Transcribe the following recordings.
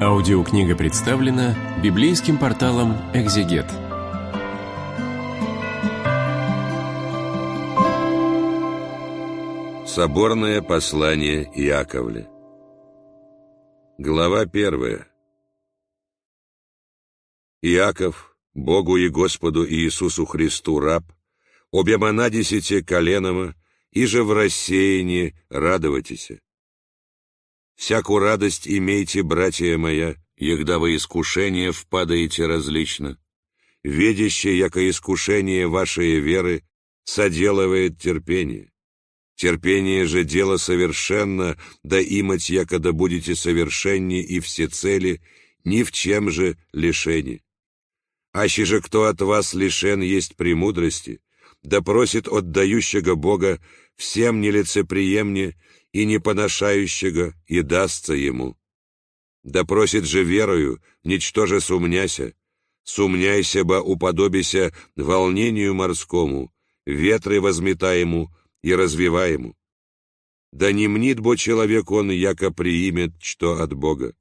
Аудиокнига представлена библейским порталом «Экзегет». Соборное послание Иаковле Глава первая Иаков, Богу и Господу Иисусу Христу раб, на десяти коленома, и же в рассеянии радовайтесь. Всякую радость имейте, братья моя, егда во искушение впадаете различно. Ведяще, яко искушение вашей веры, соделывает терпение. Терпение же дело совершенно, да имать, якода будете совершенни и всецели, ни в чем же лишени. Аще же кто от вас лишен есть премудрости, да просит отдающего Бога всем нелицеприемне и непоношающего, и дастся ему. Да просит же верою, ничтоже сумняся, сумняйся ба уподобися волнению морскому, ветры возметаему и развиваему. Да не мнит бо человек он, яко приимет, что от Бога.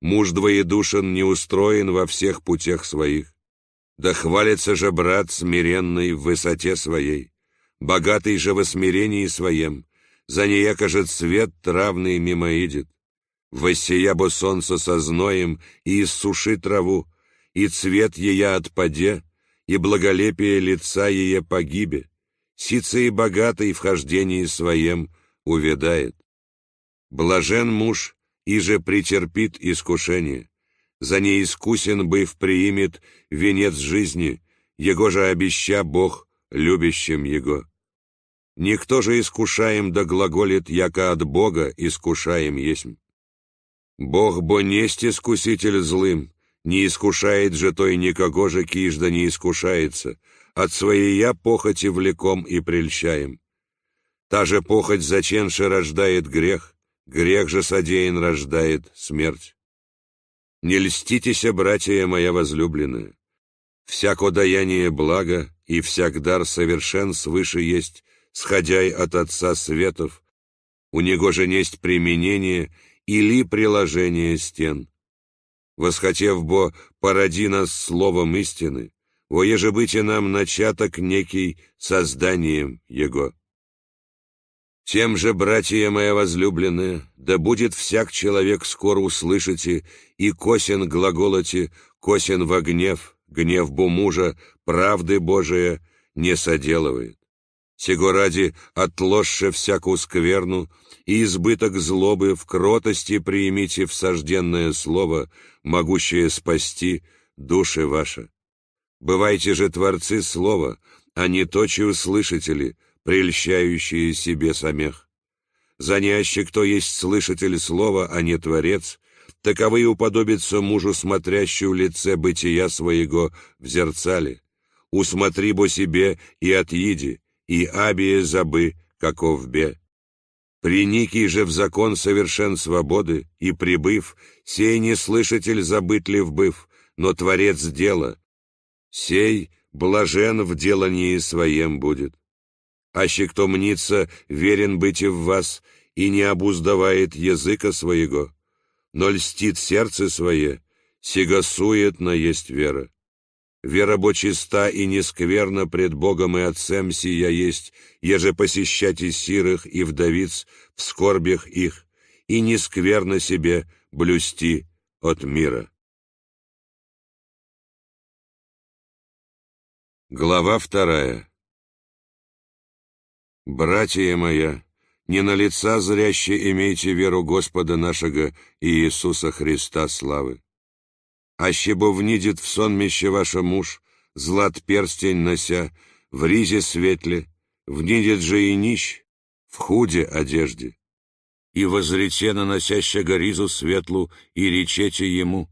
Муж двоедушен не устроен во всех путях своих. Да хвалится же брат смиренный в высоте своей, богатый же во смирении своем, за неяко же цвет травный мимо идет. Воссия бо солнце со зноем и иссуши траву, и цвет ея отпаде, и благолепие лица ее погибе, сица и богатый в хождении своем увядает. Блажен муж, и же претерпит искушение, за неискусен быв приимет венец жизни, его же обеща Бог любящим его. Никто же искушаем да глаголит, яко от Бога искушаем есмь. Бог бо несть искуситель злым, не искушает же той никого же кижда не искушается, от своей я похоти влеком и прельщаем. Та же похоть заченше рождает грех, грех же содеян рождает смерть. Не льститеся, братья моя возлюбленная. Всяко даяние благо и всяк дар совершен свыше есть, сходяй от Отца Светов, у Него же несть применение или приложение стен. Восхотев бо, породи нас словом истины, воеже быте нам начаток некий созданием Его. Тем же, братья моя возлюбленная, да будет всяк человек скоро услышите, и косен глаголоте, косен во гнев, гнев бу мужа, правды Божия не соделывает. Сего ради отложше всякую скверну, и избыток злобы в кротости приимите всажденное слово, могущее спасти души ваши. Бывайте же творцы слова, а не точи услышатели, прельщающие себе самих. Занящий, кто есть слышатель слова, а не творец, таковые уподобятся мужу, смотрящему лице бытия своего в зерцале. Усмотри бо себе и отъиди, и абие забы, каков бе. Приникий же в закон совершен свободы, и прибыв, сей не слышатель забытлив быв, но творец дела. Сей блажен в делании своем будет. Аще кто мнится, верен быть и в вас, и не обуздавает языка своего, но льстит сердце свое, сего суетно есть вера. Вера бо чиста и нескверна пред Богом и Отцем сия есть, еже посещать и сирых, и вдовиц в скорбях их, и нескверно себе блюсти от мира. Глава вторая «Братья моя, не на лица зряще имейте веру Господа нашего и Иисуса Христа славы. Аще бо внидит в сонмище ваша муж, злат перстень нося, в ризе светле, внидит же и нищ, в худе одежде. И возрече на носящего ризу светлу, и речете ему,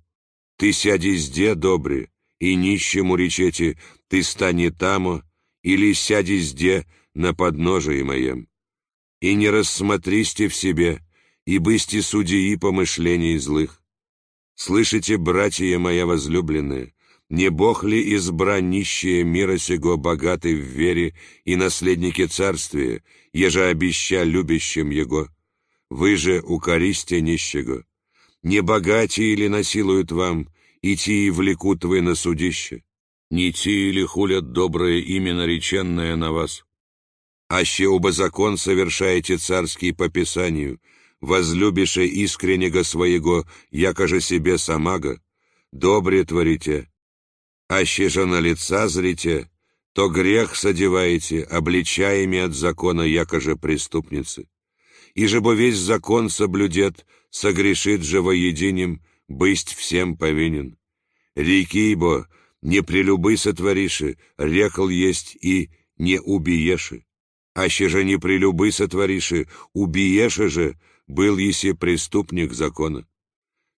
«Ты сяди зде, добре, и нищему речете, ты стани тамо, или сяди зде, на подножии моем, и не рассмотристе в себе, и бысти судьи помышлений злых. Слышите, братья моя возлюбленные, не Бог ли избра нищие мира сего богатый в вере и наследники царствия, еже обеща любящим Его? Вы же укористе нищего. Не богатие или насилуют вам, и ти и влекут вы на судище? Не ти или хулят доброе имя нареченное на вас? Аще оба закон совершаете царский по Писанию, возлюбише искреннего своего, якоже себе самаго, добре творите. Аще же на лица зрите, то грех содеваете, обличаеми от закона, якоже преступницы. И же бо весь закон соблюдет, согрешит же воединим, бысть всем повинен. Реки ибо не прелюбы сотвориши, рекал есть и не убиеши. Аще же не прелюбы сотвориши, убиеши же, был еси преступник закона.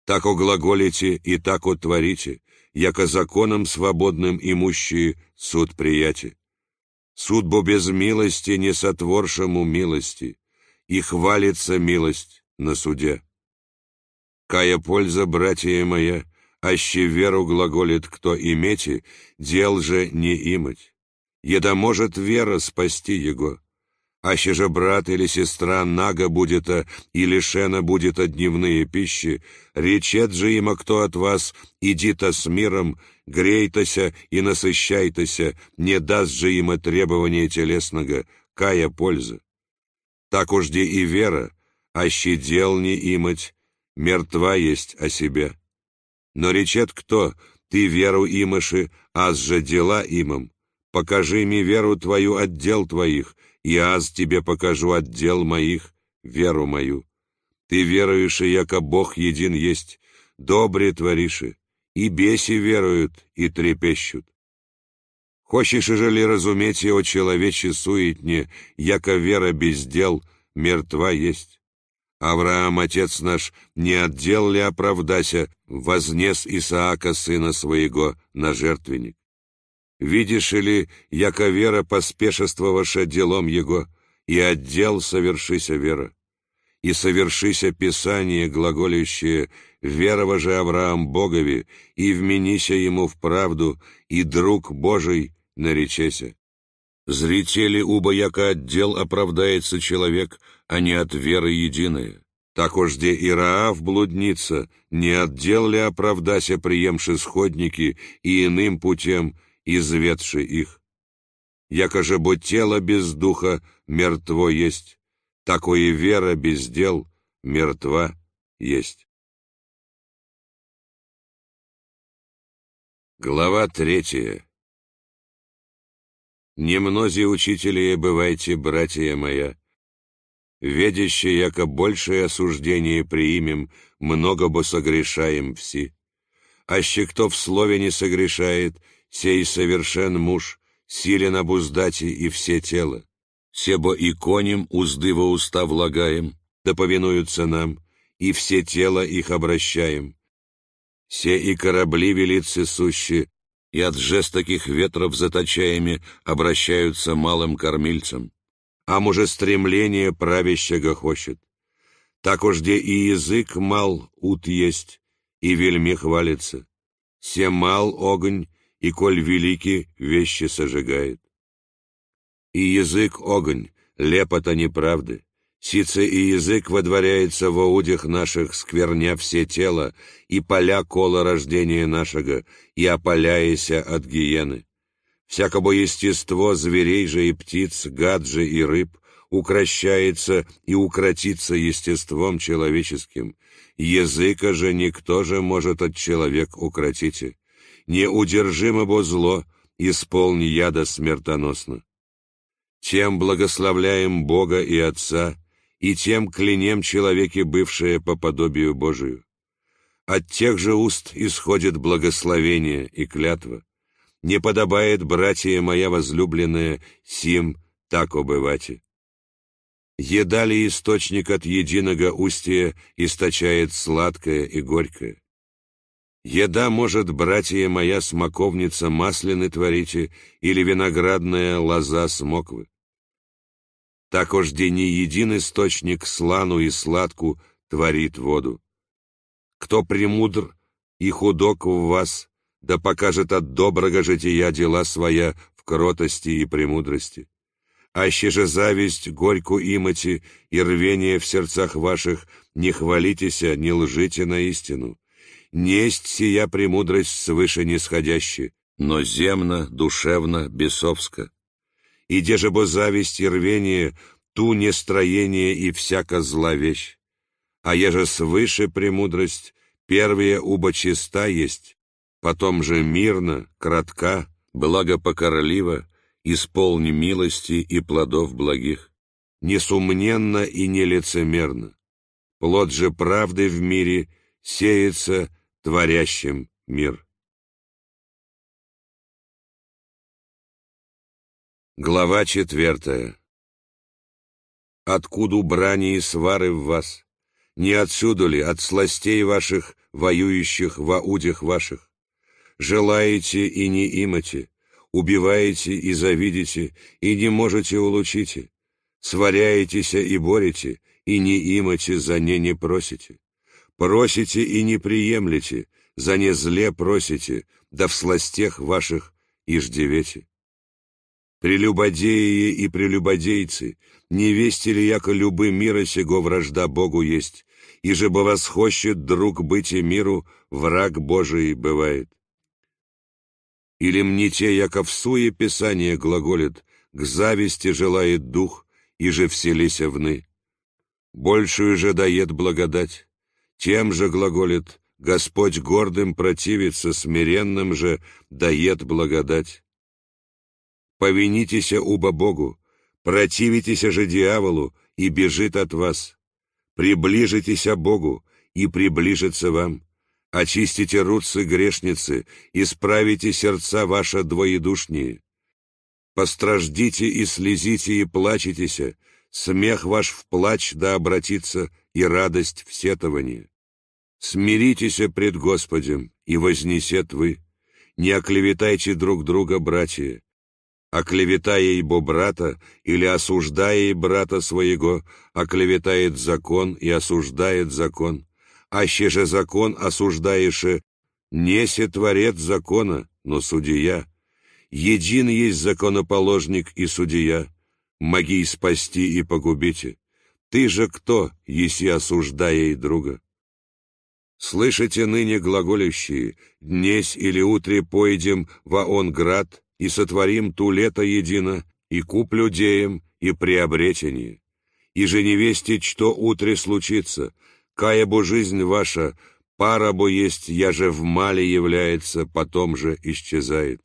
Так оглаголите и так отворите, яко законом свободным имущие суд прияти. Суд бо без милости не сотворшему милости, и хвалится милость на суде. Кая польза, братья моя, аще веру глаголит кто имете, дел же не имать. Еда может вера спасти его. Аще же брат или сестра нага будет, и лишена будет дневные пищи, речет же им, кто от вас, иди-то с миром, грейтося и насыщайтося, не даст же им требования телесного, кая пользы. Так ужди и вера, аще дел не имать, мертва есть о себе. Но речет кто, ты веру имыши, аз же дела имам. Покажи ми веру твою от дел твоих, и аз тебе покажу от дел моих веру мою. Ты веруешь, и яко Бог един есть, добре твориши, и беси веруют, и трепещут. Хочешь же ли разуметь его человече суетне, яко вера без дел мертва есть? Авраам, отец наш, не отдел ли оправдася, вознес Исаака, сына своего, на жертвенник? Видишь ли, яко вера поспешествоваша делом его, и отдел совершися вера? И совершися Писание, глаголющее, верова же Авраам Богови, и вменися ему в правду, и друг Божий наречеся. Зрители уба яко отдел оправдается человек, а не от веры единое. Так ожде и Раав блудница, не отдел ли оправдася приемши сходники и иным путем, изведши их. Яко же бо тело без духа мертво есть, такое вера без дел мертва есть. Глава третья Немнози учителей бывайте, братья моя, ведяще, яко большее осуждение приимем, много бо согрешаем все. Аще кто в слове не согрешает, сей совершен муж, силен обуздать и все тело. Себо и конем узды во уста влагаем, да повинуются нам, и все тело их обращаем. Се и корабли велицы сущи, и от жестоких ветров заточаями обращаются малым кормильцам, а муже стремление правящего хочет. Так уж где и язык мал ут есть, и вельми хвалится. Се мал огонь, и коль великий вещи сожигает. И язык огонь, лепота неправды, Сице и язык водворяется во удях наших, скверня все тело, и поля кола рождения нашего, и опаляяся от гиены. Всякого естество зверей же и птиц, гад же и рыб, укращается и укротится естеством человеческим. Языка же никто же может от человек укротить. Неудержимо бо зло, исполни яда смертоносно. Тем благословляем Бога и Отца, и тем клянем человеке бывшее по подобию Божию. От тех же уст исходит благословение и клятва. Не подобает, братья моя возлюбленная, сим так обывати. Еда ли источник от единого устья источает сладкое и горькое? Еда может, братья моя, смоковница масляны творите, или виноградная лоза смоквы. Також де не един источник слану и сладку творит воду. Кто премудр и худок в вас, да покажет от доброго жития дела своя в кротости и премудрости. аще же зависть, горьку имати и рвение в сердцах ваших, не хвалитеся, не лжите на истину. Несть сия премудрость свыше нисходящая, но земно, душевно, бесовско. И де же бо зависть и рвение, ту нестроение и всяко зла вещь. А еже свыше премудрость, первые уба чиста есть, потом же мирно, кратка, благопокорлива, исполни милости и плодов благих, несумненно и нелицемерно. Плод же правды в мире сеется творящим мир. Глава четвертая. Откуда брани и свары в вас? Не отсюда ли, от сластей ваших, воюющих во удях ваших? Желаете и не имате, убиваете и завидите, и не можете улучите, сваряетеся и борете, и не имате, за не не просите. Просите и не приемлете, за не зле просите, да в сластях ваших иждевете. Прелюбодеи и прелюбодейцы, не вести ли, яко любы мира сего вражда Богу есть, и же восхощет друг быть и миру, враг Божий бывает. Или мните, яко в суе Писание глаголит, к зависти желает дух, и же вселися вны. Большую же дает благодать, тем же глаголит, Господь гордым противится, смиренным же дает благодать. Повинитеся уба Богу, противитеся же дьяволу, и бежит от вас. Приближитеся Богу, и приближится вам. Очистите руцы грешницы, исправите сердца ваши двоедушние. Постраждите и слезите и плачетеся, смех ваш в плач да обратится, и радость в сетование. Смиритесь пред Господем, и вознесет вы. Не оклеветайте друг друга, братья. Оклеветая ибо брата, или осуждая брата своего, оклеветает закон и осуждает закон аще же закон осуждаеше, несе творец закона, но судья. Един есть законоположник и судья, моги спасти и погубите. Ты же кто, еси осуждая и друга? Слышите ныне глаголящие, днесь или утре пойдем во он град и сотворим ту лето едино, и куп людеем, и приобретение. И же невесте, что утре случится, Кая бо жизнь ваша, пара бо есть, я же в мале является, потом же исчезает.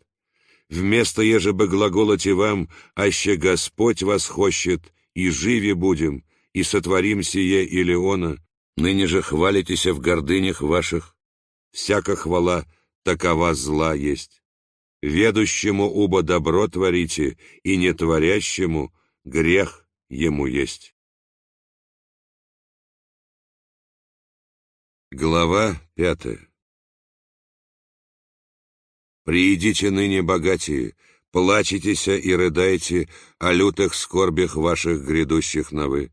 Вместо еже бы глаголоте вам, аще Господь вас хочет, и живи будем, и сотворим сие или она, ныне же хвалитеся в гордынях ваших. Всяка хвала такова зла есть. Ведущему уба добро творите, и не творящему грех ему есть. Глава пятая «Приидите ныне, богатые, плачетеся и рыдайте о лютых скорбях ваших грядущих новы.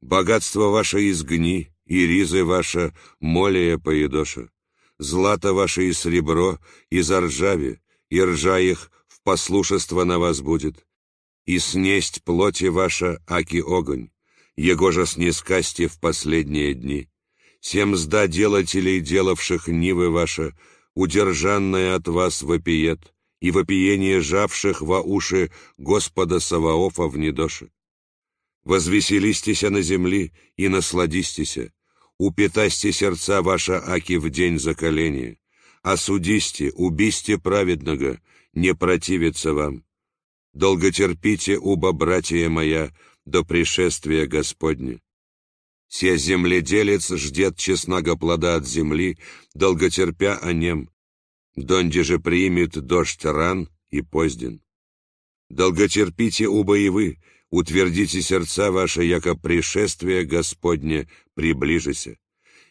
Богатство ваше изгни, и ризы ваша молия поедоша. Злато ваше и сребро, и заржаве, и ржа их в послушество на вас будет. И снесть плоти ваша, аки огонь, его же снискасти в последние дни» Всем сда делателей, делавших нивы ваши, удержанное от вас вопиет, и вопиение жавших во уши Господа Саваофа в недоши. Возвеселистеся на земли и насладистеся, упитасьте сердца ваша, аки в день заколения, осудисте, убисте праведного, не противится вам. Долготерпите, уба братья моя, до пришествия Господня. Се земледелец ждет честного плода от земли, долготерпя о нем, донде же примет дождь ран и позден. Долготерпите убо и вы, утвердите сердца ваши, яко пришествие Господне приближися.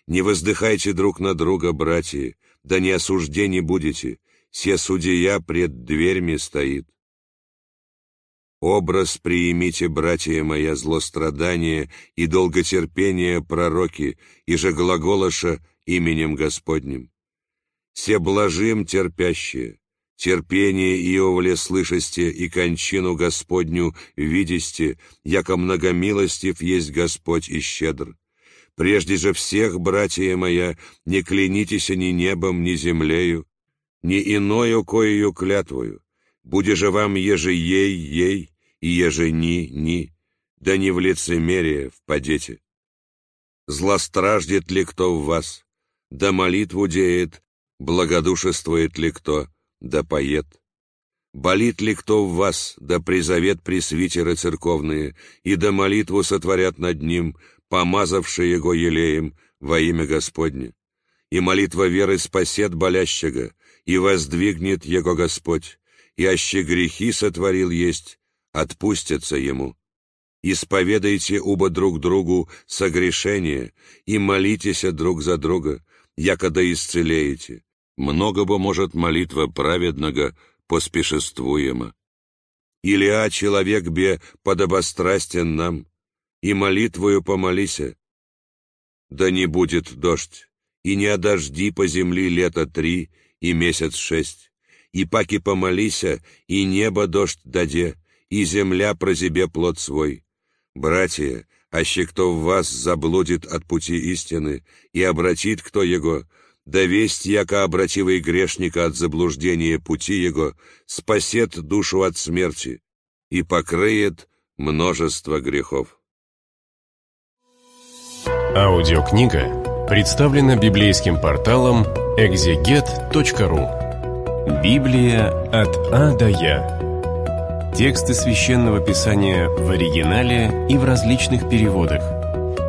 Не воздыхайте друг на друга, братья, да не осуждени будете, се судья пред дверьми стоит. Образ приимите, братья моя, злострадание и долготерпение пророки, и же глаголоша именем Господним. Все блажим терпящие, терпение Иовле слышасте и кончину Господню видисте, яко многомилостив есть Господь и щедр. Прежде же всех, братья моя, не клянитесь ни небом, ни землею, ни иною коею клятвою, буде же вам еже ей, ей, и еже ни, ни, да не в лицемерие впадете. Злостраждет ли кто в вас, да молитву деет, благодушествует ли кто, да поет? Болит ли кто в вас, да призовет пресвитеры церковные, и да молитву сотворят над ним, помазавшие его елеем во имя Господне? И молитва веры спасет болящего, и воздвигнет его Господь, и аще грехи сотворил есть, отпустятся ему. Исповедайте оба друг другу согрешение и молитесь друг за друга, якода исцелеете. Много бы может молитва праведного поспешествуема. Илиа человек бе подобострастен нам, и молитвою помолися. Да не будет дождь, и не одожди по земли лето три и месяц шесть, и паки помолися, и небо дождь даде, и земля прозебе плод свой. Братья, аще кто в вас заблудит от пути истины, и обратит кто его, да весть, яко обративый грешника от заблуждения пути его, спасет душу от смерти и покрыет множество грехов. Аудиокнига представлена библейским порталом экзегет.ру Библия от А до Я. Тексты священного писания в оригинале и в различных переводах.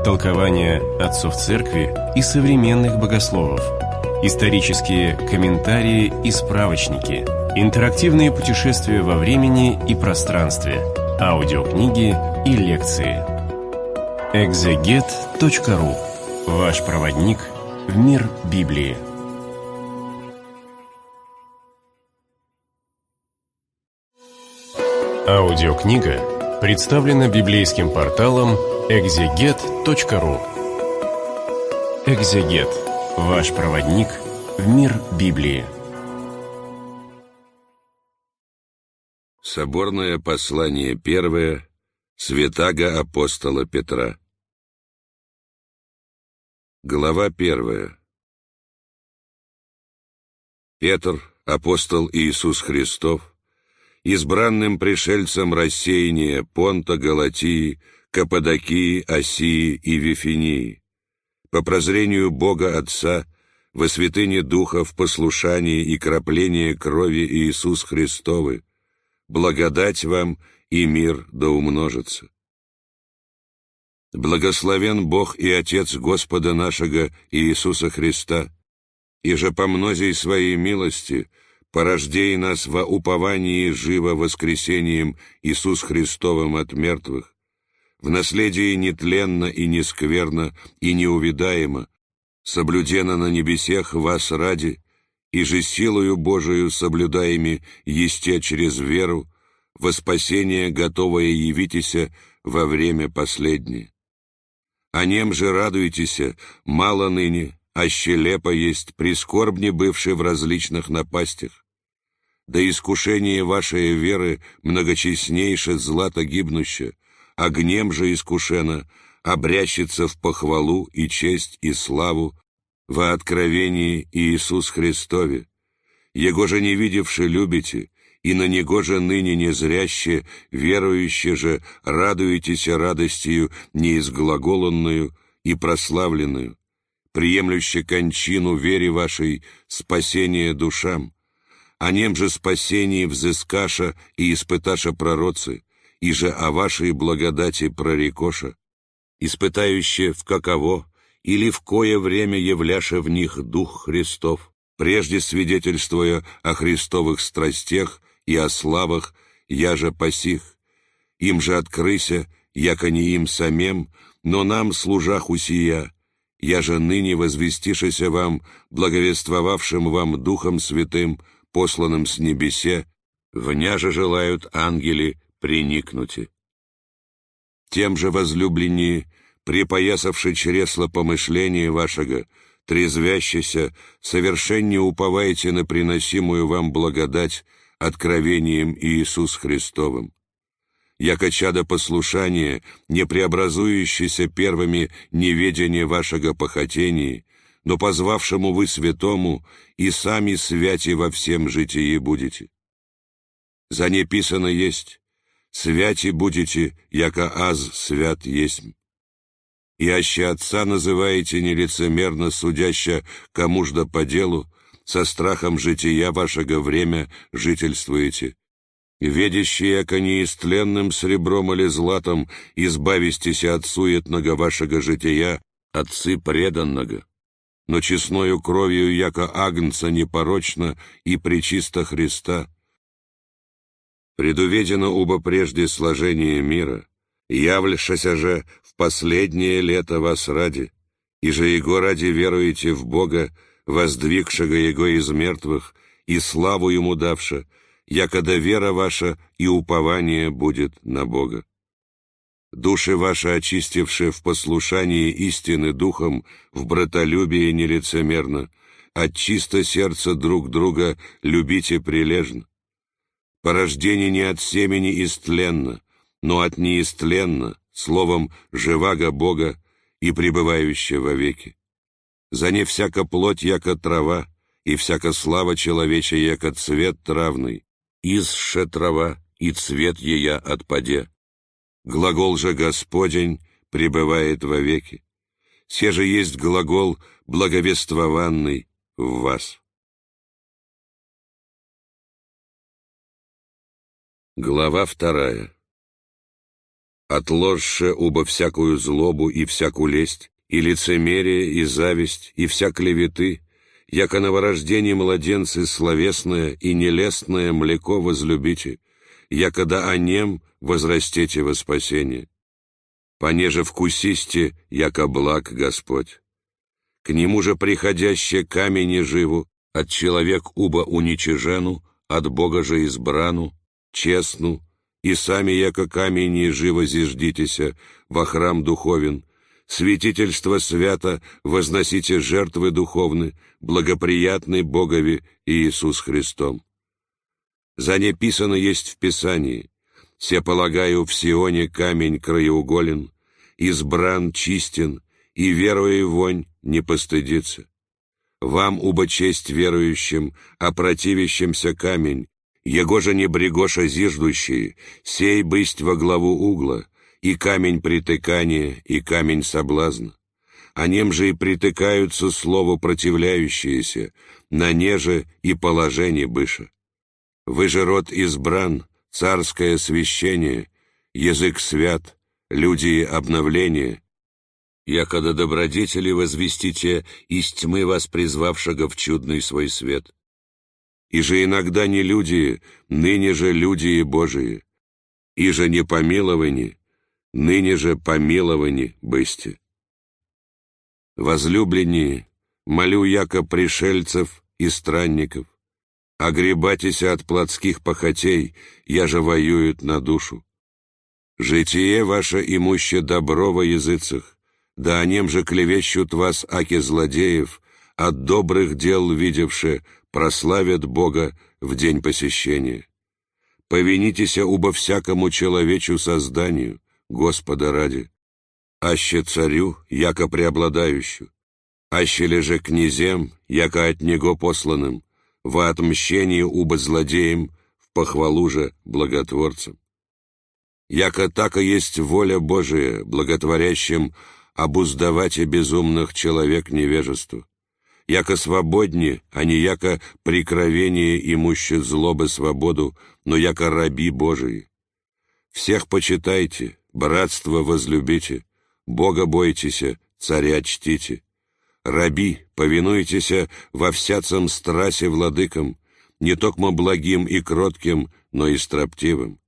Толкования отцов церкви и современных богословов. Исторические комментарии и справочники. Интерактивные путешествия во времени и пространстве. Аудиокниги и лекции. Экзегет.ру. Ваш проводник в мир Библии. Аудиокнига представлена библейским порталом экзегет.ру. Экзегет. Ваш проводник в мир Библии. Соборное послание первое Святаго апостола Петра. Глава первая. Петр, апостол Иисус Христов, избранным пришельцам рассеяния Понта, Галатии, Каппадокии, Осии и Вифинии, по прозрению Бога Отца, во святыне Духа в послушании и краплении крови Иисус Христовы, благодать вам и мир да умножится. Благословен Бог и Отец Господа нашего Иисуса Христа, и же по мнозей своей милости – порождей нас во уповании живо воскресением Иисус Христовым от мертвых, в наследии нетленно и нескверно и неувидаемо, соблюдено на небесех вас ради, и же силою Божию соблюдаеми есте через веру, во спасение готовое явитеся во время последнее. О нем же радуйтесь, мало ныне, а щелепо есть, прискорбне бывший в различных напастях. Да искушение вашей веры многочестнейше злато гибнуще, огнем же искушено, обрящется в похвалу и честь и славу во откровении Иисус Христове. Его же не видевши любите, и на Него же ныне не зряще, верующе же, радуетесь радостью неизглаголанную и прославленную, приемлюще кончину вере вашей, спасение душам, о нем же спасении взыскаша и испыташа пророцы, и же о вашей благодати прорекоша, испытающие в каково или в кое время являша в них Дух Христов, прежде свидетельствуя о Христовых страстях и о славах, я же посих, им же открыся, яко не им самим, но нам, служах усия, я же ныне возвестишася вам, благовествовавшим вам Духом Святым, посланным с небесе, вня же желают ангели приникнути. Тем же возлюбленнее, припоясавши чресло помышления вашего, трезвящийся, совершеннее уповайте на приносимую вам благодать откровением Иисус Христовым. Яко чадо послушания, не преобразующееся первыми неведение вашего похотений, но позвавшему вы святому, и сами святи во всем житии будете. За ней писано есть, «Святи будете, яко аз свят есть» и аще Отца называете нелицемерно судяща кому ж да по делу, со страхом жития вашего время жительствуете. Ведящие, яко неистленным сребром или златом, избавистеся от суетного вашего жития, отцы преданного. Но честною кровью, яко агнца непорочно и причисто Христа, предуведено убо прежде сложение мира, явлешася же последнее лето вас ради, и же Его ради веруете в Бога, воздвигшего Его из мертвых, и славу Ему давша, якода вера ваша и упование будет на Бога. Души ваши, очистившие в послушании истины духом, в братолюбии нелицемерно, от чисто сердца друг друга любите прилежно. Порождение не от семени истленно, но от неистленно, словом «живаго Бога» и пребывающего вовеки. За не всяка плоть, яко трава, и всяка слава человеча, яко цвет травный, изше трава, и цвет ея отпаде. Глагол же Господень пребывает вовеки. Се же есть глагол благовествованный в вас. Глава вторая отложше убо всякую злобу и всякую лесть, и лицемерие, и зависть, и вся клеветы, яко новорождение младенцы словесное и нелестное млеко возлюбите, якода о нем возрастете во спасение. Понеже вкусисте, яко благ Господь. К нему же приходяще камень живу, от человек уба уничижену, от Бога же избрану, честну, и сами, яко камени, живо зиждитеся во храм духовен, святительство свято, возносите жертвы духовны, благоприятный Богови Иисус Христом. За не писано есть в Писании, «Се полагаю в Сионе камень краеуголен, избран чистен, и веруя вонь не постыдится. Вам, уба честь верующим, а противящимся камень, его же не брегоша зиждущие, сей бысть во главу угла, и камень притыкания, и камень соблазна. О нем же и притыкаются слово противляющиеся, на неже и положение быша. Вы же род избран, царское священие, язык свят, люди обновление, якода добродетели возвестите из тьмы вас призвавшего в чудный свой свет и же иногда не люди, ныне же люди и Божии, и же не помиловани, ныне же помиловани бысти. Возлюбленные, молю яко пришельцев и странников, огребатися от плотских похотей, я же воюют на душу. Житие ваше имуще добро во языцах, да о нем же клевещут вас аки злодеев, от добрых дел видевши, прославят Бога в день посещения. Повинитеся убо всякому человечу созданию, Господа ради, аще царю, яко преобладающую, аще леже князем, яко от него посланным, во отмщении убо злодеям, в похвалу же благотворцам. Яко така есть воля Божия, благотворящим обуздавать и безумных человек невежеству, яко свободне, а не яко прикровение имуще злобы свободу, но яко раби Божии. Всех почитайте, братство возлюбите, Бога бойтеся, царя чтите. Раби, повинуйтеся во всяцем страсе владыкам, не токмо благим и кротким, но и строптивым.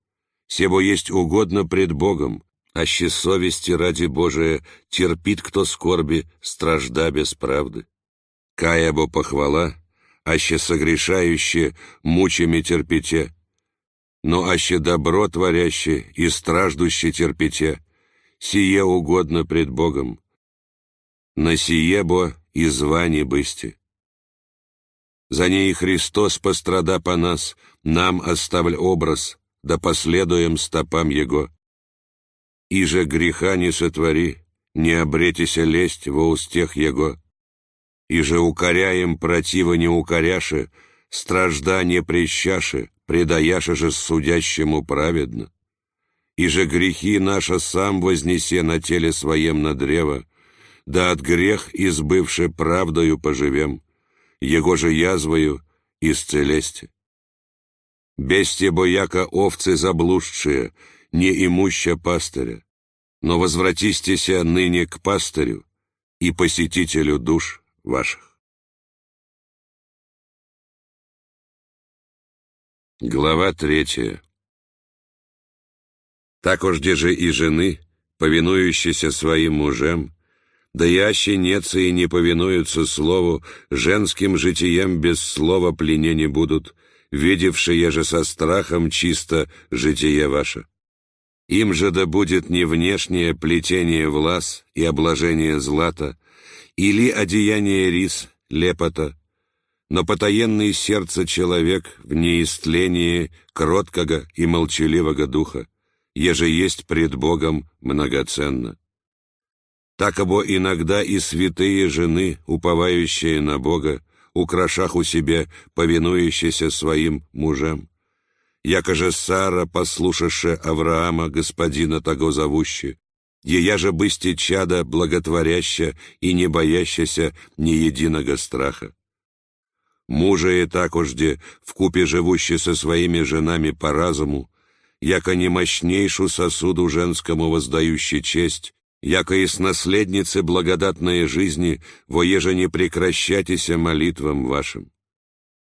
Себо есть угодно пред Богом, аще совести ради Божия терпит кто скорби, стражда без правды кая бо похвала, аще согрешающе мучами терпите, но аще добро творяще и страждуще терпите, сие угодно пред Богом. На сие бо и звани бысти. За ней Христос пострада по нас, нам оставль образ, да последуем стопам Его. И же греха не сотвори, не обретися лесть во устех Его. И же укоряем протива не укоряше, стражда не прещаше, предаяше же судящему праведно. И же грехи наши сам вознесе на теле своем на древо, да от грех избывши правдою поживем, его же язвою исцелесте. Бесте бояка овцы заблудшие, не имуща пастыря, но возвратистеся ныне к пастырю и посетителю душ ваших. Глава третья. Так уж же и жены, повинующиеся своим мужем, да и ощенецы и не повинуются слову, женским житием без слова плене не будут, видевшие же со страхом чисто житие ваше. Им же да будет не внешнее плетение влас и обложение злата, или одеяние рис, лепота, но потаенный сердце человек в неистлении кроткого и молчаливого духа, еже есть пред Богом многоценно. Так обо иногда и святые жены, уповающие на Бога, украшах у себе, повинующиеся своим мужам. Яко же Сара, послушавши Авраама, господина того зовуще, ея же бысти чада благотворяща и не боящаяся ни единого страха. Мужа и так ужде, вкупе живущий со своими женами по разуму, яко не мощнейшу сосуду женскому воздающий честь, яко и с наследницы благодатной жизни, воеже не прекращайтеся молитвам вашим.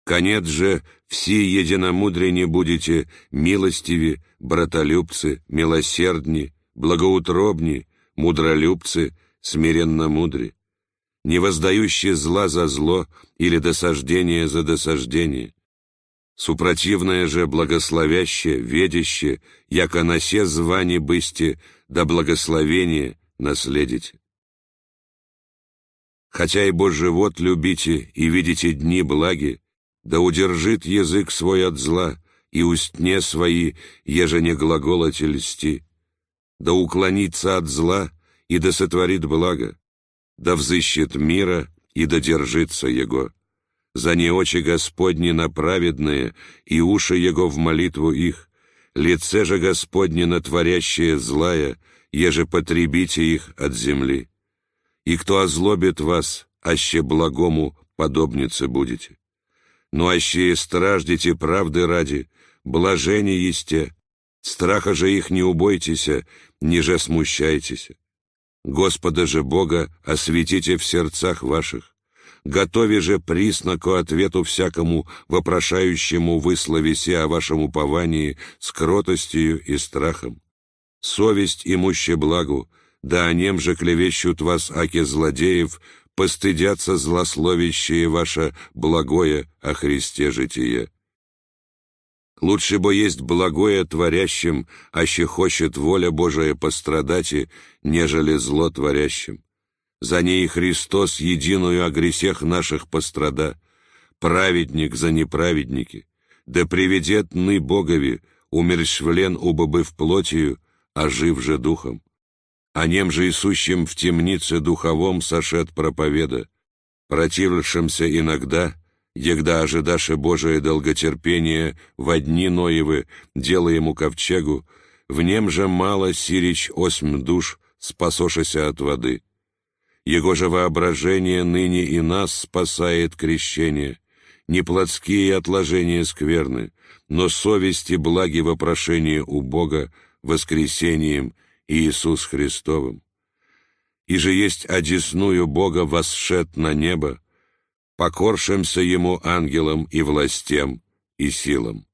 Конец же, все единомудрени будете, милостиви, братолюбцы, милосердни, благоутробни, мудролюбцы, смиренно мудри, не воздающие зла за зло или досаждение за досаждение, супротивное же благословяще, ведяще, яко на се звани бысти, да благословение наследите. Хотя и Божий вот любите и видите дни благи, да удержит язык свой от зла, и устне свои, еже не глаголоте льсти, да уклонится от зла, и да сотворит благо, да взыщет мира, и да держится его. За не очи Господни на праведные, и уши Его в молитву их, лице же Господне на творящее злая, еже потребите их от земли. И кто озлобит вас, аще благому подобнице будете. Но аще страждите правды ради, блажение есте, страха же их не убойтеся, ниже смущайтесь. Господа же Бога осветите в сердцах ваших, готове же присно ко ответу всякому вопрошающему се о вашем уповании с кротостью и страхом. Совесть имуще благу, да о нем же клевещут вас аки злодеев, постыдятся злословящие ваше благое о Христе житие. Лучше бы есть благое творящим, аще хочет воля Божия пострадати, нежели зло творящим. За ней Христос единую о гресех наших пострада, праведник за неправедники, да приведет ны Богови, умерщвлен убобыв плотью, а жив же духом. О нем же Иисущем в темнице духовом сошед проповеда, противившимся иногда, егда ожидаше Божие долготерпение во дни Ноевы, дело ему ковчегу, в нем же мало сирич осьм душ, спасошися от воды. Его же воображение ныне и нас спасает крещение, не плотские отложения скверны, но совести благи вопрошения у Бога воскресением Иисус Христовым. И же есть одесную Бога восшед на небо, покоршимся Ему ангелам и властям и силам.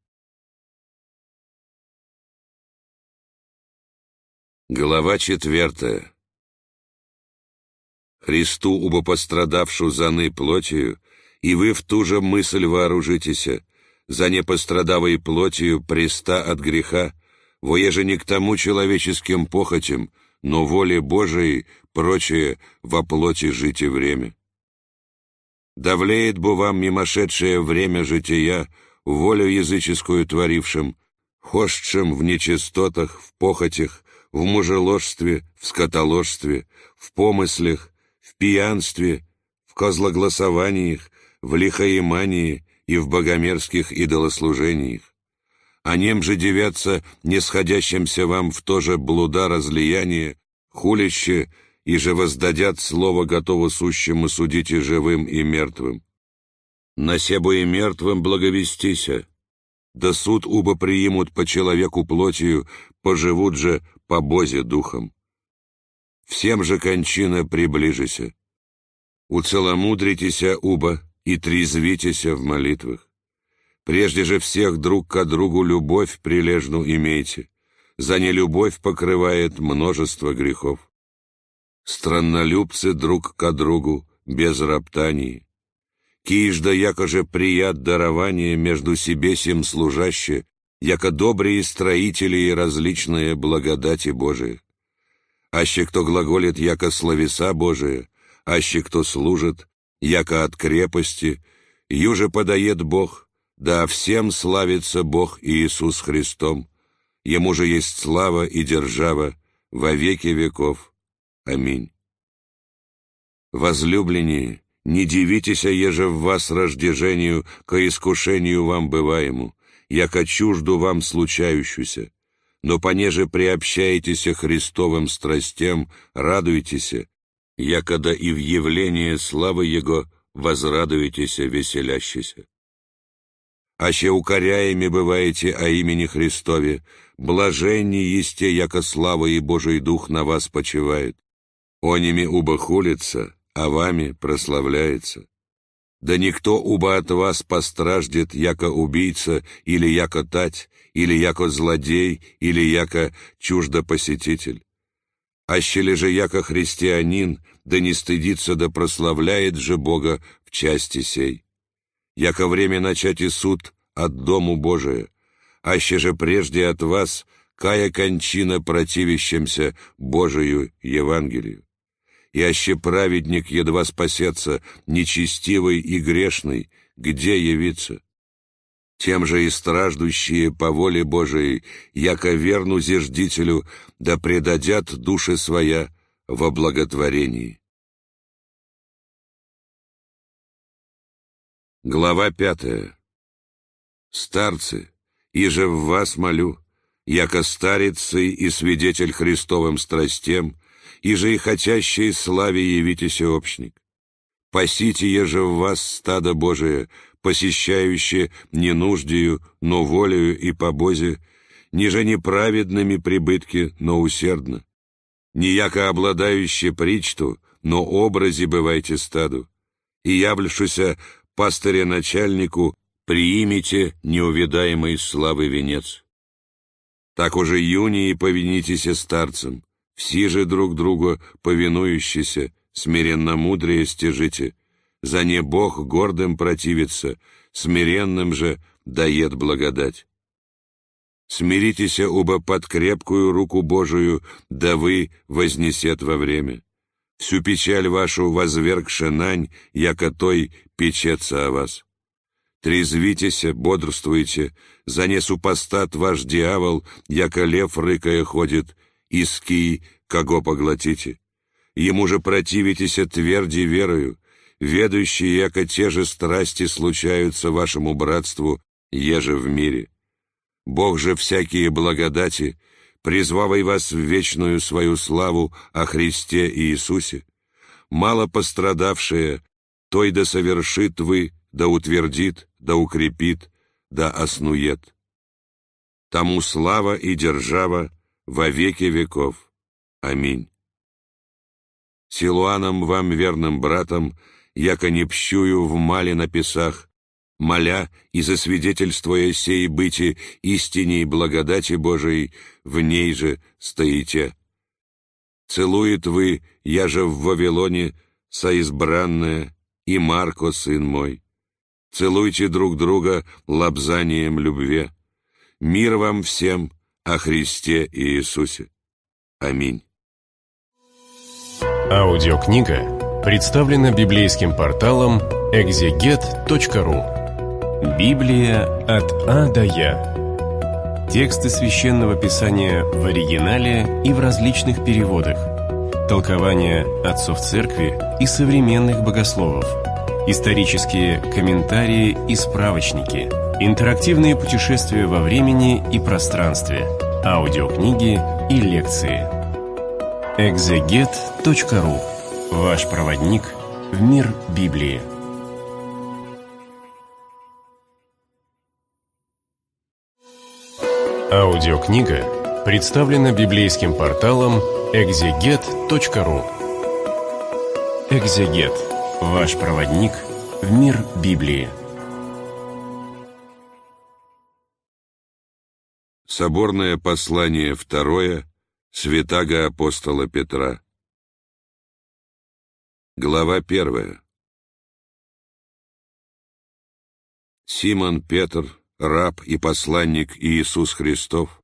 Глава четвертая. Христу убо пострадавшу заны плотью, и вы в ту же мысль вооружитеся, за непострадавой плотью преста от греха, воеже не к тому человеческим похотям, но воле Божией, прочее во плоти жить и время. Давлеет бы вам мимошедшее время жития, волю языческую творившим, хошдшим в нечистотах, в похотях, в мужеложстве, в скотоложстве, в помыслях, в пьянстве, в козлогласованиях, в лихоимании и в богомерзких идолослужениях. А нем же девятся нисходящимся вам в то же блуда разлияние, хулище, и же воздадят слово готово сущему судить и живым, и мертвым. На себу и мертвым благовестися, да суд уба приимут по человеку плотью, поживут же по Бозе духом. Всем же кончина приближися. Уцеломудритеся уба и трезвитеся в молитвах. Прежде же всех друг к другу любовь прилежну имейте, за нелюбовь покрывает множество грехов страннолюбцы друг к другу, без роптаний. Кижда, яко же прият дарование между себе сим служаще, яко добрые строители и различные благодати Божии. Аще кто глаголит, яко словеса Божие, аще кто служит, яко от крепости, юже подает Бог, да всем славится Бог Иисус Христом, Ему же есть слава и держава во веки веков. Аминь. Возлюбленные, не дивитесь, еже в вас рождежению, ко искушению вам бываему, яко чужду вам случающуюся. Но понеже приобщаетесь Христовым страстям, радуйтесь, якода и в явлении славы Его возрадуетесь веселящися. Аще укоряеми бываете о имени Христове, блаженни есте, яко слава и Божий Дух на вас почивает. Оними уба хулится, а вами прославляется. Да никто уба от вас постраждет, яко убийца, или яко тать, или яко злодей, или яко чуждопосетитель. Аще же яко христианин, да не стыдится, да прославляет же Бога в части сей. Яко время начать и суд от Дому Божия, аще же прежде от вас, кая кончина противящимся Божию Евангелию и аще праведник едва спасется, нечестивый и грешный, где явиться? Тем же и страждущие по воле Божией, яко верну зиждителю, да предадят души своя во благотворении. Глава пятая. Старцы, иже в вас молю, яко старицы и свидетель Христовым страстям, и же и хотящие славе явитесь общник. Пасите еже в вас стадо Божие, посещающее не нуждею, но волею и побозе, ниже неправедными прибытки, но усердно. Не яко обладающие причту, но образе бывайте стаду. И явлюшуся пастыря начальнику, приимите неувидаемый славы венец. Так уже юни и повинитесь старцам, все же друг друга повинующиеся, смиренно мудрее стяжите. За не Бог гордым противится, смиренным же дает благодать. Смиритесь оба под крепкую руку Божию, да вы вознесет во время. Всю печаль вашу возвергши нань, яко той печется о вас. Трезвитесь, бодрствуйте, за не супостат ваш дьявол, яко лев рыкая ходит, иски, кого поглотите. Ему же противитесь тверди верою, ведущие, яко те же страсти случаются вашему братству, еже в мире. Бог же всякие благодати, призвавай вас в вечную свою славу о Христе и Иисусе, мало пострадавшие, той да совершит вы, да утвердит, да укрепит, да оснует. Тому слава и держава во веки веков. Аминь. Силуаном вам, верным братом, яко не в мале на песах, моля и засвидетельствуя сей быти истине и благодати Божией, в ней же стоите. Целует вы, я же в Вавилоне, соизбранная, и Марко, сын мой. Целуйте друг друга лобзанием любви. Мир вам всем, о Христе и Иисусе. Аминь. Аудиокнига представлена библейским порталом Экзегет.ру Библия от А до Я. Тексты священного писания в оригинале и в различных переводах. Толкования отцов церкви и современных богословов. Исторические комментарии и справочники. Интерактивные путешествия во времени и пространстве. Аудиокниги и лекции. Экзегет.ру Ваш проводник в мир Библии. Аудиокнига представлена библейским порталом экзегет.ру Экзегет. Ваш проводник в мир Библии. Соборное послание второе Святаго апостола Петра. Глава первая. Симон Петр, раб и посланник Иисус Христов,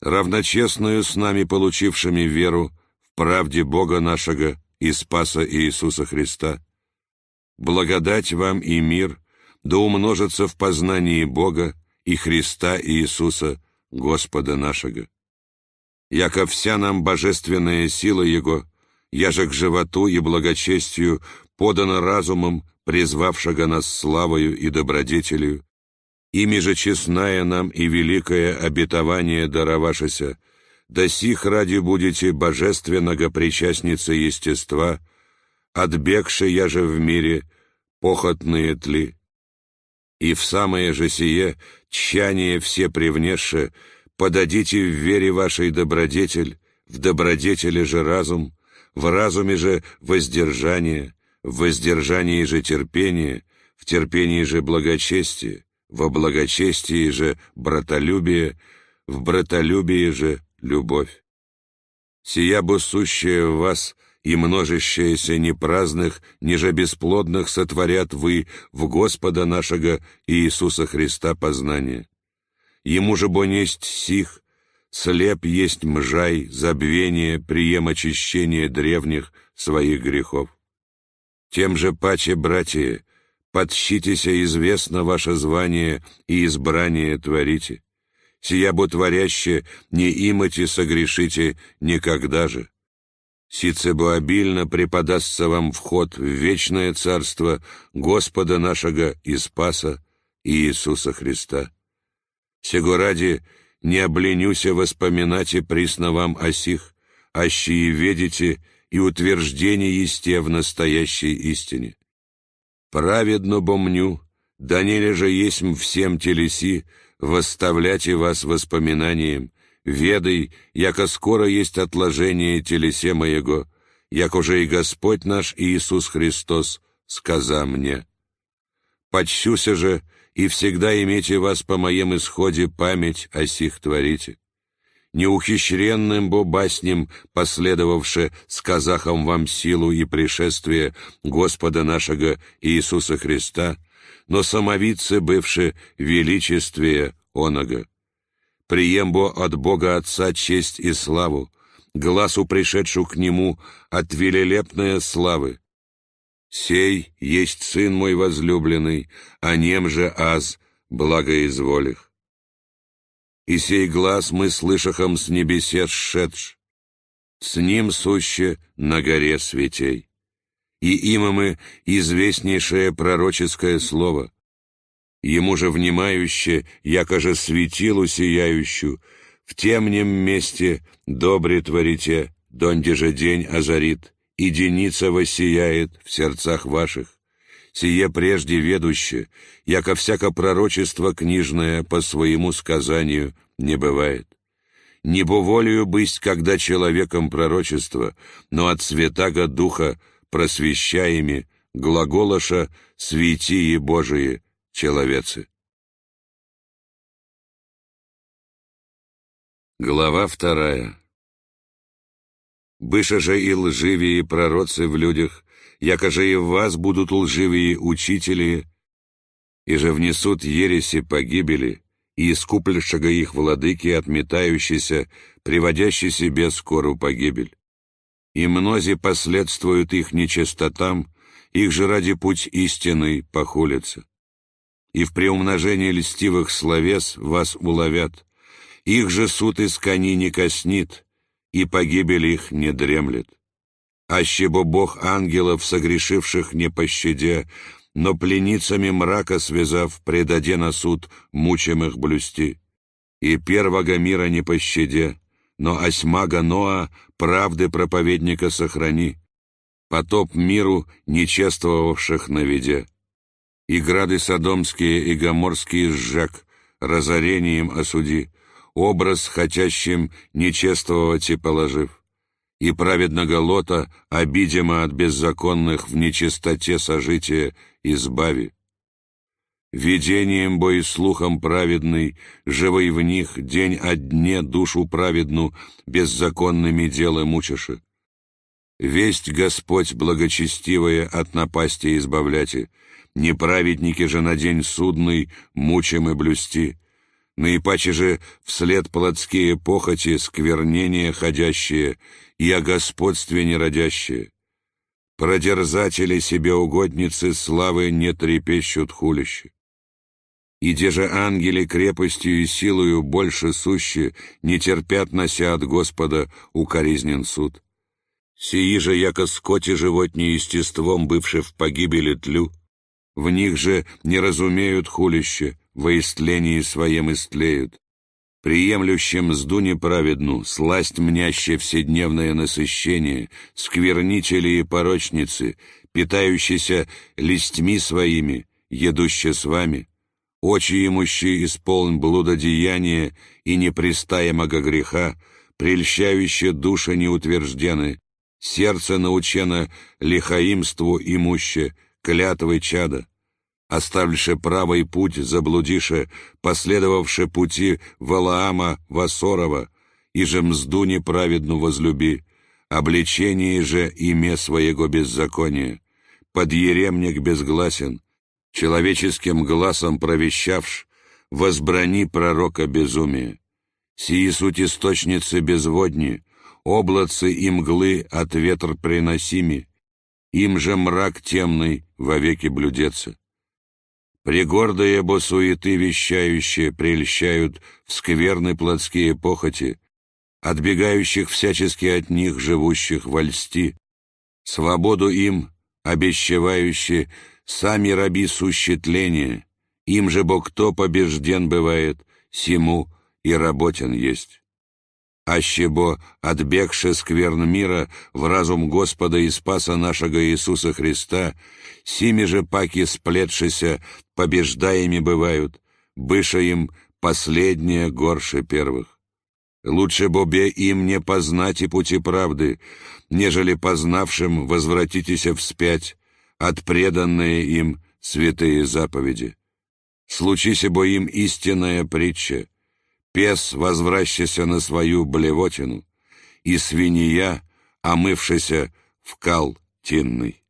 равночестную с нами получившими веру в правде Бога нашего и Спаса Иисуса Христа, благодать вам и мир да умножится в познании Бога и Христа Иисуса, Господа нашего. Яко вся нам божественная сила Его, я же к животу и благочестию подана разумом, призвавшего нас славою и добродетелью, ими же честная нам и великое обетование даровашеся, да сих ради будете божественного причастница естества, отбегши я же в мире похотные тли. И в самое же сие, тщание все привнесше, подадите в вере вашей добродетель, в добродетели же разум, в разуме же воздержание, в воздержании же терпение, в терпении же благочестие, во благочестии же братолюбие, в братолюбии же любовь. Сия бы сущая в вас и множащаяся непраздных, ниже бесплодных сотворят вы в Господа нашего Иисуса Христа познание. Ему же бо несть сих, слеп есть мжай, забвение, прием очищения древних своих грехов. Тем же паче, братья, подщитеся известно ваше звание и избрание творите. Сия бо творяще не имати согрешите никогда же. Сице бо обильно преподастся вам вход в вечное царство Господа нашего и Спаса Иисуса Христа. Сего ради не обленюся воспоминать и присно вам о сих, аще и ведите, и утверждение есте в настоящей истине Праведно бомню, да не же есмь всем телеси, восставляйте вас воспоминанием, ведай, яко скоро есть отложение телесе моего, як уже и Господь наш Иисус Христос сказа мне. Почтюся же, и всегда имейте вас по моем исходе память о сих творите неухищренным бо баснем, последовавше сказахом вам силу и пришествие Господа нашего Иисуса Христа, но самовице бывше величествие оного. Приембо от Бога Отца честь и славу, глазу пришедшую к Нему от велелепная славы. Сей есть Сын мой возлюбленный, а нем же аз благоизволих и сей глаз мы слышахом с небесет шедш, с ним суще на горе светей. И има мы известнейшее пророческое слово, ему же внимающе, якоже светилу сияющую, в темнем месте добре творите, донде же день озарит, и деница воссияет в сердцах ваших сие прежде ведуще, яко всяко пророчество книжное по своему сказанию не бывает. Не по волею быть, когда человеком пророчество, но от святаго духа просвещаеми глаголоша «Светии Божии, человецы». Глава вторая. Быша же и лживее пророцы в людях, якоже и в вас будут лживые учители, и же внесут ереси погибели, и искупленшего их владыки, отметающийся, приводящий себе скорую погибель. И мнози последствуют их нечистотам, их же ради путь истины похулятся. И в преумножении льстивых словес вас уловят, их же суд из кони не коснит, и погибель их не дремлет. Аще бы Бог ангелов, согрешивших не пощаде, но пленницами мрака связав, предаде на суд мучимых блюсти. И первого мира не пощаде, но осьмага Ноа правды проповедника сохрани, потоп миру нечествовавших на виде. И грады содомские и гоморские сжег, разорением осуди, образ хотящим нечествовать и положив. И праведного лота, обидимо от беззаконных в нечистоте сожития, избави. Видением слухом праведный, живой в них, день от дне душу праведну, беззаконными дела мучаши. Весть Господь благочестивая от напасти избавляти, неправедники же на день судный мучим и блюсти, наипаче же вслед плотские похоти, сквернения ходящие и о господстве не родящие. Продерзатели себе угодницы славы не трепещут хулище. И де же ангели крепостью и силою больше сущи, не терпят нося от Господа укоризнен суд. Сии же, яко скоти животни естеством, бывши в погибели тлю, в них же не разумеют хулище, во истлении своем истлеют. Приемлющим мзду неправедну, сласть мняще вседневное насыщение, сквернители и порочницы, питающиеся листьми своими, едуще с вами — очи имущие исполн блудодеяния и непристаемого греха, прельщающие души неутверждены, сердце научено лихаимству имуще, клятвой чада, оставивши правый путь, заблудише, последовавши пути Валаама Васорова, и же мзду неправедну возлюби, обличение же име своего беззакония, подъеремник безгласен, человеческим глазом провещавш, возбрани пророка безумия. Сии суть источницы безводни, облацы и мглы от ветр приносими, им же мрак темный вовеки блюдется. Пригордые бо суеты вещающие прельщают в скверны плотские похоти, отбегающих всячески от них живущих во льсти, свободу им, обещавающие, сами раби сущетления, им же бо кто побежден бывает, сему и работен есть. Аще бо, отбегши скверн мира в разум Господа и Спаса нашего Иисуса Христа, сими же паки сплетшися, побеждаеми бывают, быша им последнее горше первых. Лучше бобе им не познать и пути правды, нежели познавшим возвратитесь вспять, от преданные им святые заповеди. Случись бо им истинная притча, пес, возвращайся на свою блевотину, и свинья, омывшаяся в кал тинный.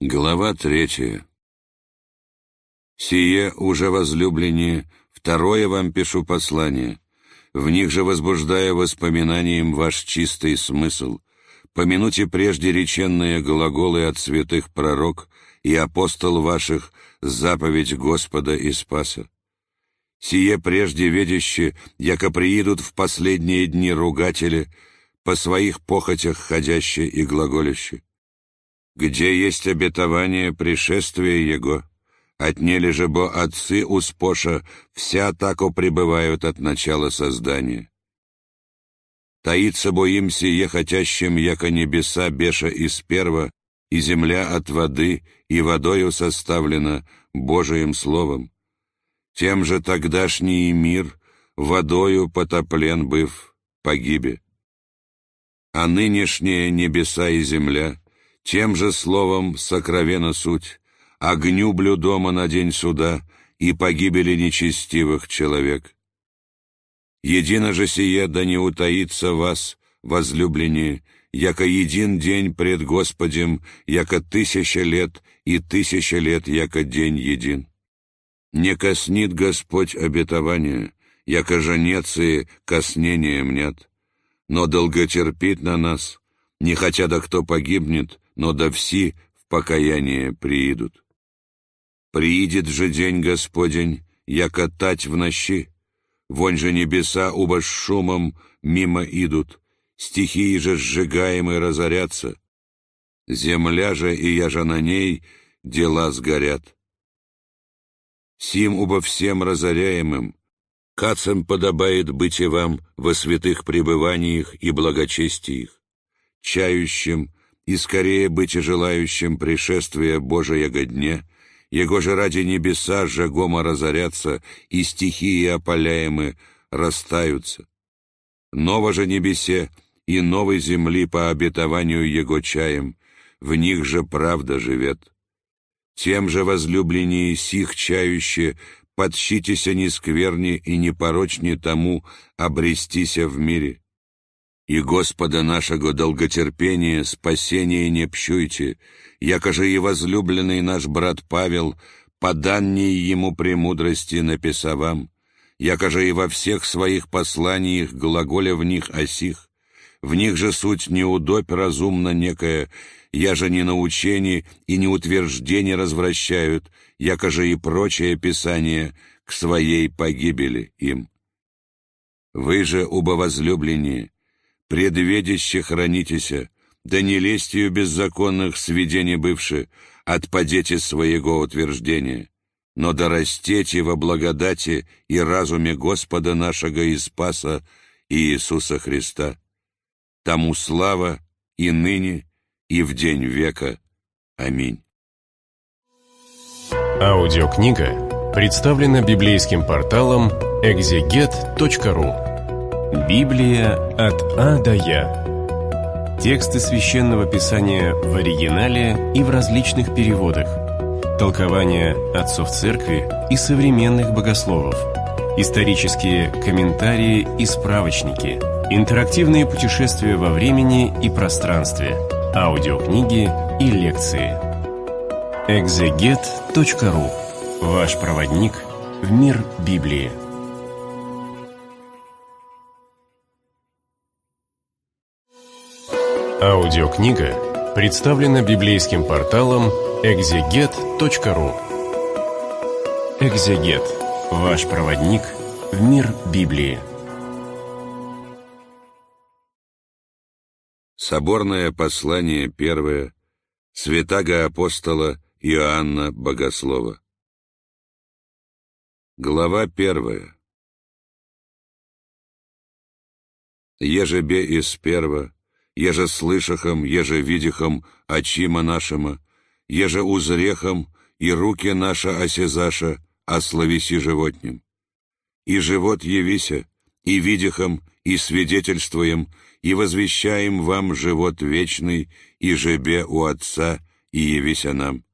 Глава третья. «Сие уже возлюбленнее, второе вам пишу послание, в них же возбуждая воспоминанием ваш чистый смысл, помянуте прежде реченные глаголы от святых пророк и апостол ваших заповедь Господа и Спаса. Сие прежде ведяще, яко приидут в последние дни ругатели, по своих похотях ходящие и глаголящие. Где есть обетование пришествия Его, Отнели же бо отцы успоша, вся тако пребывают от начала создания. Таится бо им сие хотящим, яко небеса беша из перва, и земля от воды, и водою составлена Божиим словом. Тем же тогдашний мир, водою потоплен быв, погибе. А нынешние небеса и земля, тем же словом сокровена суть, огню блюдома на день суда и погибели нечестивых человек. Едино же сие да не утаится вас, возлюбленные, яко един день пред Господем, яко тысяча лет, и тысяча лет, яко день един. Не коснит Господь обетования, яко женец и коснением нет, но долготерпит на нас, не хотя да кто погибнет, но да все в покаяние приидут. Приидет же день Господень, яко тать в нощи, вонь же небеса убо шумом мимо идут, стихии же сжигаемые разорятся, земля же и я же на ней дела сгорят. Сим убо всем разоряемым, кацам подобает быть и вам во святых пребываниях и благочестиях, чающим и скорее быть и желающим пришествия Божия дня, Его же ради небеса жагома разорятся, и стихии опаляемы растаются. Ново же небесе и новой земли по обетованию Его чаем, в них же правда живет. Тем же возлюбленнее сих чающие, подщитеся не скверни и не порочни тому обрестися в мире. И Господа нашего долготерпения, спасения не пщуйте, якоже и возлюбленный наш брат Павел, поданней ему премудрости написавам, якоже и во всех своих посланиях глаголя в них осих, в них же суть неудобь разумно некая, я же не научение и не утверждение развращают, якоже и прочее писание к своей погибели им. Вы же, оба возлюбленные, предведище хранитеся, да не лестью беззаконных сведений бывши, отпадете своего утверждения, но да растете во благодати и разуме Господа нашего и Спаса Иисуса Христа. Тому слава и ныне, и в день века. Аминь. Аудиокнига представлена библейским порталом экзегет.ру. Библия от А до Я. Тексты священного писания в оригинале и в различных переводах. Толкования отцов церкви и современных богословов. Исторические комментарии и справочники. Интерактивные путешествия во времени и пространстве – аудиокниги и лекции. Экзегет.ру. Ваш проводник в мир Библии. Аудиокнига представлена библейским порталом экзегет.ру. Экзегет. Ваш проводник в мир Библии. Соборное послание первое святаго апостола Иоанна Богослова. Глава первая. Еже бе из перва, еже слышахом, еже видихом очима нашима, еже узрехом и руки наша осязаша, ословиси животним. И живот явися, и видихом, и свидетельствуем, и возвещаем вам живот вечный, и жебе у Отца, и явися нам.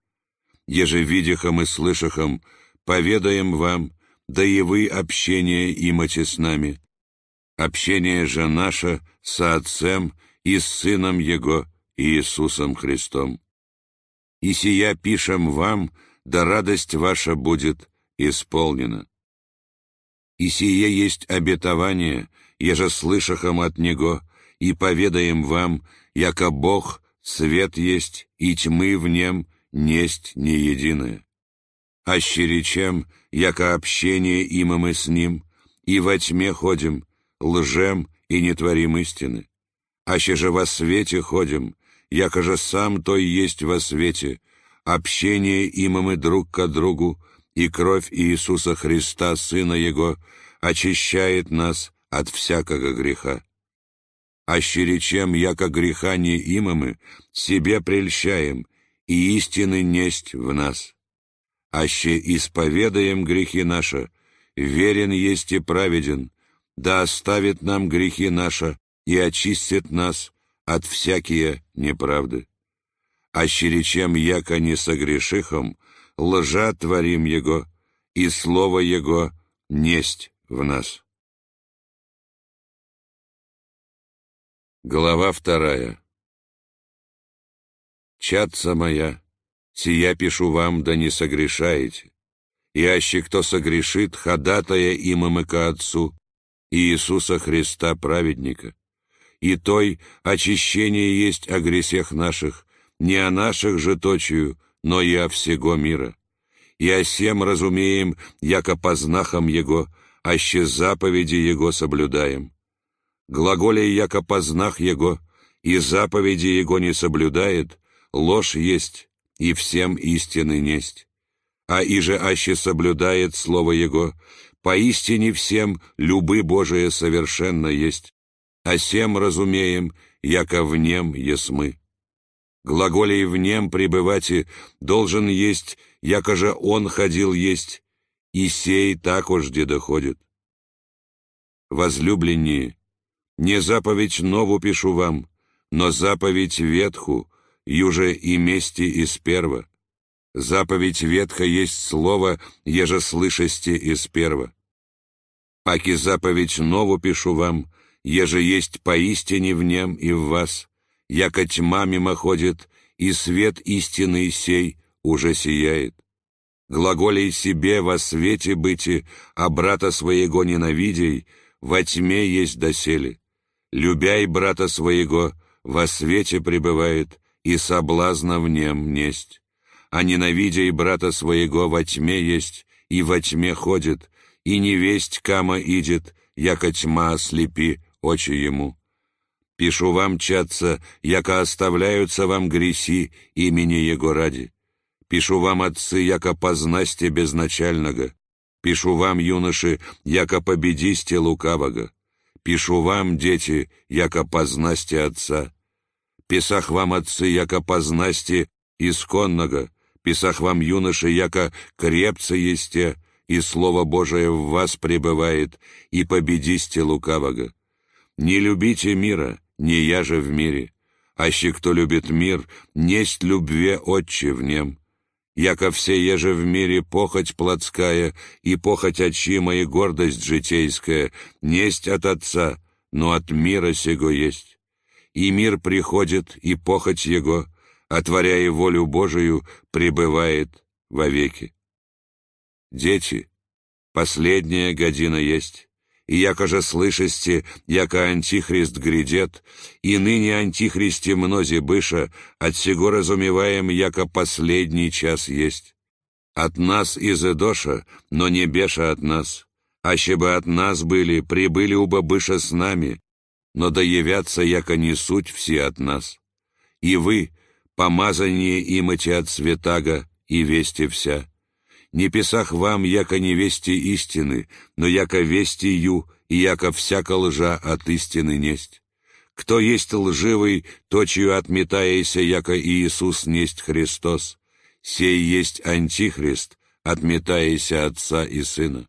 Еже видихом и слышахом, поведаем вам, да и вы общение имате с нами. Общение же наше со Отцем и с Сыном Его, Иисусом Христом. И сия пишем вам, да радость ваша будет исполнена. И сие есть обетование, еже слышахом от Него, и поведаем вам, яко Бог свет есть, и тьмы в нем несть не единое. Аще речем, яко общение има мы с Ним, и во тьме ходим, лжем и не творим истины. Аще же во свете ходим, яко же сам той есть во свете, общение има мы друг к другу, и кровь Иисуса Христа, Сына Его, очищает нас от всякого греха аще речем, яко греха не имамы, себе прельщаем, и истины несть в нас. Аще исповедаем грехи наши, верен есть и праведен, да оставит нам грехи наши и очистит нас от всякие неправды. Аще речем, яко не согрешихом, лжа творим Его, и Слово Его несть в нас. Глава вторая. Чатца моя, сия пишу вам, да не согрешаете. И аще кто согрешит, ходатая имам и ко Отцу, Иисуса Христа праведника, и той очищение есть о гресех наших, не о наших же точию, но и о всего мира. И о сем разумеем, яко познахом Его, аще заповеди Его соблюдаем. Глаголе яко познах Его, и заповеди Его не соблюдает, ложь есть, и всем истины несть. А иже аще соблюдает Слово Его, поистине всем любы Божие совершенно есть, а сем разумеем, яко в нем есмы. Глаголей в нем пребывати должен есть, яко же он ходил есть, и сей так уж где доходит. Возлюбленние, не заповедь нову пишу вам, но заповедь ветху, юже и мести из перва. Заповедь ветха есть слово, еже слышасте из перва. Паки заповедь нову пишу вам, еже есть поистине в нем и в вас, яко тьма мимоходит, и свет истины сей уже сияет. Глаголей себе во свете быти, а брата своего ненавидей, во тьме есть доселе. Любяй брата своего, во свете пребывает, и соблазна в нем несть. А ненавидя брата своего во тьме есть, и во тьме ходит, и невесть кама идет, яко тьма ослепи очи ему. Пишу вам, чаться, яко оставляются вам греси имени Его ради. Пишу вам, отцы, яко познасте безначального. Пишу вам, юноши, яко победисте лукавого. Пишу вам, дети, яко познасте отца. Писах вам, отцы, яко познасте исконного. Писах вам, юноши, яко крепце есте, и Слово Божие в вас пребывает, и победисте лукавого. Не любите мира, не я же в мире, аще кто любит мир, несть любве Отче в нем. Яко все еже в мире похоть плотская и похоть очима и гордость житейская, несть от Отца, но от мира сего есть. И мир приходит, и похоть его, отворяя волю Божию, пребывает вовеки. Дети, последняя година есть, и яко же слышасте, яко антихрист грядет, и ныне антихристе мнози быша, от сего разумеваем, яко последний час есть. От нас из Эдоша, но не беша от нас, аще бы от нас были, прибыли уба быша с нами, но да явятся, яко не суть все от нас. И вы, помазание имати от святаго, и вести вся, не писах вам, яко невесте истины, но яко вести ю, и яко всяко лжа от истины несть. Кто есть лживый, то, чью отметаяся, яко Иисус несть Христос, сей есть Антихрист, отметаяся Отца и Сына.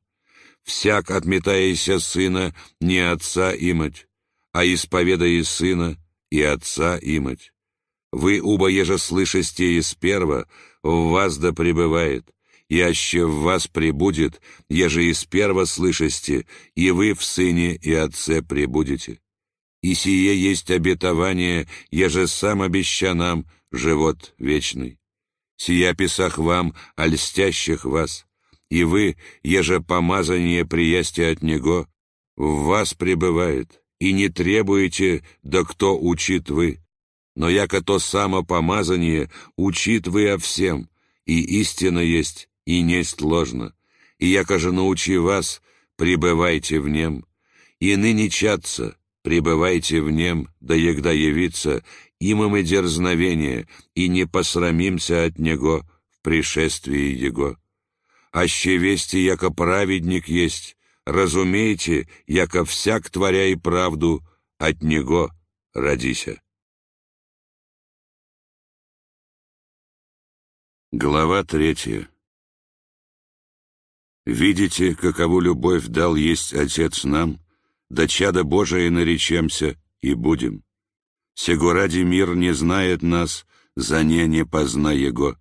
Всяк, отметаяся Сына, не Отца имать, а исповедая Сына и Отца имать. Вы оба еже слышасте из перва, в вас да пребывает, и аще в вас прибудет, еже из перво слышасте, и вы в Сыне и Отце прибудете. И сие есть обетование, еже сам обеща нам живот вечный. Сия писах вам, о вас, и вы, еже помазание приясти от Него, в вас пребывает, и не требуете, да кто учит вы. Но яко то само помазание, учит вы о всем, и истина есть, и несть ложно, и яко же научи вас, пребывайте в нем, и ныне чаться, пребывайте в нем, да егда явиться, имам и дерзновение, и не посрамимся от него в пришествии его. Аще вести, яко праведник есть, разумейте, яко всяк творя и правду, от него родися. Глава третья Видите, какову любовь дал есть Отец нам, да чадо Божие наречемся и будем. Сего ради мир не знает нас, за не не позна Его.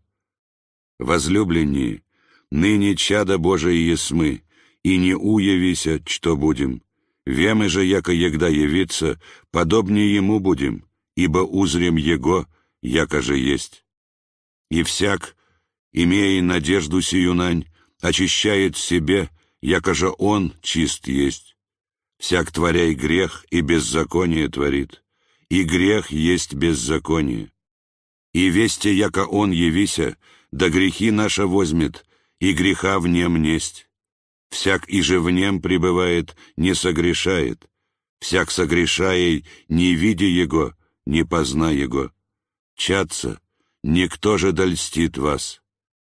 Возлюбленние, ныне чадо Божие есмы, и не уявися, что будем. Вемы же, яко егда явиться, подобнее Ему будем, ибо узрем Его, яко же есть. И всяк, имея надежду сию нань, очищает себе, яко же он чист есть. Всяк творяй грех и беззаконие творит, и грех есть беззаконие. И вести, яко он явися, да грехи наша возьмет, и греха в нем несть. Всяк и же в нем пребывает, не согрешает, всяк согрешаей, не видя его, не позна его. Чаться, никто же дольстит вас.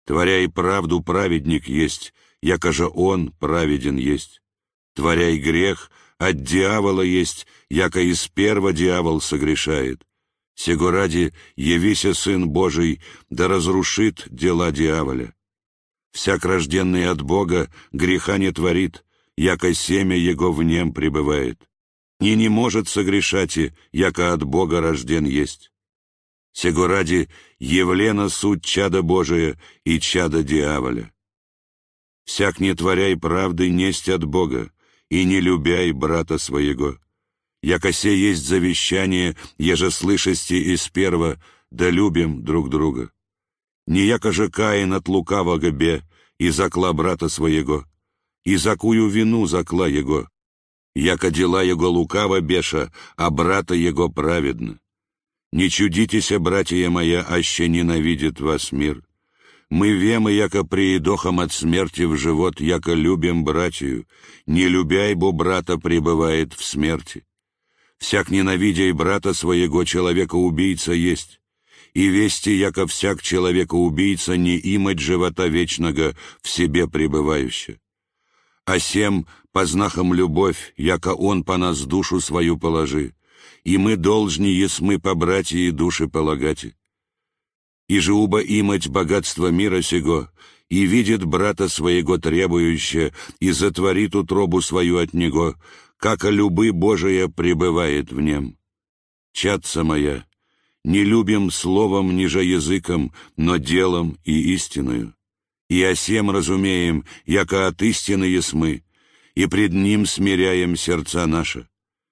Творя и правду праведник есть, яко же он праведен есть. Творя и грех, от дьявола есть, яко из перво дьявол согрешает. Сего ради явися Сын Божий, да разрушит дела дьяволя. Всяк рожденный от Бога греха не творит, яко семя его в нем пребывает. И не может согрешать и, яко от Бога рожден есть. Сего ради явлена суть чада Божия и чада дьяволя. Всяк не творяй правды несть от Бога, и не любяй брата своего. Яко се есть завещание, еже слышасти из перва, да любим друг друга. Не яко же Каин от лукавого бе, и закла брата своего, и закую вину закла его, яко дела его лукаво беша, а брата его праведно. Не чудитеся, братья моя, аще ненавидит вас мир. Мы вемы, яко приедохом от смерти в живот, яко любим братью, не любяй, бо брата пребывает в смерти. Всяк ненавидя и брата своего человека-убийца есть, и вести, яко всяк человека-убийца не имать живота вечного в себе пребывающе. А сем познахом любовь, яко он по нас душу свою положи, и мы должни есмы по братья и души полагать. И же уба имать богатство мира сего, и видит брата своего требующее, и затворит утробу свою от него, как любы Божия пребывает в нем. Чатца моя, не любим словом, ниже языком, но делом и истиною. И о сем разумеем, яко от истины есмы, и пред ним смиряем сердца наши.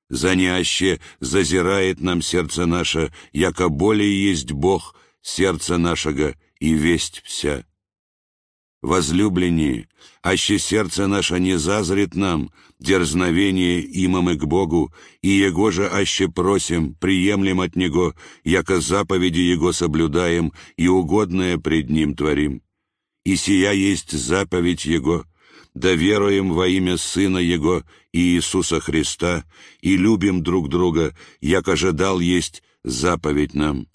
Заняще зазирает нам сердце наше, яко более есть Бог, сердце нашего и весть вся. Возлюбленнее, аще сердце наше не зазрит нам, дерзновение имам к Богу, и Его же аще просим, приемлем от Него, яко заповеди Его соблюдаем и угодное пред Ним творим. И сия есть заповедь Его, да веруем во имя Сына Его и Иисуса Христа, и любим друг друга, яко же дал есть заповедь нам.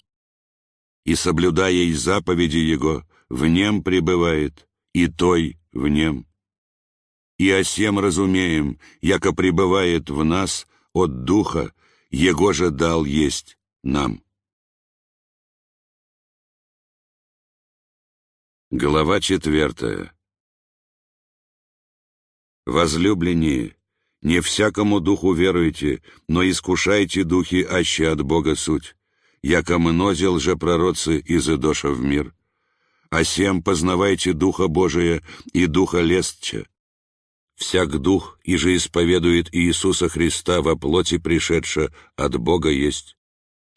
И соблюдая и заповеди Его, в нем пребывает, и той в нем. И о сем разумеем, яко пребывает в нас от Духа, Его же дал есть нам. Глава четвертая Возлюбленные, не всякому духу веруйте, но искушайте духи, аще от Бога суть, яко мнози лжепророцы из Идоша в мир, а сем познавайте Духа Божия и Духа Лестча. Всяк дух, и же исповедует Иисуса Христа во плоти пришедша, от Бога есть.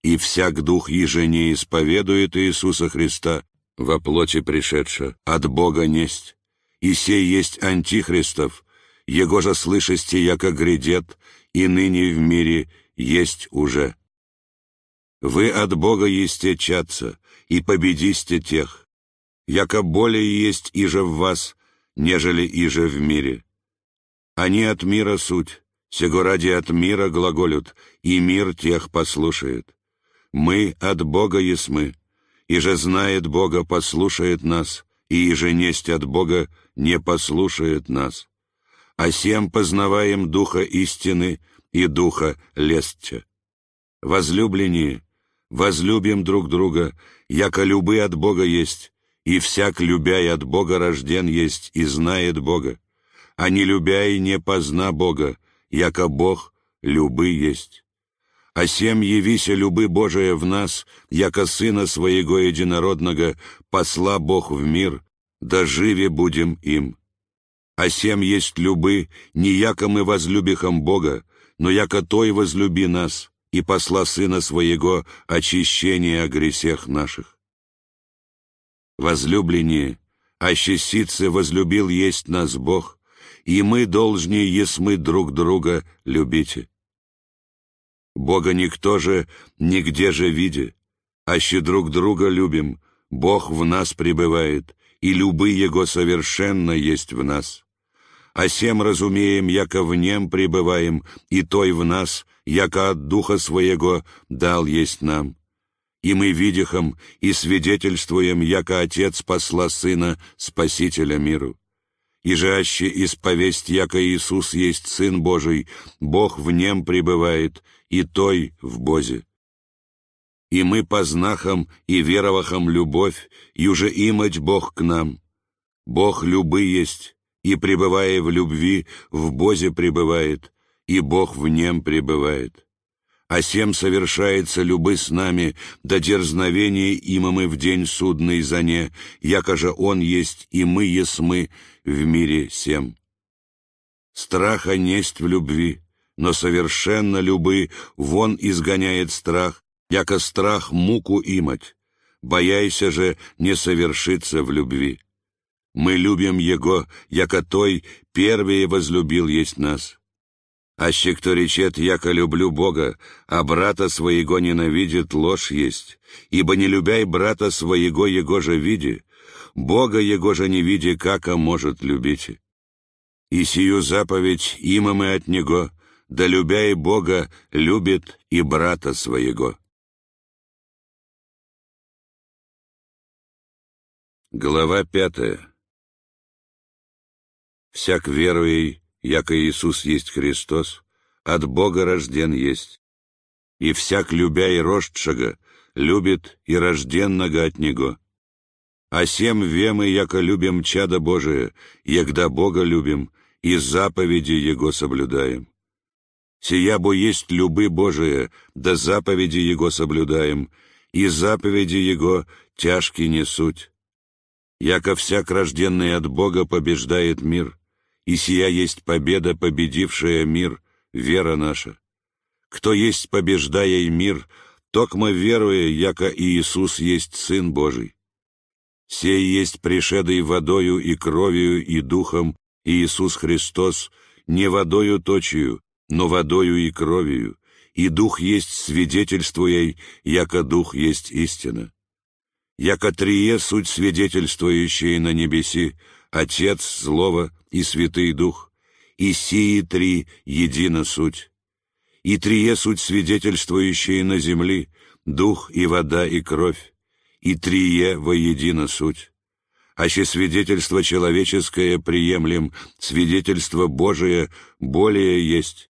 И всяк дух, еже не исповедует Иисуса Христа, во плоти пришедша, от Бога несть. И сей есть антихристов, его же слышасти, яко грядет, и ныне в мире есть уже. Вы от Бога есте чаться, и победисте тех, яко более есть иже в вас, нежели иже в мире. Они от мира суть, сего ради от мира глаголют, и мир тех послушает. Мы от Бога есмы, и же знает Бога, послушает нас, и иже несть от Бога не послушает нас. А сем познаваем Духа истины и Духа лестча. Возлюбленные, возлюбим друг друга, яко любы от Бога есть, и всяк, любя и от Бога рожден есть и знает Бога, а не любя и не позна Бога, яко Бог любы есть. А сем явися любы Божия в нас, яко Сына Своего Единородного посла Бог в мир, да живе будем им. А сем есть любы, не яко мы возлюбихом Бога, но яко Той возлюби нас, и посла Сына Своего очищение о гресех наших возлюбленнее, аще ситце возлюбил есть нас Бог, и мы должны, есмы друг друга, любите. Бога никто же, нигде же виде, аще друг друга любим, Бог в нас пребывает, и любы Его совершенно есть в нас. А сем разумеем, яко в нем пребываем, и той в нас, яко от Духа Своего дал есть нам. И мы видихом и свидетельствуем, яко Отец посла Сына, Спасителя миру. И жаще исповесть, яко Иисус есть Сын Божий, Бог в нем пребывает, и той в Бозе и мы познахом и веровахом любовь, и уже имать Бог к нам. Бог любы есть, и, пребывая в любви, в Бозе пребывает, и Бог в нем пребывает. А сем совершается любы с нами, до дерзновения има мы в день судный за не, яко же Он есть, и мы есмы в мире сем. Страха несть в любви, но совершенно любы, вон изгоняет страх, яко страх муку имать, бояйся же не совершиться в любви. Мы любим Его, яко Той первее возлюбил есть нас. Аще кто речет, яко люблю Бога, а брата своего ненавидит, ложь есть, ибо не любяй брата своего Его же види, Бога Его же не види, как а может любить. И сию заповедь има мы от Него, да любя и Бога, любит и брата своего. Глава пятая. Всяк веруей, яко Иисус есть Христос, от Бога рожден есть, и всяк, любя и рождшего, любит и рожденного от Него. А сем вемы, яко любим чада Божие, егда Бога любим, и заповеди Его соблюдаем. Сия бо есть любы Божие, да заповеди Его соблюдаем, и заповеди Его тяжкие не суть яко всяк рожденный от Бога побеждает мир, и сия есть победа, победившая мир, вера наша. Кто есть побеждая мир, токмо веруя, яко Иисус есть Сын Божий. Сей есть пришедый водою и кровью и духом Иисус Христос, не водою точию, но водою и кровью, и дух есть свидетельствуя, яко дух есть истина яко трие суть свидетельствующие на небеси, Отец, Слово и Святый Дух, и сии три едино суть. И трие суть свидетельствующие на земли, Дух и вода и кровь, и трие воедино суть. Аще свидетельство человеческое приемлем, свидетельство Божие более есть,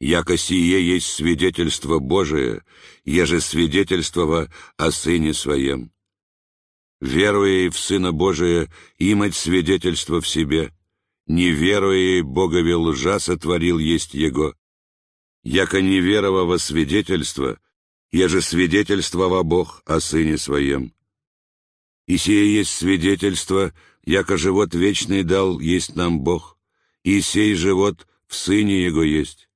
яко сие есть свидетельство Божие, еже свидетельство о Сыне Своем. Веруя в Сына Божия, имать свидетельство в себе, не веруя Богове лжа сотворил есть Его. Яко неверового свидетельства, еже свидетельство во Бог о Сыне Своем. И сие есть свидетельство, яко живот вечный дал есть нам Бог, и сей живот в Сыне Его есть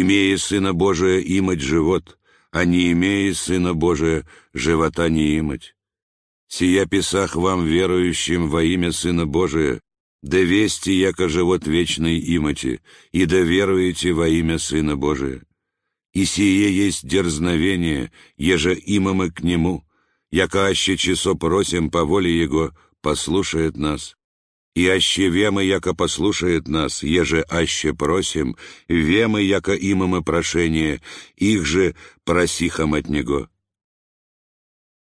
имея Сына Божия имать живот, а не имея Сына Божия живота не имать. Сия писах вам, верующим во имя Сына Божия, да вести, яко живот вечный имати, и да веруете во имя Сына Божия. И сие есть дерзновение, еже имамы к Нему, яко аще часо просим по воле Его, послушает нас. И аще вемы, яко послушает нас, еже аще просим, вемы, яко имаме прошение, их же просихом от Него.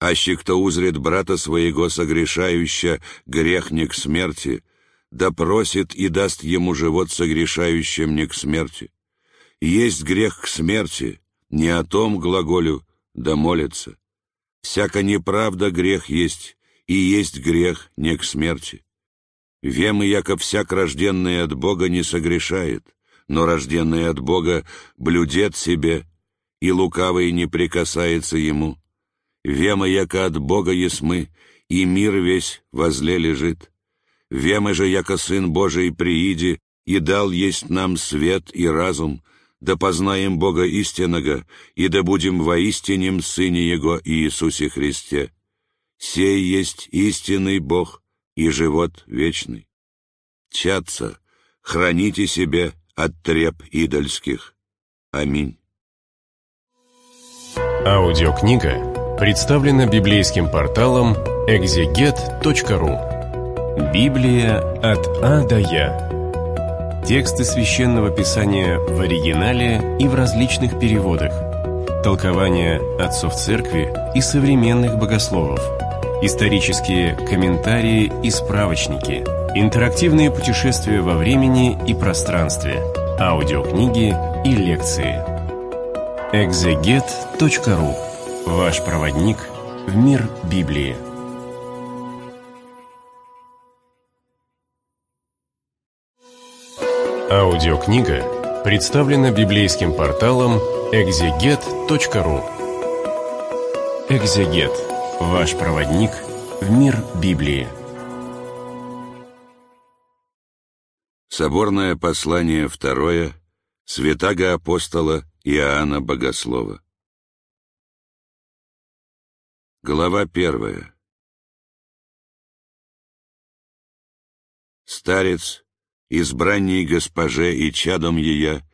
Аще кто узрит брата своего согрешающа, грехник смерти, да просит и даст ему живот согрешающим не к смерти. Есть грех к смерти, не о том глаголю, да молится. Всяко неправда грех есть, и есть грех не к смерти. Вемы, яко всяк рожденный от Бога не согрешает, но рожденный от Бога блюдет себе, и лукавый не прикасается ему. Вема, яко от Бога есмы, и мир весь возле лежит. Вемы же, яко Сын Божий прииди, и дал есть нам свет и разум, да познаем Бога истинного, и да будем воистинем Сыне Его Иисусе Христе. Сей есть истинный Бог, и живот вечный. отчаться, храните себе от треп идольских. Аминь. Аудиокнига представлена библейским порталом экзегет.ру Библия от А до Я. Тексты священного писания в оригинале и в различных переводах. Толкования отцов церкви и современных богословов. Исторические комментарии и справочники. Интерактивные путешествия во времени и пространстве. Аудиокниги и лекции. Экзегет.ру. Ваш проводник в мир Библии. Аудиокнига представлена библейским порталом экзегет.ру. Экзегет. Ваш проводник в мир Библии. Соборное послание второе святаго апостола Иоанна Богослова. Глава первая. Старец, избранней госпоже и чадом ея,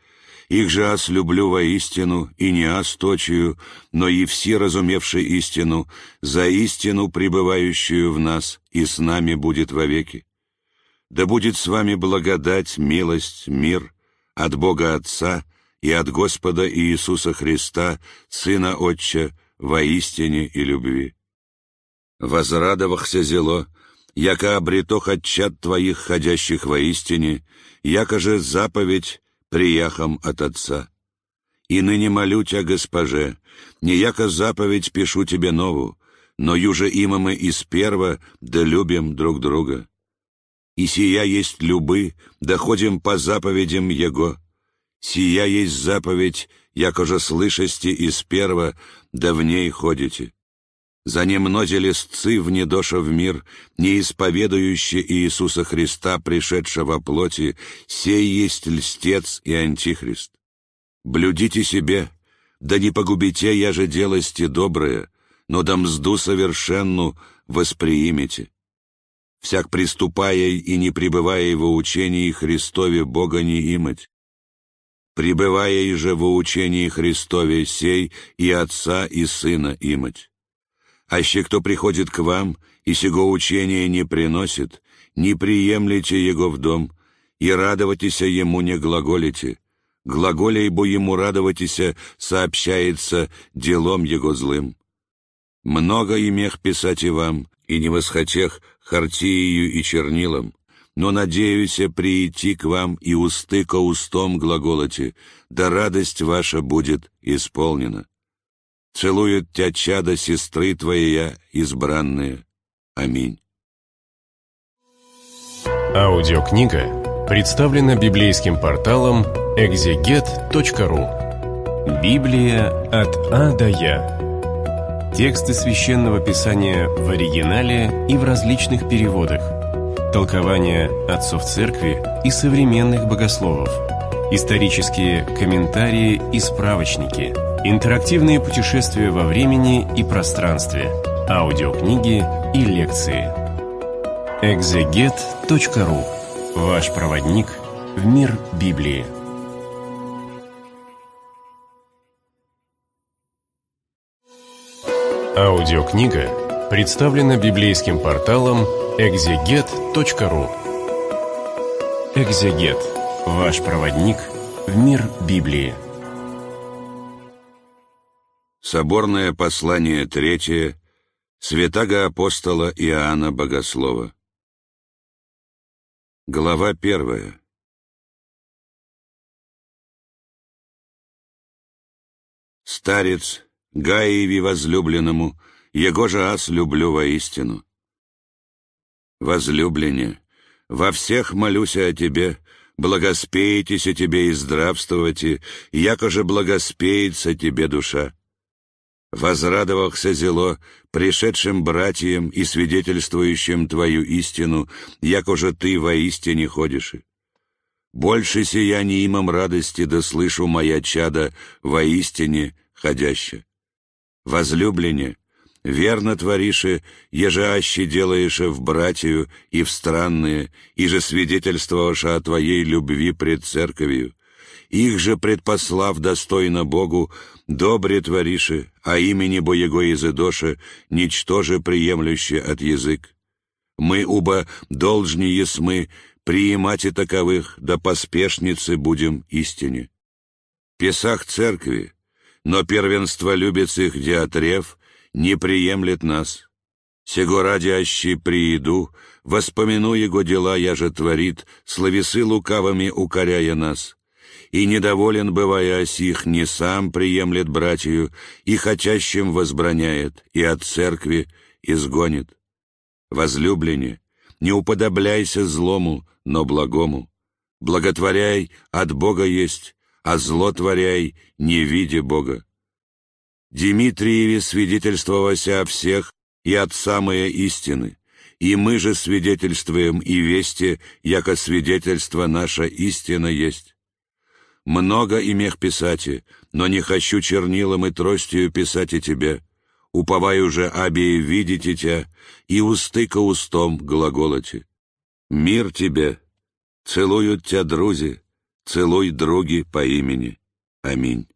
их же ас люблю воистину, и не ас точию, но и все разумевшие истину, за истину, пребывающую в нас, и с нами будет вовеки. Да будет с вами благодать, милость, мир от Бога Отца и от Господа Иисуса Христа, Сына Отча, воистине и любви. Возрадовахся зело, яко обретох отчат твоих, ходящих воистине, яко же заповедь прияхом от Отца. И ныне молю тебя, госпоже, не яко заповедь пишу тебе нову, но юже има мы из перва, да любим друг друга. И сия есть любы, доходим по заповедям Его. Сия есть заповедь, яко же слышасти из перва, да в ней ходите. За немнози листцы внедоша в мир, не исповедующие Иисуса Христа, пришедшего плоти, сей есть льстец и антихрист. Блюдите себе, да не погубите я же делости доброе, но да мзду совершенну восприимите. Всяк приступая и не пребывая во учении Христове Бога не имать. Пребывая и же во учении Христове сей и Отца и Сына имать. Аще кто приходит к вам, и сего учения не приносит, не приемлете его в дом, и радоватися ему не глаголите. Глаголя ибо ему радоватися сообщается делом его злым. Много имех писать и вам, и не восхотех хартиею и чернилом, но надеюся прийти к вам и усты ко устом глаголоте, да радость ваша будет исполнена. Целует тебя чада сестры твоя избранные. Аминь. Аудиокнига представлена библейским порталом экзегет.ру. Библия от А до Я. Тексты священного писания в оригинале и в различных переводах. Толкования отцов церкви и современных богословов. Исторические комментарии и справочники – Интерактивные путешествия во времени и пространстве. Аудиокниги и лекции. Экзегет.ру. Ваш проводник в мир Библии. Аудиокнига представлена библейским порталом экзегет.ру. Экзегет. Ваш проводник в мир Библии. Соборное послание третье святаго апостола Иоанна Богослова. Глава первая. Старец, Гаиви возлюбленному, его же ас люблю воистину. Возлюблене, во всех молюся о тебе, благоспейтесь о тебе и здравствуйте, яко же благоспеется тебе душа Возрадовался зело пришедшим братьям и свидетельствующим Твою истину, яко же Ты воистине ходишь. Больше сия не имам радости, да слышу моя чада воистине ходяща. Возлюблене, верно творише, еже аще делаеше в братью и в странные, и же свидетельствоваше о Твоей любви пред церковью. Их же предпослав достойно Богу, добре творише, а имени Боего Изыдоше, ничтоже приемлюще от язык. Мы уба должни есмы, приимать и таковых, да поспешницы будем истине. Песах церкви, но первенство любец их диатрев, не приемлет нас. Сего радящий прииду, воспомяну его дела я же творит, словесы лукавыми укоряя нас. И недоволен, бывая осих, не сам приемлет братью, и хотящим возбраняет, и от церкви изгонит. Возлюблене, не уподобляйся злому, но благому. Благотворяй, от Бога есть, а зло творяй, не видя Бога. Дмитриеве свидетельствовася о всех и от самые истины, и мы же свидетельствуем и вести, яко свидетельство наша истина есть. Много имех писати, но не хочу чернилом и тростью писать и тебе. Уповаю же обе видите тебя, и усты ко устом глаголоти. Мир тебе, целуют тебя друзи, целуй други по имени. Аминь.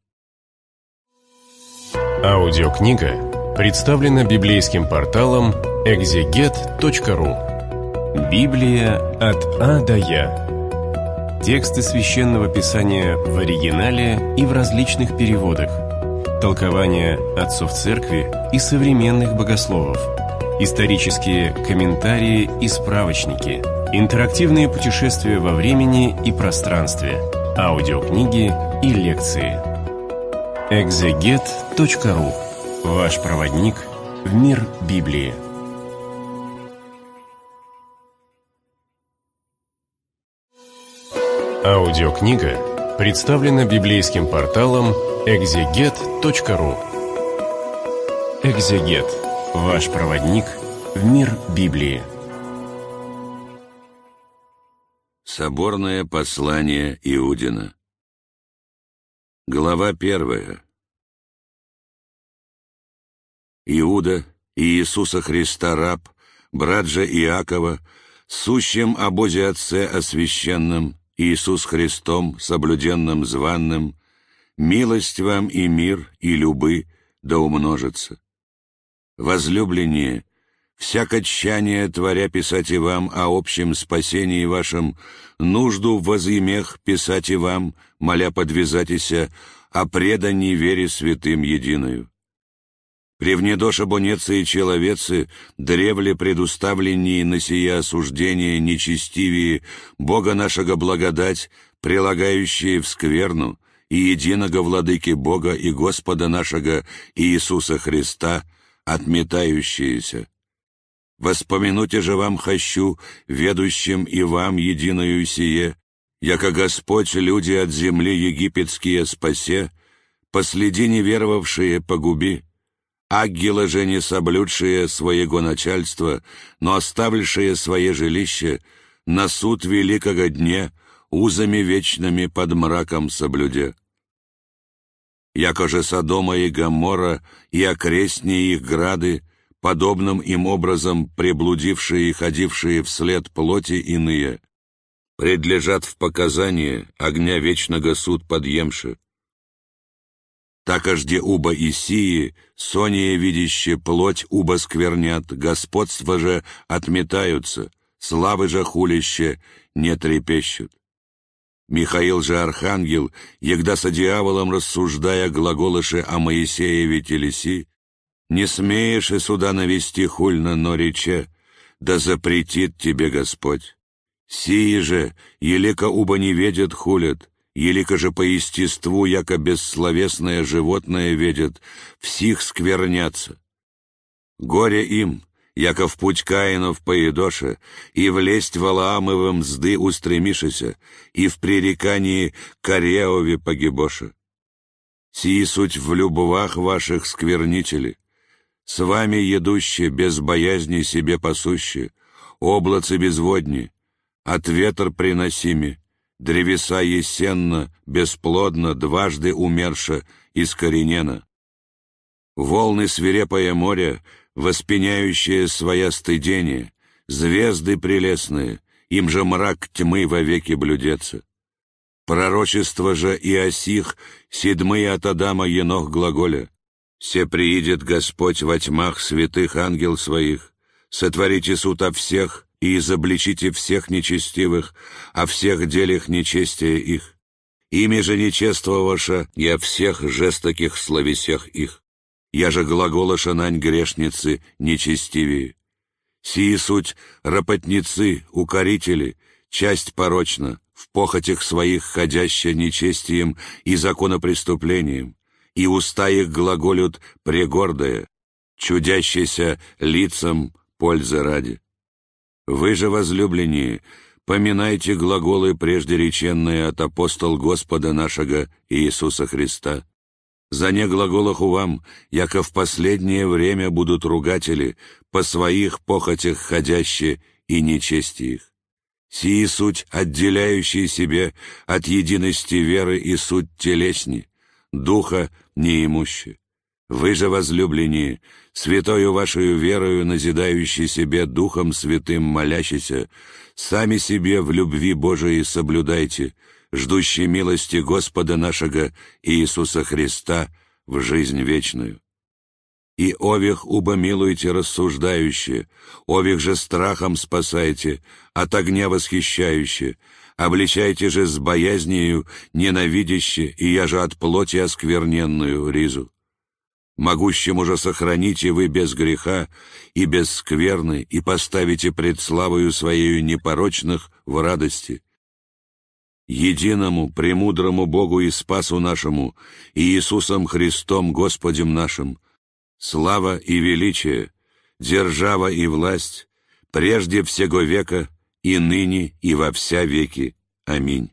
Аудиокнига представлена библейским порталом экзегет.ру Библия от А до Я. Тексты священного писания в оригинале и в различных переводах. Толкования отцов церкви и современных богословов. Исторические комментарии и справочники. Интерактивные путешествия во времени и пространстве. Аудиокниги и лекции. Экзегет.ру Ваш проводник в мир Библии. Аудиокнига представлена библейским порталом экзегет.ру Экзегет. Ваш проводник в мир Библии. Соборное послание Иудина Глава первая. Иуда и Иисуса Христа раб, брат же Иакова, сущим обозе Отце освященным, Иисус Христом, соблюденным званным, милость вам и мир, и любы, да умножится. Возлюбленнее, всяко тщание творя писать и вам о общем спасении вашем, нужду возымех писать и вам, моля подвязатися, о предании вере святым единую. Превнедоша бонецы и человецы, древле предуставленние на сие осуждение нечестивее, Бога нашего благодать, прилагающие в скверну, и единого владыки Бога и Господа нашего Иисуса Христа, отметающиеся. Воспомянуте же вам хочу, ведущим и вам единую сие, яко Господь люди от земли египетские спасе, последи неверовавшие погуби, ангелы же не соблюдшие своего начальства, но оставившие свое жилище, на суд великого дня, узами вечными под мраком соблюдя. Яко же Содома и Гоморра и окрестнее их грады, подобным им образом приблудившие и ходившие вслед плоти иные, предлежат в показание огня вечного суд подъемши. Такожде уба Исии, сония видяще плоть уба сквернят, господство же отметаются, славы же хулище не трепещут. Михаил же архангел, егда со дьяволом рассуждая глаголыше о Моисееве телеси, не смеешь и суда навести хульно, но рече, да запретит тебе Господь. Сии же, елика уба не ведет, хулят, елика же по естеству, яко бессловесное животное ведет, всех сквернятся. Горе им, яко в путь Каинов поедоша, и влезть Валаамовым мзды устремишися, и в пререкании Кореове погибоша. Сии суть в любовах ваших сквернители, с вами едущие без боязни себе пасущие, облацы безводни, от ветр приносими, древеса есенно, бесплодно, дважды умерша, искоренена. Волны свирепое море, воспеняющее своя стыдение, звезды прелестные, им же мрак тьмы вовеки блюдется. Пророчество же и осих, седьмые от Адама енох глаголя. Се приидет Господь во тьмах святых ангел своих, сотворите суд о всех и изобличите всех нечестивых, о всех делях нечестия их. Ими же нечествоваша и о всех жестоких словесях их. Я же глаголаша нань грешницы нечестивее. Сии суть ропотницы, укорители, часть порочна, в похотях своих ходящая нечестием и законопреступлением, и уста их глаголют прегордое, чудящееся лицам пользы ради. Вы же, возлюбленные, поминайте глаголы прежде реченные от апостол Господа нашего Иисуса Христа. За не глаголах у вам, яко в последнее время будут ругатели, по своих похотях ходящие и нечести их. Сии суть, отделяющие себе от единости веры и суть телесни, духа неимущи. Вы же, возлюбленные, святою вашей верою назидающий себе Духом Святым молящийся, сами себе в любви Божией соблюдайте, ждущие милости Господа нашего Иисуса Христа в жизнь вечную. И ових уба милуйте рассуждающие, ових же страхом спасайте, от огня восхищающе, обличайте же с боязнею ненавидяще, и я же от плоти оскверненную ризу. Могущему же сохраните вы без греха и без скверны, и поставите пред славою Своею непорочных в радости. Единому, премудрому Богу и Спасу нашему, и Иисусом Христом Господем нашим, слава и величие, держава и власть, прежде всего века, и ныне, и во вся веки. Аминь.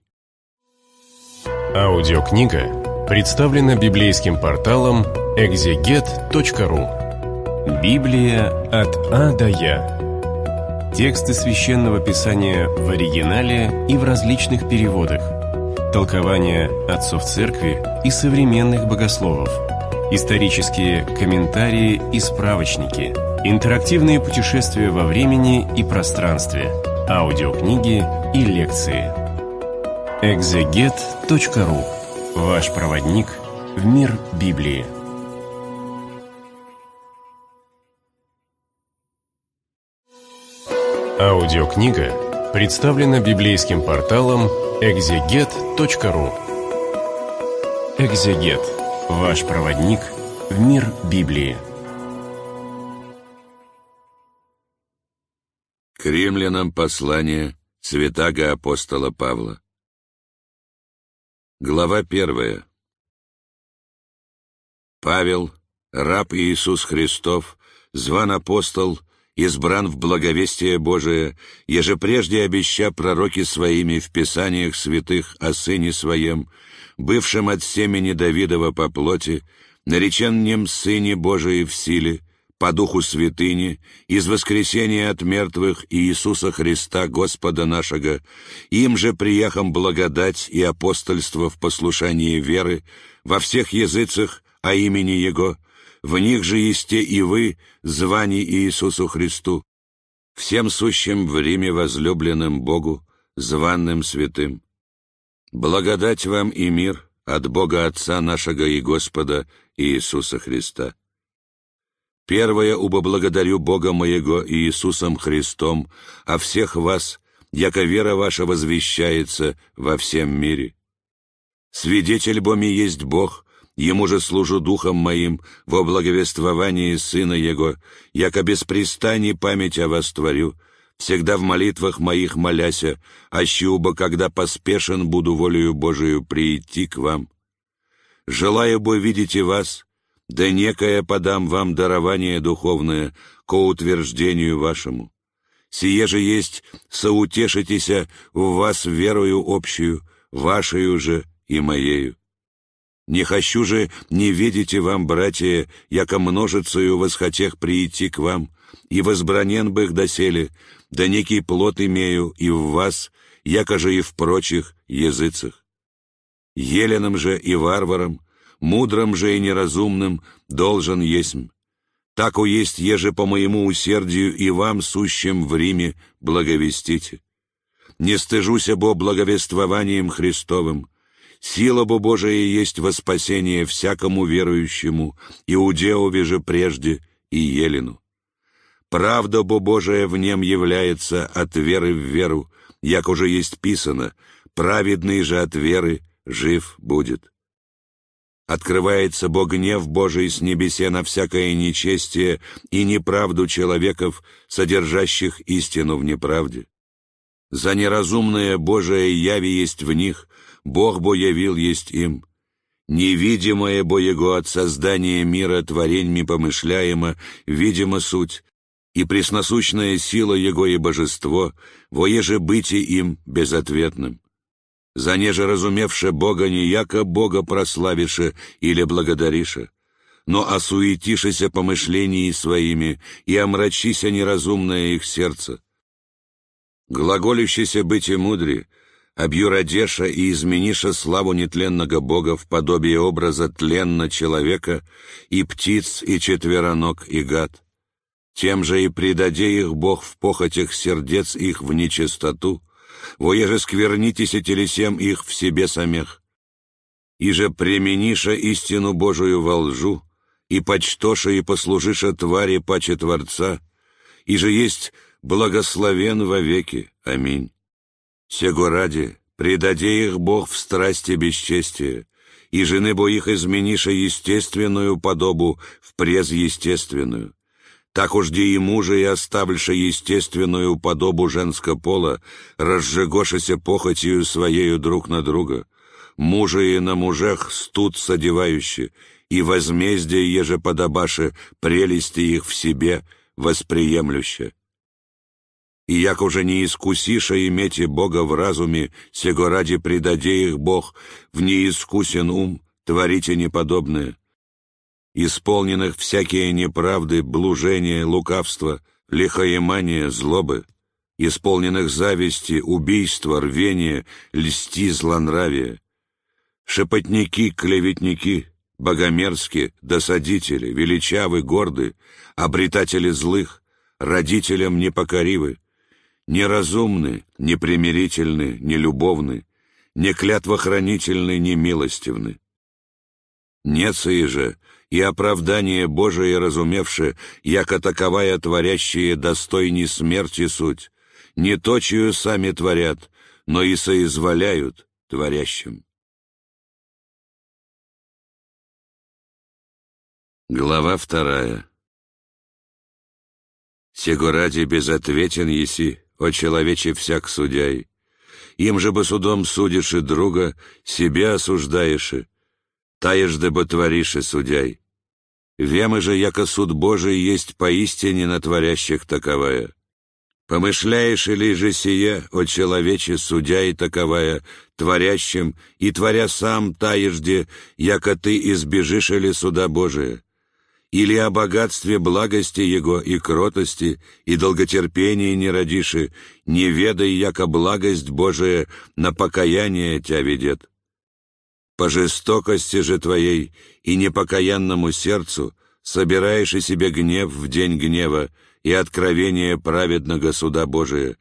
Аудиокнига представлена библейским порталом экзегет.ру Библия от А до Я. Тексты священного писания в оригинале и в различных переводах. Толкования отцов церкви и современных богословов. Исторические комментарии и справочники. Интерактивные путешествия во времени и пространстве. Аудиокниги и лекции. Экзегет.ру Ваш проводник в мир Библии. Аудиокнига представлена библейским порталом экзегет.ру Экзегет. Ваш проводник в мир Библии. К римлянам послание святаго апостола Павла. Глава первая. Павел, раб Иисус Христов, зван апостол, избран в благовестие Божие, еже прежде обеща пророки своими в Писаниях святых о Сыне Своем, бывшем от семени Давидова по плоти, наречен нем Сыне Божией в силе, по духу святыни, из воскресения от мертвых Иисуса Христа Господа нашего, им же приехам благодать и апостольство в послушании веры во всех языцах о имени Его, в них же есте и вы, звани Иисусу Христу, всем сущим в Риме возлюбленным Богу, званным святым. Благодать вам и мир от Бога Отца нашего и Господа Иисуса Христа. Первое ублагодарю Бога моего Иисусом Христом, а всех вас, яко вера ваша возвещается во всем мире. Свидетель боми есть Бог, Ему же служу духом моим во благовествовании Сына Его, яко без пристаний память о вас творю, всегда в молитвах моих моляся, ощуба, когда поспешен буду волею Божию прийти к вам. Желаю бы видеть и вас, да некое подам вам дарование духовное ко утверждению вашему. Сие же есть соутешитеся в вас верою общую, вашею же и моею. Не хочу же не видите вам, братья, яко множицею восхотех прийти к вам, и возбранен бы их доселе, да некий плод имею и в вас, яко же и в прочих языцах. Еленам же и варварам, мудрым же и неразумным должен есмь. Так есть еже по моему усердию и вам, сущим в Риме, благовестите. Не стыжуся бо благовествованием Христовым, сила бо Божия есть во спасение всякому верующему, Иудеове же прежде и Елену. Правда бо Божия в нем является от веры в веру, як уже есть писано, праведный же от веры жив будет. Открывается Бог гнев Божий с небесе на всякое нечестие и неправду человеков, содержащих истину в неправде. За неразумное Божие яви есть в них, Бог бо явил есть им. Невидимое бо Его от создания мира твореньми помышляемо, видимо суть, и пресносущная сила Его и божество, воеже быти им безответным за неже разумевше Бога не яко Бога прославише или благодарише, но осуетишися помышлении своими и омрачися неразумное их сердце. Глаголющийся быть и мудри, объюродеша и измениша славу нетленного Бога в подобие образа тленно человека и птиц, и четвероног, и гад. Тем же и предаде их Бог в похотях сердец их в нечистоту, воеже сквернитеся телесем их в себе самих. И же премениша истину Божию во лжу, и почтоша и послужиша твари паче Творца, и же есть благословен вовеки. Аминь. Сего ради предаде их Бог в страсти бесчестия, и жены бо их измениша естественную подобу в презъестественную, так уж где и мужа и оставльша естественную подобу женского пола, разжигошися похотью своею друг на друга, мужа и на мужах студ содевающие, и возмездие еже подобаше прелести их в себе восприемлюще. И як уже не искусиша имете Бога в разуме, сего ради предаде их Бог в неискусен ум, творите неподобное, исполненных всякие неправды, блужения, лукавства, лихоемания, злобы, исполненных зависти, убийства, рвения, льсти, злонравия, шепотники, клеветники, богомерзки, досадители, величавы, горды, обретатели злых, родителям непокоривы, неразумны, непримирительны, нелюбовны, не клятвохранительны, не милостивны. Неции же, и оправдание Божие разумевши, яко таковая творящие достойни смерти суть, не то, чью сами творят, но и соизволяют творящим. Глава вторая Сего ради безответен еси, о человече всяк судяй. Им же бы судом судишь и друга, себя осуждаешь, таежде бы творишь и судяй. Вемы же, яко суд Божий есть поистине на творящих таковая. Помышляешь ли же сие, о человече, судя и таковая, творящим, и творя сам таежде, яко ты избежишь ли суда Божия? Или о богатстве благости Его и кротости, и долготерпении не родиши, не ведай, яко благость Божия на покаяние тебя ведет? По жестокости же твоей и непокаянному сердцу собираешь и себе гнев в день гнева и откровение праведного суда Божия,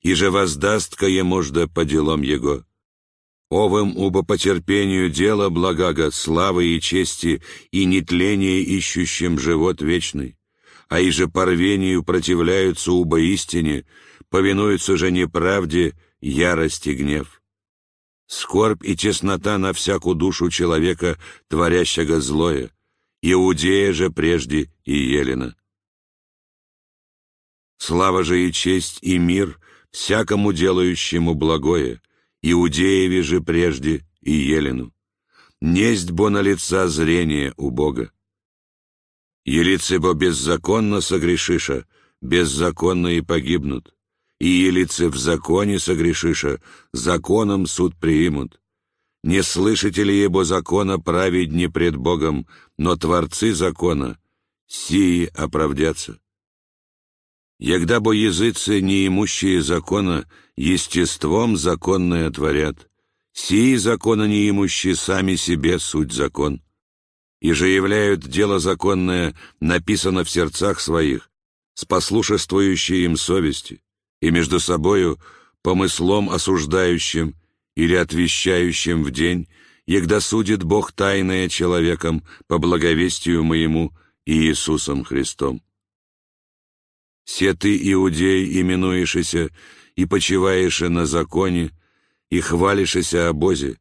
и же воздаст-ка ему жда по делам его. Овым убо потерпению дела благага, славы и чести, и нетление ищущим живот вечный, а и же порвению противляются убо истине, повинуются же неправде, ярость и гнев скорбь и теснота на всякую душу человека, творящего злое, Иудея же прежде и Елена. Слава же и честь и мир всякому делающему благое, Иудееве же прежде и Елену. Несть бо на лица зрение у Бога. Елицы бо беззаконно согрешиша, беззаконно и погибнут и елицы в законе согрешиша, законом суд примут. Не слышите ли его закона праведни пред Богом, но творцы закона, сии оправдятся. Егда бо языцы, неимущие закона, естеством законное творят, Сии законы неимущие сами себе суть закон. И же являют дело законное, написано в сердцах своих, с послушествующей им совести, и между собою помыслом осуждающим или отвещающим в день, егда судит Бог тайное человеком по благовестию моему и Иисусом Христом. Се ты, иудей, именуешься, и почиваешь на законе, и хвалишься о Бозе,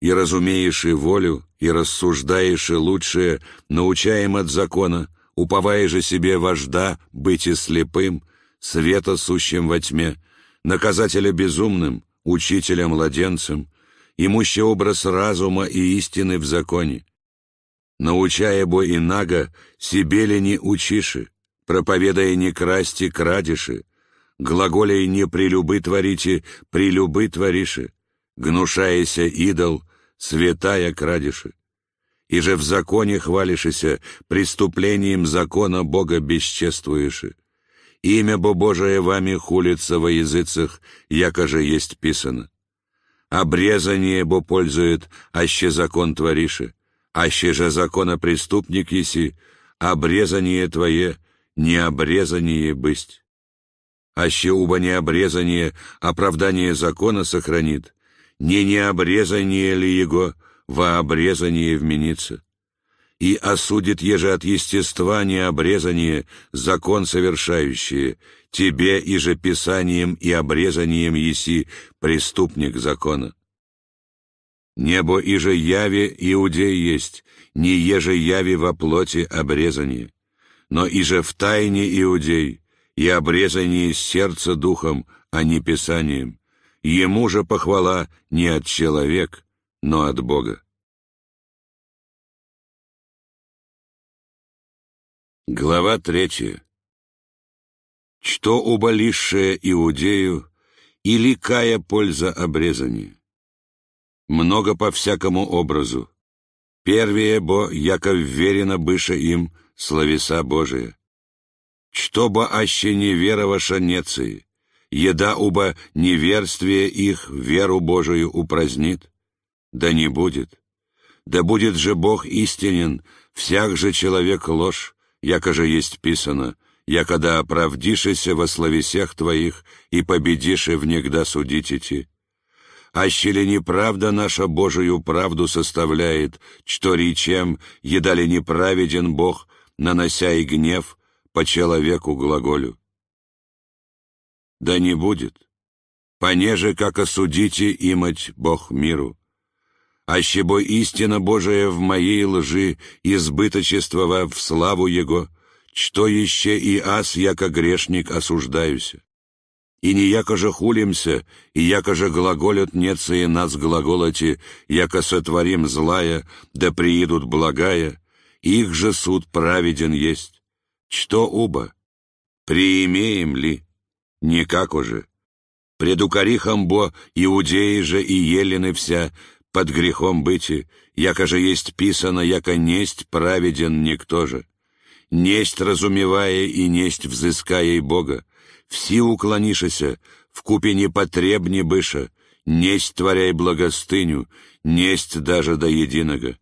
и разумеешь и волю, и рассуждаешь и лучшее, научаем от закона, уповая же себе вожда быть и слепым, света сущим во тьме, наказателя безумным, учителя младенцем, имущий образ разума и истины в законе. Научая бо и нага, себе ли не учиши, проповедая не красти, крадиши, глаголяй не прелюбы творите, прелюбы твориши, гнушаяся идол, святая крадиши. И же в законе хвалишися, преступлением закона Бога бесчествуеши. Имя Бо Божие вами хулится во языцах, якоже есть писано. Обрезание Бо пользует, аще закон твориши, аще же закона преступник еси, обрезание твое, не обрезание бысть. Аще уба не обрезание оправдание закона сохранит, не необрезание ли его во обрезание вменится? И осудит еже от естества необрезание закон совершающее, тебе и же писанием и обрезанием еси преступник закона. Небо и же яви иудей есть, не еже яви во плоти обрезание но и же в тайне иудей, и обрезание сердца духом, а не писанием. Ему же похвала не от человек, но от Бога. Глава третья. Что уболившее иудею, или кая польза обрезания? Много по всякому образу. Первее, бо, яко верено быше им, словеса Божия. Чтоба аще невероваша неции, еда уба неверствие их веру Божию упразднит? Да не будет. Да будет же Бог истинен, всяк же человек ложь, якоже есть писано, якода оправдишися во словесях твоих и победишь и внегда судить идти. Аще ли неправда наша Божию правду составляет, что речем, еда ли неправеден Бог, нанося и гнев по человеку глаголю. Да не будет, понеже, как осудите имать Бог миру. Аще бо истина Божия в моей лжи, избыточествова в славу Его, что еще и аз, яко грешник, осуждаюся. И не яко же хулимся, и яко же глаголят нецы нас глаголоти, яко сотворим злая, да приидут благая, их же суд праведен есть. Что уба? Приимеем ли? Никак уже. Предукарихом бо иудеи же и елены вся, под грехом быти, яко же есть писано, яко несть праведен никто же. Несть разумевая и несть взыская и Бога, все уклонишися, в купе непотребни быша, несть творяй благостыню, несть даже до единого.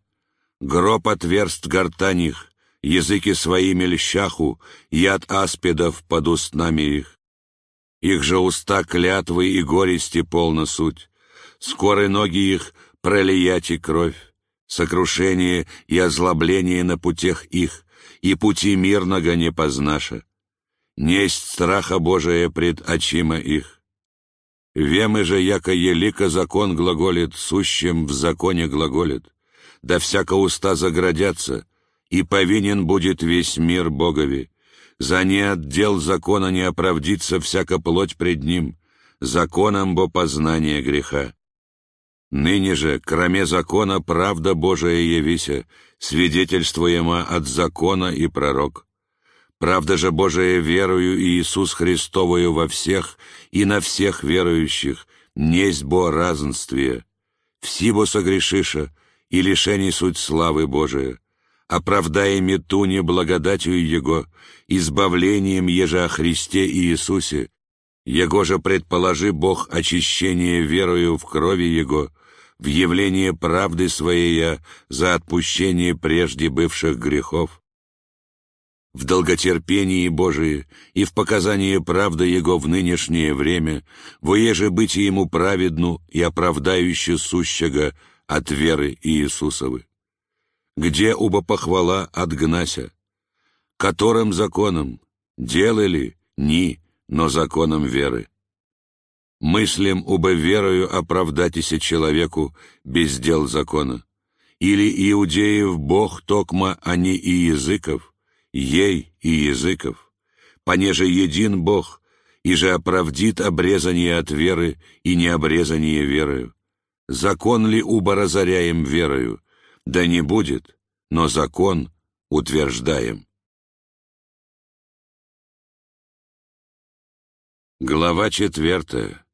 Гроб отверст гортаних, языки своими льщаху, яд аспидов под устнами их. Их же уста клятвы и горести полна суть. Скоры ноги их пролиять и кровь, сокрушение и озлобление на путях их, и пути мирного не познаша. Несть страха Божия пред очима их. Вемы же, яко елика закон глаголит, сущим в законе глаголит да всяко уста заградятся, и повинен будет весь мир Богови. За неотдел закона не оправдится всяко плоть пред ним, законом бо познание греха. Ныне же, кроме закона, правда Божия явися, свидетельствуема от закона и пророк. Правда же Божия верую Иисус Христовую во всех и на всех верующих, несть бо разнствие. Всибо согрешиша, и лишений суть славы Божия, оправдая метуне благодатью Его, избавлением еже о Христе и Иисусе, Его же предположи Бог очищение верою в крови Его, в явление правды Своей за отпущение прежде бывших грехов, в долготерпении Божие и в показании правды Его в нынешнее время, воеже быть Ему праведну и оправдающе сущего от веры Иисусовы. Где уба похвала от гнася? Которым законом? Делали? Ни, но законом веры. Мыслим уба верою оправдатися человеку без дел закона. Или иудеев Бог токма, а не и языков, ей и языков, понеже един Бог, и же оправдит обрезание от веры и необрезание верою. Закон ли уба разоряем верою? Да не будет, но закон утверждаем. Глава четвертая.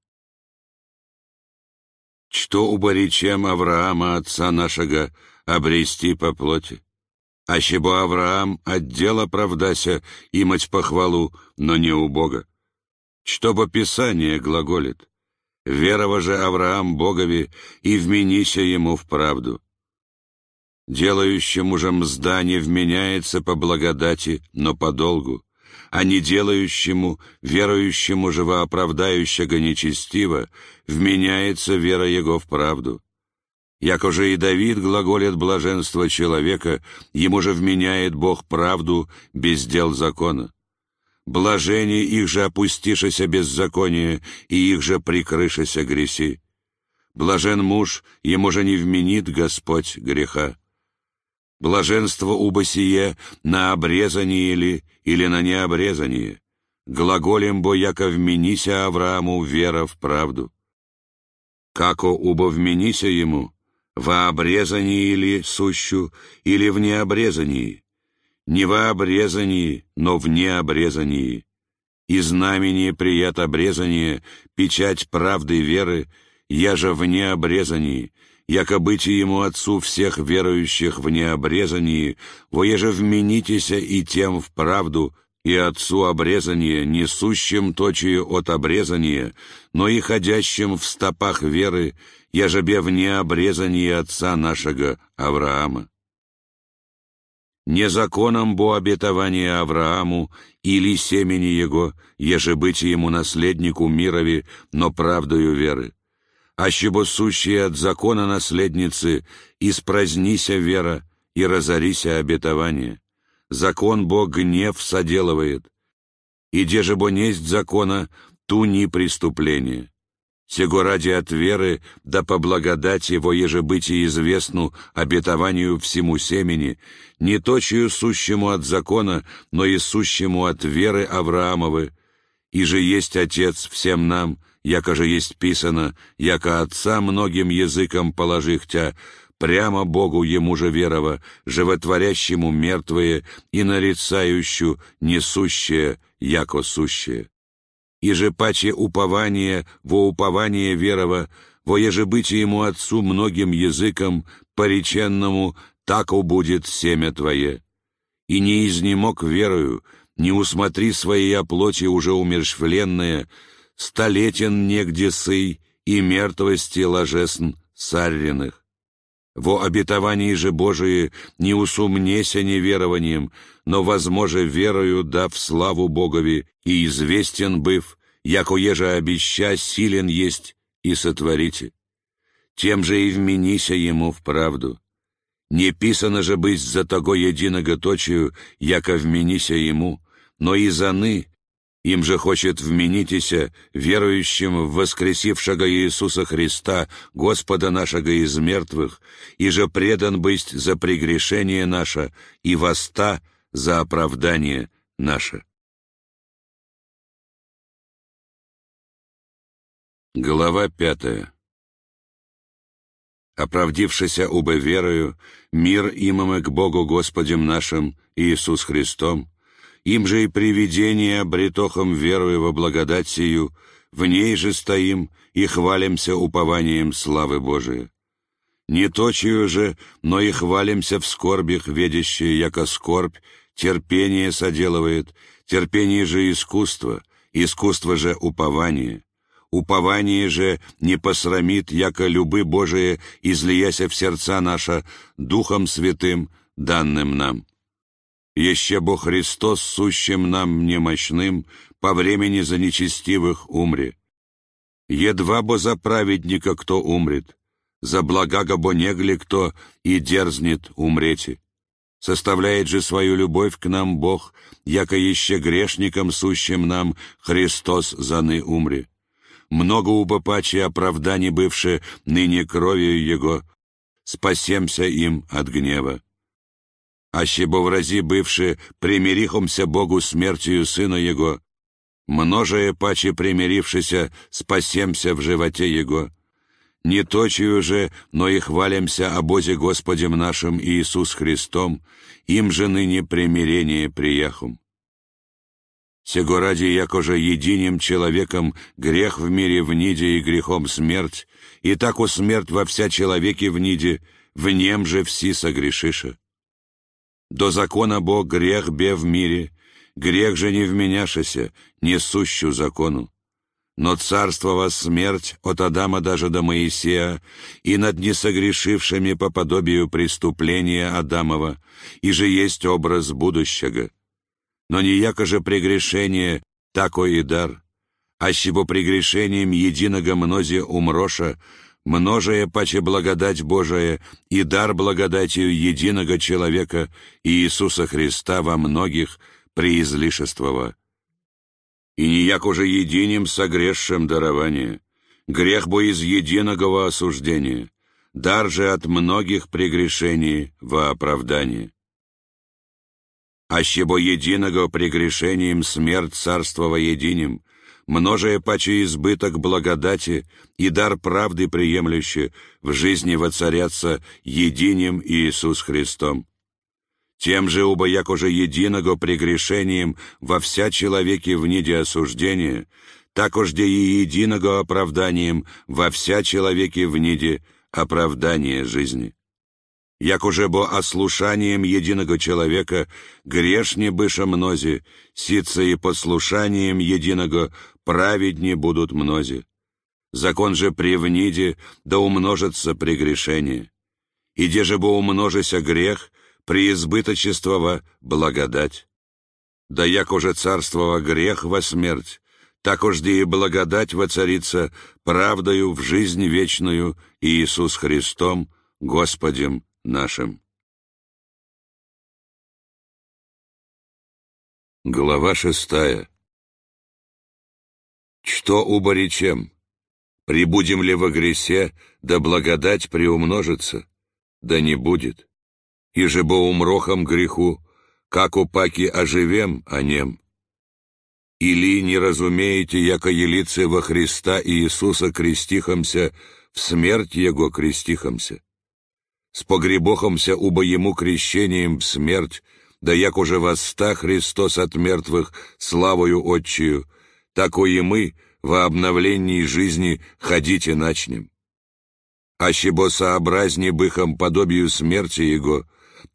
Что уборечем Авраама, отца нашего, обрести по плоти? А щебо Авраам отдел оправдася, имать похвалу, но не у Бога. Чтобы Писание глаголит, верова же Авраам Богови и вменися ему в правду. Делающему же мзда не вменяется по благодати, но по долгу, а не делающему, верующему же во оправдающего нечестиво, вменяется вера его в правду. Яко же и Давид глаголит блаженство человека, ему же вменяет Бог правду без дел закона. Блажение их же опустишися беззаконие, и их же прикрышися греси. Блажен муж, ему же не вменит Господь греха. Блаженство убо сие на обрезание ли, или на необрезание. Глаголем бо яко вменися Аврааму вера в правду. Како убо вменися ему, во обрезании ли сущу, или в необрезании, не во обрезании, но в необрезании. И знамение прият обрезание, печать правды веры, я же в необрезании, яко быть ему отцу всех верующих в необрезании, воеже вменитеся и тем в правду, и отцу обрезания, несущим точие от обрезания, но и ходящим в стопах веры, ежебе в необрезании отца нашего Авраама. Не законом бо обетование Аврааму или семени его, еже быть ему наследнику мирови, но правдою веры. Ащебо сущие от закона наследницы, испразнися вера и разорися обетование. Закон Бог гнев соделывает, и где же бо несть закона, ту ни преступление. Сего ради от веры, да по благодати его ежебытие известну обетованию всему семени, не точию сущему от закона, но и сущему от веры Авраамовы, и же есть Отец всем нам, яко же есть писано, яко Отца многим языком положих тя, прямо Богу ему же верова, животворящему мертвые и нарицающую несущее, яко сущее и же паче упование во упование верова, во ежебытие ему отцу многим языком, пореченному, тако будет семя твое. И не изнемог верою, не усмотри своей оплоти уже умершвленное, столетен негде сый и мертвости ложесн сарриных. Во обетовании же Божие не усумнеся неверованием, но, возможно, верою дав славу Богови, и известен быв, яко еже обеща силен есть и сотворите. Тем же и вменися ему в правду. Не писано же быть за того единого точию, яко вменися ему, но и заны, им же хочет вменитеся, верующим в воскресившего Иисуса Христа, Господа нашего из мертвых, и же предан быть за прегрешение наше и воста за оправдание наше. Глава пятая. Оправдившися убо верою, мир имаме к Богу Господем нашим Иисус Христом, им же и приведение обретохом верою во благодать сию, в ней же стоим и хвалимся упованием славы Божией. Не точию же, но и хвалимся в скорбях, ведящие, яко скорбь, терпение соделывает, терпение же искусство, искусство же упование, Упование же не посрамит, яко любы Божие, излияся в сердца наша, Духом Святым, данным нам. Еще бо Христос, сущим нам немощным, по времени за нечестивых умре. Едва бо за праведника кто умрет, за благаго бо негли кто и дерзнет умрети. Составляет же свою любовь к нам Бог, яко еще грешникам сущим нам Христос заны умре. Много убо паче оправданий бывше ныне кровью Его, спасемся им от гнева. Аще бо в рази бывши примирихомся Богу смертью Сына Его, множее паче примирившися спасемся в животе Его. Не точию же, но и хвалимся о Бозе Господем нашим Иисус Христом, им же ныне примирение приехом. Сего ради, якоже единим человеком грех в мире в ниде и грехом смерть, и так у смерть во вся человеке в ниде, в нем же все согрешиша. До закона Бог грех бе в мире, грех же не вменяшися, не сущу закону. Но царствова смерть от Адама даже до Моисея, и над несогрешившими по подобию преступления Адамова, и же есть образ будущего. Но не яко же прегрешение, такой и дар, а чего прегрешением единого мнози умроша, множая паче благодать Божия и дар благодатью единого человека Иисуса Христа во многих преизлишествова и ніяк уже единим согресшим дарование, грех бо из единого осуждения, дар же от многих прегрешений во оправдание. Аще бо единого прегрешением смерть царствова единим, множая паче избыток благодати и дар правды приемлюще в жизни воцарятся единим Иисус Христом тем же убо якоже единого прегрешением во вся человеке в ниде осуждения, такожде и единого оправданием во вся человеке в ниде оправдания жизни. Як уже бо ослушанием единого человека грешне быша мнози, сица и послушанием единого праведне будут мнози. Закон же привниде да умножится прегрешение. И где же бо умножися грех, преизбыточествова благодать. Да як уже царствова грех во смерть, так ожди и благодать воцарится правдою в жизнь вечную Иисус Христом, Господем нашим. Глава шестая. Что уборечем? Прибудем ли во гресе, да благодать приумножится? Да не будет и же бо умрохом греху, как упаки оживем о нем. Или не разумеете, яко елице во Христа Иисуса крестихомся, в смерть Его крестихомся? С погребохомся убо Ему крещением в смерть, да як уже восста Христос от мертвых славою Отчию, тако и мы во обновлении жизни ходите начнем. Аще бо сообразнее быхом подобию смерти Его,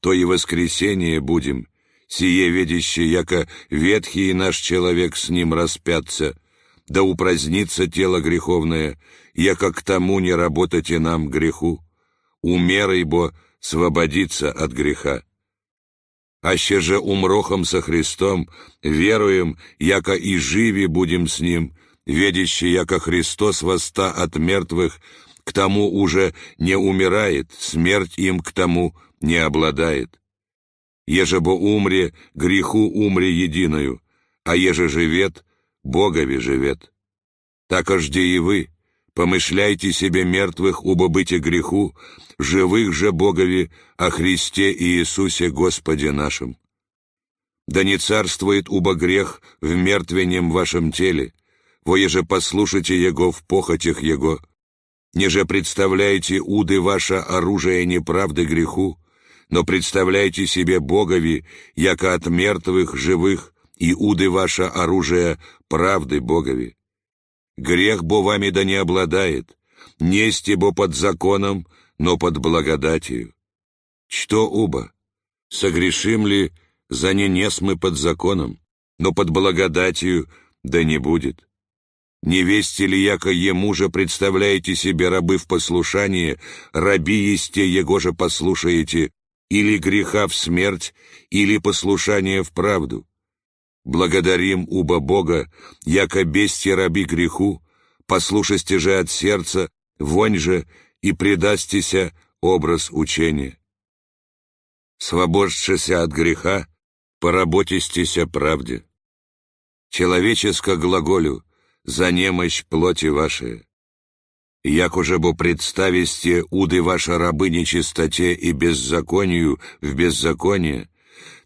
то и воскресение будем, сие видяще, яко ветхий наш человек с ним распятся, да упразднится тело греховное, яко к тому не работать и нам греху, умерой бо свободиться от греха. Аще же умрохом со Христом, веруем, яко и живи будем с Ним, видяще, яко Христос воста от мертвых, к тому уже не умирает, смерть им к тому не обладает. Еже бо умре, греху умре единою, а еже живет, Богови живет. Так ожде и вы, помышляйте себе мертвых убо быте греху, живых же Богови о Христе и Иисусе Господе нашем. Да не царствует убо грех в мертвенем вашем теле, во еже послушайте Его в похотях Его, неже представляете уды ваше оружие неправды греху, но представляйте себе Богови, яко от мертвых живых, и уды ваше оружие правды Богови. Грех бо вами да не обладает, нести бо под законом, но под благодатью. Что уба? Согрешим ли, за не нес мы под законом, но под благодатью да не будет. Невесте ли яко ему же представляете себе рабы в послушании, раби есте его же послушаете, или греха в смерть, или послушание в правду? Благодарим уба Бога, яко бесте раби греху, послушасте же от сердца, вонь же, и предастися образ учения. Свободшися от греха, поработистеся правде. Человеческо глаголю, за немощь плоти вашей. Як уже бо представисте уды ваша рабы нечистоте и беззаконию в беззаконие,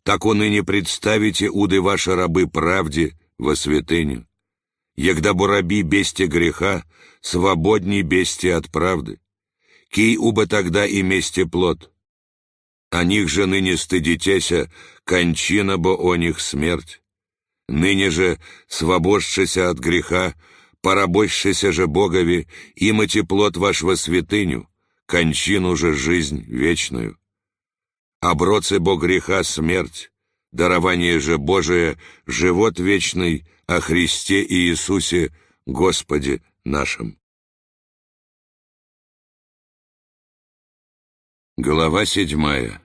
так он и не представите уды ваши рабы правде во святыню. Егда бо раби бесте греха, свободней бесте от правды. Кий уба тогда и месте плод. О них же ныне стыдитеся, кончина бо о них смерть. Ныне же, свободшися от греха, порабощися же Богови, имати плод ваш во святыню, кончину же жизнь вечную. Оброцы бо греха смерть, дарование же Божие, живот вечный о Христе и Иисусе, Господе нашим. Глава седьмая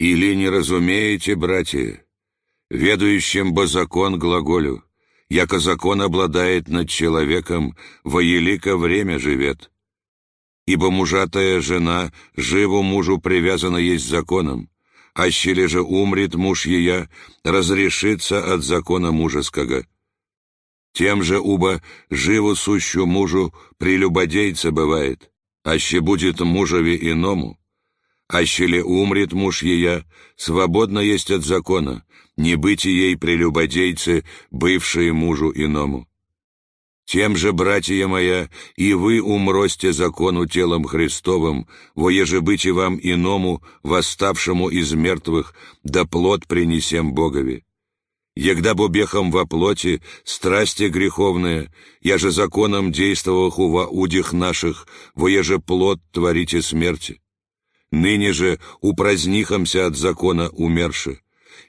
Или не разумеете, братья, ведающим бо закон глаголю, яко закон обладает над человеком, во елико время живет. Ибо мужатая жена живу мужу привязана есть законом, а щели же умрет муж ея, разрешится от закона мужеского. Тем же уба живу сущу мужу прелюбодейца бывает, аще будет мужеви иному, Ащели умрет муж ея, свободно есть от закона, не быть ей прелюбодейцы, бывшие мужу иному. Тем же, братья моя, и вы умросте закону телом Христовым, воеже быть и вам иному, восставшему из мертвых, да плод принесем Богови. Егда бобехом во плоти, страсти греховные, я же законом действовах у удих наших, воеже плод творите смерти. Ныне же упразднихомся от закона умерши.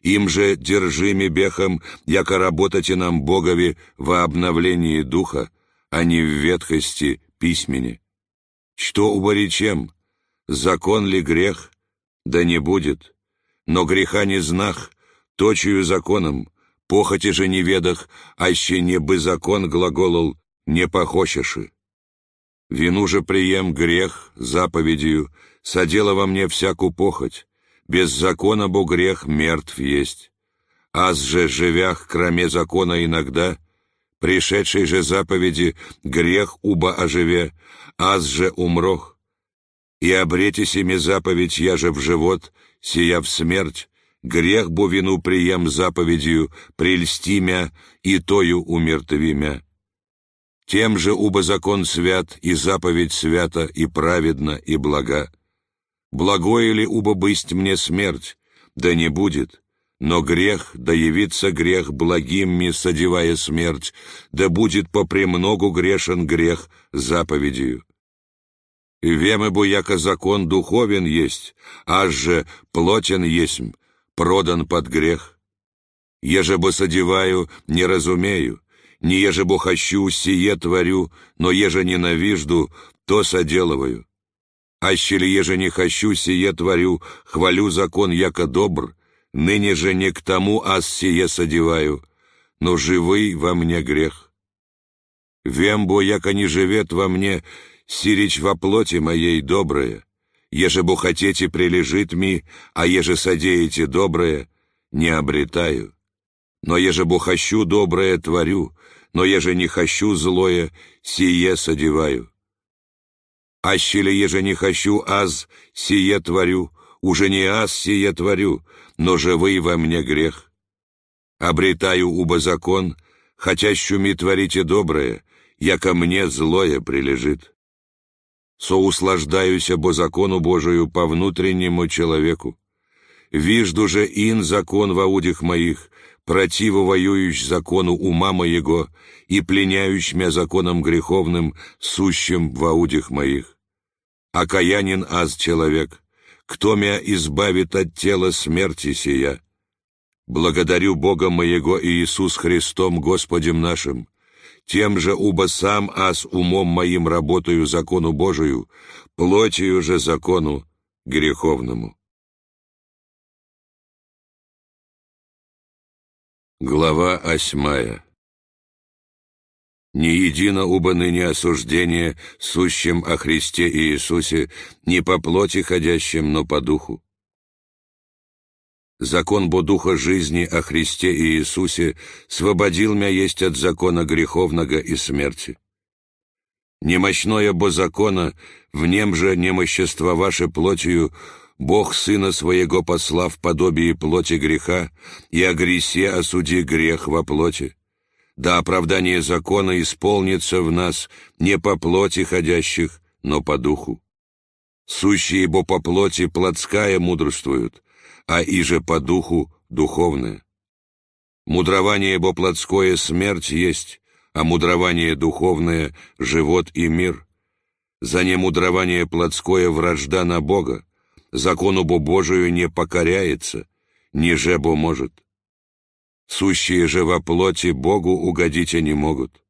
Им же держими бехом, яко работайте нам Богови во обновлении духа, а не в ветхости письмени. Что уборечем? Закон ли грех? Да не будет. Но греха не знах, точию законом, похоти же неведах, аще не бы закон глаголол не похочеши. Вину же прием грех заповедью, содела во мне всякую похоть, без закона бо грех мертв есть. Аз же, живях, кроме закона иногда, пришедшей же заповеди грех уба оживе, аз же умрох. И обрете семи заповедь я же в живот, сия в смерть, грех бо вину прием заповедью, прельсти мя, и тою умертви мя. Тем же уба закон свят, и заповедь свята, и праведна, и блага. Благое ли убо бысть мне смерть? Да не будет. Но грех, да явится грех благим ми, содевая смерть, да будет попремногу грешен грех заповедью. И вемы бо яко закон духовен есть, аж же плотен есмь, продан под грех. Еже бы содеваю, не разумею, не еже бо хочу, сие творю, но еже ненавижду, то соделываю. Аще ли еже не хочу, сие творю, хвалю закон, яко добр, ныне же не к тому аз сие содеваю, но живый во мне грех. Вембо, яко не живет во мне, сирич во плоти моей доброе, еже бо хотите прилежит ми, а еже содеете доброе, не обретаю. Но еже бо хочу доброе творю, но еже не хочу злое, сие содеваю. Ащели еже не хочу аз, сие творю, уже не аз сие творю, но живый во мне грех. Обретаю уба закон, хотящуми творите доброе, яко мне злое прилежит. Соуслаждаюся бо закону Божию по внутреннему человеку. Вижду же ин закон в аудих моих, противо воюющ закону ума моего и пленяющ мя законом греховным, сущим в аудих моих. Окаянин аз человек, кто мя избавит от тела смерти сия? Благодарю Бога моего и Иисус Христом Господем нашим, тем же, убо сам аз умом моим работаю закону Божию, плотью же закону греховному. Глава восьмая Не едино убо ныне осуждение, сущим о Христе и Иисусе, не по плоти ходящим, но по духу. Закон бо духа жизни о Христе и Иисусе свободил мя есть от закона греховного и смерти. Немощное бо закона, в нем же немощество ваше плотью, Бог Сына Своего послав подобие плоти греха, и о гресе осуди грех во плоти. Да оправдание закона исполнится в нас не по плоти ходящих, но по духу. Сущие бо по плоти плотская мудрствуют, а иже по духу духовное. Мудрование бо плотское смерть есть, а мудрование духовное — живот и мир. За немудрование плотское вражда на Бога, закону бо Божию не покоряется, ниже бо может. Сущие же во плоти Богу угодить не могут.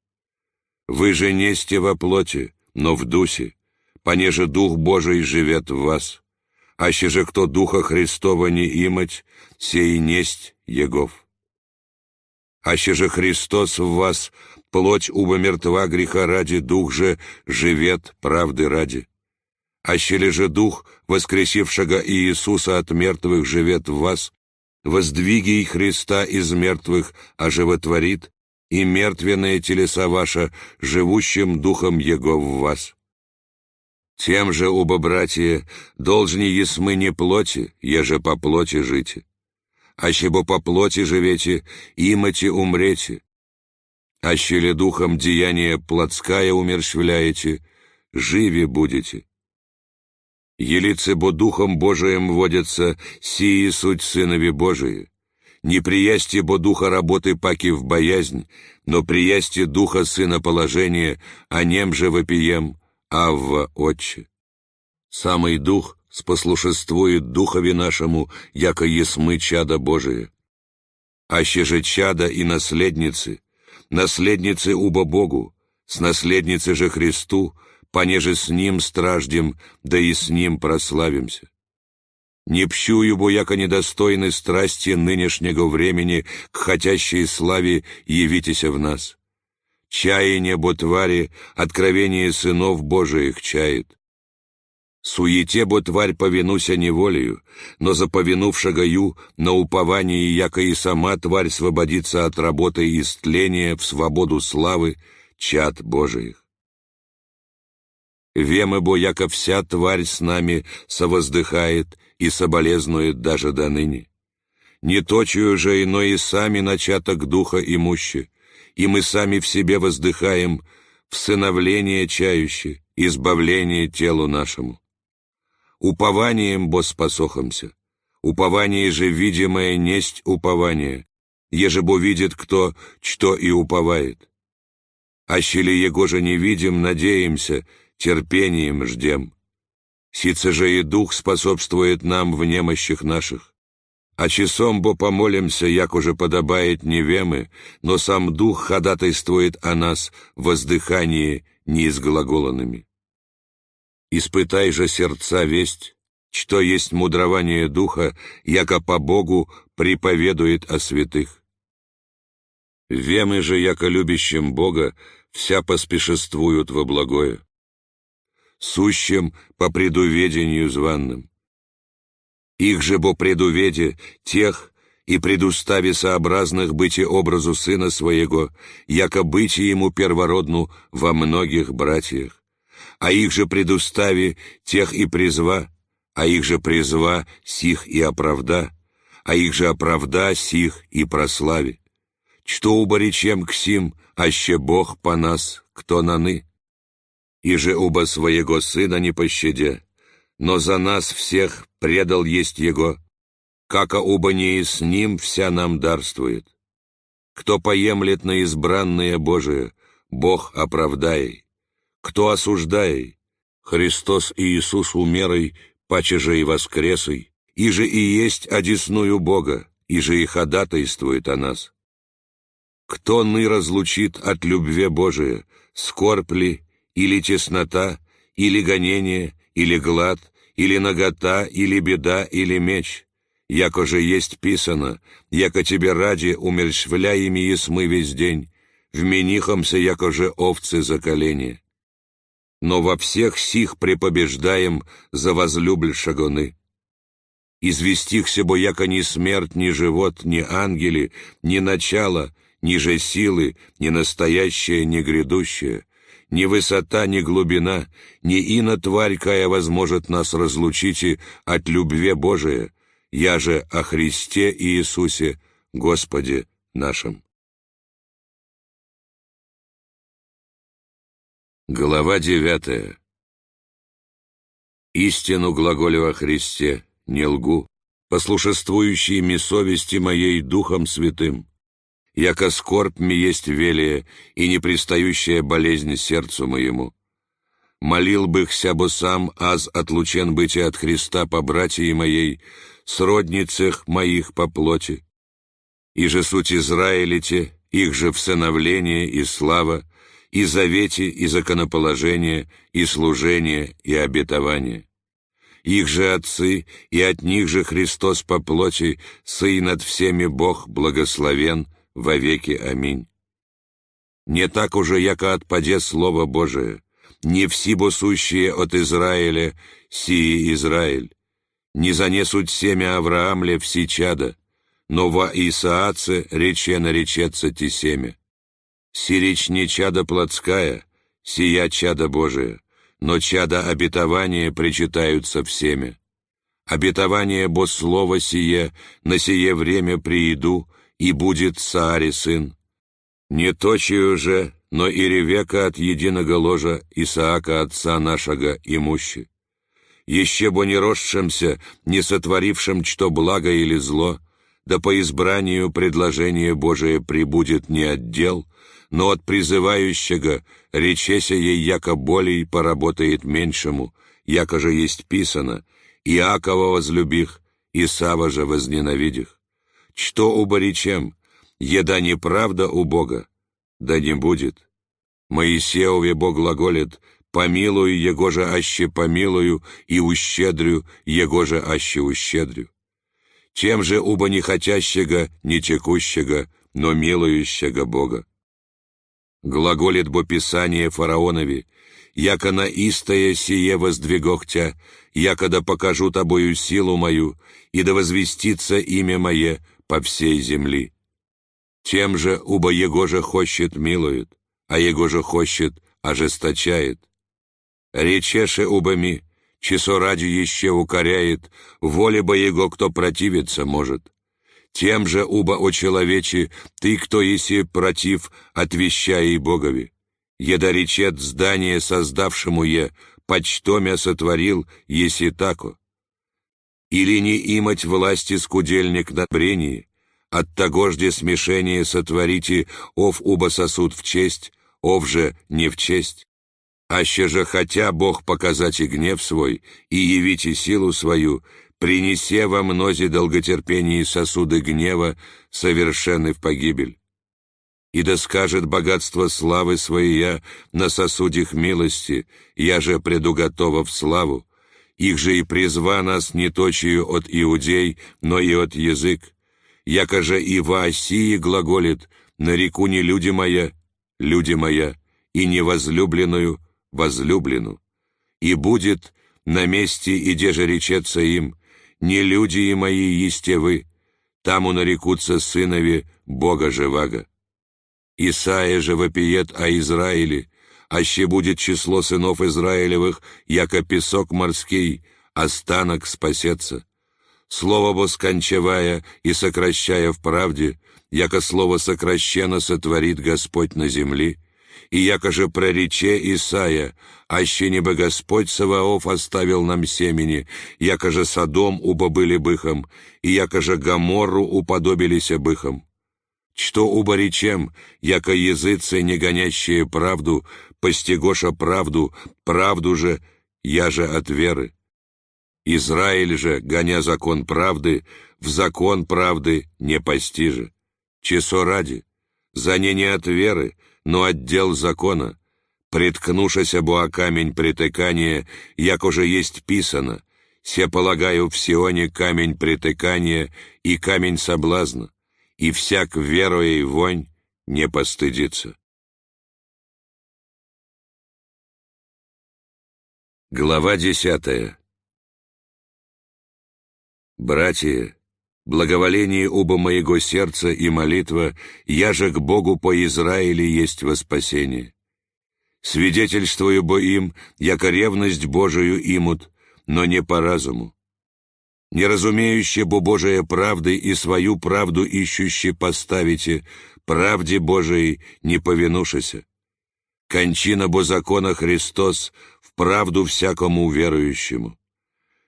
Вы же несте во плоти, но в дусе, понеже Дух Божий живет в вас. Аще же кто Духа Христова не имать, сей несть Егов. Аще же Христос в вас, плоть уба мертва греха ради, Дух же живет правды ради аще же Дух, воскресившего Иисуса от мертвых, живет в вас, воздвиги Христа из мертвых оживотворит, и мертвенные телеса ваша живущим Духом Его в вас. Тем же, оба братья, должни есмы не плоти, еже по плоти жите. Аще бо по плоти живете, имати умрете. Аще ли духом деяния плотская умерщвляете, живи будете. Елице бо Духом Божиим водятся, сии суть сынови Божии. Не приясти бо Духа работы паки в боязнь, но приясти Духа Сына положения, а нем же вопием, Авва Отче. Самый Дух спослушествует Духове нашему, яко есмы чада Божие. Аще же чада и наследницы, наследницы уба Богу, с наследницы же Христу, понеже с Ним страждем, да и с Ним прославимся. Не пщую, бо яко недостойны страсти нынешнего времени к хотящей славе явитеся в нас. Чаяние бо твари, откровение сынов Божиих чает. Суете бо тварь повинуся неволею, но за повинувшего ю на уповании, яко и сама тварь свободится от работы и стления в свободу славы чад Божиих. Вемы бо, яко вся тварь с нами совоздыхает и соболезнует даже до ныне. Не точую же, но и сами начаток духа имуще, и мы сами в себе воздыхаем всыновление чающе, избавление телу нашему. Упованием бо спасохомся, упование же видимое несть упование, еже бо видит кто, что и уповает. Аще ли его же не видим, надеемся, терпением ждем. Сице же и Дух способствует нам в немощах наших. А часом бо помолимся, як уже подобает невемы, но сам Дух ходатайствует о нас в воздыхании неизглаголанными. Испытай же сердца весть, что есть мудрование Духа, яко по Богу приповедует о святых. Вемы же, яко любящим Бога, вся поспешествуют во благое сущим по предуведению званным. Их же по предуведе тех и предуставе сообразных быти образу Сына Своего, яко быти Ему первородну во многих братьях, а их же предуставе тех и призва, а их же призва сих и оправда, а их же оправда сих и прослави. Что уборечем к сим, аще Бог по нас, кто наны? И же оба своего сына не пощадя, но за нас всех предал есть его, как оба не и с ним вся нам дарствует. Кто поемлет на избранное Божие, Бог оправдай. Кто осуждай, Христос и Иисус умерой, паче же и воскресой, и же и есть одесную Бога, и же и ходатайствует о нас. Кто ны разлучит от любви Божия, скорбь ли, или теснота, или гонение, или глад, или нагота, или беда, или меч? Яко же есть писано, яко тебе ради умерщвляеми мы весь день, вменихомся, яко же овцы за колени. Но во всех сих препобеждаем за возлюбль шагоны. Известихся бо яко ни смерть, ни живот, ни ангели, ни начало, ни же силы, ни настоящее, ни грядущее, ни высота, ни глубина, ни ина тварь, кая возможет нас разлучить и от любви Божия, я же о Христе Иисусе, Господе нашем. Глава девятая. Истину глаголю о Христе, не лгу, послушествующий ми совести моей Духом Святым, яко скорбь ми есть велия и непристающая болезнь сердцу моему. Молил бы ся бы сам, аз отлучен быть от Христа по братьи моей, сродницах моих по плоти. И же суть Израилите, их же всыновление и слава, и завете, и законоположение, и служение, и обетование их же отцы, и от них же Христос по плоти, Сын над всеми Бог благословен, вовеки аминь. Не так уже, яко отпаде Слово Божие, не всибо сущие от Израиля, сии Израиль, не занесут семя Авраамле все чада, но во Исааце рече наречется те семя. Сирич не чада плотская, сия чада Божия но чада обетования причитаются всеми. Обетование бо слово сие, на сие время прииду, и будет Саари сын. Не точию же, но и Ревека от единого ложа Исаака отца нашего имущи. Еще бо не росшимся, не сотворившим что благо или зло, да по избранию предложение Божие прибудет не отдел, но от призывающего, речеся ей, яко болей поработает меньшему, яко же есть писано, Иакова возлюбих, Исава же возненавидих. Что убо речем, еда неправда у Бога, да не будет. Моисеове Бог глаголит, помилую его же аще помилую, и ущедрю его же аще ущедрю. Тем же убо не хотящего, не текущего, но милующего Бога. Глаголит бо Писание фараонови, яко на истое сие воздвигохтя, яко да покажу тобою силу мою, и да возвестится имя мое по всей земли. Тем же, убо его же хочет милует, а его же хочет ожесточает. Речеше убами, часо ради еще укоряет, воле бы его кто противиться может. Тем же, уба о человече, ты, кто еси против, отвещай Богови. Еда речет здание создавшему е, почтомя сотворил, еси тако. Или не имать власти скудельник на брении, от того жде смешение сотворите, ов уба сосуд в честь, ов же не в честь. Аще же хотя Бог показать и гнев свой, и явите силу свою, принесе во мнозе долготерпении сосуды гнева, совершенны в погибель. И да скажет богатство славы своей на сосудях милости, я же предуготова в славу, их же и призва нас не точию от иудей, но и от язык. Яко же и в Осии глаголит, нареку не люди моя, люди моя, и невозлюбленную, возлюблену. И будет на месте, и же речется им, не люди и мои есте вы, таму нарекутся сынови Бога живаго. Исаия же вопиет о Израиле, аще будет число сынов Израилевых, яко песок морский, останок спасется. Слово воскончевая и сокращая в правде, яко слово сокращенно сотворит Господь на земли, и яко же прорече Исаия, аще небо Господь Саваоф оставил нам семени, яко же Содом убобыли быхом, и яко же Гаморру уподобилися быхом. Что уборечем, яко языцы, не гонящие правду, постигоша правду, правду же, я же от веры. Израиль же, гоня закон правды, в закон правды не постижи. Чесо ради, за не не от веры, но отдел закона, приткнушася о камень притыкания, як уже есть писано, се полагаю в Сионе камень притыкания и камень соблазна, и всяк веруя и вонь не постыдится. Глава десятая Братья, благоволение оба моего сердца и молитва, я же к Богу по Израиле есть во спасение. Свидетельствую бо им, яко ревность Божию имут, но не по разуму. Не разумеюще бо Божия правды и свою правду ищуще поставите, правде Божией не повинушися. Кончина бо закона Христос правду всякому верующему.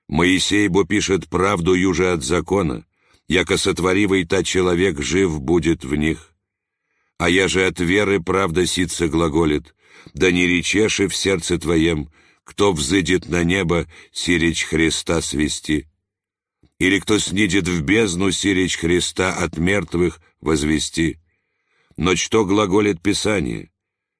Моисей бо пишет правду юже от закона, яко сотворивый та человек жив будет в них. А я же от веры правда ситца глаголит, да не речеши в сердце твоем, кто взыдет на небо, сиречь Христа свести. Или кто снидет в бездну, сиречь Христа от мертвых возвести. Но что глаголит Писание?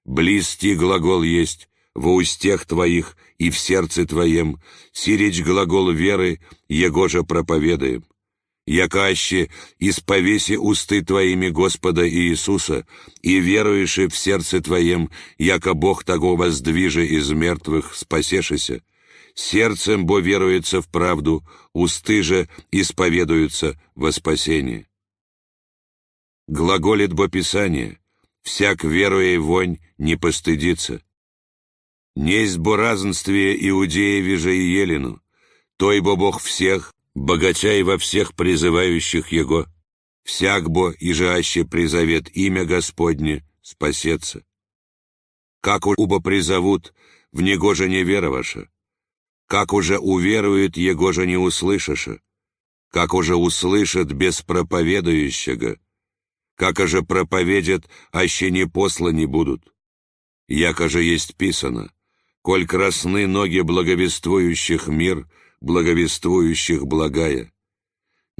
Близкий глагол есть, во устех твоих и в сердце твоем, сиречь глагол веры, его же проповедаем. Якаще исповеси усты твоими Господа Иисуса, и веруешь в сердце твоем, яко Бог того воздвиже из мертвых спасешися. Сердцем бо веруется в правду, усты же исповедуются во спасение. Глаголит бо Писание, всяк веруя вонь не постыдится. Несть бо разнствие Иудееве же и Елену, той бо Бог всех, богача и во всех призывающих Его, всяк бо и жаще призовет имя Господне, спасется. Как убо призовут, в него же не вероваша, как уже уверует, его же не услышаша, как уже услышат без проповедующего, как же проповедят, аще не послани будут. Яко же есть писано, коль красны ноги благовествующих мир, благовествующих благая.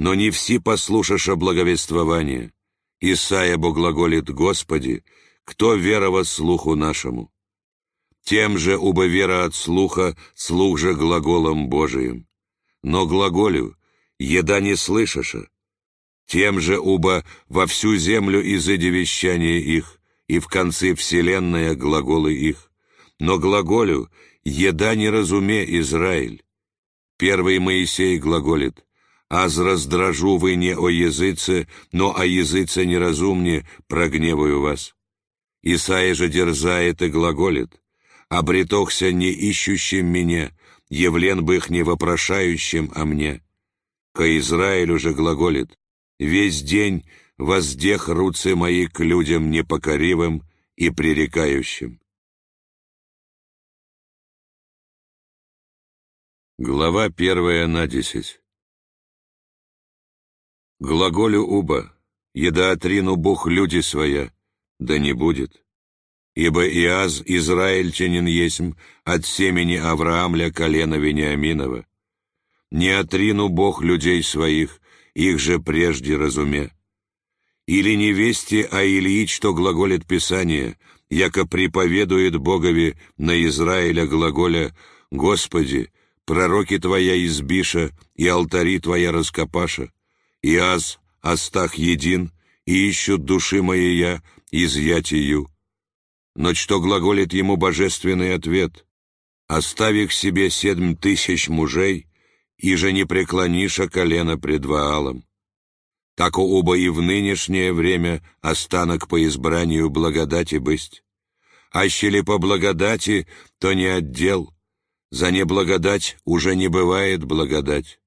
Но не все послушаша благовествование. Исайя боглаголит Господи, кто верова слуху нашему. Тем же убо вера от слуха, слух же глаголом Божиим. Но глаголю, еда не слышаша. Тем же убо во всю землю изыди вещание их, и в конце вселенная глаголы их но глаголю «еда не разуме, Израиль». Первый Моисей глаголит «Аз раздражу вы не о языце, но о языце неразумне прогневаю вас». Исаия же дерзает и глаголит «Обретохся не ищущим меня, явлен бы их не вопрошающим о мне». Ко Израилю же глаголит «Весь день воздех руцы мои к людям непокоривым и пререкающим». Глава первая на десять. Глаголю уба, еда отрину Бог люди своя, да не будет. Ибо Иаз израильтянин есмь от семени Авраамля колена Вениаминова. Не отрину Бог людей своих, их же прежде разуме. Или невесте, а Ильи, что глаголит Писание, яко приповедует Богови на Израиля глаголя «Господи, пророки твоя избиша, и алтари твоя раскопаша, и аз, астах един, и ищут души моей изъять ее. Но что глаголит ему божественный ответ? Оставих себе семь тысяч мужей, и же не преклониша колено пред Ваалом. Так оба и в нынешнее время останок по избранию благодати бысть. Аще ли по благодати, то не отдел, за неблагодать уже не бывает благодать.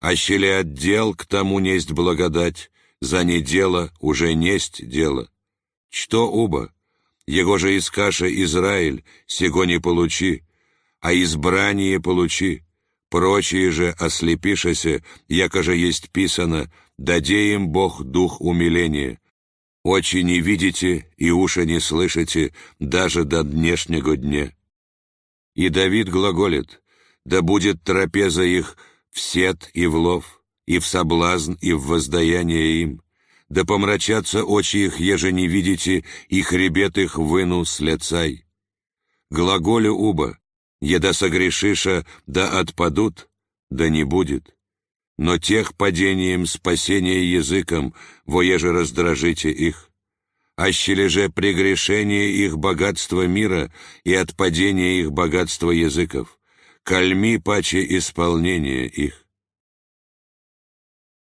А щели отдел к тому несть благодать, за недело уже несть дело. Что уба? Его же искаша Израиль, сего не получи, а избрание получи. Прочие же ослепишася, яко же есть писано, даде им Бог дух умиления. Очи не видите и уши не слышите даже до днешнего дня. И Давид глаголит, да будет трапеза их в сет и в лов, и в соблазн, и в воздаяние им, да помрачатся очи их, еже не видите, и хребет их выну с лицай. Глаголю уба, еда согрешиша, да отпадут, да не будет. Но тех падением спасения языком, воеже раздражите их. Аще же прегрешение их богатства мира и отпадение их богатства языков, кальми паче исполнение их.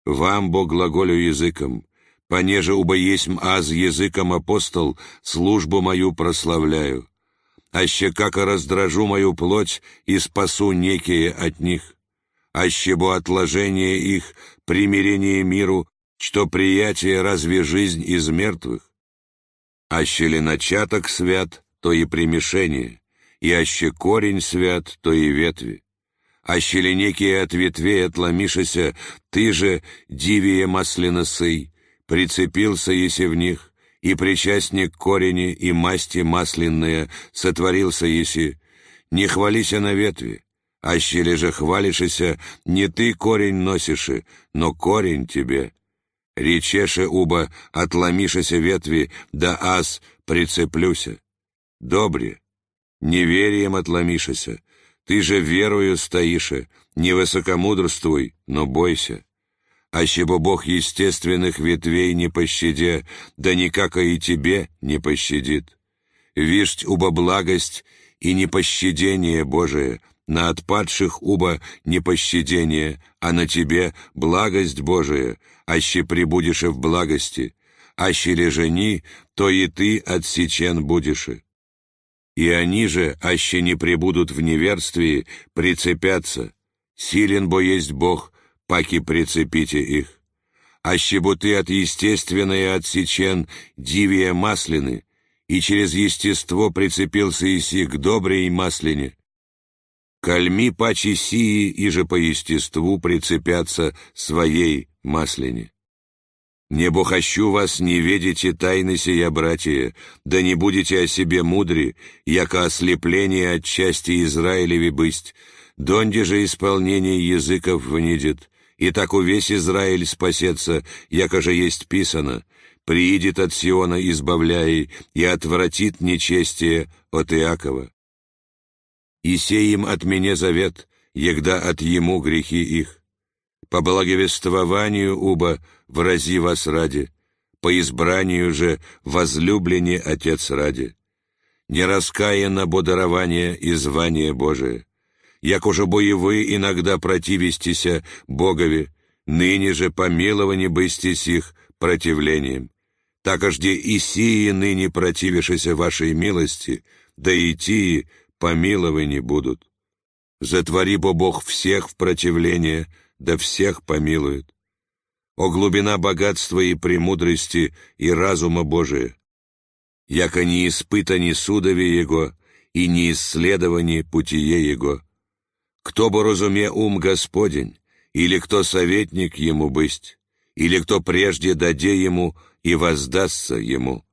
Вам, Бог, глаголю языком, понеже уба есмь аз языком апостол, службу мою прославляю. Аще как раздражу мою плоть и спасу некие от них. Аще бо отложение их, примирение миру, что приятие разве жизнь из мертвых? Аще начаток свят, то и примешение, и аще корень свят, то и ветви. Аще ли некие от ветвей отломишися, ты же, дивие маслина сый, прицепился еси в них, и причастник корени и масти масляные сотворился еси, не хвалися на ветви, аще ли же хвалишися, не ты корень носиши, но корень тебе, Речеше уба, отломишася ветви, да аз прицеплюся. Добре, неверием отломишася, ты же верою стоише, не высокомудрствуй, но бойся. Аще бы Бог естественных ветвей не пощаде, да никако и тебе не пощадит. Вишь, уба благость и непощадение Божие, на отпадших уба непощадение, а на тебе благость Божия, аще прибудешь в благости, аще ли жени, то и ты отсечен будешь. И они же, аще не прибудут в неверствии, прицепятся. Силен бо есть Бог, паки прицепите их. Аще бо ты от естественное отсечен, дивия масляны, и через естество прицепился иси к доброй маслине, Кальми пачи сии, и же по естеству прицепятся своей масляне. Небо хочу вас не ведите тайны сия, братья, да не будете о себе мудри, яко ослепление от части Израилеви бысть, донде же исполнение языков внидет, и так увесь Израиль спасется, яко же есть писано, приидет от Сиона избавляй и отвратит нечестие от Иакова и сей им от меня завет, егда от ему грехи их. По благовествованию уба врази вас ради, по избранию же возлюблене Отец ради. Не раскаяно бо дарование и звание Божие. Як уже бо и вы иногда противистися Богови, ныне же помилование быстись их противлением. Так ожде и сии ныне противишися вашей милости, да и тии помилования будут. Затвори, бо Бог, всех в противление, да всех помилует. О глубина богатства и премудрости и разума Божия! Яко не испытани судове Его и не исследовани путие Его. Кто бы разуме ум Господень, или кто советник Ему бысть, или кто прежде даде Ему и воздастся Ему,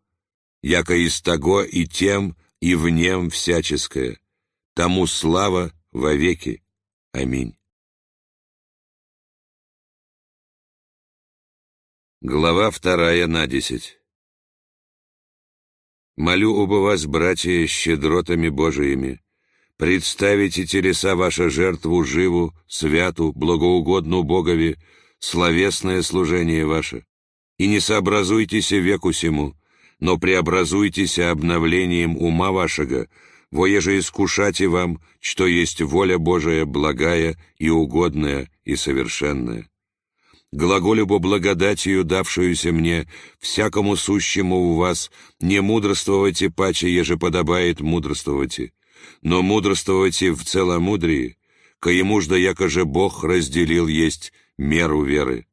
яко из того и тем и в нем всяческое. Тому слава вовеки. Аминь. Глава вторая на десять. Молю оба вас, братья, щедротами Божиими, представите телеса ваша жертву живу, святу, благоугодну Богови, словесное служение ваше, и не сообразуйтесь веку сему, но преобразуйтесь обновлением ума вашего, воеже искушайте вам, что есть воля Божия благая и угодная и совершенная. Глаголю бо благодатью, давшуюся мне, всякому сущему у вас, не мудрствовайте паче, еже подобает мудрствовайте, но мудрствовайте в целомудрии, коему ж якоже Бог разделил есть меру веры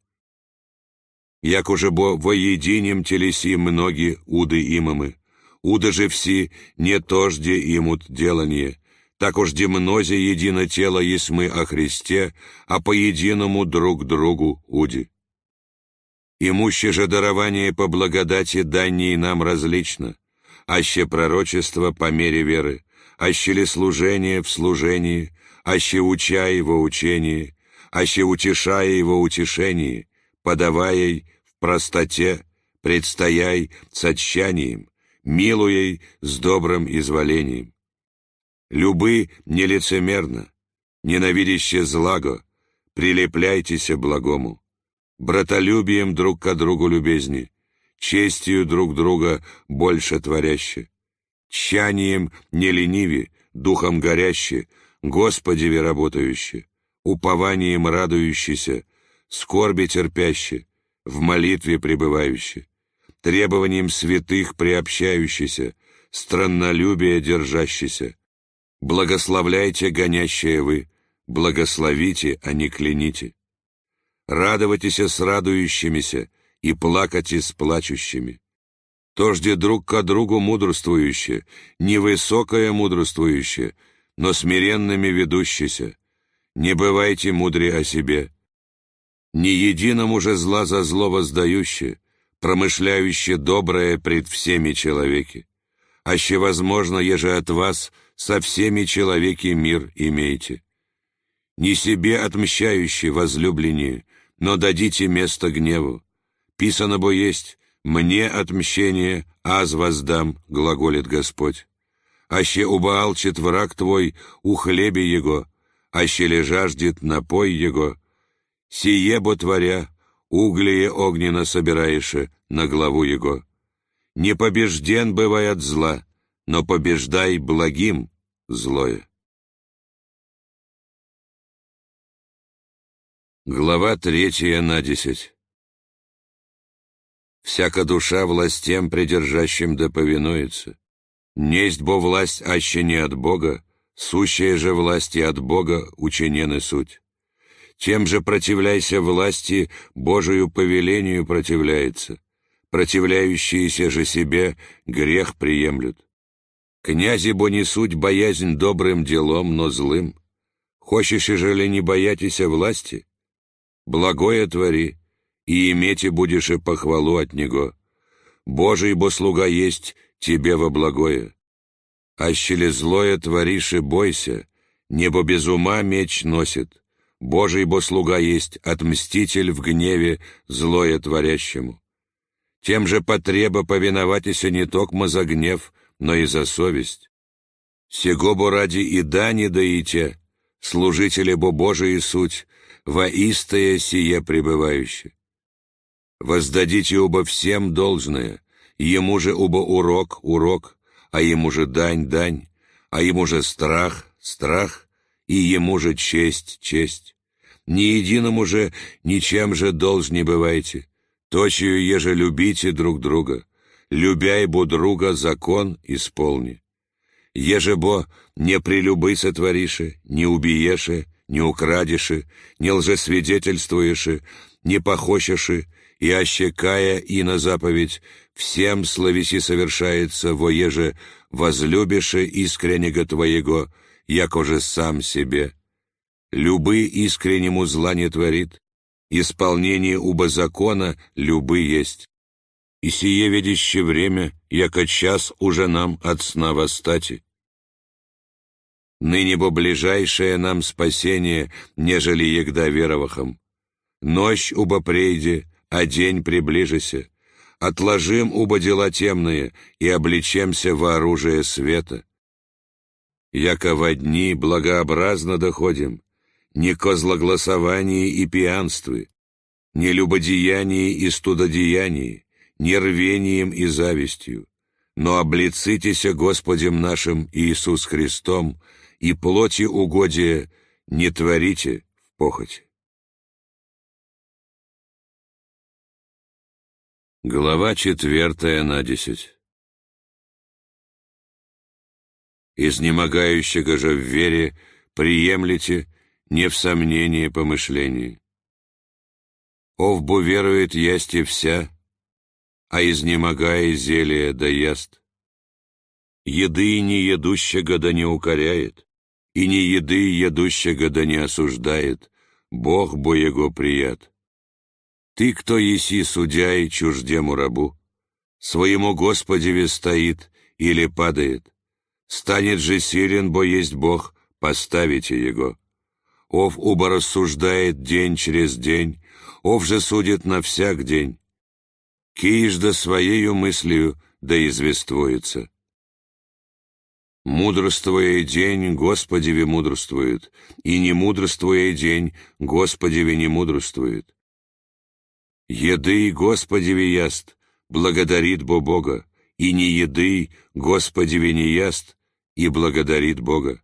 як уже бо воединем телеси многие уды имамы. Уда же все не тожде имут делание, так уж демнозе едино тело есть мы о Христе, а по единому друг другу уди. Имуще же дарование по благодати данней нам различно, аще пророчество по мере веры, аще ли служение в служении, аще уча его учение, аще утешая его утешение, подавая в простоте, предстояй с отчаянием, милуей с добрым изволением. Любы нелицемерно, ненавидяще злаго, прилепляйтеся благому, братолюбием друг к другу любезни, честью друг друга больше творяще, тщанием не лениви, духом горяще, Господи работающие, упованием радующийся, скорби терпяще, в молитве пребывающий, требованием святых приобщающийся, страннолюбие держащийся. Благословляйте, гонящие вы, благословите, а не кляните. Радовайтесь с радующимися и плакайте с плачущими. Тожде друг к другу мудрствующие, не высокое мудрствующее, но смиренными ведущийся. Не бывайте мудре о себе. Не единому же зла за зло воздающее, промышляюще доброе пред всеми человеки. Аще возможно, еже от вас со всеми человеки мир имейте. Не себе отмщающий возлюбленнее, но дадите место гневу. Писано бо есть, «Мне отмщение, аз воздам», — глаголит Господь. «Аще убаалчит враг твой, у хлебе его, аще ли жаждет, напой его. Сие бо творя, углие огненно собираешь на главу его. Не побежден бывает зла, но побеждай благим злое». Глава третья на десять. Всяка душа властям придержащим да повинуется. Несть бо власть, аще не от Бога, сущая же власти от Бога учинены суть. Тем же противляйся власти, Божию повелению противляется. Противляющиеся же себе грех приемлют. Князи бо не суть боязнь добрым делом, но злым. Хочешь, же ли не боятися власти? Благое твори, и иметь и будешь и похвалу от Него. Божий бо слуга есть тебе во благое. Ащели злое творишь и бойся, небо без ума меч носит. Божий бо слуга есть отмститель в гневе злое творящему. Тем же потреба повиноватися не токмо за гнев, но и за совесть. Сего бо ради и дани даите, служители бо Божии суть, воистое сие пребывающее. Воздадите оба всем должное, ему же оба урок, урок, а ему же дань, дань, а ему же страх, страх, и ему же честь, честь. Ни единому же, ничем же должни бывайте, точию еже любите друг друга, любя бо друга закон исполни. Еже бо не прелюбы сотвориши, не убиеши, не украдиши, не лжесвидетельствуеши, не похощаши, и ощекая и на заповедь, всем словеси совершается, воеже возлюбише искреннего твоего, яко же сам себе. Любы искреннему зла не творит, исполнение уба закона любы есть. И сие видяще время, яко час уже нам от сна восстати. Ныне бо ближайшее нам спасение, нежели егда веровахом. Ночь уба прейде, а день приближися. Отложим уба дела темные и обличемся во оружие света. Яко во дни благообразно доходим, не ко злогласовании и пьянстве, не любодеянии и студодеянии, не рвением и завистью, но облицитеся Господем нашим Иисус Христом, и плоти угодия не творите в похоти. Глава четвертая на десять. Изнемогающего же в вере приемлете не в сомнении помышлении. Овбу верует ясти вся, а изнемогая зелье да яст. Еды не едущего да не укоряет, и не еды едущего да не осуждает, Бог бо его прият. Ты, кто еси судья и чуждему рабу, своему Господеве стоит или падает, станет же силен, бо есть Бог, поставите Его. Ов уба рассуждает день через день, Ов же судит на всяк день. Кииш да своею мыслью да извествуется. Мудрствуя день, Господеве мудрствует, и не мудрствуя день, Господеве не мудрствует. Еды Господеве яст, благодарит бо Бога, и не еды Господеве не яст, и благодарит Бога.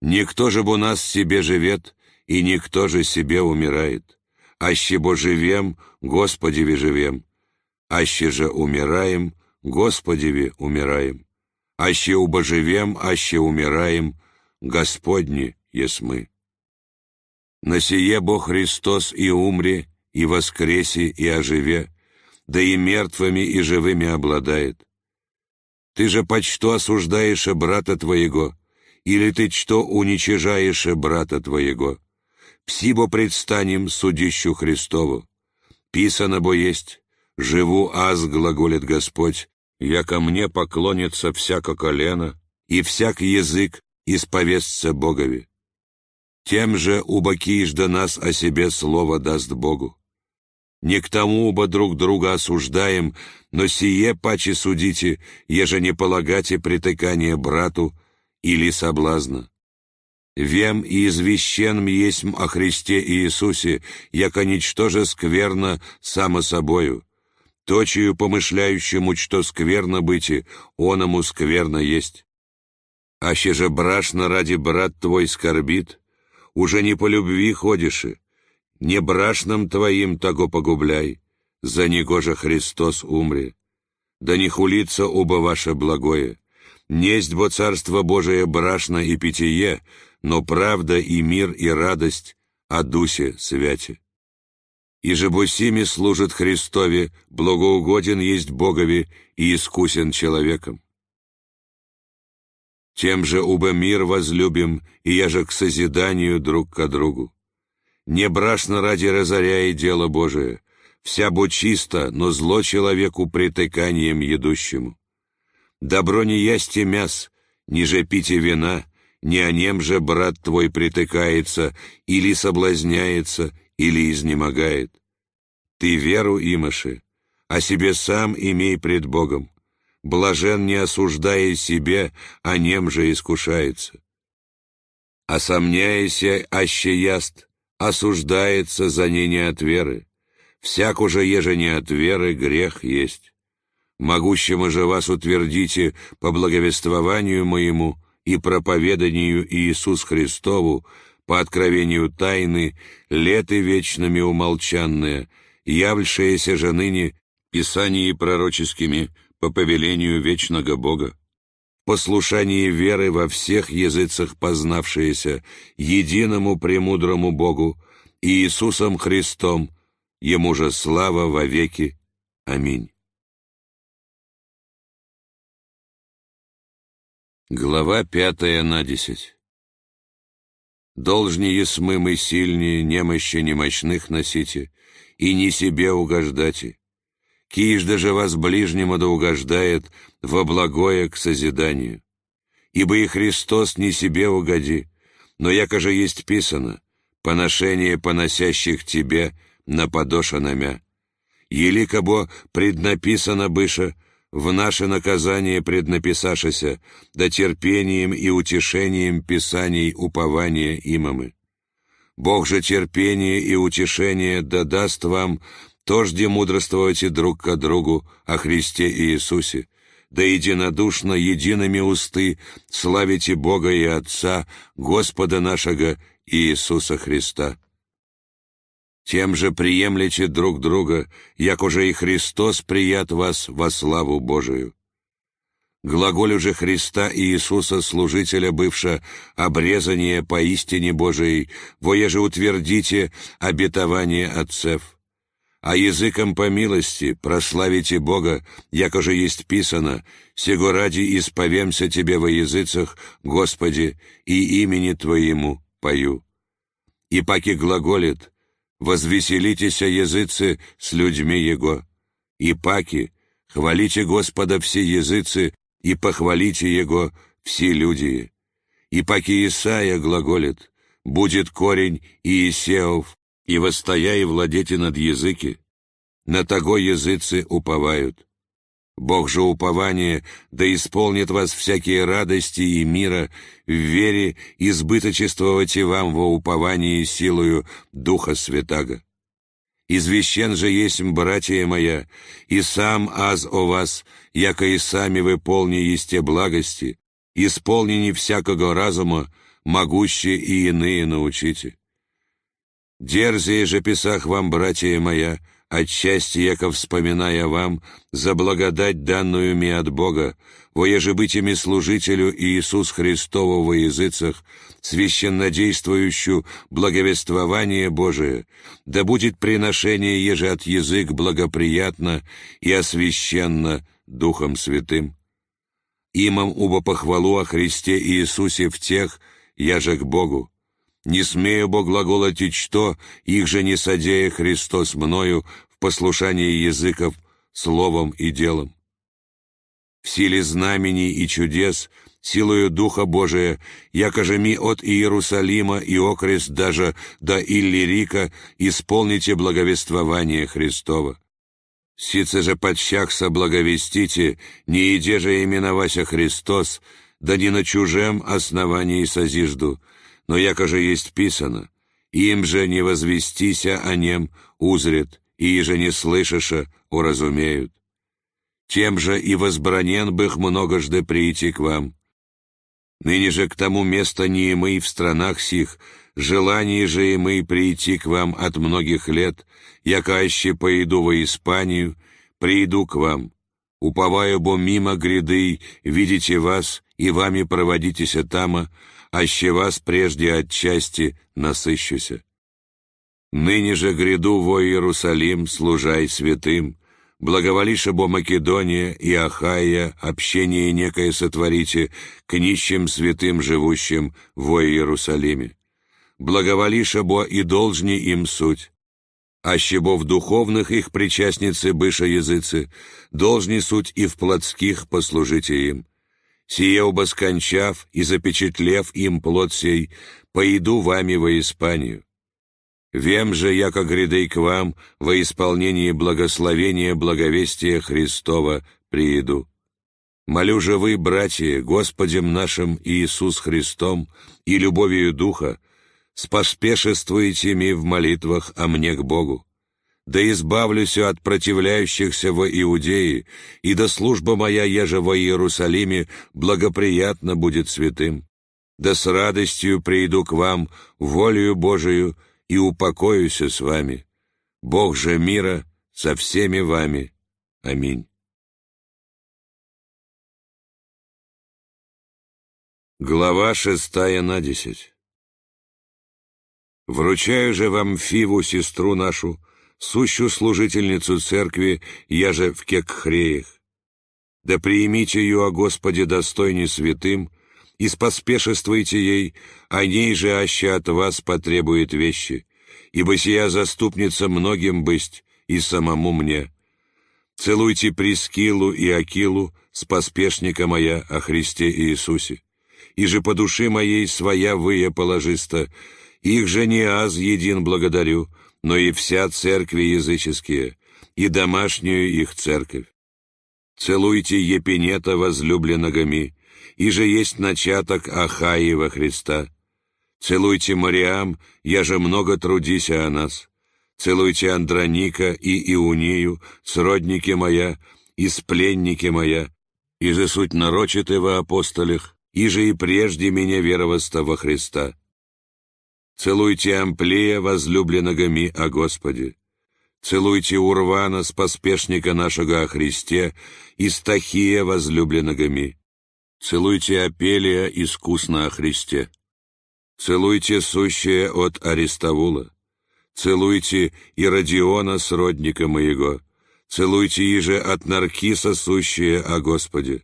Никто же бо нас себе живет, и никто же себе умирает. Аще бо живем, Господеве живем, аще же умираем, Господеве умираем. Аще убоживем, аще умираем, Господни есть мы. На сие Бог Христос и умре, и воскресе, и оживе, да и мертвыми, и живыми обладает. Ты же почто осуждаешь брата твоего, или ты что уничижаешь брата твоего? Псибо предстанем судищу Христову. Писано бо есть, живу аз, глаголит Господь, яко мне поклонится всяко колено, и всяк язык исповестся Богови. Тем же убакиш да нас о себе слово даст Богу. Не к тому оба друг друга осуждаем, но сие паче судите, еже не полагате притыкание брату или соблазна. Вем и извещен есмь о Христе Иисусе, яко ничтоже скверно само собою. Точию помышляющему, что скверно быти, оному скверно есть. Аще же брашно ради брат твой скорбит, уже не по любви ходишь, не брашном твоим того погубляй, за него же Христос умре. Да не хулится оба ваше благое. Несть бо Царство Божие брашно и питие, но правда и мир и радость о Дусе святе. И же босими служит Христове, благоугоден есть Богови и искусен человеком. Тем же убо мир возлюбим, и я же к созиданию друг к другу. Не брашно ради разоряя дело Божие, вся бо чисто, но зло человеку притыканием едущему. Добро не ясте мяс, ниже пите вина, не о нем же брат твой притыкается, или соблазняется, или изнемогает. Ты веру имаши, о себе сам имей пред Богом. Блажен, не осуждая себе, о нем же искушается. Осомняйся, аще яст, осуждается за не от веры. Всяк уже еже не от веры грех есть. Могущему же вас утвердите по благовествованию моему и проповеданию Иисус Христову, по откровению тайны, леты вечными умолчанные, являвшиеся же ныне писании пророческими по повелению вечного Бога послушании веры во всех языцах познавшиеся, единому премудрому Богу, Иисусом Христом, Ему же слава во веки. Аминь. Глава пятая на десять. Должнее смы мы сильнее, немощи немощных носите, и не себе угождате, Кижда же вас ближнему да угождает во благое к созиданию. Ибо и Христос не себе угоди, но яко же есть писано, поношение поносящих тебе на подошанамя. Елико бо преднаписано быша, в наше наказание преднаписашися, да терпением и утешением писаний упования имамы. Бог же терпение и утешение да даст вам Тожде мудрствуйте друг к другу о Христе Иисусе, да единодушно едиными усты славите Бога и Отца, Господа нашего Иисуса Христа. Тем же приемлете друг друга, як уже и Христос прият вас во славу Божию. Глаголю же Христа и Иисуса, служителя бывша, обрезание по истине Божией, воеже утвердите обетование отцев а языком по милости прославите Бога, яко же есть писано, «Сего ради исповемся Тебе во языцах, Господи, и имени Твоему пою». И паки глаголит, «Возвеселитеся языцы с людьми Его». И паки, «Хвалите Господа все языцы, и похвалите Его все люди». И паки Исаия глаголит, будет корень Иисеов, и восстоя и владете над языки, на того языцы уповают. Бог же упование, да исполнит вас всякие радости и мира, в вере избыточествовать вам во уповании силою Духа Святаго. Извещен же есть, братья моя, и сам аз о вас, яко и сами вы полни есте благости, исполнени всякого разума, могущие и иные научите. Дерзие же писах вам, братья моя, отчасти яко вспоминая вам за благодать данную ми от Бога, во ежебытиями служителю Иисус Христову во языцах, священнодействующую благовествование Божие, да будет приношение еже от язык благоприятно и освященно Духом Святым. Имам убо похвалу о Христе Иисусе в тех, я же к Богу. Не смею Бог глаголотить что, их же не содея Христос мною в послушании языков, словом и делом в силе знамений и чудес, силою Духа Божия, якоже ми от Иерусалима и окрест даже до Иллирика исполните благовествование Христова. Сице же подщах соблаговестите, не иде же именовася Христос, да не на чужем основании созижду, но якоже есть писано, им же не возвестися о нем узрят, и же не слышаша уразумеют тем же и возбранен бых многожды прийти к вам. Ныне же к тому места не мы в странах сих, желание же и мы прийти к вам от многих лет, яко аще поиду во Испанию, приду к вам. Уповаю, бо мимо гряды видите вас, и вами проводитеся тама, аще вас прежде отчасти насыщуся. Ныне же гряду во Иерусалим, служай святым, благоволише бо Македония и Ахая общение некое сотворите к нищим святым живущим во Иерусалиме. Благоволише бо и должни им суть. Аще бо в духовных их причастницы быша языцы, должни суть и в плотских послужите им. Сие скончав и запечатлев им плод сей, поиду вами во Испанию Вем же, яко грядей к вам во исполнении благословения благовестия Христова прииду. Молю же вы, братья, Господем нашим Иисус Христом и любовью Духа, споспешествуйте ми в молитвах о мне к Богу. Да избавлюсь от противляющихся во Иудее, и до служба моя, еже во Иерусалиме, благоприятно будет святым. Да с радостью приду к вам, волею Божию, и упокоюся с вами. Бог же мира со всеми вами. Аминь. Глава шестая на десять. Вручаю же вам Фиву, сестру нашу, сущую служительницу церкви, я же в Кекхреях. Да приимите ее о Господе достойне святым, и споспешествуйте ей, о ней же аще от вас потребует вещи, ибо сия заступница многим бысть и самому мне. Целуйте Прискилу и Акилу, споспешника моя о Христе Иисусе, и же по душе моей своя выя положиста, их же не аз един благодарю, но и вся церкви языческие, и домашнюю их церковь. Целуйте Епинета возлюбленного ми, и же есть начаток Ахаева Христа. Целуйте Мариам, я же много трудися о нас. Целуйте Андроника и Иунею, сродники моя, и спленники моя, и же суть нарочиты во апостолях, и же и прежде меня веровоста во Христа. Целуйте Амплея, возлюбленного ми о Господе. Целуйте Урвана, споспешника нашего о Христе, и Стахия, возлюбленного ми. Целуйте Апелия, искусно о Христе. Целуйте сущее от Аристовула. Целуйте и сродника моего. Целуйте иже от Наркиса, сущее о Господе.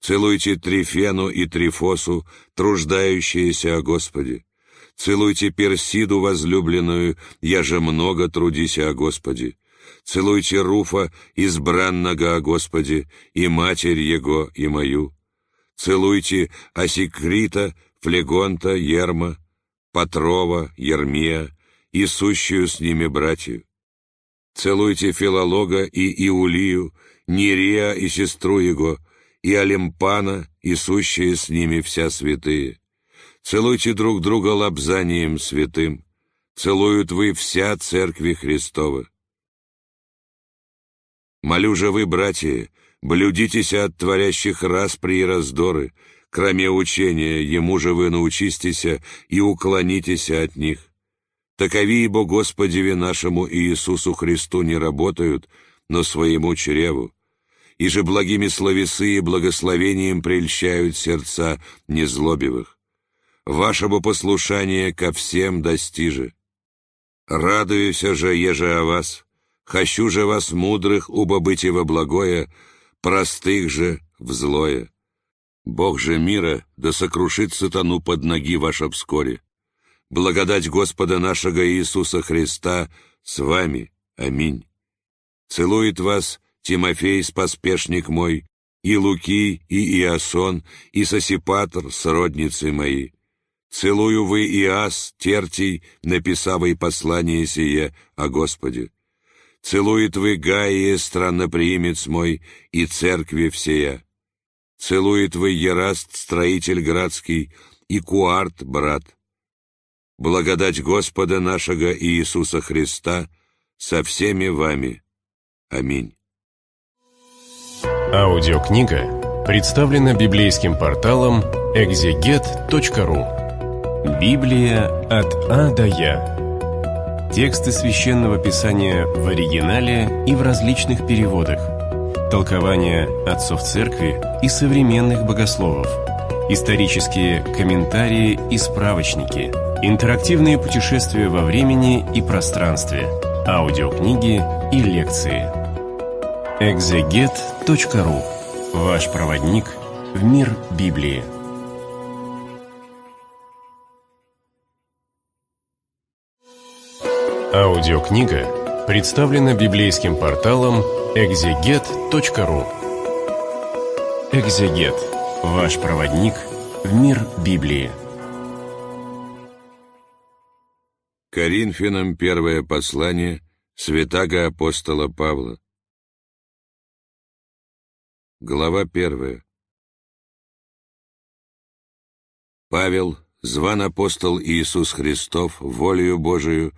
Целуйте Трифену и Трифосу, труждающиеся о Господе. Целуйте Персиду возлюбленную, я же много трудися о Господе. Целуйте Руфа, избранного о Господе, и матерь его, и мою целуйте Асикрита, Флегонта, Ерма, Патрова, Ермия и сущую с ними братью. Целуйте Филолога и Иулию, Нерея и сестру его, и Олимпана, и сущие с ними вся святые. Целуйте друг друга лобзанием святым. Целуют вы вся церкви Христова. Молю же вы, братья, блюдитесь от творящих распри и раздоры, кроме учения, ему же вы научистесь и уклонитесь от них. Такови ибо Господеве нашему Иисусу Христу не работают, но своему чреву. И же благими словесы и благословением прельщают сердца незлобивых. Вашего послушания ко всем достиже. Радуюсь же, еже о вас, хочу же вас мудрых убобыть во благое, простых же в злое. Бог же мира да сокрушит сатану под ноги ваша вскоре. Благодать Господа нашего Иисуса Христа с вами. Аминь. Целует вас Тимофей, споспешник мой, и Луки, и Иосон, и Сосипатр, сродницы мои. Целую вы Иас, Тертий, написавый послание сие о Господе. Целует вы Гаия, странноприимец мой, и церкви всея. Целует вы Ераст, строитель градский, и Куарт, брат. Благодать Господа нашего Иисуса Христа со всеми вами. Аминь. Аудиокнига представлена библейским порталом экзегет.ру. Библия от А до Я. Тексты священного писания в оригинале и в различных переводах. Толкования отцов церкви и современных богословов. Исторические комментарии и справочники – Интерактивные путешествия во времени и пространстве. Аудиокниги и лекции. Экзегет.ру. Ваш проводник в мир Библии. Аудиокнига представлена библейским порталом экзегет.ру. Экзегет. Ваш проводник в мир Библии. Коринфянам первое послание святаго апостола Павла. Глава первая. Павел, зван апостол Иисус Христов, волею Божию,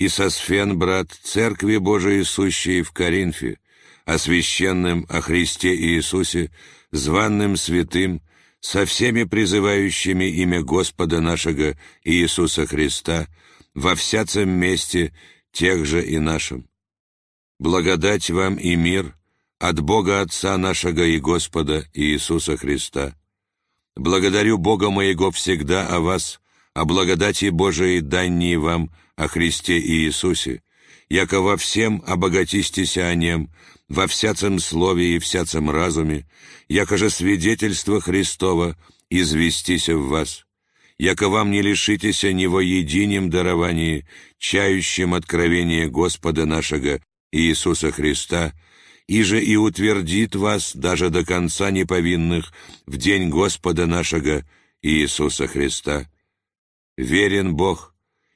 и сосфен, брат, церкви Божией сущей в Коринфе, освященным о Христе Иисусе, званным святым, со всеми призывающими имя Господа нашего Иисуса Христа, во всяцем месте, тех же и нашим. Благодать вам и мир от Бога Отца нашего и Господа Иисуса Христа. Благодарю Бога моего всегда о вас, о благодати Божией данней вам о Христе Иисусе, яко во всем обогатистися о Нем, во всяцем слове и всяцем разуме, яко же свидетельство Христова известися в вас яко вам не лишитеся него единим даровании, чающим откровение Господа нашего Иисуса Христа, и же и утвердит вас даже до конца неповинных в день Господа нашего Иисуса Христа. Верен Бог,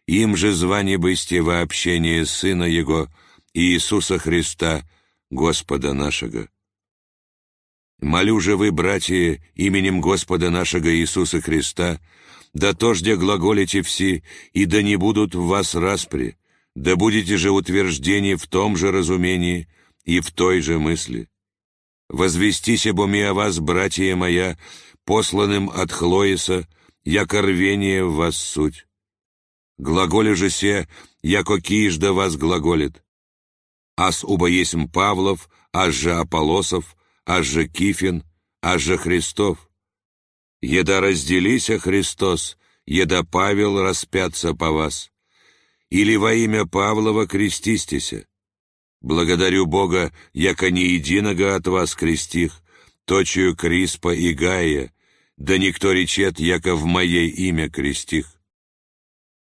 им же звание бысте во общение Сына Его, Иисуса Христа, Господа нашего. Молю же вы, братья, именем Господа нашего Иисуса Христа, да тожде глаголите все, и да не будут в вас распри, да будете же утверждены в том же разумении и в той же мысли. Возвестися боми о вас, братья моя, посланным от Хлоиса, яко рвение в вас суть. Глаголе же се, яко вас глаголит. Ас уба есмь Павлов, аж же Аполосов, аж же Кифин, аж же Христов. Еда разделися, Христос, еда Павел распятся по вас. Или во имя Павлова крестистися. Благодарю Бога, яко не единого от вас крестих, точию Криспа и Гая, да никто речет, яко в моей имя крестих.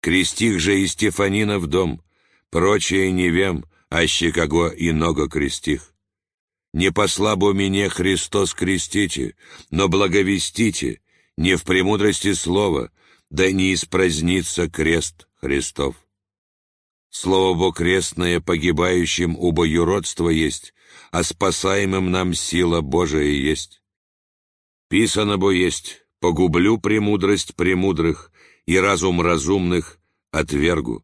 Крестих же и Стефанина в дом, прочее не вем, аще кого иного крестих. Не послабо мне Христос крестите, но благовестите, не в премудрости слова, да не испразднится крест Христов. Слово Бо крестное погибающим убоюродство есть, а спасаемым нам сила Божия есть. Писано бо есть, погублю премудрость премудрых и разум разумных отвергу.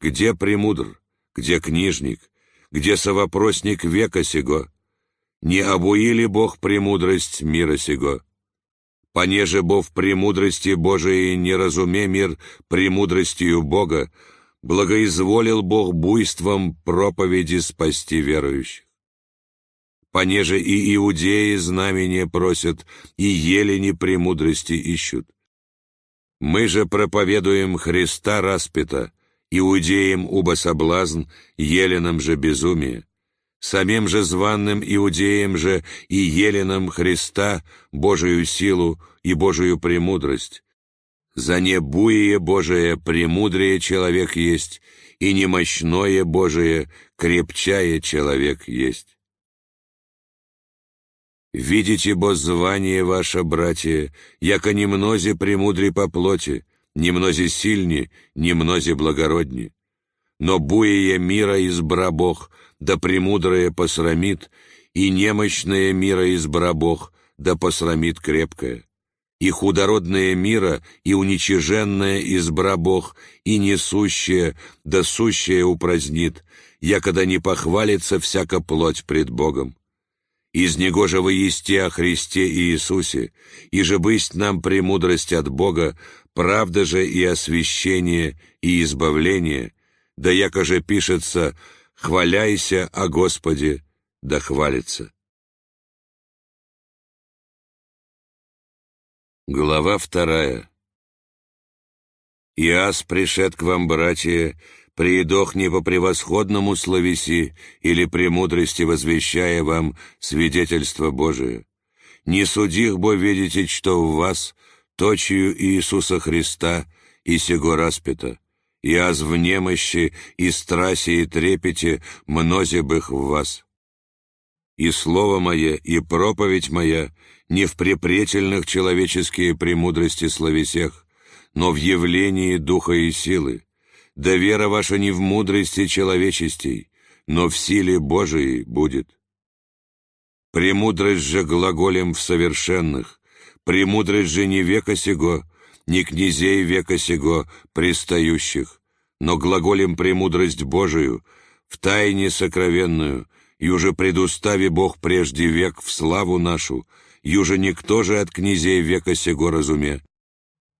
Где премудр, где книжник, где совопросник века сего? Не обуили Бог премудрость мира сего? Понеже бо в премудрости Божией не разуме мир премудростью Бога, благоизволил Бог буйством проповеди спасти верующих. Понеже и иудеи знамения просят, и елени премудрости ищут. Мы же проповедуем Христа распята, иудеям уба соблазн, еленам же безумие, самим же званным иудеям же и еленам Христа Божию силу и Божию премудрость. За небуие Божие премудрее человек есть, и немощное Божие крепчае человек есть. Видите, бо звание ваше, братья, яко немнозе премудри по плоти, немнозе сильни, немнозе благородни. Но буя мира избра Бог, да премудрое посрамит, и немощное мира избра Бог, да посрамит крепкое. И худородное мира, и уничиженное избра Бог, и несущее, да сущее упразднит, якода не похвалится всяка плоть пред Богом. Из него же вы есте о Христе и Иисусе, и же бысть нам премудрость от Бога, правда же и освящение, и избавление, да яко же пишется «хваляйся о Господе, да хвалится». Глава вторая. «Иас пришед к вам, братья, приедох не по превосходному словеси или премудрости возвещая вам свидетельство Божие. Не судих, бо видите, что в вас, точию Иисуса Христа, и сего распята, и аз в немощи, и страсе, и трепете, мнозе бых в вас. И слово мое, и проповедь моя, не в препретельных человеческие премудрости словесях, но в явлении духа и силы, да вера ваша не в мудрости человечестей, но в силе Божией будет. Премудрость же глаголем в совершенных, премудрость же не века сего, не князей века сего, пристающих, но глаголем премудрость Божию, в тайне сокровенную, и уже предустави Бог прежде век в славу нашу, и уже никто же от князей века сего разуме,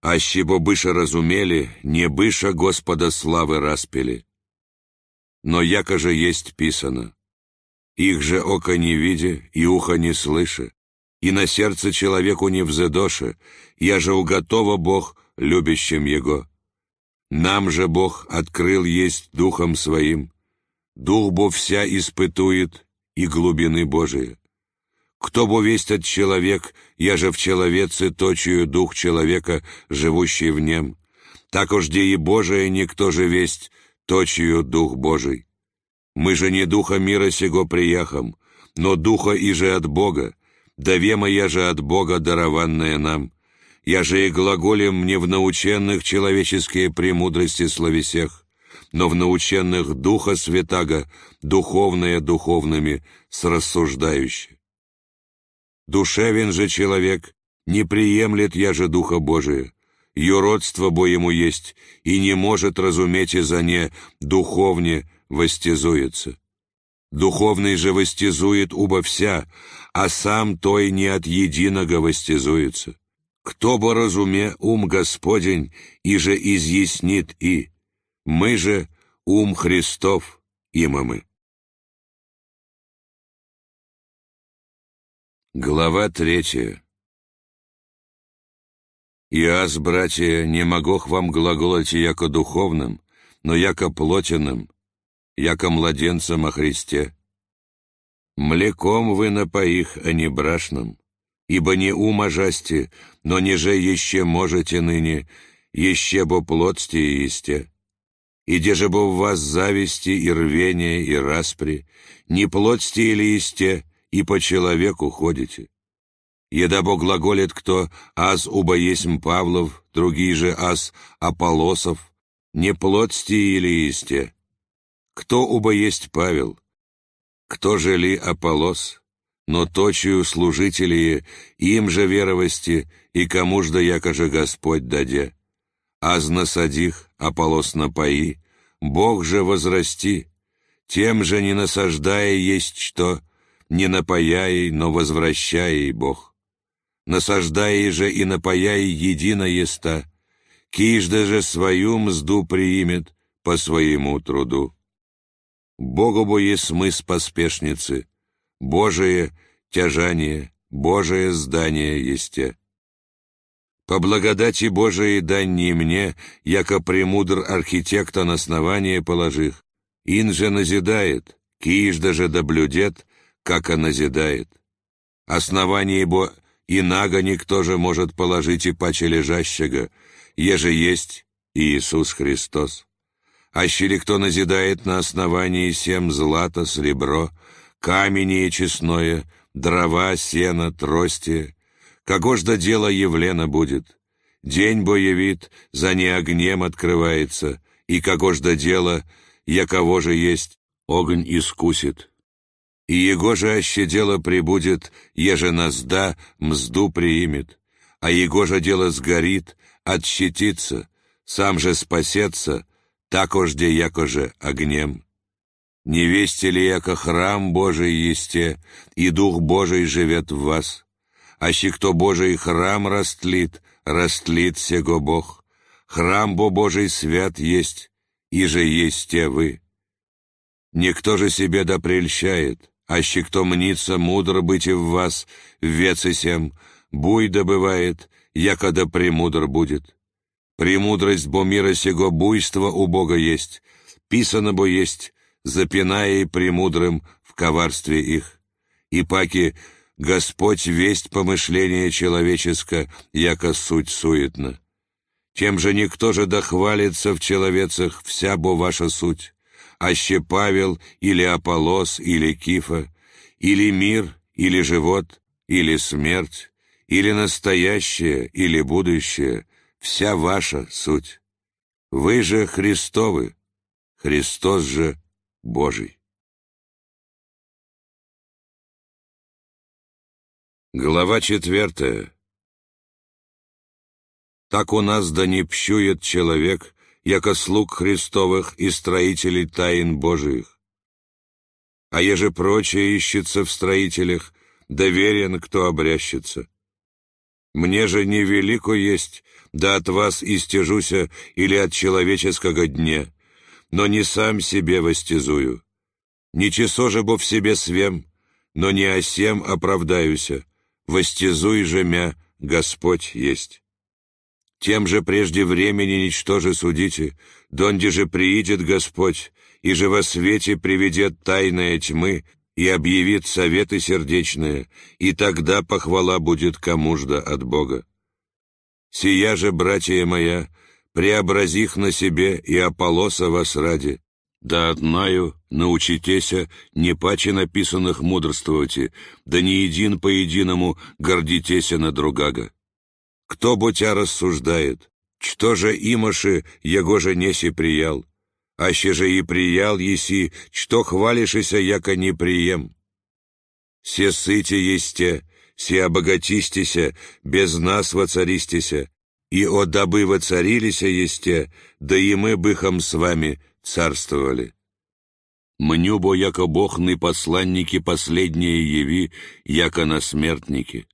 Аще бо быша разумели, не быша Господа славы распили. Но яко же есть писано, их же око не видя и ухо не слыша, и на сердце человеку не взедоше, я же уготова Бог любящим Его. Нам же Бог открыл есть Духом Своим, Дух бо вся испытует и глубины Божие. Кто бо весть от человек, я же в человеце точую дух человека, живущий в нем. Так уж и Божие никто же весть, точию дух Божий. Мы же не духа мира сего приехам, но духа и же от Бога, да вема я же от Бога дарованная нам. Я же и глаголем не в наученных человеческие премудрости словесех, но в наученных Духа Святаго, духовное духовными, с рассуждающим. Душевен же человек, не приемлет я же Духа Божия, юродство бо ему есть, и не может разуметь из-за не духовне востязуется. Духовный же востязует убо вся, а сам той не от единого востязуется. Кто бы разуме ум Господень, и же изъяснит и, мы же ум Христов имамы. Глава третья. «Иас, братья, не могу вам глаголать яко духовным, но яко плотяным, яко младенцам о Христе. Млеком вы напоих, а не брашным, ибо не ума жасти, но ниже еще можете ныне, еще бо плотсти и есте. И же бо в вас зависти и рвение и распри, не плотсти или есте, и по человеку ходите. Едабо глаголит кто, аз уба есмь Павлов, другие же аз Аполосов, не плоть сти или исте. Кто уба есть Павел? Кто же ли Аполос? Но точию служители, им же веровости, и кому ж да якоже Господь даде. Аз насадих, Аполос напои, Бог же возрасти, тем же не насаждая есть что, не напаяй, но возвращай Бог. Насаждая же и напаяй едино еста, кижда же свою мзду приимет по своему труду. Богу бо смыс поспешницы, Божие тяжание, Божие здание есте. По благодати Божией дань не мне, яко премудр архитекта на основание положих, ин же назидает, кижда же доблюдет, как он назидает. Основание и нага никто же может положить и паче лежащего, еже есть Иисус Христос. Аще ли кто назидает на основании семь злато, сребро, камень честное, дрова, сено, трости, како ж до дело явлено будет. День бо явит, за не огнем открывается, и како ж до дела, яково же есть, огонь искусит. И его же аще дело прибудет, еже назда мзду приимет, а его же дело сгорит, отщитится, сам же спасется, такожде якоже огнем. Не вести ли, яко храм Божий есте, и Дух Божий живет в вас? Аще кто Божий храм растлит, растлит сего Бог. Храм бо Божий свят есть, и же есте вы. Никто же себе да прельщает, аще кто мнится мудр быть и в вас, вецы сем, буй добывает, яко да премудр будет. Премудрость бо мира сего буйства у Бога есть, писано бо есть, запиная и премудрым в коварстве их. И паки Господь весть помышления человеческо, яко суть суетна. Тем же никто же дохвалится в человецах вся бо ваша суть, аще Павел или Аполос или Кифа, или мир, или живот, или смерть, или настоящее, или будущее, вся ваша суть. Вы же Христовы, Христос же Божий. Глава четвертая. Так у нас да не пщует человек, яко слуг Христовых и строителей тайн Божиих. А еже прочее ищется в строителях, доверен, кто обрящется. Мне же невелико есть, да от вас истяжуся или от человеческого дня, но не сам себе востязую. Не часо же бо в себе свем, но не о сем оправдаюся, востязуй же мя, Господь есть. Тем же прежде времени ничтоже судите, донде же приидет Господь, и же во свете приведет тайное тьмы, и объявит советы сердечные, и тогда похвала будет кому-жда от Бога. Сия же, братья моя, преобразих на себе и Аполлоса вас ради, да однаю научитеся не паче написанных мудрствовати, да не един по единому гордитеся на другага. Кто бо тя рассуждает, что же имаши его же неси приял, аще же и приял еси, что хвалишися, яко не прием. Се сыте есте, се обогатистися, без нас воцаристися, и о дабы воцарилися есте, да и мы быхом с вами царствовали. Мню бо, яко бохны посланники последние яви, яко на смертники.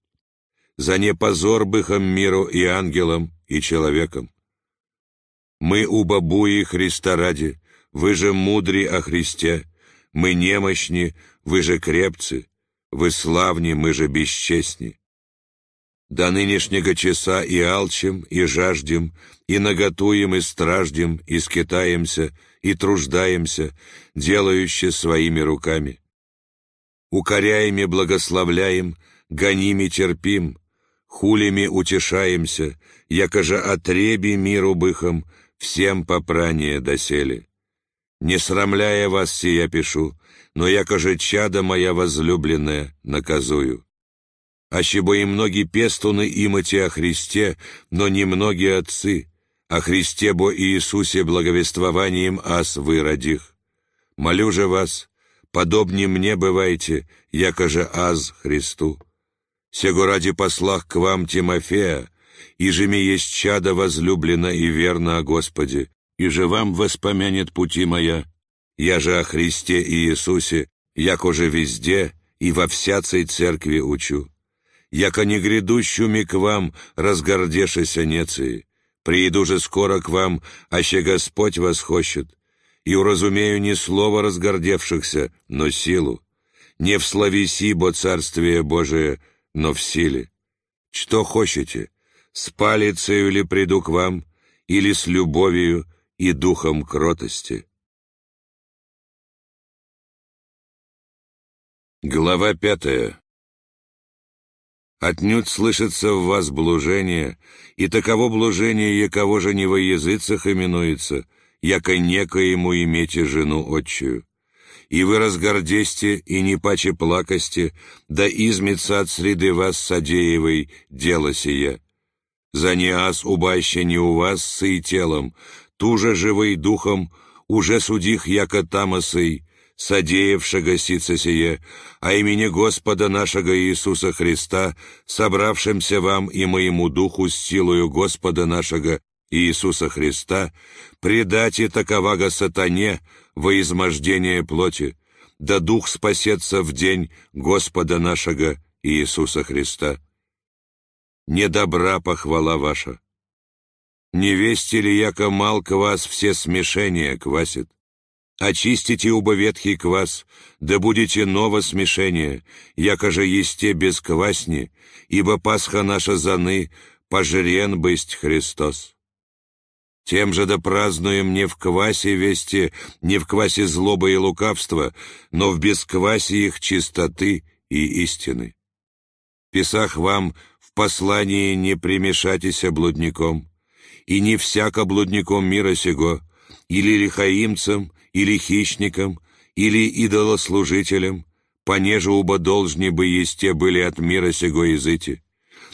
За не позор быхом миру и ангелам, и человеком. Мы убабуи Христа ради, вы же мудри о Христе, мы немощни, вы же крепцы, вы славни, мы же бесчестни. До нынешнего часа и алчим, и жаждем, и наготуем, и страждем, и скитаемся, и труждаемся, делающе своими руками. Укоряем и благословляем, гоним и терпим, хулими утешаемся, якоже отреби миру быхом, всем попрание досели. Не срамляя вас сия пишу, но якоже чада моя возлюбленная наказую. Ащебо и многие пестуны имати о Христе, но не многие отцы, о Христе бо Иисусе благовествованием ас выродих. Молю же вас, подобнее мне бывайте, якоже аз Христу. Сего ради послах к вам Тимофея, и же ми есть чадо возлюблено и верно о Господе, и же вам воспомянет пути моя. Я же о Христе и Иисусе, яко же везде и во всяцей церкви учу. Яко не грядущими к вам разгордешися неции, прииду же скоро к вам, аще Господь вас хочет, и уразумею не слово разгордевшихся, но силу, не в словеси, бо Царствие Божие, но в силе. Что хочете, с палицею ли приду к вам, или с любовью и духом кротости? Глава пятая. Отнюдь слышится в вас блужение, и таково блужение, яково же не во языцах именуется, яко некоему имете жену отчую. И вы разгордесте, и не паче плакости, да измется от среды вас содеевой дело сия. За неас убаще не у вас сый телом, туже живой духом, уже судих яко тамосой, содеявшего сице сие, а имени Господа нашего Иисуса Христа, собравшимся вам и моему духу с силою Господа нашего Иисуса Христа, предайте таковаго сатане во измождение плоти, да дух спасется в день Господа нашего Иисуса Христа. Недобра похвала ваша. Не вести ли, яко мал вас все смешения квасит? Очистите убо ветхий квас, да будете ново смешение, якоже есте без квасни, ибо Пасха наша заны, пожрен бысть Христос. Тем же да празднуем не в квасе вести, не в квасе злобы и лукавства, но в бесквасе их чистоты и истины. Писах вам в послании не примешайтеся блудником, и не всяко блудником мира сего, или лихаимцем, или хищником, или идолослужителем, понеже оба должны бы есте были от мира сего языти.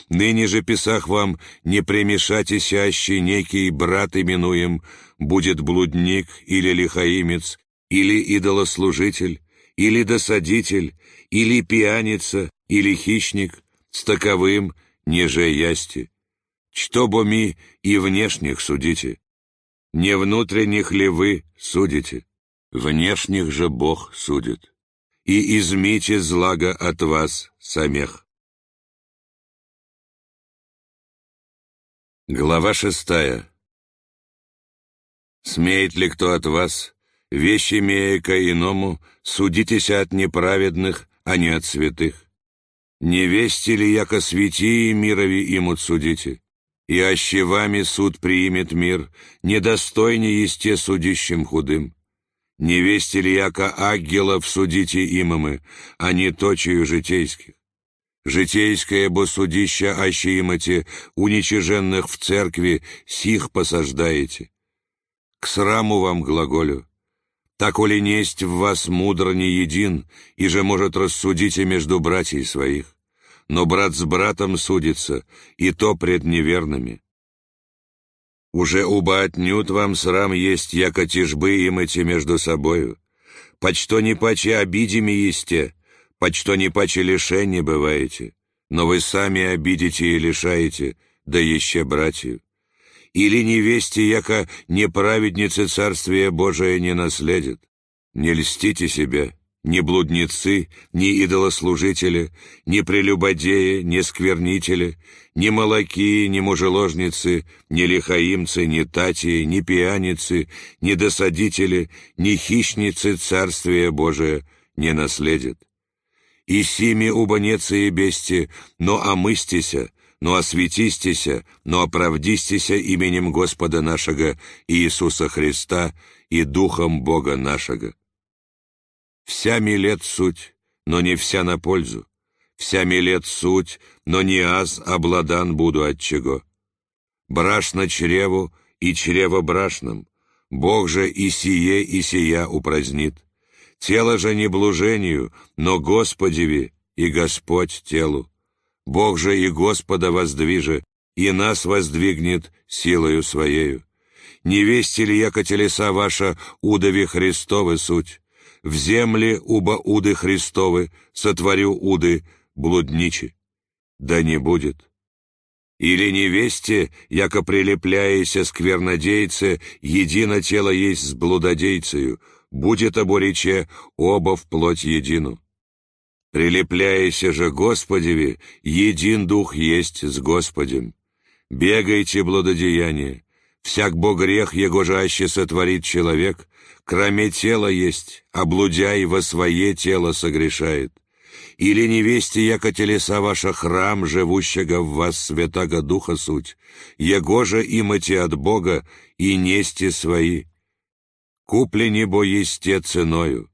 Ныне же писах вам, не примешайтесь аще некий брат именуем, будет блудник или лихаимец, или идолослужитель, или досадитель, или пьяница, или хищник, с таковым неже ясти. Что бо ми и внешних судите? Не внутренних ли вы судите? внешних же Бог судит. И измите злага от вас самих. Глава шестая. Смеет ли кто от вас, вещи имея ко иному, судитесь от неправедных, а не от святых? Не вести ли, яко святии мирови имут судите? И аще вами суд приимет мир, недостойне есте судищем худым. Не вести ли яко ангелов судите имамы, а не точию житейских? Житейское бо судища аще имате, уничиженных в церкви, сих посаждаете. К сраму вам глаголю. Так ли несть в вас мудро не един, и же может рассудите между братьей своих. Но брат с братом судится, и то пред неверными. Уже уба отнюдь вам срам есть, яко тяжбы имати между собою. Почто не паче обидими есте, почто не паче лишения бываете, но вы сами обидите и лишаете, да еще братью. Или невесте, яко неправедницы Царствия Божие не наследят. Не льстите себя, ни блудницы, ни идолослужители, ни прелюбодеи, ни сквернители, ни молоки, ни мужеложницы, ни лихаимцы, ни татии, ни пьяницы, ни досадители, ни хищницы Царствия Божия не наследят. И сими убонецы и бести, но омыстися, но осветистися, но оправдистися именем Господа нашего Иисуса Христа и Духом Бога нашего Вся милет суть, но не вся на пользу. Вся милет суть, но не аз обладан буду от чего. Брашно чреву и чрево брашном. Бог же и сие, и сия упразднит. Тело же не блужению, но Господеви и Господь телу. Бог же и Господа воздвиже, и нас воздвигнет силою Своею. Невесте ли яко телеса ваша, удови Христовы суть? В земле уба уды Христовы, сотворю уды блудничи. Да не будет. Или невесте, яко прилепляяся сквернодейце, едино тело есть с блудодейцею, будет оборече оба в плоть едину. Прилепляйся же Господеви, един дух есть с Господем. Бегайте, блудодеяние, всяк бо грех его жаще сотворит человек, кроме тела есть, а блудяй во свое тело согрешает. Или невесте, яко телеса ваша храм, живущего в вас святаго Духа суть, его же имати от Бога и нести свои. Куплене бо есте ценою.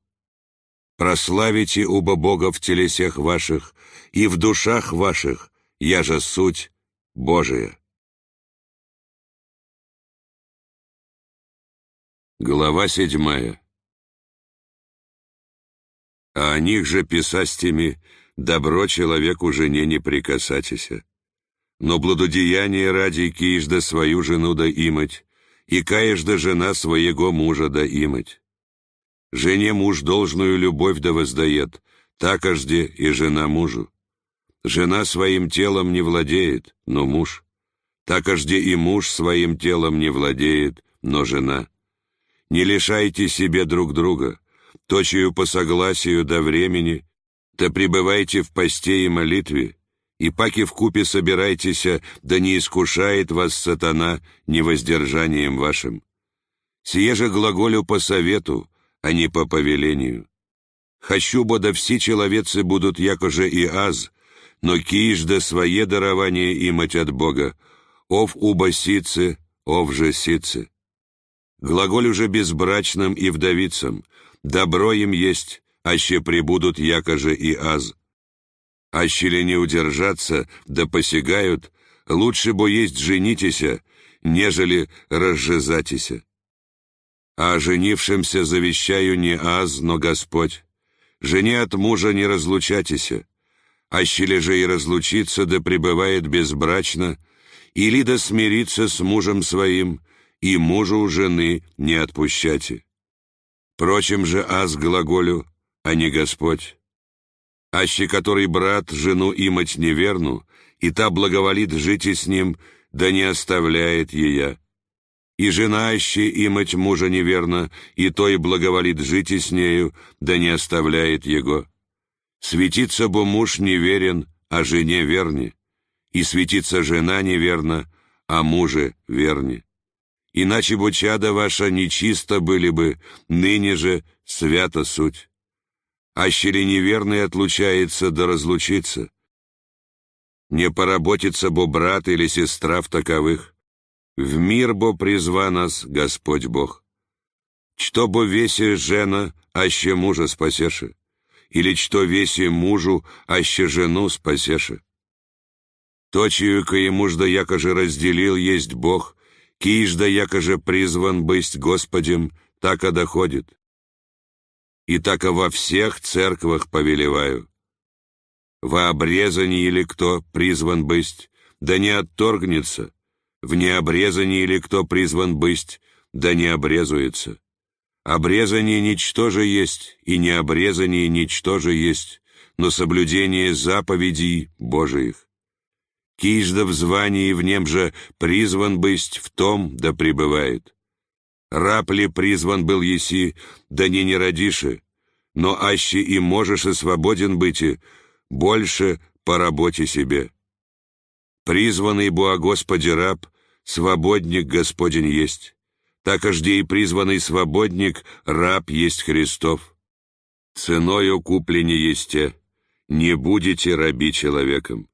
Прославите уба Бога в телесех ваших, и в душах ваших, я же суть Божия. Глава седьмая А о них же писастями добро человеку жене не прикасатися. Но благодеяние ради киежда свою жену да имать, и каежда жена своего мужа да имать. Жене муж должную любовь да воздает, такожде и жена мужу. Жена своим телом не владеет, но муж. Такожде и муж своим телом не владеет, но жена. Не лишайте себе друг друга, точию по согласию до времени, да пребывайте в посте и молитве, и паки в купе собирайтесь, да не искушает вас сатана невоздержанием вашим. Сие же глаголю по совету, а не по повелению. Хочу, бода все человецы будут якоже и аз, но киш да свое дарование имать от Бога, ов уба сицы, ов же сицы. Глаголь уже безбрачным и вдовицам, добро им есть, аще прибудут якоже и аз. Аще ли не удержаться, да посягают, лучше бо есть женитеся, нежели разжизатися. А женившимся завещаю не аз, но Господь. Жене от мужа не разлучатися, аще ли же и разлучиться да пребывает безбрачно, или да смириться с мужем своим, и мужу жены не отпущайте. Прочим же аз глаголю, а не Господь. Аще который брат жену имать неверну, и та благоволит жить и с ним, да не оставляет ея. И жена аще имать мужа неверно, и той благоволит жить и с нею, да не оставляет его. Светится бо муж неверен, а жене верни, и светится жена неверна, а муже верни иначе бы чада ваша нечисто были бы, ныне же свято суть. Аще неверный отлучается да разлучится? Не поработится бо брат или сестра в таковых. В мир бо призва нас Господь Бог. Что бо веси жена, аще мужа спасеши? Или что веси мужу, аще жену спасеши? То, чью ка ему жда якоже разделил, есть Бог, Кижда, якоже призван быть Господем, так и доходит. И так во всех церквах повелеваю. Во обрезании или кто призван быть, да не отторгнется, в необрезании или кто призван быть, да не обрезуется. Обрезание ничто же есть, и необрезание ничто же есть, но соблюдение заповедей Божиих. Кижда в звании в нем же призван быть в том, да пребывает. Раб ли призван был еси, да не не родиши, но аще и можешь и свободен быть, и больше по работе себе. Призванный Бо Господи раб, свободник Господень есть, так ожде и призванный свободник раб есть Христов. Ценою куплене есте, не будете раби человеком.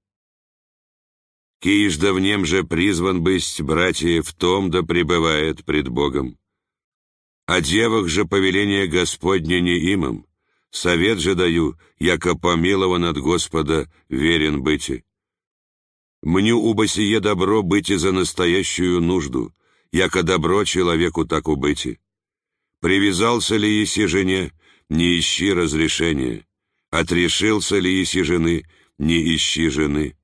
Киежда в нем же призван быть, братья, в том да пребывает пред Богом. О девах же повеление Господне не имам, совет же даю, яко помилован от Господа, верен быти. Мню убо сие добро быти за настоящую нужду, яко добро человеку так убыти. Привязался ли еси жене, не ищи разрешения, отрешился ли еси жены, не ищи жены.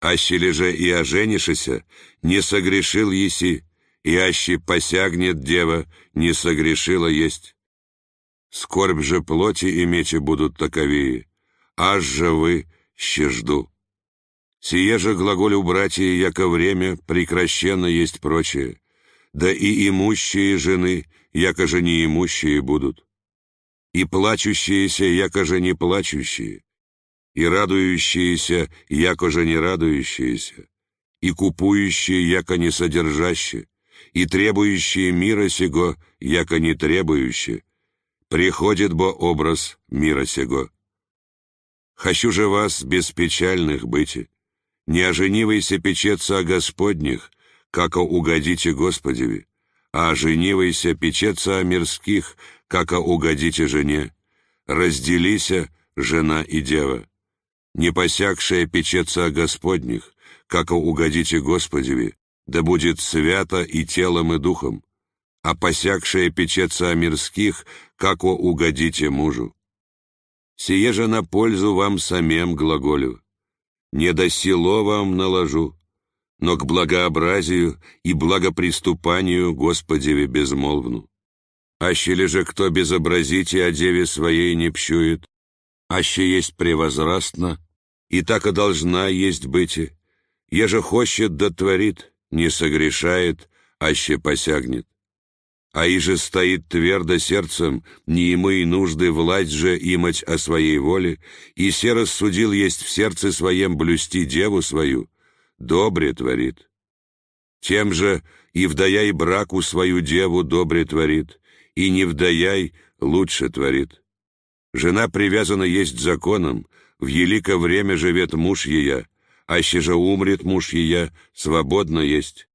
Аще же и оженишися, не согрешил еси, и аще посягнет дева, не согрешила есть. Скорбь же плоти и мечи будут таковые, аж же вы щежду. Сие же глаголю братья, яко время прекращенно есть прочее, да и имущие жены, яко же неимущие будут, и плачущиеся, яко же не плачущие, и радующиеся, яко же не радующиеся, и купующие, яко не содержащие, и требующие мира сего, яко не требующие, приходит бо образ мира сего. Хочу же вас беспечальных быть, не оженивайся печеться о Господних, како угодите Господеви, а оженивайся печеться о мирских, како угодите жене. Разделися, жена и дева. Не посягшая печеться о Господних, како угодите Господеви, да будет свято и телом, и духом, а посягшая печеться о мирских, како угодите мужу. Сие же на пользу вам самим глаголю. Не до сило вам наложу, но к благообразию и благоприступанию Господеве безмолвну. Аще ли же кто безобразите о деве своей не пщует, аще есть превозрастно, и так и должна есть быть, еже хочет да творит, не согрешает, аще посягнет а иже стоит твердо сердцем, не ему и нужды власть же имать о своей воле, и се рассудил есть в сердце своем блюсти деву свою, добре творит. Тем же и вдаяй браку свою деву добре творит, и не вдаяй лучше творит. Жена привязана есть законом, в елико время живет муж ее, аще же умрет муж ее, свободно есть.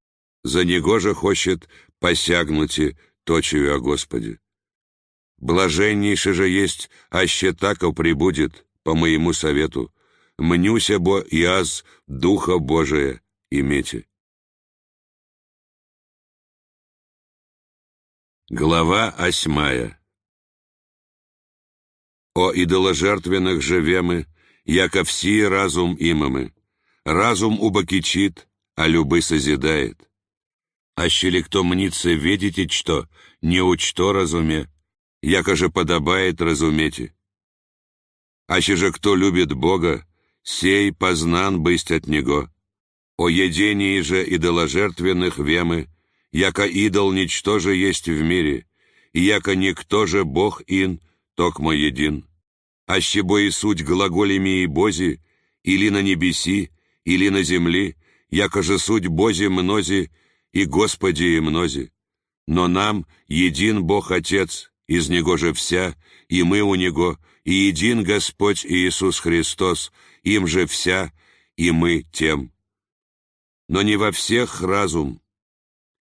За него же хочет посягнути, точию о Господе. Блаженнейше же есть, аще тако прибудет, по моему совету, мнюся бо аз Духа Божия имейте. Глава осьмая О идоложертвенных живемы, яко все разум имамы, разум убакичит, а любы созидает. Аще ли кто мнится видите, что, не учто разуме, яко же подобает разумете. Аще же кто любит Бога, сей познан бысть от Него. О едении же идоложертвенных вемы, яко идол ничто же есть в мире, и яко никто же Бог ин, токмо един. Аще бо и суть глаголями и Бози, или на небеси, или на земли, яко же суть Бози мнози, и Господи и мнози. Но нам един Бог Отец, из Него же вся, и мы у Него, и един Господь Иисус Христос, им же вся, и мы тем. Но не во всех разум.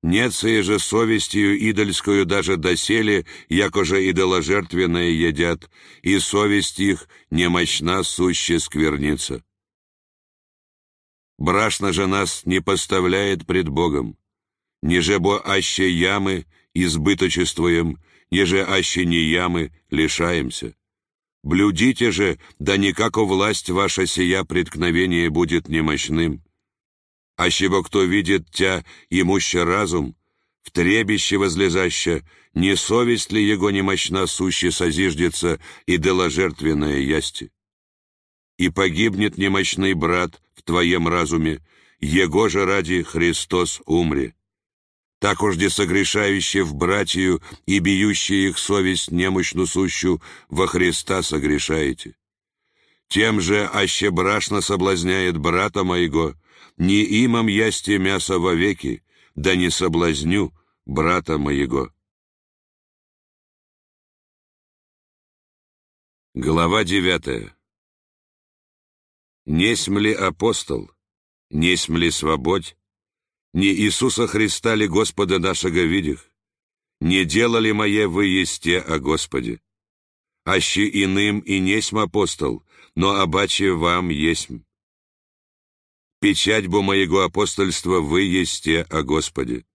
Нет сей же совестью идольскую даже доселе, яко же идоложертвенное едят, и совесть их немощна суще скверница. Брашна же нас не поставляет пред Богом, Неже бо аще ямы избыточествуем, неже аще не ямы лишаемся. Блюдите же, да никако власть ваша сия преткновение будет немощным. Аще бо кто видит тя, имуще разум, в требище возлезаще, не совесть ли его немощна суще созиждется и дела жертвенное ясти? И погибнет немощный брат твоем разуме, его же ради Христос умре так ожде согрешающие в братью и бьющие их совесть немощну сущу во Христа согрешаете. Тем же, аще брашно соблазняет брата моего, не имам ясте мясо вовеки, да не соблазню брата моего. Глава девятая. Несмь ли апостол, несмь ли свободь, не Иисуса Христа ли Господа нашего видих? Не делали мое вы есте о Господе? Аще иным и несмь апостол, но обаче вам есмь. Печать бо моего апостольства вы есте о Господе.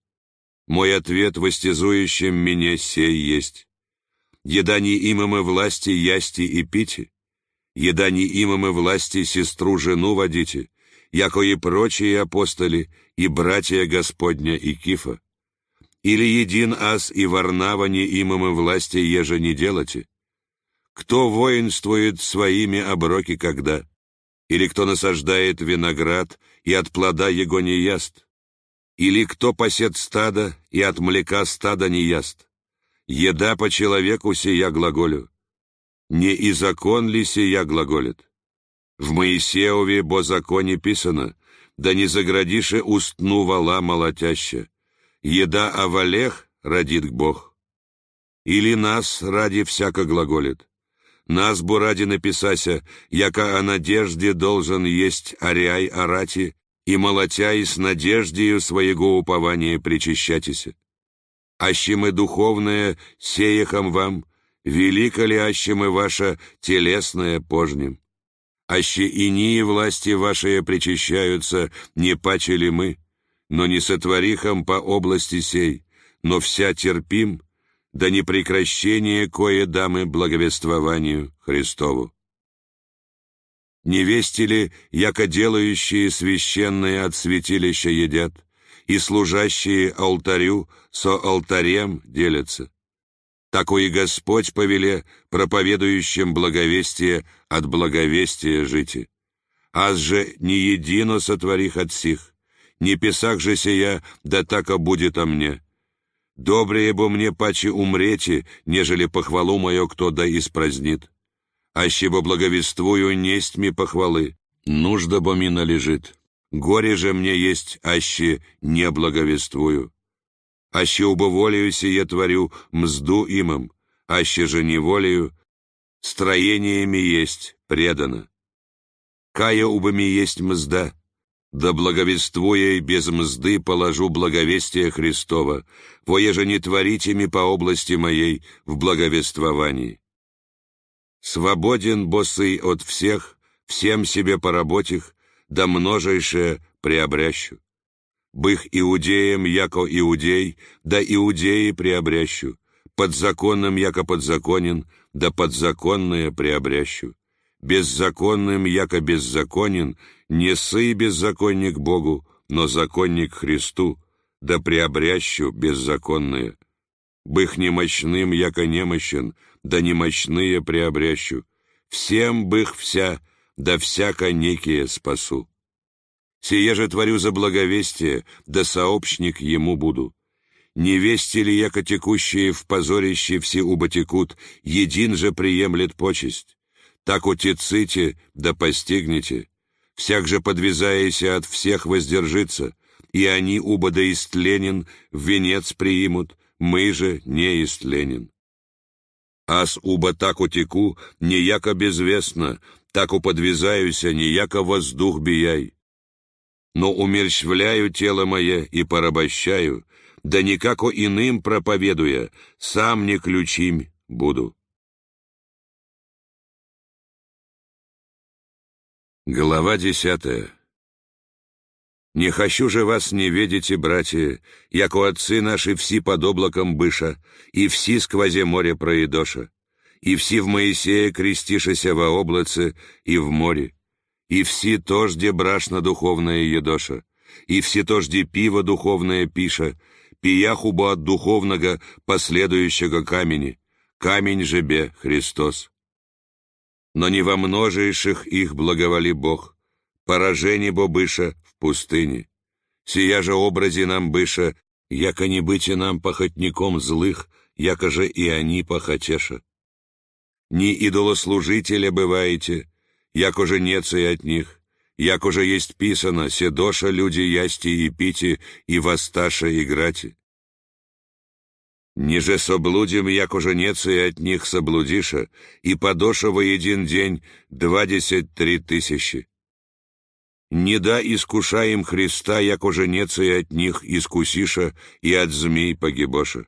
Мой ответ востязующим мне сей есть. Еда не имамы власти ясти и пити, еда не имамы власти сестру жену водите, яко и прочие апостоли, и братья Господня и Кифа? Или един ас и Варнава не имамы власти еже не делате? Кто воинствует своими оброки когда? Или кто насаждает виноград и от плода его не яст? Или кто пасет стадо и от млека стада не яст? Еда по человеку сия глаголю. Не и закон ли сия глаголит? В Моисеове бо законе писано, да не заградише устну вала молотяща. Еда овалех родит Бог. Или нас ради всяко глаголит. Нас бо ради написася, яко о надежде должен есть аряй арати, и молотя и с надеждею своего упования причащатися. Аще мы духовное сеяхом вам, велико ли аще мы ваше телесное пожнем? Аще инии власти ваши причащаются, не пачели мы, но не сотворихом по области сей, но вся терпим, да не прекращение кое дамы благовествованию Христову. Невесте ли, яко делающие священное от святилища едят, и служащие алтарю со алтарем делятся? Такой и Господь повеле проповедующим благовестие от благовестия жити. Аз же не едино сотворих от сих, не писах же сия, да тако будет о мне. Добрее бы мне паче умрете, нежели похвалу мое кто да испразднит. Аще бы благовествую несть ми похвалы, нужда бо ми належит. Горе же мне есть, аще не благовествую аще убоволею сие творю мзду имам, аще же неволею, строениями есть предано. Кая убами есть мзда, да благовествуя и без мзды положу благовестие Христова, воеже не творите ми по области моей в благовествовании. Свободен босый от всех, всем себе поработих, да множайшее приобрящу бых иудеям, яко иудей, да иудеи приобрящу, подзаконным, яко подзаконен, да подзаконное приобрящу, беззаконным, яко беззаконен, не сы беззаконник Богу, но законник Христу, да приобрящу беззаконное. Бых немощным, яко немощен, да немощные приобрящу, всем бых вся, да всяко некие спасу. Сие же творю за благовестие, да сообщник ему буду. Невесте ли яко текущие в позорище все уботекут, един же приемлет почесть. Так утеците, да постигнете. Всяк же подвязаяся от всех воздержится, и они уба да истленен, венец приимут, мы же не истленен. Ас уба так утеку, не яко безвестно, так уподвязаюся, не яко воздух бияй но умерщвляю тело мое и порабощаю, да никако иным проповедуя, сам не ключим буду. Глава десятая «Не хочу же вас не видите, братья, яко отцы наши все под облаком быша, и все сквозе море проедоша, и все в Моисея крестишися во облаце и в море, и все тожде брашна духовная едоша, и все тожде пиво духовное пиша, пияхуба от духовного последующего камени, камень же бе Христос. Но не во множейших их благоволи Бог, поражение бо быша в пустыне. Сия же образе нам быша, яко не быте нам похотником злых, яко же и они похотеша. Не идолослужителя бываете, як уже неца и от них, як уже есть писано, седоша люди ясти и пити, и восташа играти. Ниже соблудим, як уже неца и от них соблудиша, и подоша во един день двадцать три тысячи. Не да искушаем Христа, як уже неца и от них искусиша, и от змей погибоша.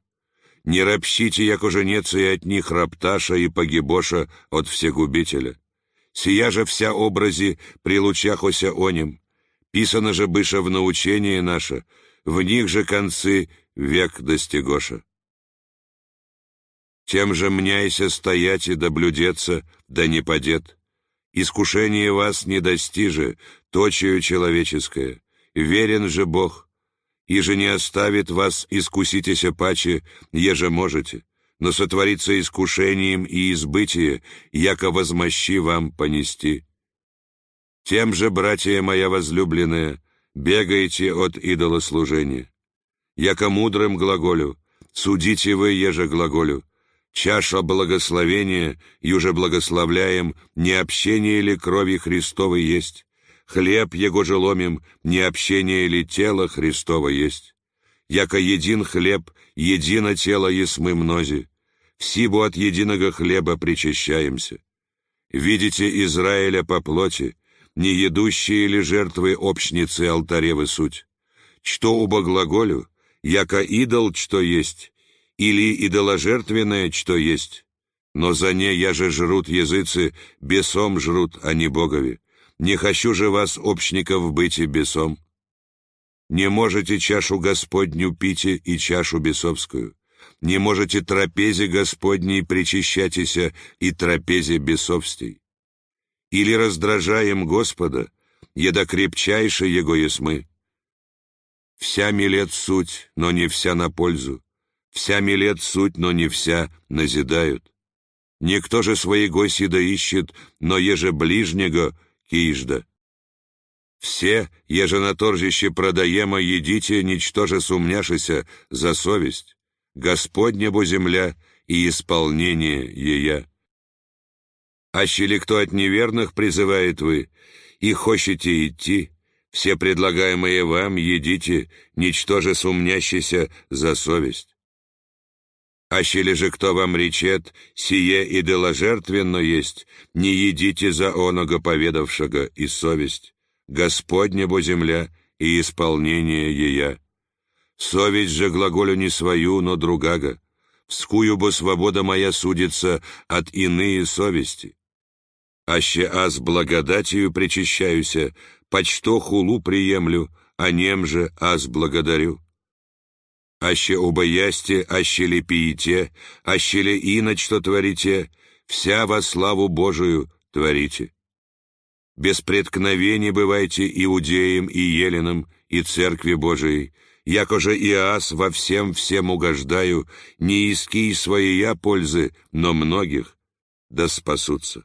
Не ропсите, як уже неца и от них ропташа и погибоша от всегубителя. Сия же вся образи при лучах ося оним. Писано же быша в научение наше, в них же концы век достигоша. Тем же мняйся стоять и доблюдеться, да не падет. Искушение вас не достиже, точию человеческое. Верен же Бог, и же не оставит вас искуситеся паче, еже можете, но сотворится искушением и избытие, яко возмощи вам понести. Тем же, братья моя возлюбленная, бегайте от идолослужения. Яко мудрым глаголю, судите вы, еже глаголю, чаша благословения, юже благословляем, не общение ли крови Христовой есть, хлеб его же ломим, не общение ли тела Христова есть. Яко един хлеб, едино тело есмы мнози, всибу от единого хлеба причащаемся. Видите Израиля по плоти, не едущие ли жертвы общницы алтаревы суть? Что убо глаголю, яко идол, что есть, или идоложертвенное, что есть? Но за не я же жрут языцы, бесом жрут, а не богови. Не хочу же вас, общников, быть и бесом. Не можете чашу Господню пите и чашу бесовскую. Не можете трапезе Господней причащатися и трапезе бесовстей. Или раздражаем Господа, еда крепчайше Его есмы. Вся милет суть, но не вся на пользу. Вся милет суть, но не вся назидают. Никто же своего сида ищет, но еже ближнего кижда. Все, еже на торжище продаема, едите, ничтоже сумняшися за совесть. Господня бо земля и исполнение ея. Аще кто от неверных призывает вы, и хочете идти, все предлагаемые вам едите, ничтоже сумнящийся за совесть. Аще ли же кто вам речет, сие идоложертвенно есть, не едите за оного поведавшего и совесть, Господня бо земля и исполнение ея. Совесть же глаголю не свою, но другага, вскую бо свобода моя судится от иные совести. Аще аз благодатью причащаюся, почто хулу приемлю, а нем же аз благодарю аще убоясте, аще ли пиете, аще ли иноч что творите, вся во славу Божию творите. Без преткновений бывайте иудеям и еленам, и церкви Божией, якоже и ас во всем всем угождаю, не иски своей пользы, но многих да спасутся.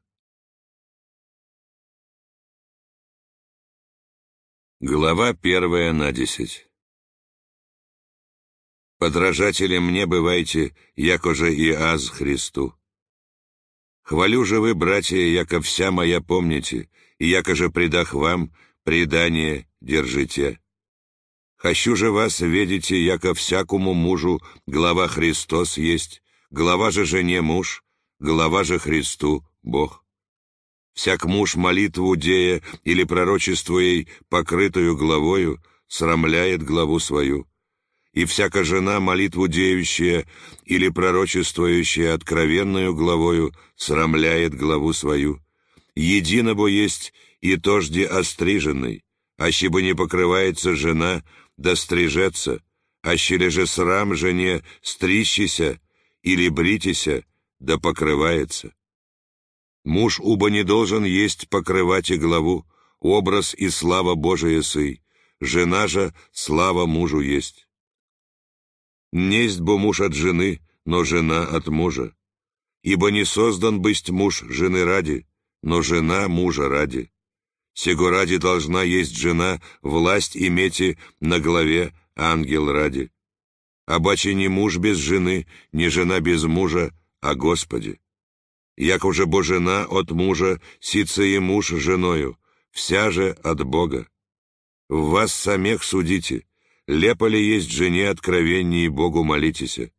Глава первая на десять Подражателем мне бывайте, якоже и аз Христу. Хвалю же вы, братья, яко вся моя помните, и якоже предах вам, предание держите. Хочу же вас видите, яко всякому мужу глава Христос есть, глава же жене муж, глава же Христу Бог. Всяк муж молитву дея или пророчествуя покрытую главою, срамляет главу свою и всяка жена, молитву деющая или пророчествующая откровенную главою, срамляет главу свою. Единобо есть и тожде остриженный, аще бы не покрывается жена, да стрижется, аще же срам жене стрищися или бритися, да покрывается. Муж уба не должен есть покрывать и главу, образ и слава Божия сый, жена же слава мужу есть. Несть бо муж от жены, но жена от мужа. Ибо не создан быть муж жены ради, но жена мужа ради. Сего ради должна есть жена власть иметь на главе ангел ради. Обаче не муж без жены, не жена без мужа, а Господи. Як уже бо жена от мужа, сица и муж женою, вся же от Бога. В вас самих судите, лепо ли есть жене откровеннее Богу молитеся?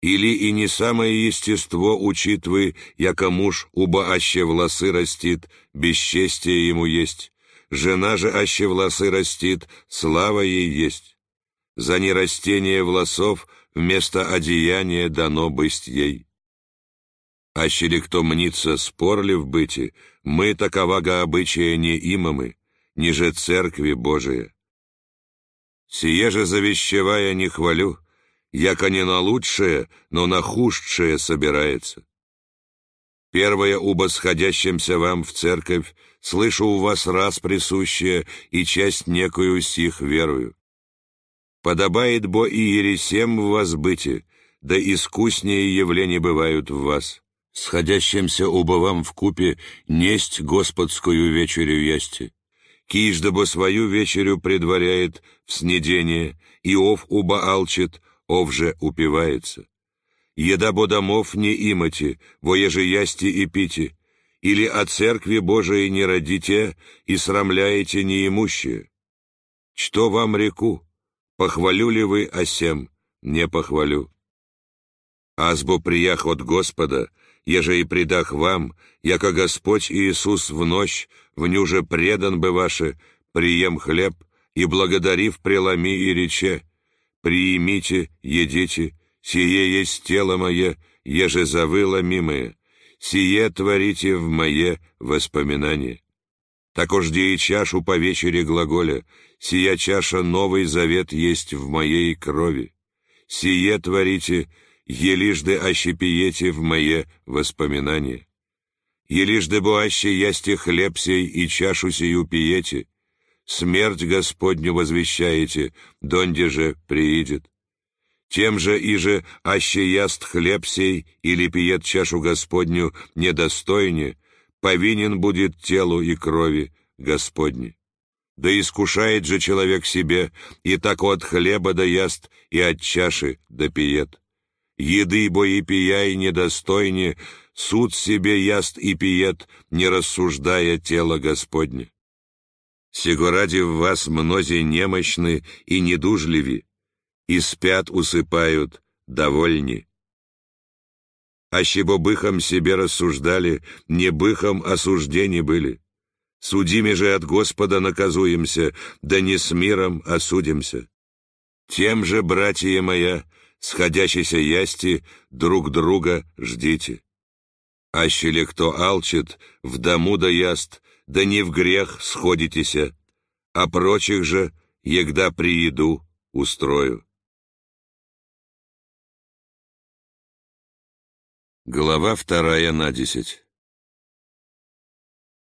Или и не самое естество учит вы, яко муж уба аще власы растит, бесчестие ему есть, жена же аще власы растит, слава ей есть. За нерастение волосов вместо одеяния дано быть ей. Аще ли кто мнится, спор ли в быте, мы таковага обычая не имамы, ниже церкви Божия. Сие же завещевая не хвалю, яко не на лучшее, но на худшее собирается. Первое убо сходящимся вам в церковь, слышу у вас раз присущее, и часть некую сих верую. Подобает бо и ересем в вас быти, да искуснее явления бывают в вас. Сходящимся убо вам в купе несть господскую вечерю ясти. Кижда бо свою вечерю предваряет в снедение, и ов уба алчит, ов же упивается. Еда бо домов не имати, во еже ясти и пити, или о церкви Божией не родите и срамляете неимущие. Что вам реку? Похвалю ли вы осем? Не похвалю. Азбо приях от Господа, еже и предах вам, яко Господь Иисус в ночь, в нюже предан бы ваше, прием хлеб, и благодарив преломи и рече, приимите, едите, сие есть тело мое, еже завыло мимое, сие творите в мое воспоминание. Так ожди и чашу по вечере глаголя, сия чаша новый завет есть в моей крови. Сие творите, елижды ощепиете в мое воспоминание. Елижды буаще ясте хлеб сей и чашу сию пиете, смерть Господню возвещаете, донде же приидет. Тем же и же аще яст хлеб сей или пиет чашу Господню недостойне, повинен будет телу и крови Господне. Да искушает же человек себе, и так от хлеба да яст, и от чаши да пиет. Еды бо и пияй недостойне, суд себе яст и пиет, не рассуждая тело Господне. Сего ради в вас мнози немощны и недужливи, и спят усыпают, довольни. Аще бо быхом себе рассуждали, не быхом осуждени были. Судими же от Господа наказуемся, да не с миром осудимся. Тем же, братья моя, сходящейся ясти, друг друга ждите. Аще ли кто алчит, в дому да яст, да не в грех сходитеся, а прочих же, егда приеду, устрою. Глава вторая на десять.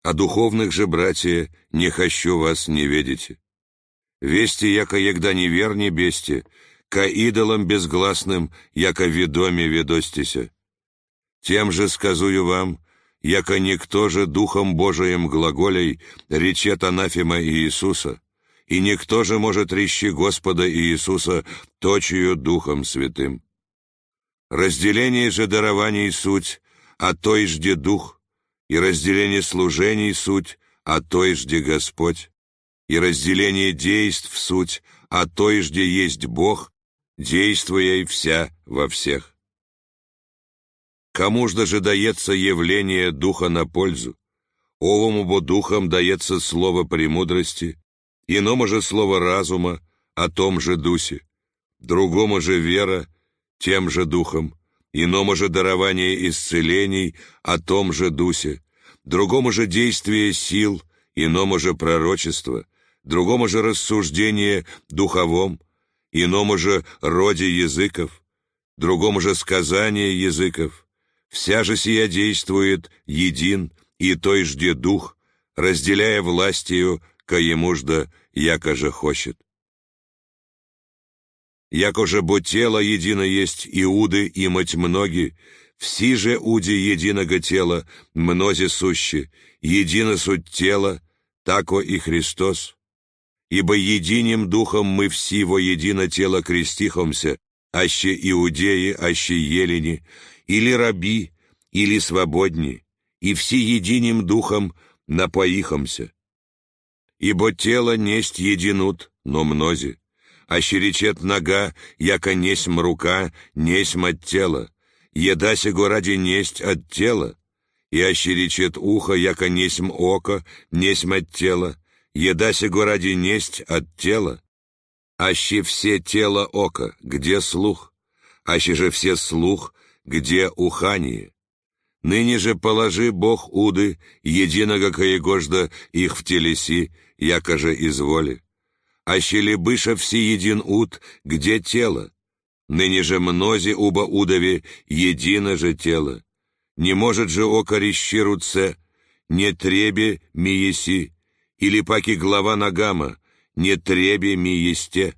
О духовных же, братья, не хочу вас не ведите. Вести, яко егда не верни бести, ка идолам безгласным, яко ведоме ведостися. Тем же сказую вам, яко никто же Духом Божиим глаголей речет анафема Иисуса, и никто же может речи Господа Иисуса точию Духом Святым. Разделение же дарований суть, а той жде Дух, и разделение служений суть, а той жде Господь, и разделение действ суть, а той жде есть Бог, действуя и вся во всех. Кому ж даже дается явление Духа на пользу? Овому бо Духом дается слово премудрости, иному же слово разума, о том же Дусе, другому же вера, тем же духом, иному же дарование исцелений о том же дусе, другому же действие сил, иному же пророчество, другому же рассуждение духовом, иному же роде языков, другому же сказание языков. Вся же сия действует един, и той жде дух, разделяя властью, жда, яко же хочет. Яко же бо тело едино есть Иуды и мать многие, все же уди единого тела, мнози сущи, едино суть тела, тако и Христос. Ибо единим духом мы все во едино тело крестихомся, аще иудеи, аще елени, или раби, или свободни, и все единим духом напоихомся. Ибо тело несть единут, но мнози аще речет нога, яко несмь рука, несмь от тела, еда сего ради несть от тела, и аще речет ухо, яко несмь око, несмь от тела, еда сего ради несть от тела, аще все тело око, где слух, аще же все слух, где ухание. Ныне же положи Бог уды, единого каегожда их в телеси, яко же изволи быша всеедин ут, где тело? Ныне же мнози уба удови, едино же тело. Не может же око рещируться, не требе ми еси, или паки глава нагама, не требе ми есте.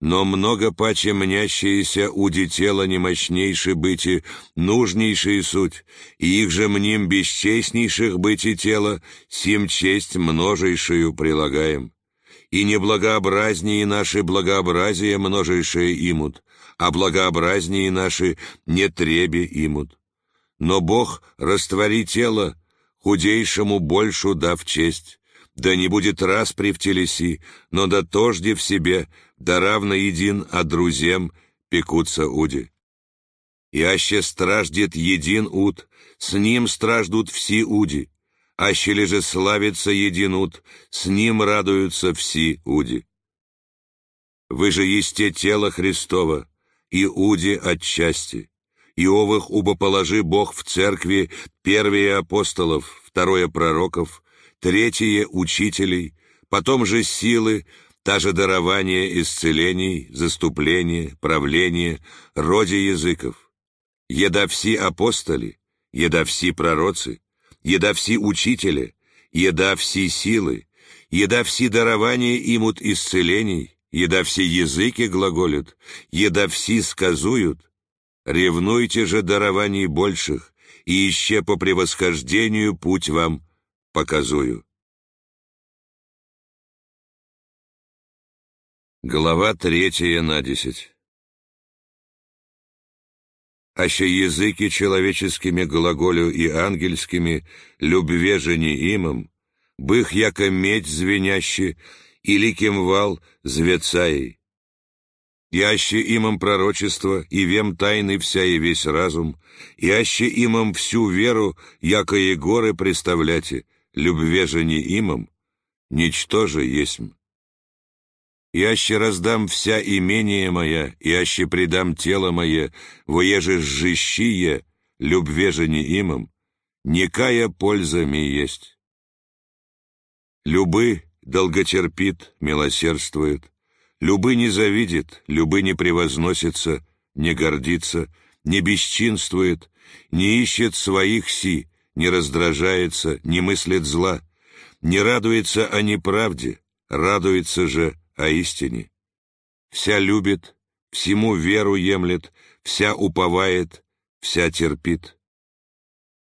Но много паче мнящиеся уди тела немощнейши быти, нужнейшие суть, и их же мним бесчестнейших быти тела, сим честь множейшую прилагаем. И неблагообразнее наши благообразие множейшее имут, а благообразнее наши не требе имут. Но Бог раствори тело, худейшему большу дав честь, да не будет распри в телеси, но да тожде в себе, да равно един, а друзем пекутся уди. И аще страждет един уд, с ним страждут все уди, аще ли же славится един уд, с ним радуются все уди. Вы же есте тело Христова, и уди отчасти. Иовых убоположи Бог в церкви первые апостолов, второе пророков, третье учителей, потом же силы, та же дарование исцелений, заступление, правление, роде языков. Еда все апостоли, еда все пророцы, еда все учители, еда все силы, еда все дарования имут исцелений, еда все языки глаголют, еда все сказуют, ревнуйте же дарований больших, и ище по превосхождению путь вам показую. Глава третья на десять. Аще языки человеческими глаголю и ангельскими, любве же не имам, бых яко медь звенящий, или кемвал звецаей. Яще имам пророчество, и вем тайны вся и весь разум, яще имам всю веру, яко и горы представляте, любве же не имам, ничтоже есмь. Яще раздам вся имение моя, яще предам тело мое, воеже сжищие, любве же не имам, никая польза ми есть. Любы долготерпит, милосердствует, любы не завидит, любы не превозносится, не гордится, не бесчинствует, не ищет своих си, не раздражается, не мыслит зла, не радуется о неправде, радуется же о истине. Вся любит, всему веру емлет, вся уповает, вся терпит.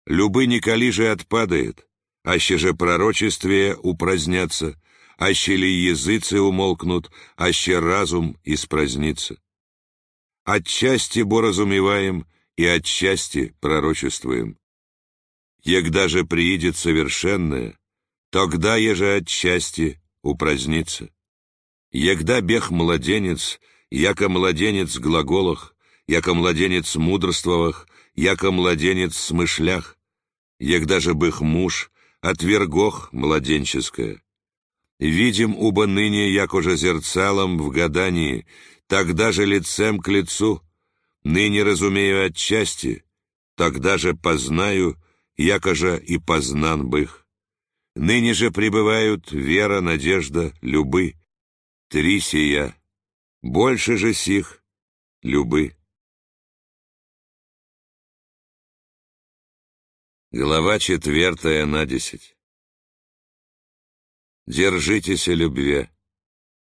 Любы Николи же отпадает, аще же пророчествия упразднятся, аще ли языцы умолкнут, аще разум испразднится. Отчасти бо разумеваем и отчасти пророчествуем. Егда же приидет совершенное, тогда еже отчасти упразднится. Егда бех младенец, яко младенец глаголах, яко младенец мудрствовах, яко младенец смышлях, егда же бых муж, отвергох младенческое. Видим уба ныне, як уже зерцалом в гадании, тогда же лицем к лицу, ныне разумею отчасти, тогда же познаю, яко же и познан бых. Ныне же пребывают вера, надежда, любы, три сия, больше же сих, любы. Глава четвертая на десять. Держитесь о любви.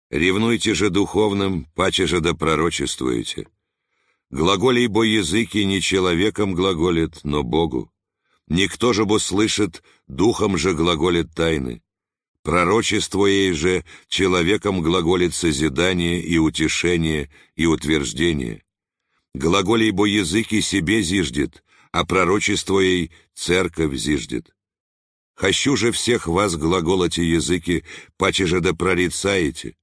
Ревнуйте же духовным, паче же да пророчествуете. Глаголей бо языки не человеком глаголит, но Богу. Никто же бо слышит, духом же глаголит тайны. Пророчество ей же человеком глаголит созидание и утешение и утверждение. Глаголей бо языки себе зиждет, а пророчество ей церковь зиждет. Хочу же всех вас глаголоте языки, паче же да прорицаете.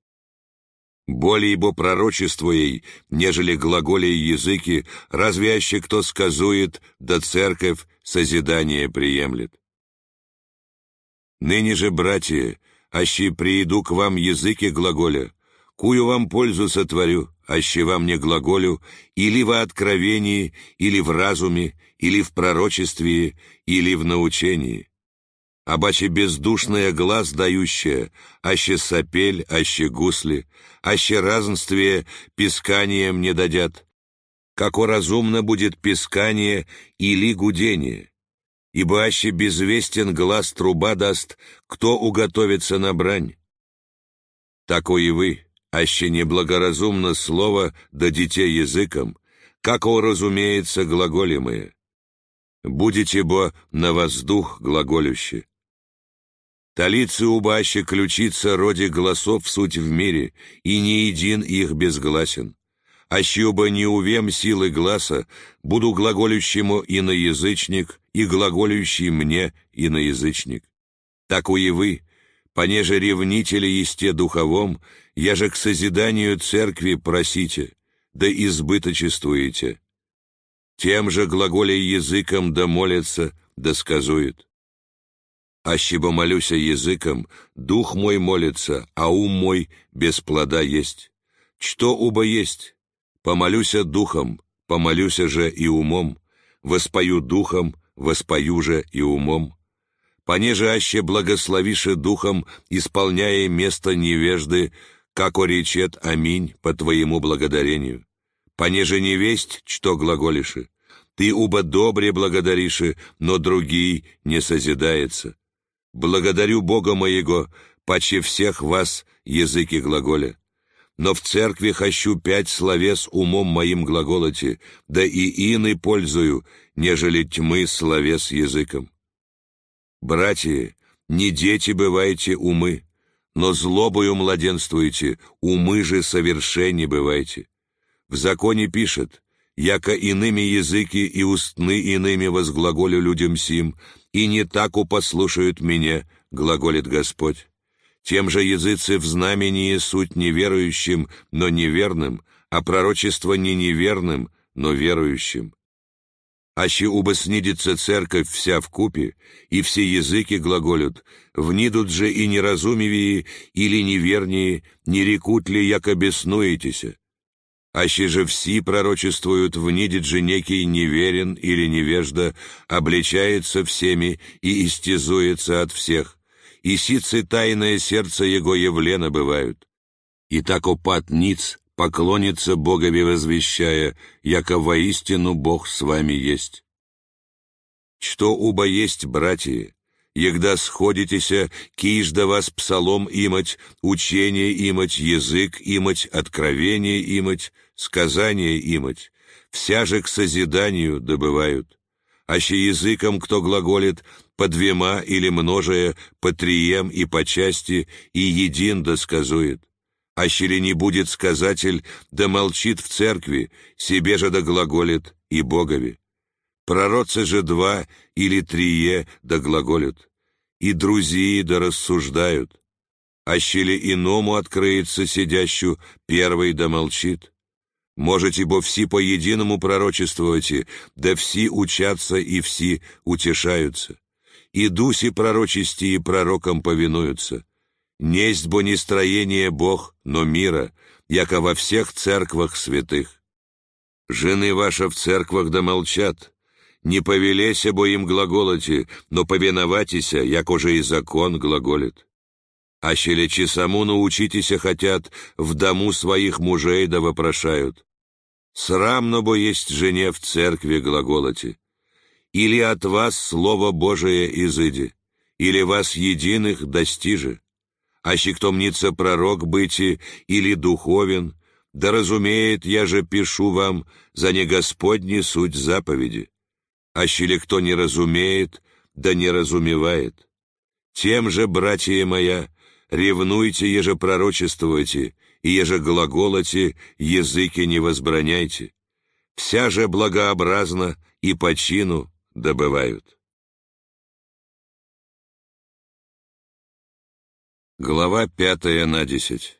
Более бо пророчество ей, нежели глаголей языки, разве аще кто сказует, да церковь созидание приемлет. Ныне же, братья, аще прииду к вам языки глаголя, кую вам пользу сотворю, аще вам не глаголю, или во откровении, или в разуме, или в пророчестве, или в научении Абаче бездушная глаз дающая, аще сопель, аще гусли, аще разнствие писканием не дадят. како разумно будет пескание или гудение. Ибо аще безвестен глаз труба даст, кто уготовится на брань. Тако и вы, аще неблагоразумно слово дадите языком, как разумеется глаголемое. Будете бо на воздух глаголюще. Талицы убаще ключица роди голосов суть в мире, и ни един их безгласен. Ащуба не увем силы гласа, буду глаголющему иноязычник, и глаголющий мне иноязычник. Так и вы, понеже ревнители есте духовом, я же к созиданию церкви просите, да избыточествуете. Тем же глаголе языком да молятся, да сказует. Ащибо молюся языком, дух мой молится, а ум мой без плода есть. Что уба есть? Помолюся духом, помолюся же и умом, воспою духом, воспою же и умом. Понеже аще благословише духом, исполняя место невежды, как оречет аминь по твоему благодарению. Понеже не весть, что глаголиши, ты уба добре благодариши, но другий не созидается. Благодарю Бога моего, паче всех вас языки глаголя. Но в церкви хочу пять словес умом моим глаголоте, да и ины пользую, нежели тьмы словес языком. Братья, не дети бывайте умы, но злобою младенствуете, умы же совершенни бывайте. В законе пишет, яко иными языки и устны иными возглаголю людям сим, и не так упослушают меня, глаголит Господь. Тем же языцы в знамении суть неверующим, но неверным, а пророчество не неверным, но верующим. Аще убо снидится церковь вся в купе, и все языки глаголют, внидут же и неразумевее или невернее, не рекут ли, яко беснуетеся, Аще же все пророчествуют, внидит же некий неверен или невежда, обличается всеми и истязуется от всех, и сицы тайное сердце его явлено бывают. И так опад ниц поклонится Богови возвещая, яко воистину Бог с вами есть. Что уба есть, братья, егда сходитеся, киш да вас псалом имать, учение имать, язык имать, откровение имать, сказание имать, вся же к созиданию добывают. Аще языком кто глаголит, по двема или множая, по трием и по части, и един да сказует. Аще не будет сказатель, да молчит в церкви, себе же да глаголит и Богови. Пророцы же два или трие да глаголют, и друзья да рассуждают. Аще ли иному открыется сидящую, первый да молчит. Можете бо все по единому пророчествуйте, да все учатся и все утешаются. И дуси пророчести и пророкам повинуются. Несть бо не строение Бог, но мира, яко во всех церквах святых. Жены ваши в церквах да молчат, не повелеся бо им глаголоте, но повиноватися, як уже и закон глаголит. А щелечи саму научитеся хотят, в дому своих мужей да вопрошают. Срамно бо есть жене в церкви глаголоте. Или от вас Слово Божие изыди, или вас единых достижи. Аще кто мнится пророк быти или духовен, да разумеет, я же пишу вам за не Господни суть заповеди аще ли кто не разумеет, да не разумевает. Тем же, братья моя, ревнуйте, еже пророчествуйте, и еже глаголоте, языки не возбраняйте. Вся же благообразно и по чину добывают. Глава пятая на десять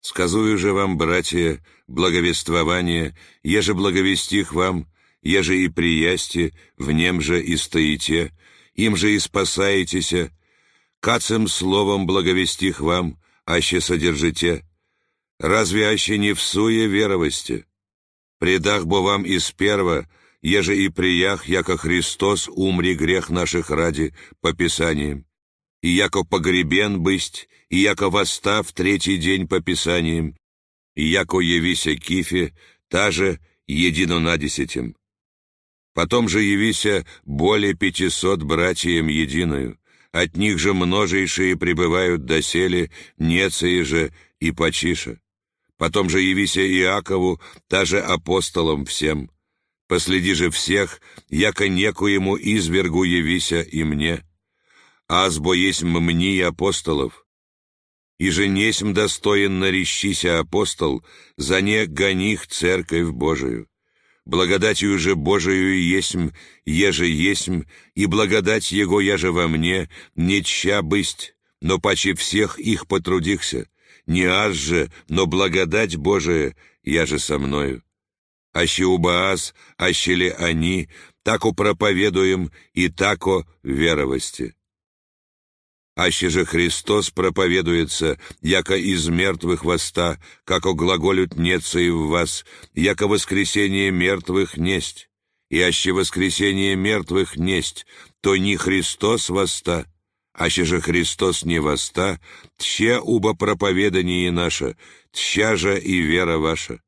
Сказую же вам, братья, благовествование, еже благовестих вам, еже и приясти, в нем же и стоите, им же и спасаетеся, кацем словом благовестих вам, аще содержите. Разве аще не в суе веровости? Предах бо вам из перва, еже и приях, яко Христос умри грех наших ради, по Писаниям, и яко погребен бысть, и яко восстав третий день по Писаниям, яко явися Кифе, та же едино на десятим. Потом же явися более пятисот братьям единую, от них же множейшие пребывают доселе, нецеи же и почиша. Потом же явися Иакову, та же апостолам всем. Последи же всех, яко некуему извергу явися и мне. Азбо есть мни апостолов, и же несмь достоин нарещися апостол, за не гоних церковь Божию. Благодатью же Божию есмь, еже есмь, и благодать Его яже во мне, не ча бысть, но паче всех их потрудихся, не аз же, но благодать Божия, я же со мною. Аще убаас, аще ли они, тако проповедуем и тако веровости. Аще же Христос проповедуется, яко из мертвых воста, како глаголют неца и в вас, яко воскресение мертвых несть. И аще воскресение мертвых несть, то не Христос воста, аще же Христос не воста, тще уба проповедание наше, тща же и вера ваша.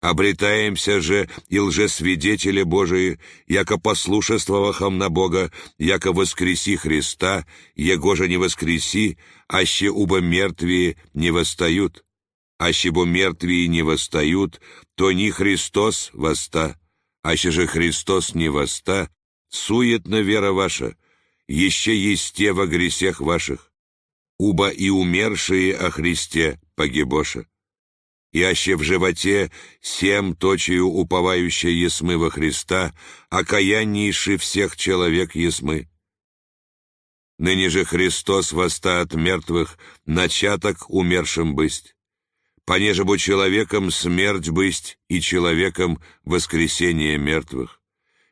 Обретаемся же и лжесвидетели Божии, яко послушествовахом на Бога, яко воскреси Христа, Его же не воскреси, аще уба мертвые не восстают. Аще бо мертвые не восстают, то не Христос воста, аще же Христос не воста, суетна вера ваша, еще есте во гресех ваших, уба и умершие о Христе погибоша и аще в животе семь точию уповающая есмы во Христа, окаяннейший всех человек есмы. Ныне же Христос воста от мертвых, начаток умершим быть. Понеже бы человеком смерть быть и человеком воскресение мертвых.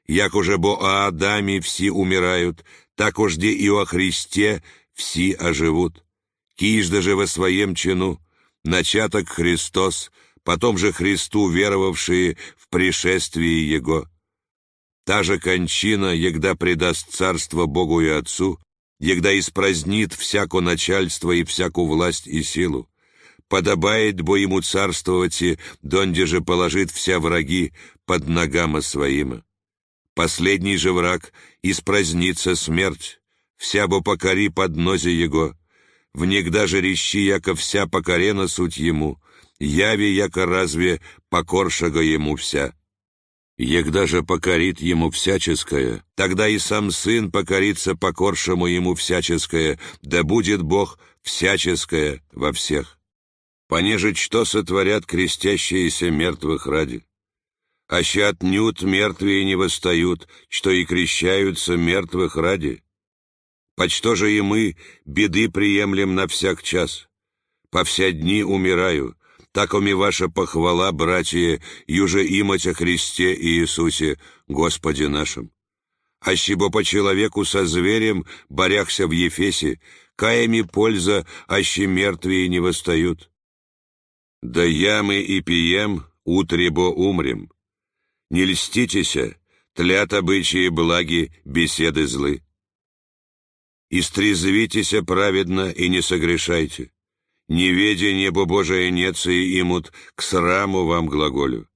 Як уже бо о Адаме все умирают, так ужде и о Христе все оживут. Кижда же во своем чину, начаток Христос, потом же Христу веровавшие в пришествии Его. Та же кончина, егда предаст царство Богу и Отцу, егда испразднит всяко начальство и всякую власть и силу. Подобает бо ему царствовать, и донде же положит вся враги под ногама своима. Последний же враг испразднится смерть, вся бо покори под нозе его, внегда же рещи, яко вся покорена суть ему, яви, яко разве покоршего ему вся. Егда же покорит ему всяческое, тогда и сам сын покорится покоршему ему всяческое, да будет Бог всяческое во всех. Понеже что сотворят крестящиеся мертвых ради? Аще отнюдь мертвые не восстают, что и крещаются мертвых ради. Почто же и мы беды приемлем на всяк час? По вся дни умираю, такоми ваша похвала, братья, юже имать о Христе и Иисусе, Господе нашим. Ащебо по человеку со зверем, боряхся в Ефесе, каями польза, аще мертвые не восстают. Да ямы и пием, утребо умрем. Не льститеся, тлят обычаи благи, беседы злы. «Истрезвитеся праведно и не согрешайте. Не ведя небо Божие нецы имут к сраму вам глаголю.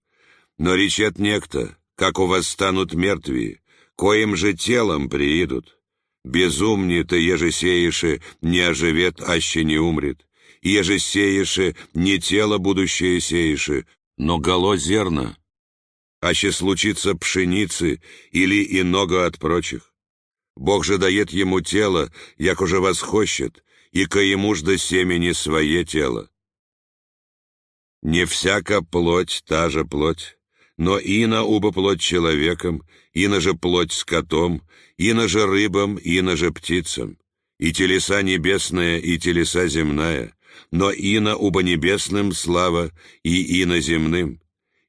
Но речет некто, как у вас станут мертвые, коим же телом приидут. Безумни ты, еже сееши, не оживет, аще не умрет. Еже сееши, не тело будущее сееши, но гало зерна. Аще случится пшеницы или иного от прочих. Бог же дает ему тело, як уже восхощет, и ко ему ж до семени свое тело. Не всяка плоть та же плоть, но ина уба плоть человеком, ина же плоть скотом, ина же рыбам, ина же птицам, и телеса небесная, и телеса земная, но ина уба небесным слава, и ина земным,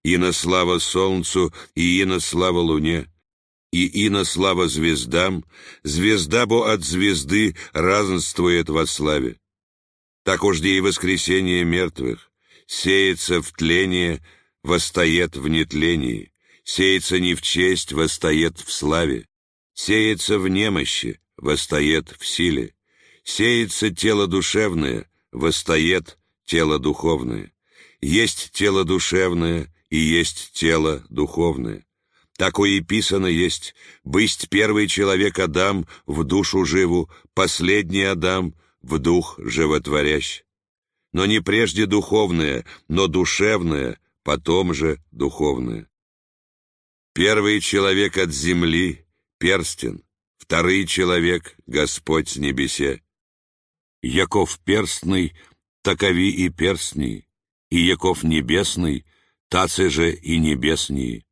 ина слава солнцу, и ина слава луне, и ино слава звездам, звезда бо от звезды разнствует во славе. Так уж и воскресение мертвых, сеется в тление, восстает в нетлении, сеется не в честь, восстает в славе, сеется в немощи, восстает в силе, сеется тело душевное, восстает тело духовное, Есть тело душевное и есть тело духовное. Такое и писано есть, «Бысть первый человек Адам в душу живу, последний Адам в дух животворящ». Но не прежде духовное, но душевное, потом же духовное. Первый человек от земли — перстен, второй человек — Господь с небесе. Яков перстный, такови и перстни, и Яков небесный, тацы же и небесни.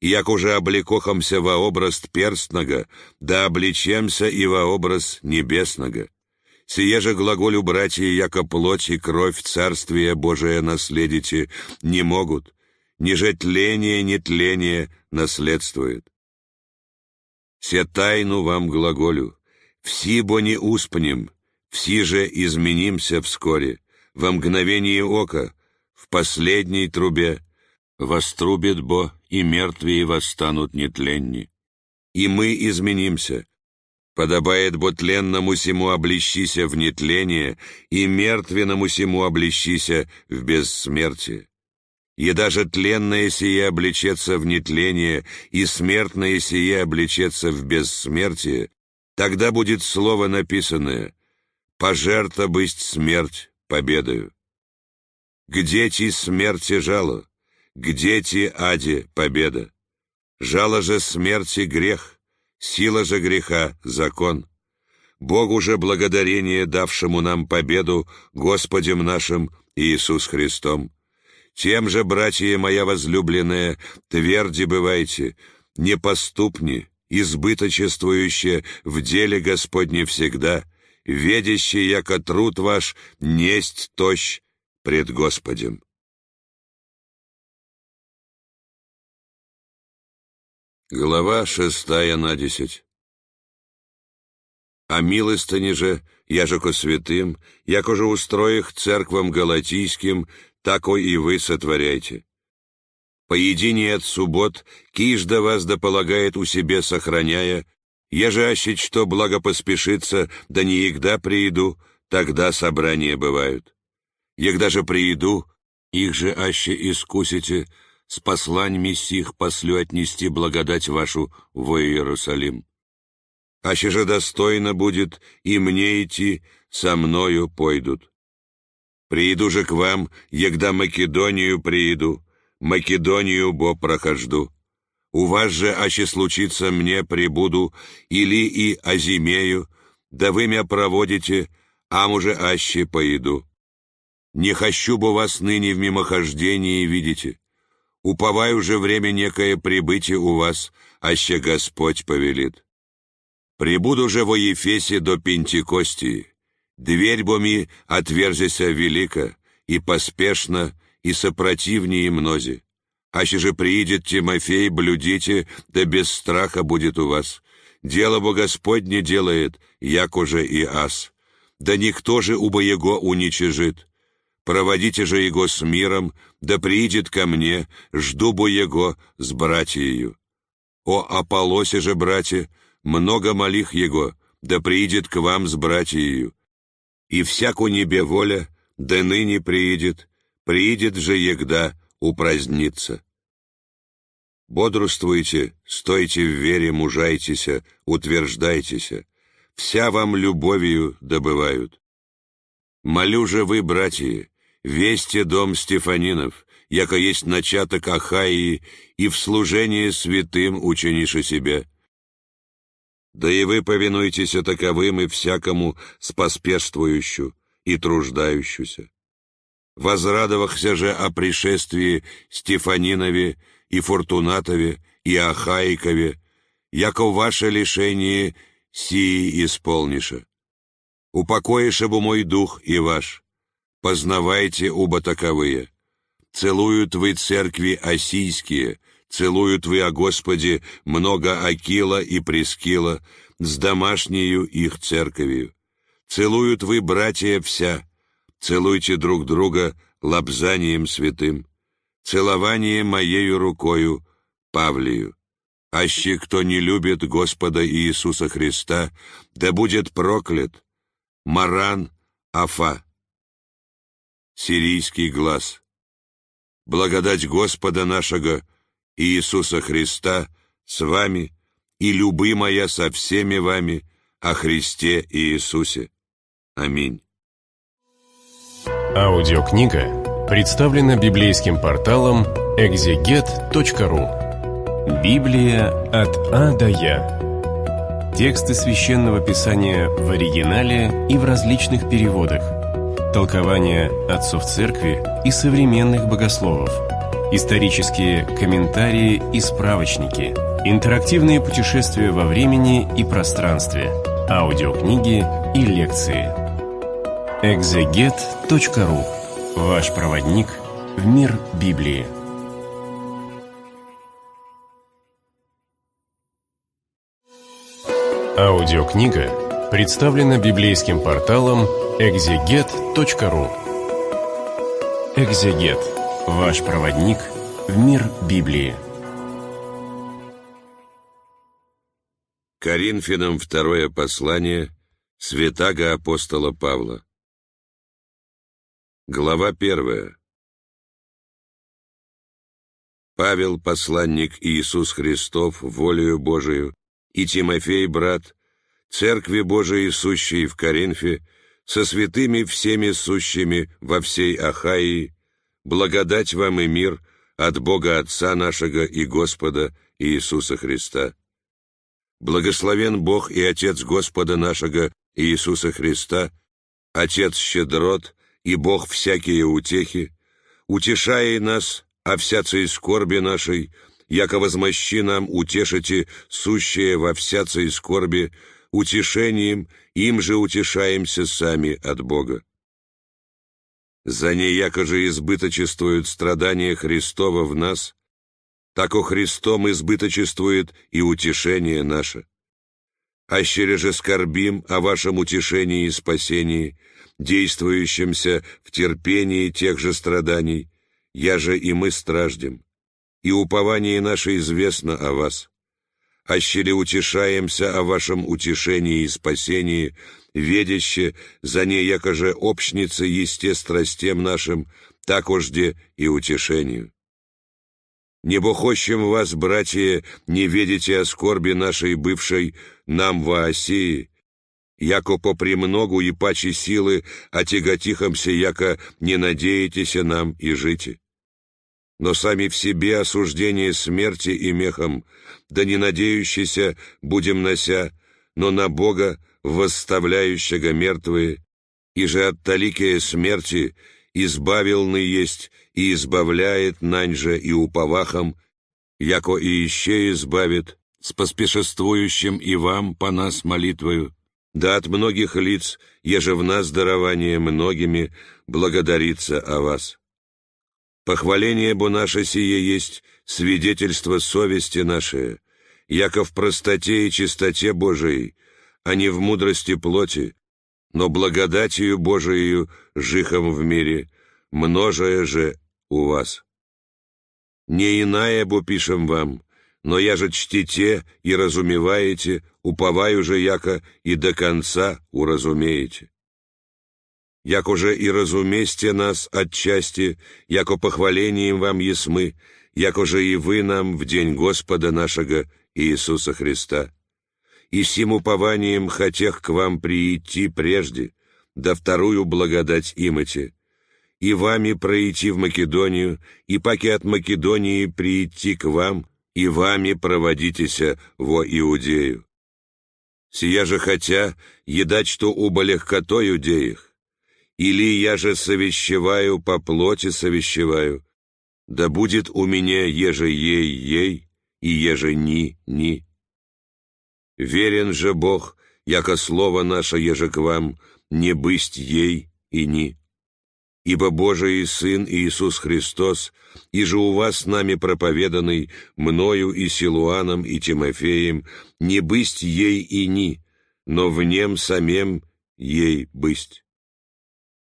Як уже облекохомся во образ перстного, да обличемся и во образ небесного. Сие же глаголю, братья, яко плоть и кровь Царствия Божие наследите, не могут, ниже тление, не тление наследствует. Се тайну вам глаголю, все бо не успнем, все же изменимся вскоре, во мгновение ока, в последней трубе, вострубит бо, и мертвые восстанут нетленни. И мы изменимся, Подобает бо тленному сему облещися в нетление, и мертвенному сему облещися в бессмертие. И даже тленное сие облечется в нетление, и смертное сие облечется в бессмертие, тогда будет слово написанное «Пожерта бысть смерть победою». Где ти смерти жало? Где ти аде победа? Жало же смерти грех, Сила же греха — закон. Богу же благодарение, давшему нам победу, Господем нашим Иисус Христом. Тем же, братья моя возлюбленная, тверди бывайте, непоступни, избыточествующие в деле Господне всегда, ведящие, яко труд ваш, несть тощ пред Господем. Глава шестая на десять. А милостыне же, яжеко святым, яко же устроих церквам галатийским, такой и вы сотворяйте. Поединие от суббот, кижда вас дополагает у себе сохраняя, еже ащить, что благо поспешится, да не егда прииду, тогда собрания бывают. Егда же прииду, их же аще искусите, с посланьми сих послю отнести благодать вашу во Иерусалим. Аще же достойно будет и мне идти, со мною пойдут. Прииду же к вам, егда Македонию прииду, Македонию бо прохожду. У вас же, аще случится мне, прибуду, или и озимею, да вы мя проводите, а муже аще поеду. Не хочу бы вас ныне в мимохождении видите, уповай уже время некое прибытие у вас, аще Господь повелит. Прибуду же во Ефесе до Пентекостии, дверь боми отверзися велика, и поспешно, и сопротивнее мнози. Аще же приидет Тимофей, блюдите, да без страха будет у вас. Дело бо Господне делает, як уже и ас. Да никто же убо его уничижит проводите же его с миром, да приидет ко мне, жду бы его с братьею. О Аполосе же, братья, много молих его, да приидет к вам с братьею. И всяку небе воля, да ныне приидет, приидет же егда упраздниться. Бодрствуйте, стойте в вере, мужайтеся, утверждайтеся, вся вам любовью добывают. Молю же вы, братья, весте дом Стефанинов, яко есть начаток Ахаии, и в служении святым ученише себя. Да и вы повинуйтесь таковым и всякому споспешствующую и труждающуюся. Возрадовахся же о пришествии Стефанинове и Фортунатове и Ахаикове, яко ваше лишение сии исполниша упокоишь бы мой дух и ваш. Познавайте оба таковые. Целуют вы церкви осийские, целуют вы о Господе много Акила и Прескила с домашнею их церковью. Целуют вы, братья, вся, целуйте друг друга лобзанием святым, целование моею рукою Павлию. Аще кто не любит Господа Иисуса Христа, да будет проклят, Маран Афа. Сирийский глаз. Благодать Господа нашего Иисуса Христа с вами и любы моя со всеми вами о Христе Иисусе. Аминь. Аудиокнига представлена библейским порталом экзегет.ру. Библия от А до Я. Тексты священного писания в оригинале и в различных переводах. Толкования отцов церкви и современных богословов. Исторические комментарии и справочники. Интерактивные путешествия во времени и пространстве. Аудиокниги и лекции. Экзегет.ру. Ваш проводник в мир Библии. Аудиокнига представлена библейским порталом экзегет.ру. Экзегет. Ваш проводник в мир Библии. Коринфянам второе послание святаго апостола Павла. Глава первая. Павел, посланник Иисус Христов, волею Божию, и Тимофей, брат, Церкви Божией, сущей в Коринфе, со святыми всеми сущими во всей Ахаии, благодать вам и мир от Бога Отца нашего и Господа Иисуса Христа. Благословен Бог и Отец Господа нашего Иисуса Христа, Отец щедрот, и Бог всякие утехи, утешая нас о всяцей скорби нашей, яко возмощи нам утешите сущее во всяцей скорби, утешением им же утешаемся сами от Бога. За ней яко же избыточествуют страдания Христова в нас, так о Христом избыточествует и утешение наше. Аще же скорбим о вашем утешении и спасении, действующемся в терпении тех же страданий, я же и мы страждем, и упование наше известно о вас. Аще ли утешаемся о вашем утешении и спасении, ведяще за ней якоже общница естествостям нашим, так ожде и утешению. Небо хочем вас, братья, не ведите о скорби нашей бывшей нам в Осии, яко по премногу и паче силы отяготихомся, яко не надеетеся нам и жите. Но сами в себе осуждение смерти и мехом, да не надеющийся будем нося, но на Бога, восставляющего мертвые, и же от таликия смерти избавилны есть и избавляет нань же и уповахом, яко и ище избавит, с поспешествующим и вам по нас молитвою, да от многих лиц, еже в нас дарование многими, благодарится о вас. Похваление бо наше сие есть свидетельство совести нашей, яко в простоте и чистоте Божией, а не в мудрости плоти, но благодатью Божией жихом в мире, множая же у вас. Не иная бо пишем вам, но я же чтите и разумеваете, уповаю же, яко и до конца уразумеете. Як уже и разуместе нас отчасти, яко похвалением вам есмы, як уже и вы нам в день Господа нашего Иисуса Христа. И сим упованием хотех к вам прийти прежде, да вторую благодать имате, и вами пройти в Македонию, и паки от Македонии прийти к вам, и вами проводитеся во Иудею. Сия же хотя, едать что убо легкотой иудеях, или я же совещеваю, по плоти совещеваю, да будет у меня еже ей ей, и еже ни ни. Верен же Бог, яко слово наше еже к вам, не бысть ей и ни ибо Божий Сын Иисус Христос, и же у вас с нами проповеданный, мною и Силуаном и Тимофеем, не бысть ей и ни, но в нем самем ей бысть.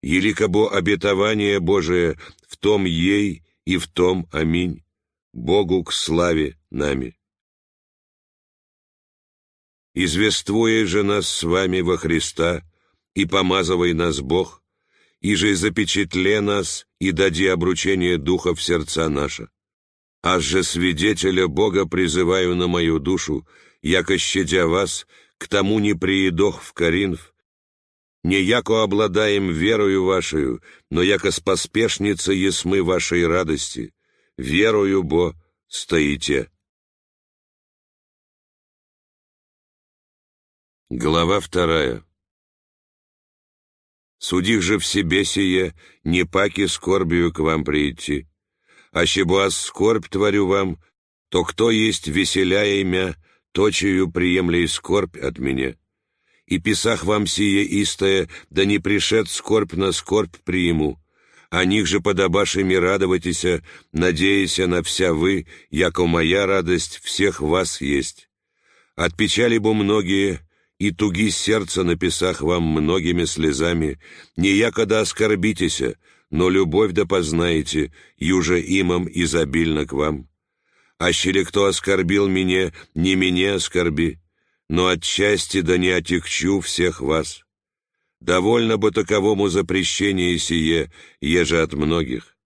Еликобо обетование Божие в том ей и в том аминь, Богу к славе нами. Извествуя же нас с вами во Христа, и помазывай нас Бог, и же запечатле нас и дади обручение духа в сердца наша. Аж же свидетеля Бога призываю на мою душу, яко щадя вас, к тому не приедох в Коринф, не яко обладаем верою вашею, но яко с поспешница есмы вашей радости, верою бо стоите. Глава вторая. Судих же в себе сие, не паки скорбию к вам прийти. А щебуаз скорбь творю вам, то кто есть веселяя имя, то чию приемлей скорбь от меня. И писах вам сие истое, да не пришед скорбь на скорбь приему. О них же подобашими радовайтеся, надеяся на вся вы, яко моя радость всех вас есть. От печали бо многие, и туги сердца написах вам многими слезами, не якода оскорбитеся, но любовь да познаете, юже имам изобильно к вам. Аще кто оскорбил меня, не меня оскорби, но отчасти да не отягчу всех вас. Довольно бы таковому запрещение сие, еже от многих.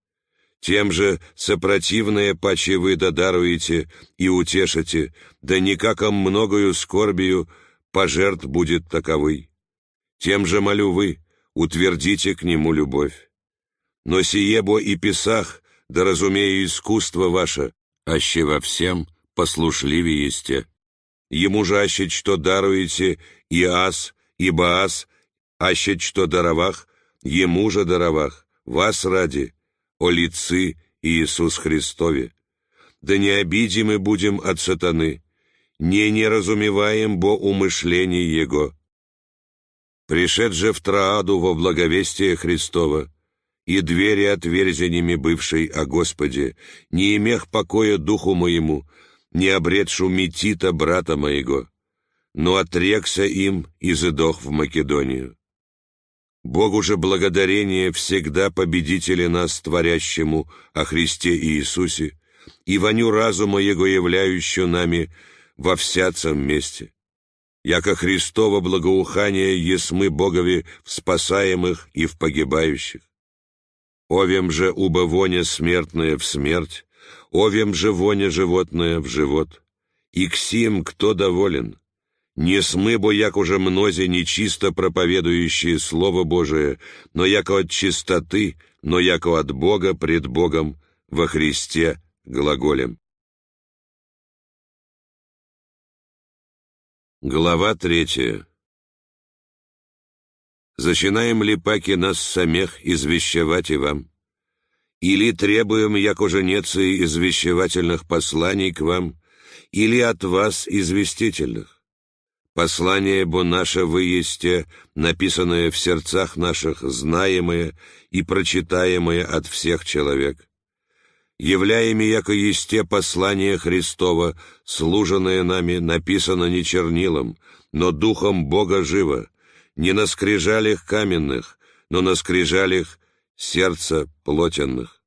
Тем же сопротивное паче вы додаруете и утешите, да никаком многою скорбию пожертв будет таковый. Тем же молю вы, утвердите к нему любовь. Но сие бо и писах, да разумею искусство ваше, аще во всем послушливее есте. Ему же аще что даруете, и ас, и баас, аще что даровах, ему же даровах, вас ради, о лицы Иисус Христове. Да не обидимы будем от сатаны, не неразумеваем бо умышлений Его. Пришед же в Трааду во благовестие Христова, и двери отверзениями бывшей о Господе, не имех покоя духу моему, не обретшу Метита, брата моего, но отрекся им и задох в Македонию. Богу же благодарение всегда победителя нас творящему о Христе Иисусе и воню разума Его являющую нами во всяцем месте. Яко Христово благоухание есмы Богови в спасаемых и в погибающих. Овем же убо воня смертная в смерть, овем же воня животное в живот. И к сим кто доволен? Не смыбо, як уже мнози нечисто проповедующие Слово Божие, но яко от чистоты, но яко от Бога пред Богом во Христе глаголем. Глава третья. Зачинаем ли паки нас самих извещевать и вам? Или требуем, як уже нецы извещевательных посланий к вам, или от вас известительных? Послание бо наше вы есте, написанное в сердцах наших, знаемое и прочитаемое от всех человек. Являеми, яко есте послание Христова, служенное нами, написано не чернилом, но духом Бога живо, не на скрижалях каменных, но на скрижалях сердца плотенных.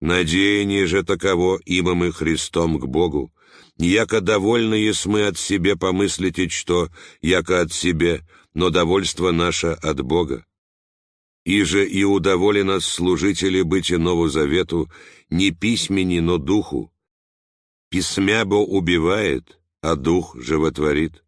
Надеяние же таково имам и Христом к Богу, яко довольны мы от себе помыслите, что, яко от себе, но довольство наше от Бога. И же и удоволи нас служители быть и Нову Завету не письмени, но духу. Письмя бо убивает, а дух животворит.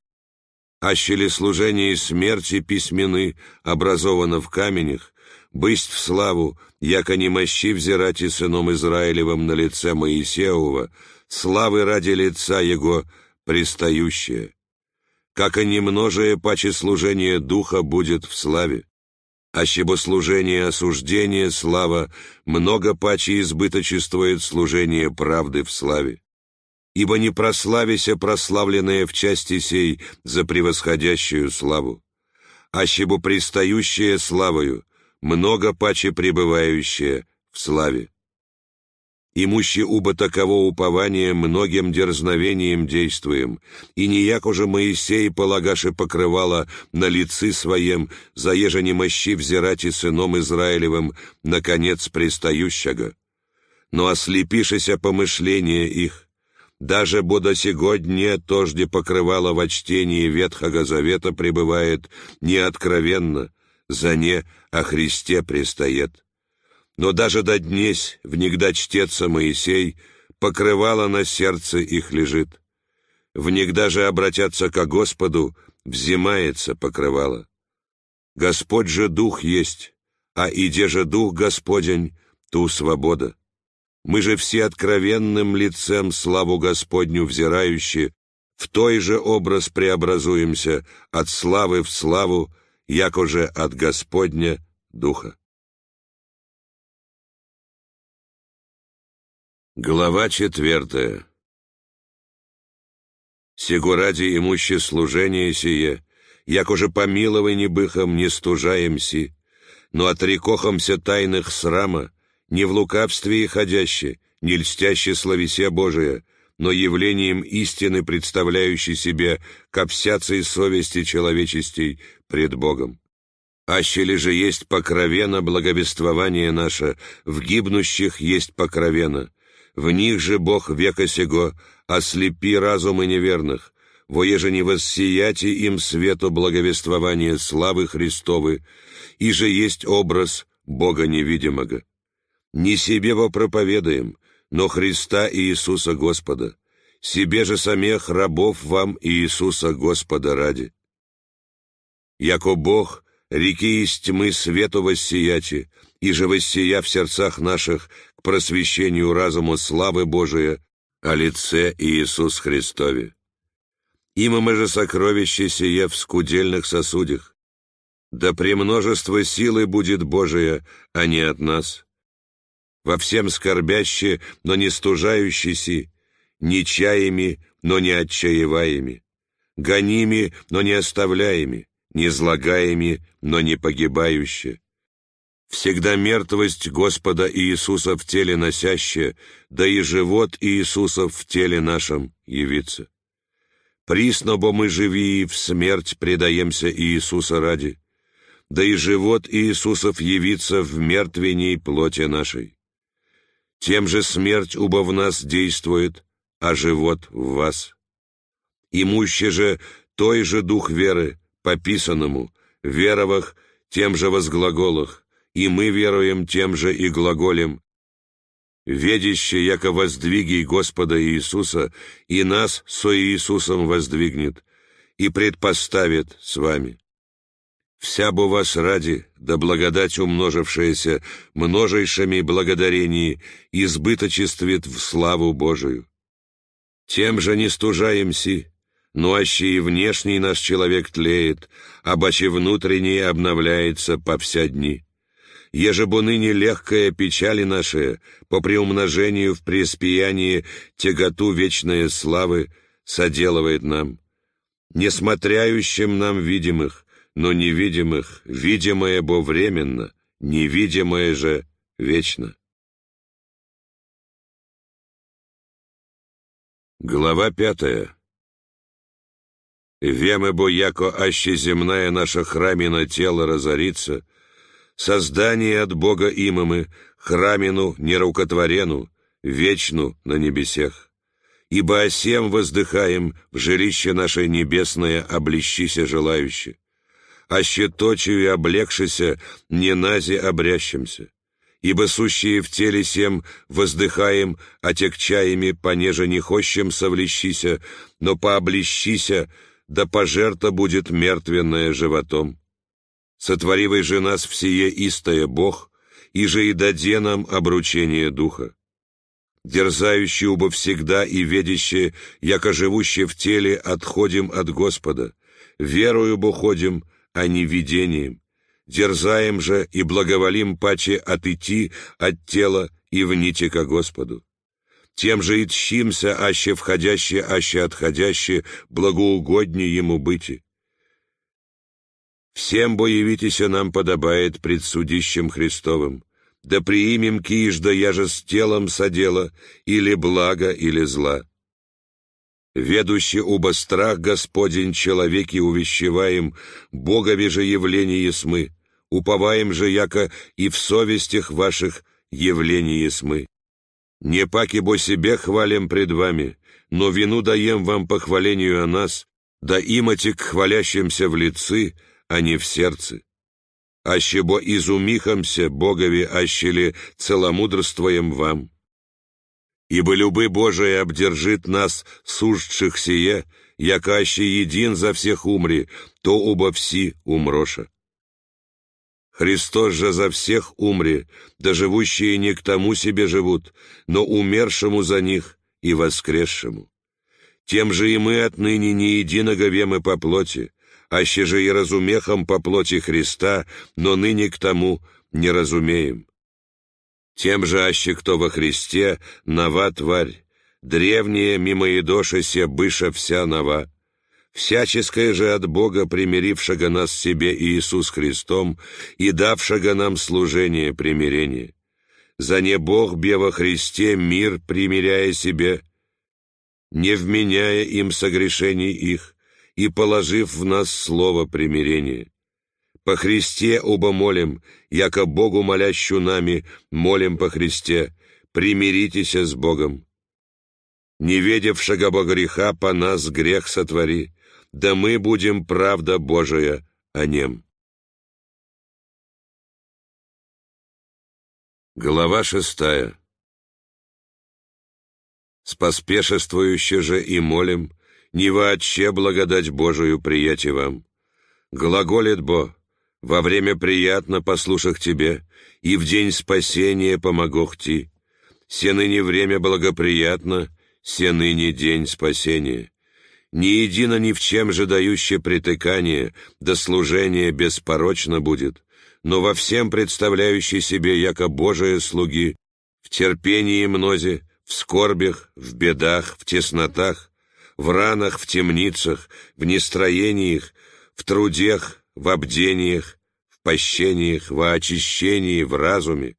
Аще ли служение и смерти письмены образовано в каменях, бысть в славу, яко не мощи взирать и сыном Израилевым на лице Моисеева, славы ради лица его пристающее. Как и немножее паче служение духа будет в славе. А щебо служение осуждения слава, много паче избыточествует служение правды в славе. Ибо не прославися прославленное в части сей за превосходящую славу, а щебо пристающее славою, много паче пребывающее в славе. Имущи уба таково упование многим дерзновением действуем, и не як уже Моисей полагаше покрывало на лицы своем, заеже не мощи взирать и сыном Израилевым, наконец пристающего. Но ослепишися помышление их, даже бо до сегодня тожде покрывало в чтении Ветхого Завета пребывает неоткровенно, за не о Христе пристает. Но даже до днесь, внегда чтеца Моисей, покрывало на сердце их лежит. Внегда же обратятся ко Господу, взимается покрывало. Господь же Дух есть, а иде же Дух Господень, ту свобода. Мы же все откровенным лицем славу Господню взирающие, в той же образ преобразуемся от славы в славу, як уже от Господня Духа. Глава четвертая Сего ради имуще служение сие, як уже помилований быхом не стужаемся, но отрекохомся тайных срама, не в лукавстве и ходяще, не льстяще словесе Божия, но явлением истины, представляющей себе копсяцей совести человечестей пред Богом. Аще ли же есть покровено благовествование наше, в гибнущих есть покровено, в них же Бог века сего, ослепи разумы неверных, воеже не воссияти им свету благовествования славы Христовы, и же есть образ Бога невидимого. Не себе во проповедаем, но Христа и Иисуса Господа, себе же самих рабов вам и Иисуса Господа ради. Яко Бог, реки из тьмы свету воссияти, и же воссия в сердцах наших к просвещению разума славы Божия о лице Иисус Христове. Има же сокровище сие в скудельных сосудях, да премножество силы будет Божия, а не от нас. Во всем скорбяще, но не стужающийся, не чаями, но не отчаеваеми, гоними, но не оставляеми, не злагаеми, но не погибающе. Всегда мертвость Господа Иисуса в теле носящая, да и живот Иисуса в теле нашем явится. Присно, бо мы живи и в смерть предаемся Иисуса ради, да и живот Иисусов явится в мертвенней плоти нашей. Тем же смерть убо в нас действует, а живот в вас. Имуще же той же дух веры, пописанному, веровах, тем же возглаголах, и мы веруем тем же и глаголем, ведище, яко воздвиги Господа Иисуса, и нас со Иисусом воздвигнет, и предпоставит с вами. Вся бы вас ради, да благодать умножившаяся множейшими благодарении, избыточествит в славу Божию. Тем же не стужаемся, но аще и внешний наш человек тлеет, а баче внутренний обновляется по вся дни. Еже бы ныне легкая печали наши, по приумножению в преспиянии тяготу вечной славы соделывает нам, несмотряющим нам видимых, но невидимых, видимое бо временно, невидимое же вечно. Глава пятая. Вемы бо яко аще земная наша храмина тело разорится, создание от Бога имамы, храмину нерукотворену, вечну на небесех. Ибо осем воздыхаем в жилище наше небесное облещися желающе аще точию и облегшися, не нази обрящимся. Ибо сущие в теле сем воздыхаем, отекчаями понеже не хощем совлещися, но пооблещися, да пожерта будет мертвенное животом. Сотворивай же нас всее истое Бог, и же и даде нам обручение Духа. Дерзающие убо всегда и ведящие, яко живущие в теле, отходим от Господа, верою бо ходим, а не видением. Дерзаем же и благоволим паче отойти от тела и вните ко Господу. Тем же и тщимся, аще входящее, аще отходяще, благоугоднее Ему быти. Всем боевитеся нам подобает пред судищем Христовым, да приимем кижда я же с телом содела, или благо, или зла ведущий убо страх Господень человеки увещеваем, Богове же явление смы, уповаем же, яко и в совестях ваших явление смы. Не паки бо себе хвалим пред вами, но вину даем вам по хвалению о нас, да имати к хвалящимся в лицы, а не в сердце. ащебо изумихамся Богови, ащели целомудрствуем вам. Ибо любы Божия обдержит нас, суждших сие, яко аще един за всех умри, то оба все умроша. Христос же за всех умри, да живущие не к тому себе живут, но умершему за них и воскресшему. Тем же и мы отныне не единого вемы по плоти, аще же и разумехом по плоти Христа, но ныне к тому не разумеем. Тем же аще кто во Христе, нова тварь, древняя мимо идоша се быша вся нова. Всяческое же от Бога, примирившего нас себе Иисус Христом и давшего нам служение примирения. За не Бог бе во Христе мир, примиряя себе, не вменяя им согрешений их, и положив в нас слово примирения. По Христе оба молим, яко Богу молящу нами, молим по Христе, примиритесь с Богом. Не ведевшего бо греха по нас грех сотвори, да мы будем правда Божия о нем. Глава шестая. Споспешествующе же и молим, не вообще благодать Божию приятие вам. Глаголит Бо, во время приятно послушах тебе, и в день спасения помогох ти. Се ныне время благоприятно, се ныне день спасения. Ни едино ни в чем же дающее притыкание, да служение беспорочно будет, но во всем представляющий себе яко Божие слуги, в терпении мнозе, в скорбях, в бедах, в теснотах, в ранах, в темницах, в нестроениях, в трудех, в обдениях, в пощениях, в очищении, в разуме,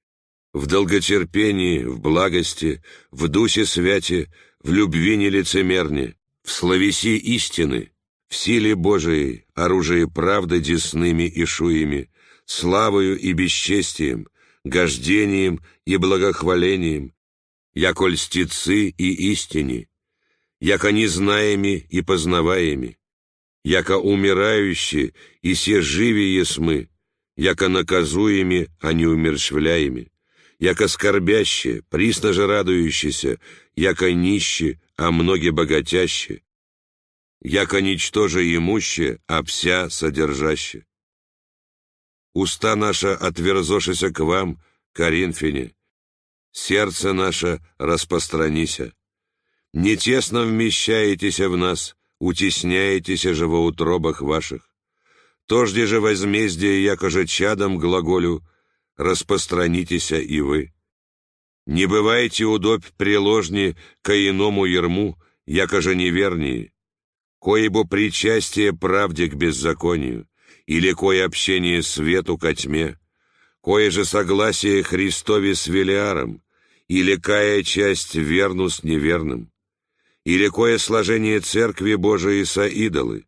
в долготерпении, в благости, в дусе святи, в любви нелицемерне, словеси истины, в силе Божией, оружие правды десными и шуями, славою и бесчестием, гождением и благохвалением, яко льстецы и истине, яко незнаеми и познаваеми, яко умирающие и се живи есмы, яко наказуеми, а не умерщвляеми, яко скорбящие, присно же радующиеся, яко нищие, а многие богатящие, яко ничтоже имуще, а вся содержаще. Уста наша отверзошися к вам, Коринфяне, сердце наше распространися. Не тесно вмещаетесь в нас, утесняетесь же во утробах ваших. Тожде же возмездие, яко же чадом глаголю, распространитеся и вы. Не бывайте удобь приложни ко иному ерму, яко же невернее, коебо причастие правде к беззаконию, или кое общение свету ко тьме, кое же согласие Христове с Велиаром, или кая часть верну с неверным или кое сложение церкви Божией со идолы.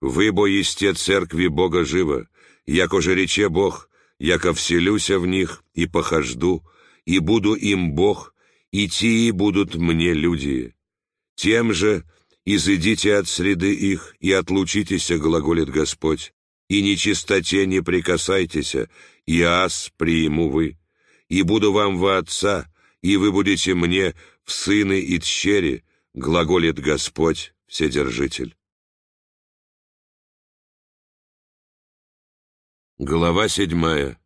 Вы боисте церкви Бога живо, яко же рече Бог, яко вселюся в них и похожду, и буду им Бог, и тии будут мне люди. Тем же изыдите от среды их и отлучитесь, глаголит Господь, и нечистоте не прикасайтесь, и ас приму вы, и буду вам во отца, и вы будете мне в сыны и тщери, глаголит Господь Вседержитель. Глава седьмая.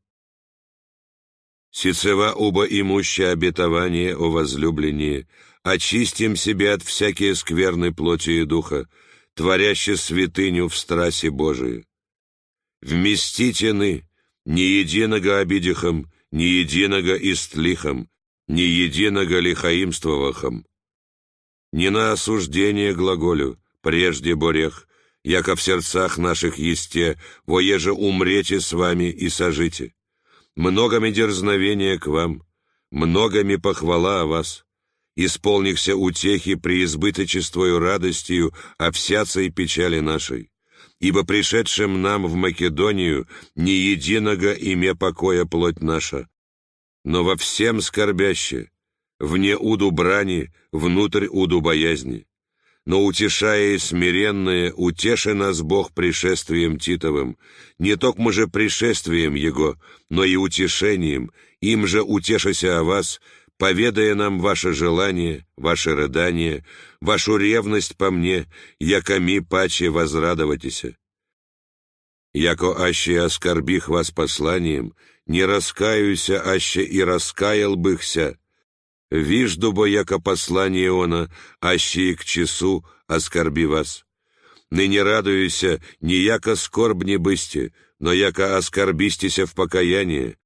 Сицева оба имуща обетование о возлюблении, очистим себя от всякие скверны плоти и духа, творяще святыню в страсе Божию. Вместитены, ни единого обидихом, ни единого истлихом, ни единого лихаимствовахом. Не на осуждение глаголю, прежде борех, яко в сердцах наших есте, воеже умрете с вами и сожите. Многами дерзновения к вам, многами похвала о вас, исполнихся утехи при избыточествою радостью о всяцей печали нашей. Ибо пришедшим нам в Македонию ни единого имя покоя плоть наша, но во всем скорбяще, вне уду брани, внутрь уду боязни. Но утешая смиренные, утеши нас Бог пришествием Титовым, не только мы же пришествием Его, но и утешением, им же утешися о вас, поведая нам ваше желание, ваше рыдание, вашу ревность по мне, яко ми паче возрадоватися. Яко аще оскорбих вас посланием, не раскаюся, аще и раскаял быхся, Вижду, бо яко послание она, аще и к часу оскорби вас. Ныне радуюся, не яко скорбни бысти, но яко оскорбистися в покаянии.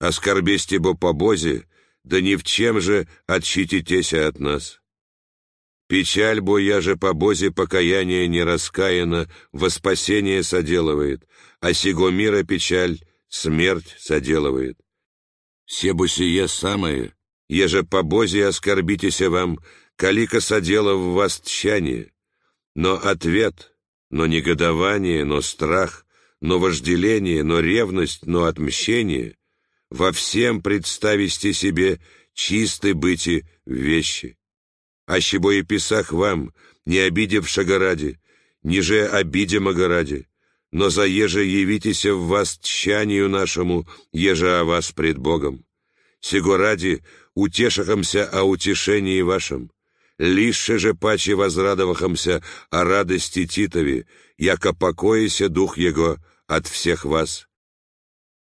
Оскорбисти бо по Бозе, да ни в чем же отщититеся от нас. Печаль бо я же по Бозе покаяние не раскаяно, во спасение соделывает, а сего мира печаль смерть соделывает. Все бы сие самое, еже по Бозе оскорбитеся вам, калика содела в вас тщание. Но ответ, но негодование, но страх, но вожделение, но ревность, но отмщение, во всем представисте себе чистой быти вещи. Ащебо и писах вам, не обидевшего ради, ниже обидимого ради, но за еже явитеся в вас тщанию нашему, еже о вас пред Богом. Сего ради утешахамся о утешении вашем, лише же паче возрадовахамся о радости Титове, яко покоися дух его от всех вас.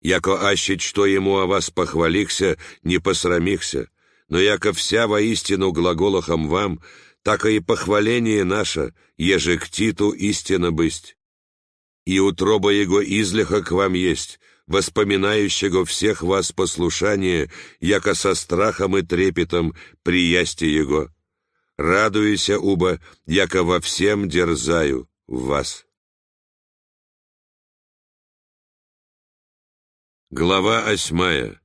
Яко аще что ему о вас похвалихся, не посрамихся, но яко вся воистину глаголахом вам, так и похваление наше, еже к Титу истинно бысть. И утроба его излиха к вам есть, воспоминающего всех вас послушание, яко со страхом и трепетом приясти Его. Радуйся, уба, яко во всем дерзаю вас. Глава осьмая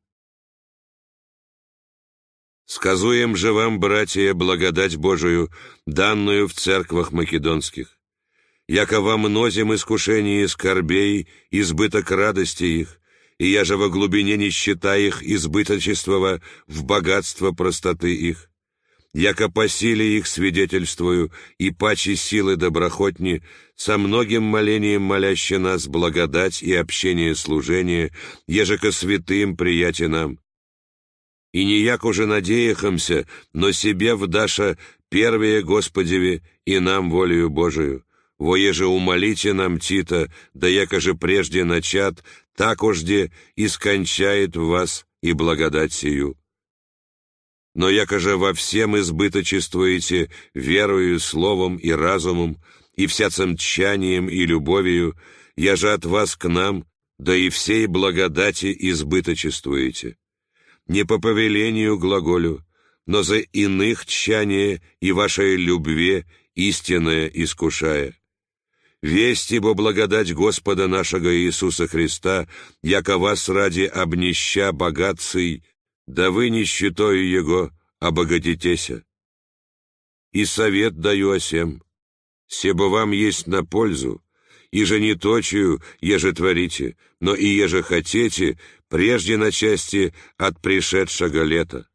Сказуем же вам, братья, благодать Божию, данную в церквах македонских яко во мнозем искушении скорбей избыток радости их, и я же во глубине не считаю их избыточества в богатство простоты их. Яко по силе их свидетельствую, и паче силы доброхотни, со многим молением моляще нас благодать и общение служения, ежеко святым прияте нам. И не як уже надеяхамся, но себе вдаша первые Господеве и нам волею Божию Воеже умолите нам Тита, да яко же прежде начат, так ужде и скончает вас и благодать сию. Но яко же во всем избыточествуете верою, словом и разумом, и всяцем тчанием и любовью, я же от вас к нам, да и всей благодати избыточествуете. Не по повелению глаголю, но за иных тчание и вашей любви истинное искушая Весть ибо благодать Господа нашего Иисуса Христа, яко вас ради обнища богатцей, да вы нищетою Его обогатитеся. И совет даю осем, себо вам есть на пользу, и же не точию, еже творите, но и еже хотите, прежде на части от пришедшего лета.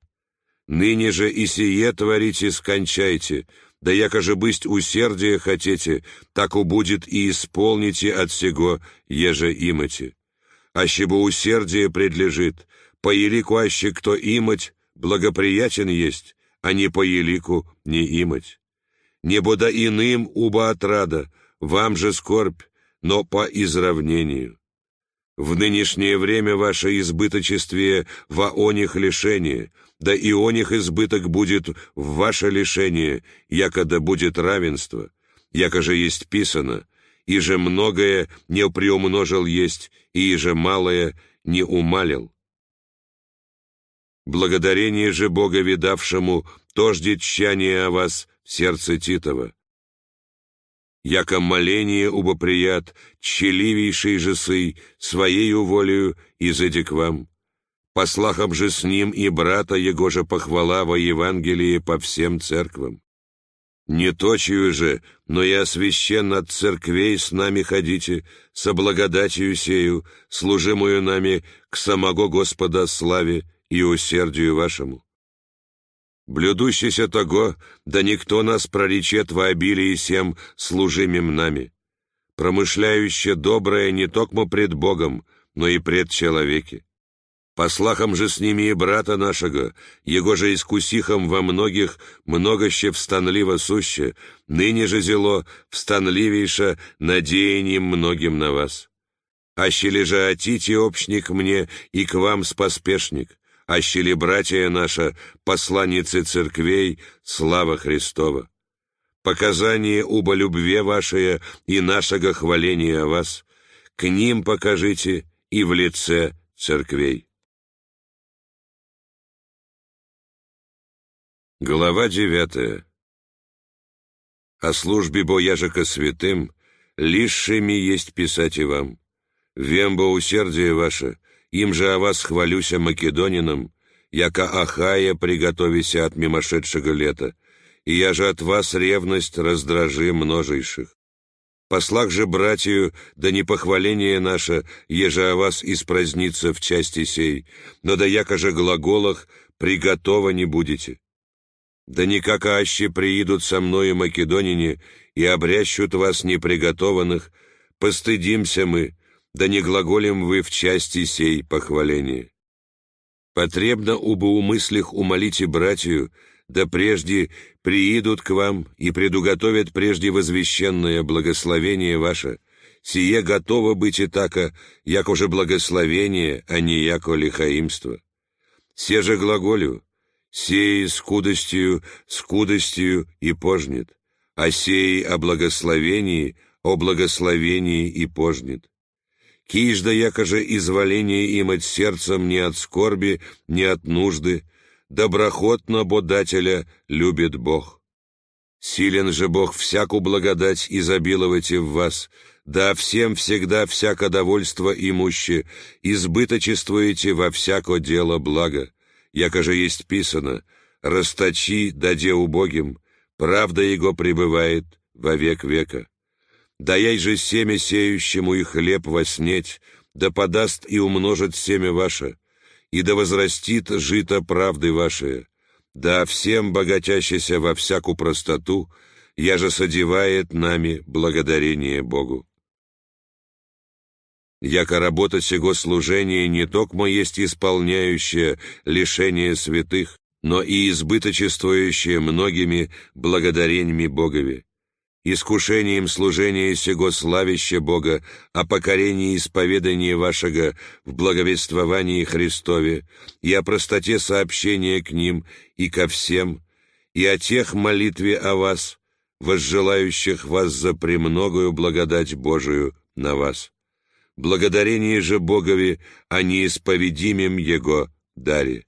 Ныне же и сие творите скончайте, да яко же бысть усердие хотите, так убудет и исполните от сего, еже имати. Аще бы усердие предлежит, по елику аще кто имать, благоприятен есть, а не по елику не имать. Не бода иным уба отрада, вам же скорбь, но по изравнению. В нынешнее время ваше избыточествие во оних лишение, да и о них избыток будет в ваше лишение, якода будет равенство, яко же есть писано, и же многое не приумножил есть, и же малое не умалил. Благодарение же Бога видавшему, то ждет тщание о вас в сердце Титова. Яко моление убоприят, челивейший же сый, своею волею изыди к вам послахом же с ним и брата его же похвала во Евангелии по всем церквам. Не точию же, но и освящен от церквей с нами ходите, со благодатью сею, служимую нами к самого Господа славе и усердию вашему. Блюдущийся того, да никто нас проречет во обилии всем служимим нами, промышляюще доброе не токмо пред Богом, но и пред человеки. Послахом же с ними и брата нашего, его же искусихом во многих, многоще встанливо суще, ныне же зело встанливейше надеянием многим на вас. Ащели же отите общник мне и к вам споспешник, ащели братья наша, посланницы церквей, слава Христова. Показание уба любве вашее и нашего хваления о вас, к ним покажите и в лице церквей. Глава девятая. О службе бояжека святым, лишшими есть писать и вам. Вембо усердие ваше, им же о вас хвалюся македонинам, яко Ахая приготовися от мимошедшего лета, и я же от вас ревность раздражи множейших. Послах же братью, да не похваление наше, еже о вас испразднится в части сей, но да яко же глаголах приготова не будете да никак аще приидут со мною македонине и обрящут вас неприготованных, постыдимся мы, да не глаголем вы в части сей похваления. Потребно убо умыслих умолите братью, да прежде приидут к вам и предуготовят прежде возвещенное благословение ваше, сие готово быть и тако, як уже благословение, а не яко лихаимство. Се же глаголю, сей скудостью, скудостью и пожнет, а сей о благословении, о благословении и пожнет. Кижда якоже изволение им от сердцем не от скорби, не от нужды, доброхотно бодателя любит Бог. Силен же Бог всяку благодать изобиловать в вас, да всем всегда всяко довольство имуще, избыточествуете во всяко дело благо якоже есть писано, «Расточи, даде убогим, правда его пребывает во век века. Даяй же семя сеющему и хлеб воснеть, да подаст и умножит семя ваше, и да возрастит жито правды вашей, да всем богатящийся во всякую простоту, я же содевает нами благодарение Богу. Яко работа сего служения не токмо есть исполняющее лишение святых, но и избыточествующее многими благодарениями Богови, искушением служения сего славище Бога, о покорении исповедания вашего в благовествовании Христове, и о простоте сообщения к ним и ко всем, и о тех молитве о вас, возжелающих вас за премногую благодать Божию на вас благодарение же Богови о неисповедимем Его даре.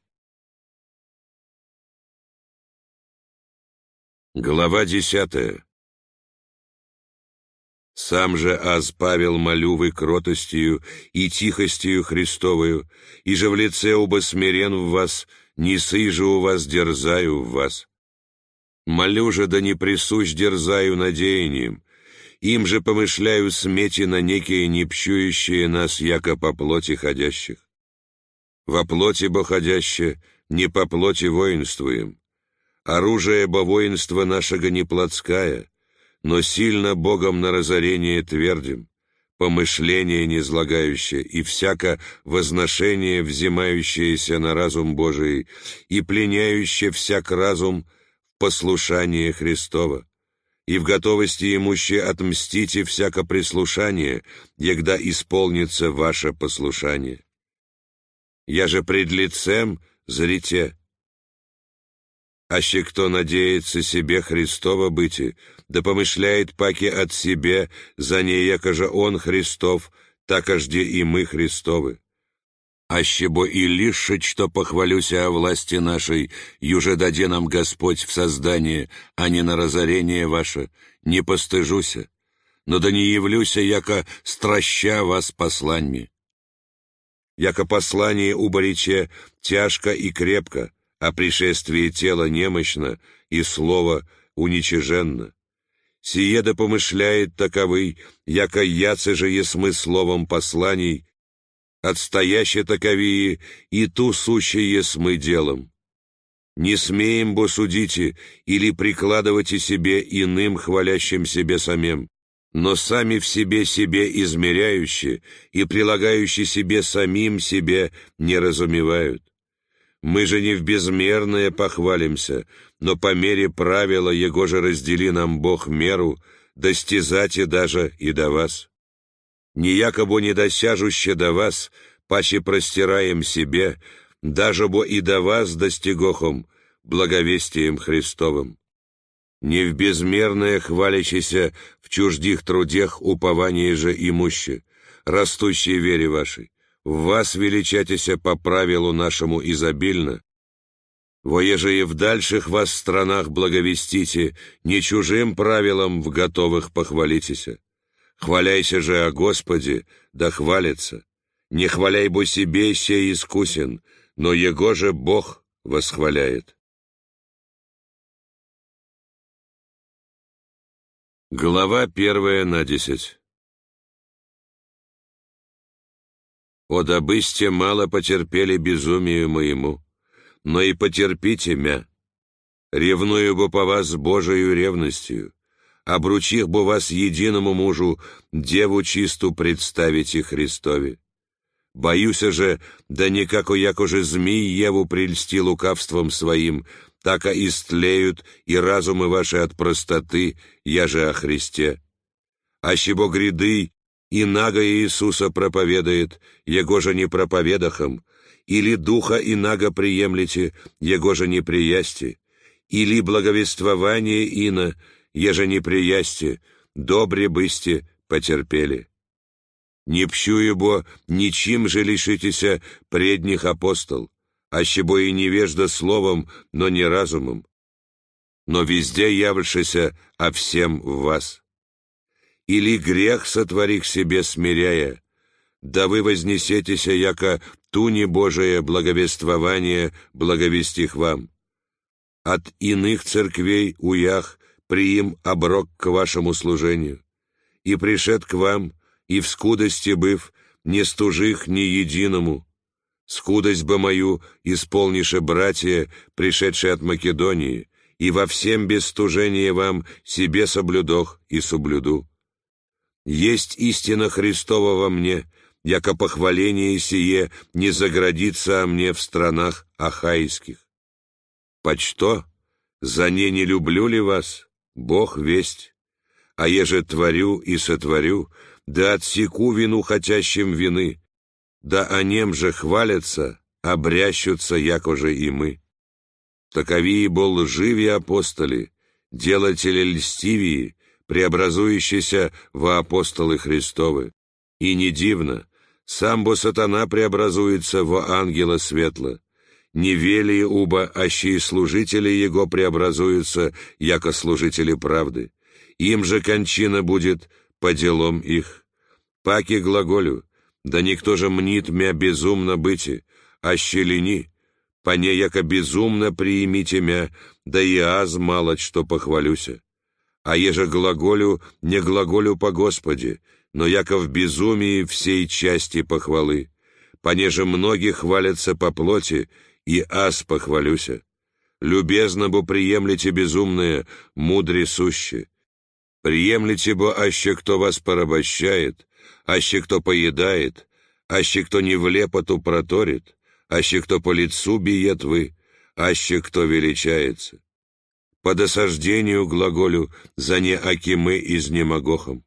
Глава десятая Сам же Аз Павел молювы кротостью и тихостью Христовою, и же в лице оба смирен в вас, не сыжу у вас дерзаю в вас. Молю же, да не присущ дерзаю надеянием, им же помышляю смети на некие непщующие нас, яко по плоти ходящих. Во плоти бо ходяще, не по плоти воинствуем. Оружие бо воинства нашего не плотская, но сильно Богом на разорение твердим, помышление незлагающее и всяко возношение, взимающееся на разум Божий и пленяющее всяк разум в послушание Христова и в готовости имуще отмстите всяко прислушание, егда исполнится ваше послушание. Я же пред лицем зрите. Аще кто надеется себе Христова быти, да помышляет паки от себе, за ней яко же Он Христов, так ожде и мы Христовы бо и лишить, что похвалюся о власти нашей, юже даде нам Господь в создание, а не на разорение ваше, не постыжуся, но да не явлюся, яко страща вас посланьми. Яко послание уборече тяжко и крепко, а пришествие тела немощно, и слово уничиженно. Сие да помышляет таковый, яко яце же есмы словом посланий, отстояще таковие и ту сущее мы делом. Не смеем бо судите или прикладывайте себе иным хвалящим себе самим, но сами в себе себе измеряющие и прилагающие себе самим себе не разумевают. Мы же не в безмерное похвалимся, но по мере правила Его же раздели нам Бог меру, достязате даже и до вас. Не якобы не досяжуще до вас, паче простираем себе, даже бо и до вас достигохом, благовестием Христовым. Не в безмерное хвалящееся в чуждих трудех упование же имуще, растущей вере вашей, в вас величатися по правилу нашему изобильно, воеже и в дальших вас странах благовестите, не чужим правилам в готовых похвалитеся. Хваляйся же о Господе, да хвалится. Не хваляй бо себе сей искусен, но Его же Бог восхваляет. Глава первая на десять «О добысте мало потерпели безумию моему, но и потерпите мя. Ревную бы по вас Божию ревностью, обручих бы вас единому мужу, деву чисту представите Христове. Боюся же, да никако яко же змей Еву прельсти лукавством своим, так и истлеют и разумы ваши от простоты, я же о Христе. А щебо гряды и нага Иисуса проповедает, его же не проповедахом, или духа и нага приемлете, его же не приясти, или благовествование ина, еже не приясти, добре бысте потерпели. Не пщу его, ничем же лишитеся предних апостол, ащебо и невежда словом, но не разумом, но везде явлшися о всем в вас. Или грех сотворих себе смиряя, да вы вознесетеся, яко туни Божие благовествование благовестих вам. От иных церквей уях приим оброк к вашему служению, и пришед к вам, и в скудости быв, не стужих ни единому, скудость бы мою исполнише братья, пришедшие от Македонии, и во всем без стужения вам себе соблюдох и соблюду. Есть истина Христова во мне, яко похваление сие не заградится о мне в странах ахайских. Почто? За не не люблю ли вас? Бог весть. А еже творю и сотворю, да отсеку вину хотящим вины, да о нем же хвалятся, обрящутся, якоже и мы. Таковие бол лживи апостоли, делатели льстивии, преобразующиеся во апостолы Христовы. И не дивно, сам бо сатана преобразуется во ангела светла. Не вели уба, аще служители его преобразуются, яко служители правды. Им же кончина будет по делам их. Паки глаголю, да никто же мнит мя безумно быти, аще лени, по не яко безумно приимите мя, да и аз мало что похвалюся. А еже глаголю, не глаголю по Господе, но яко в безумии всей части похвалы, понеже многие хвалятся по плоти, и аз похвалюся. Любезно бы приемлете безумное, мудре суще. Приемлете бы, аще кто вас порабощает, аще кто поедает, аще кто не в лепоту проторит, аще кто по лицу биет вы, аще кто величается. По досаждению глаголю за не акимы изнемогохом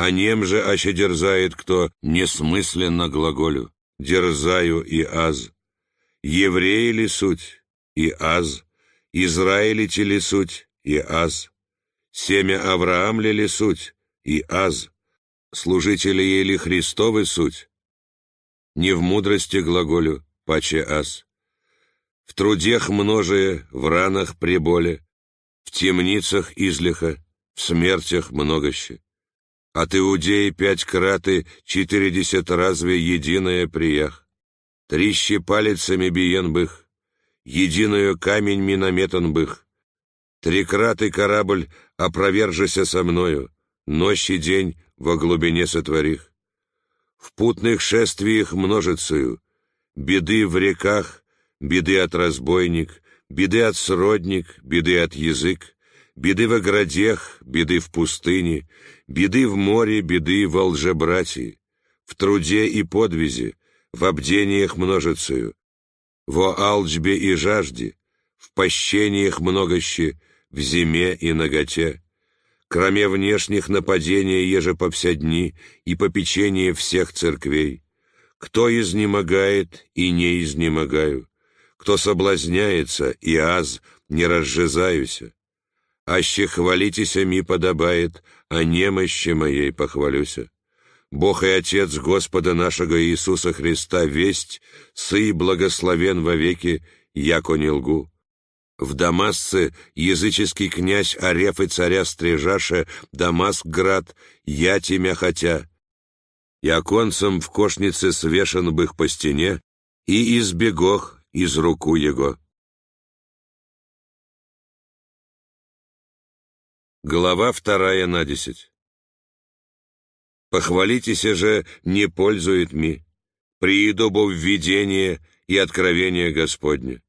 а нем же аще дерзает кто несмысленно глаголю, дерзаю и аз. Евреи ли суть и аз, Израилите ли суть и аз, семя Авраам ли ли суть и аз, служители или Христовы суть. Не в мудрости глаголю, паче аз. В трудех множие, в ранах приболе, в темницах излиха, в смертях многоще. От Иудеи пять краты, четыредесят разве единое приях. Трищи палицами биен бых, единую камень минометан бых. Три краты корабль опровержися со мною, ночь и день во глубине сотворих. В путных шествиях множицею, беды в реках, беды от разбойник, беды от сродник, беды от язык, беды в оградех, беды в пустыне, беды в море, беды во лжебратии, в труде и подвизе, в обдениях множицею, во алчбе и жажде, в пощениях многоще, в зиме и наготе, кроме внешних нападений еже по вся дни и попечения всех церквей, кто изнемогает и не изнемогаю, кто соблазняется, и аз не разжезаюся. Аще хвалитеся ми подобает, а немощи моей похвалюся. Бог и Отец Господа нашего Иисуса Христа весть, сы благословен вовеки, яко не лгу. В Дамасце языческий князь Ареф и царя Стрижаша, Дамаск-град, я тебя хотя. И оконцем в кошнице свешен бых по стене, и избегох из руку его. Глава вторая на десять. «Похвалитесь же, не пользует ми, прииду бо введение и откровение Господне.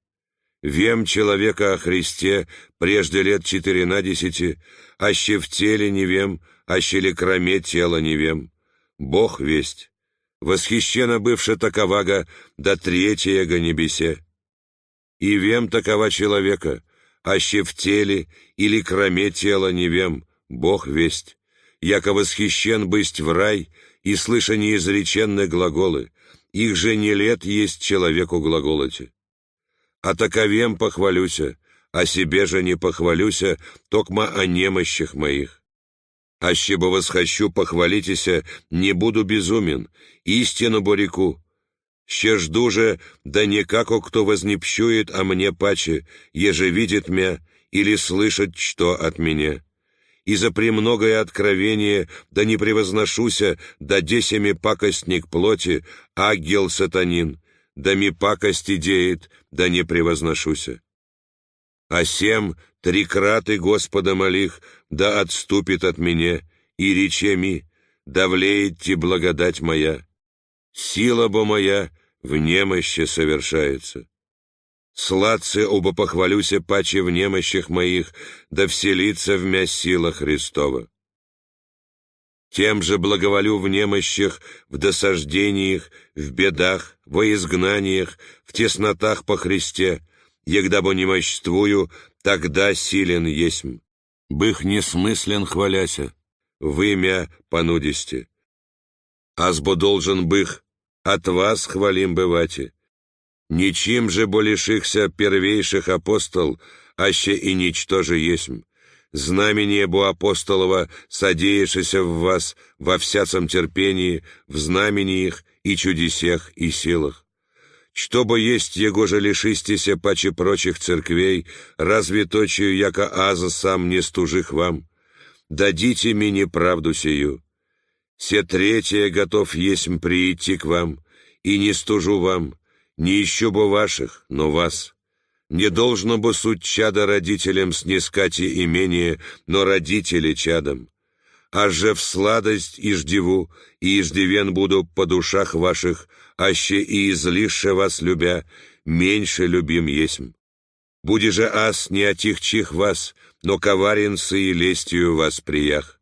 Вем человека о Христе прежде лет четыренадесяти, аще в теле не вем, аще ли кроме тела не вем. Бог весть, восхищена бывша таковага до третьего небесе. И вем такова человека, аще в теле или кроме тела не вем, Бог весть, яко восхищен бысть в рай и слыша неизреченные глаголы, их же не лет есть человеку глаголоте. А таковем похвалюся, о себе же не похвалюся, токма о немощах моих аще бы восхощу похвалитеся, не буду безумен, истину бореку. Ще жду же, да никако кто вознепщует о мне паче, еже видит мя или слышит, что от меня. И за премногое откровение, да не превозношуся, да десями пакостник плоти, агел сатанин, да ми пакости деет, да не превозношуся. А сем три краты Господа молих, да отступит от меня, и речеми, да влеет благодать моя. Сила бо моя в немощи совершается. Сладце оба похвалюся паче в немощах моих, да вселится в мя сила Христова. Тем же благоволю в немощах, в досаждениях, в бедах, во изгнаниях, в теснотах по Христе, егда бы немощствую, тогда силен есмь. Бых несмыслен хваляся, вымя понудисти. Азбо должен бых, от вас хвалим бывати. Ничем же болешихся первейших апостол, аще и ничтоже есмь. Знамение бо апостолова, содеявшееся в вас во всяцем терпении, в знамениях и чудесях и силах чтобы есть его же лишистися паче прочих церквей, разве точию, яко аза сам не стужих вам? Дадите мне правду сию. Все третье готов есть прийти к вам, и не стужу вам, не ищу бы ваших, но вас. Не должно бы суть чада родителям снискать и имение, но родители чадом. А же в сладость иждиву, и иждивен буду по душах ваших, аще и излише вас любя, меньше любим есмь. Буди же ас не отихчих вас, но коваренцы и лестью вас приях.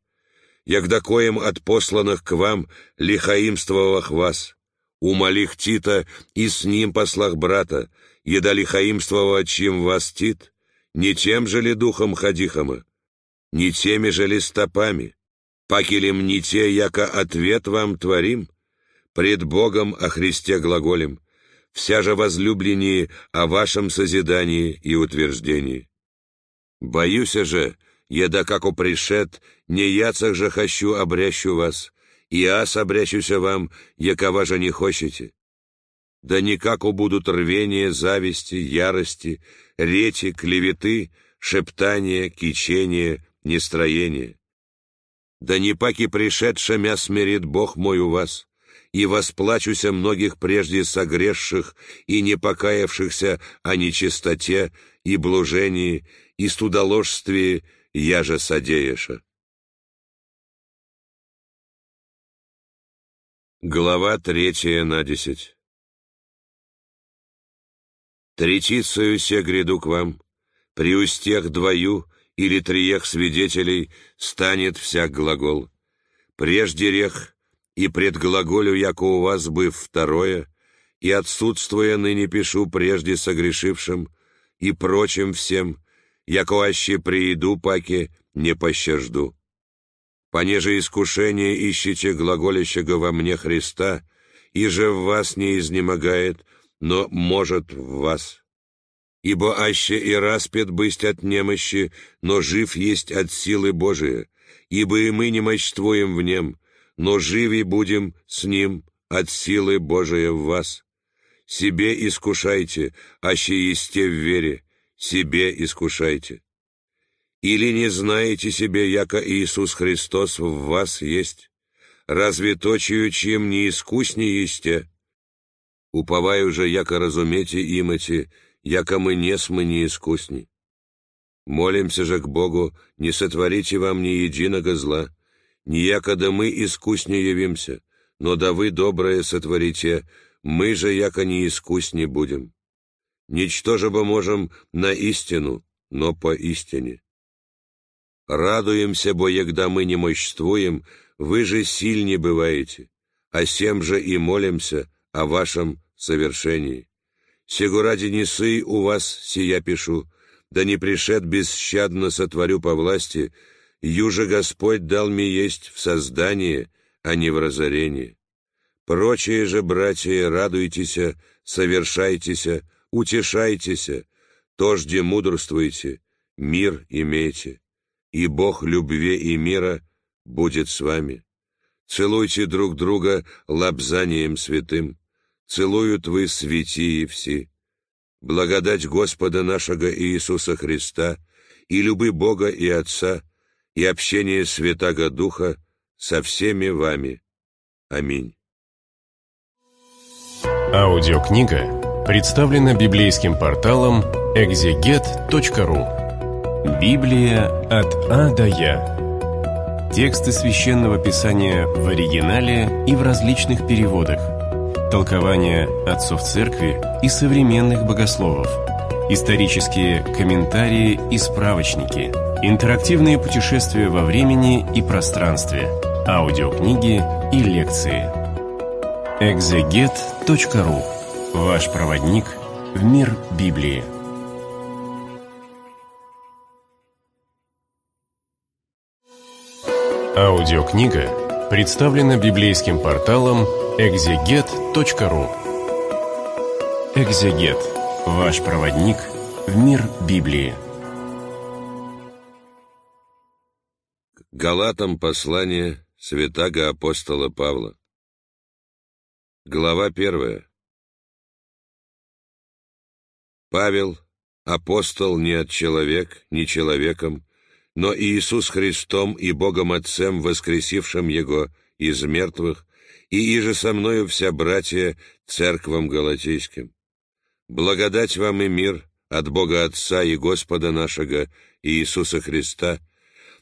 Ягда коем от посланных к вам лихаимствовах вас, умолих Тита и с ним послах брата, еда лихаимствова, чем вас Тит, не тем же ли духом ходихома, не теми же ли стопами, пакелем не те, яко ответ вам творим, пред Богом о Христе глаголем, вся же возлюбленнее о вашем созидании и утверждении. Боюся же, еда как упришет, не яцах же хочу обрящу вас, и ас обрящуся вам, якова же не хочете. Да никако будут рвения, зависти, ярости, рети, клеветы, шептания, кичения, нестроения. Да не паки пришедше мя смирит Бог мой у вас, и восплачуся многих прежде согрешших и не покаявшихся о нечистоте и блужении и студоложстве я же содеяша. Глава третья на десять Третицею се гряду к вам, при устех двою или триех свидетелей станет всяк глагол. Прежде рех, и пред глаголю, яко у вас быв второе, и отсутствуя ныне пишу прежде согрешившим и прочим всем, яко аще прииду паки не пощажду. Понеже искушение ищите глаголящего во мне Христа, и же в вас не изнемогает, но может в вас. Ибо аще и распят бысть от немощи, но жив есть от силы Божией, ибо и мы не мощствуем в нем, но живи будем с ним от силы Божией в вас. Себе искушайте, аще есте в вере, себе искушайте. Или не знаете себе, яко Иисус Христос в вас есть? Разве то, чью чем не искуснее есте? Уповаю же, яко разумете имати, яко мы не смы не искусни. Молимся же к Богу, не сотворите вам ни единого зла, не якода мы искусне явимся, но да вы доброе сотворите, мы же яко не искусне будем. Ничто же бы можем на истину, но по истине. Радуемся, бо егда мы не мощствуем, вы же сильне бываете, а сем же и молимся о вашем совершении. Сего ради не сы у вас сия пишу, да не пришед бесщадно сотворю по власти, Юже Господь дал мне есть в создании, а не в разорении. Прочие же, братья, радуйтесь, совершайтесь, утешайтесь, тожде мудрствуйте, мир имейте, и Бог любви и мира будет с вами. Целуйте друг друга лапзанием святым, целуют вы святии все. Благодать Господа нашего Иисуса Христа и любы Бога и Отца и общение Святаго Духа со всеми вами. Аминь. Аудиокнига представлена библейским порталом экзегет.ру. Библия от А до Я. Тексты священного писания в оригинале и в различных переводах. Толкования отцов церкви и современных богословов. Исторические комментарии и справочники – Интерактивные путешествия во времени и пространстве. Аудиокниги и лекции. Экзегет.ру. Ваш проводник в мир Библии. Аудиокнига представлена библейским порталом экзегет.ру. Экзегет. Ваш проводник в мир Библии. Галатам послание святаго апостола Павла. Глава первая. Павел, апостол не от человек, не человеком, но Иисус Христом и Богом Отцем, воскресившим Его из мертвых, и иже со мною вся братья церквам галатейским. Благодать вам и мир от Бога Отца и Господа нашего Иисуса Христа,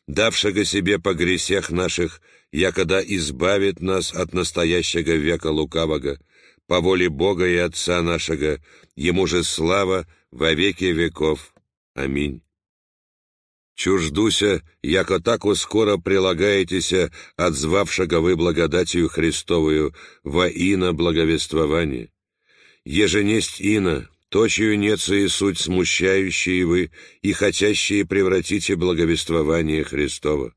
давшего себе по гресех наших, якода избавит нас от настоящего века лукавого, по воле Бога и Отца нашего, Ему же слава во веки веков. Аминь. Чуждуся, яко тако скоро прилагаетеся от звавшего вы благодатью Христовую во ино благовествование. Еже несть ино, точию неца и суть смущающие вы и хотящие превратите благовествование Христово.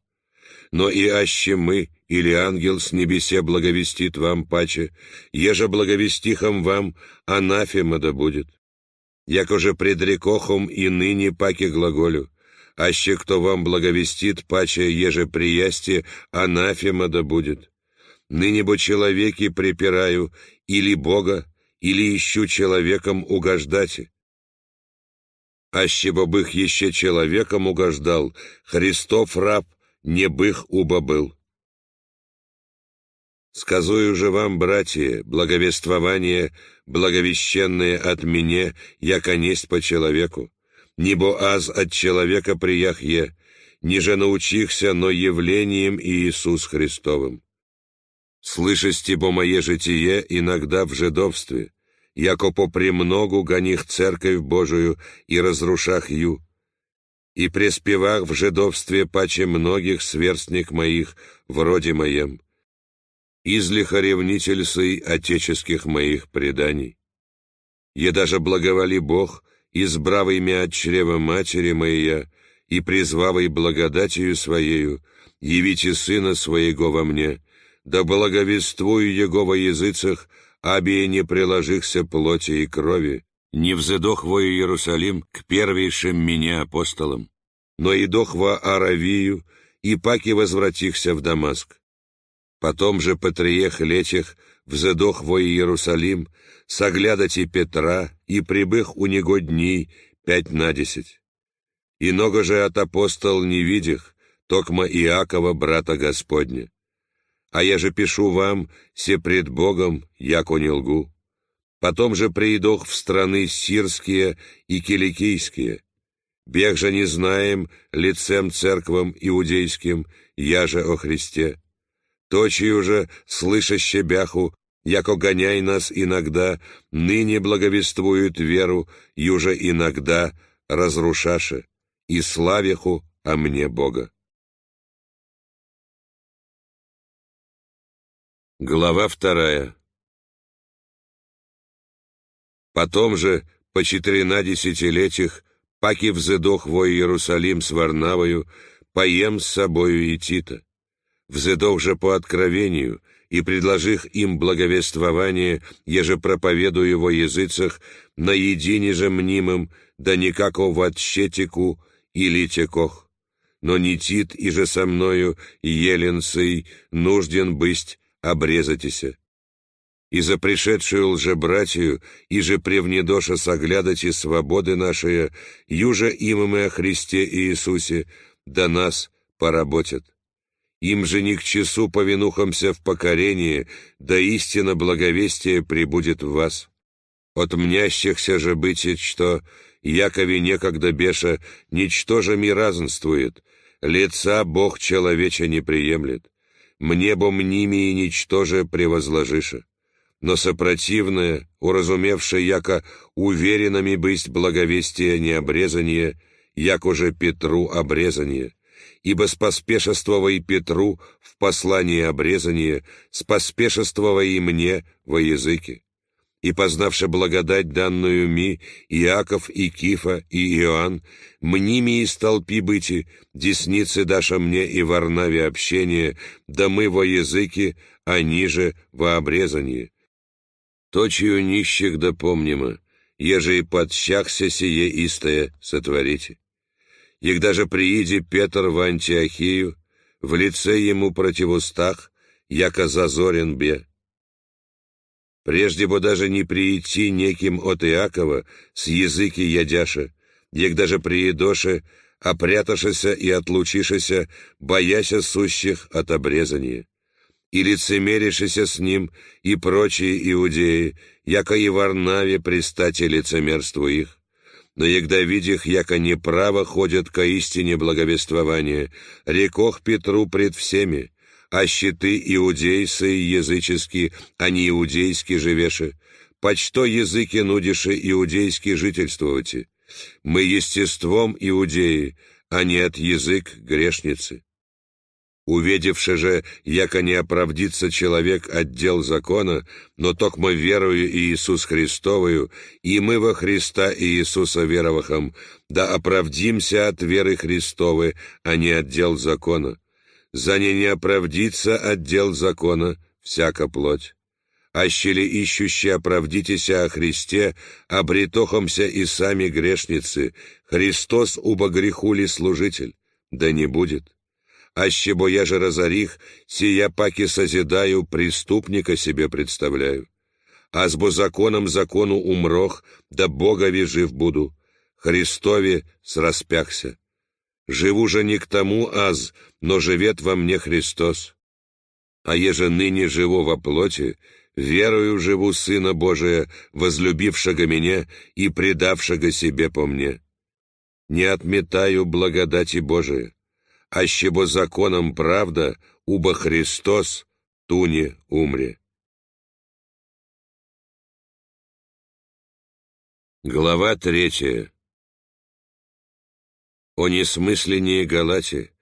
Но и аще мы, или ангел с небесе благовестит вам паче, еже благовестихом вам анафема да будет. Яко же предрекохом и ныне паки глаголю, аще кто вам благовестит паче, еже приясти анафема да будет. Ныне бы человеки припираю, или Бога, или ищу человеком угождать. Аще бых еще человеком угождал, Христов раб не бых уба был. Сказую же вам, братья, благовествование, благовещенное от меня, яко несть по человеку, небо аз от человека приях е, ниже научихся, но явлением Иисус Христовым. Слышасти бо мое житие иногда в жидовстве, яко по премногу гоних церковь Божию и разрушах ю, и преспевах в жидовстве паче многих сверстник моих, вроде моем, излиха ревнитель сый отеческих моих преданий. Е даже благоволи Бог, избравый мя от чрева матери моя, и призвавый благодатью Своею, явите Сына Своего во мне, да благовествую Его во языцах, абие не приложихся плоти и крови, не взыдох во Иерусалим к первейшим меня апостолам, но и дох во Аравию, и паки возвратихся в Дамаск. Потом же патриех летих взыдох во Иерусалим, соглядати Петра, и прибых у него дней пять на десять. И много же от апостол не видих, токма Иакова, брата Господня. А я же пишу вам, се пред Богом, яко не лгу. Потом же приидох в страны сирские и киликийские. Бег же не знаем лицем церквам иудейским, я же о Христе. Точию же, слышаще бяху, яко гоняй нас иногда, ныне благовествуют веру, юже иногда разрушаше, и славиху о мне Бога. Глава вторая Потом же, по четырена десятилетиях, паки взыдох во Иерусалим с Варнавою, поем с собою и Тита. Взыдох же по откровению, и предложих им благовествование, еже проповедую во языцах, на едине же мнимым, да никако в отщетику или текох. Но не Тит, и же со мною, еленцей, нужден быть, обрезатися. И за пришедшую лжебратью, и же превнедоша соглядати свободы нашей, юже им мы о Христе Иисусе, до нас поработят. Им же не к часу повинухамся в покорении, да истина благовестия прибудет в вас. От мнящихся же бытит, что, якове некогда беша, ничтоже ми разнствует, лица Бог человеча не приемлет мне бо мними и ничтоже превозложише. Но сопротивное, уразумевшее, яко уверенными быть благовестие необрезание, як уже Петру обрезание, ибо споспешествовай Петру в послании обрезания, споспешествовай и мне во языке и, познавши благодать данную ми, Иаков и Кифа и Иоанн, мними и столпи быти, десницы даша мне и Варнаве общение, да мы во языке, а ниже во обрезании. Точию нищих да помнимо, еже и подщахся сие истое сотворите. Егда же прииди Петр в Антиохию, в лице ему противустах, яко зазорен бе, Прежде бы даже не прийти неким от Иакова с языки ядяша, як даже приедоше, опряташися и отлучишися, бояся сущих от обрезания. И лицемеришися с ним и прочие иудеи, яко и Варнаве пристати лицемерству их. Но егда видих, яко неправо ходят ко истине благовествования, рекох Петру пред всеми, а щиты иудейсы языческие, а не иудейски живеше, почто языки нудише иудейски жительствовати. Мы естеством иудеи, а не от язык грешницы. Увидевши же, яко не оправдится человек от дел закона, но токмо верую Иисус Христовую, и мы во Христа Иисуса веровахом, да оправдимся от веры Христовой, а не от дел закона за не не оправдится отдел закона всяка плоть. Ащели ищущие оправдитеся о Христе, обретохомся и сами грешницы, Христос убо греху ли служитель, да не будет. Аще же разорих, сия паки созидаю, преступника себе представляю. А с бо законом закону умрох, да Богови жив буду, Христове сраспяхся. Живу же не к тому аз, но живет во мне Христос. А еже ныне живу во плоти, верою живу Сына Божия, возлюбившего меня и предавшего себе по мне. Не отметаю благодати Божия, а щебо законом правда, убо Христос туне умре. Глава третья. О несмысленнее Галате,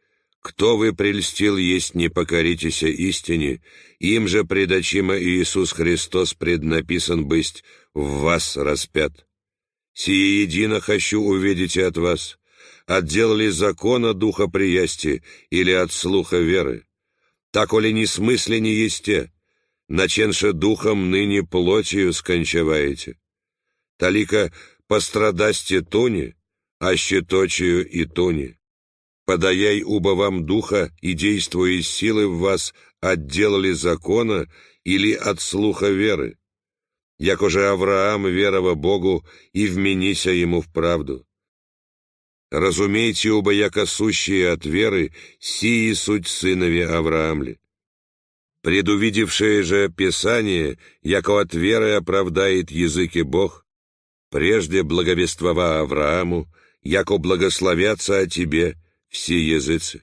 кто вы прельстил есть не покоритеся истине, им же предочимо Иисус Христос преднаписан быть в вас распят. Сие едино хочу увидеть от вас, отделали закона духа приясти или от слуха веры. Так ли несмысленне есте, наченше духом ныне плотью скончаваете талика пострадасте туни, аще точию и туни. Подаяй уба вам духа и действуя силы в вас, отделали закона или от слуха веры. Яко же Авраам верова Богу и вменися ему в правду. Разумейте, оба яко сущие от веры, сии суть сынове Авраамли. Предувидевшее же Писание, яко от веры оправдает языки Бог, прежде благовествова Аврааму, яко благословятся о тебе все языцы.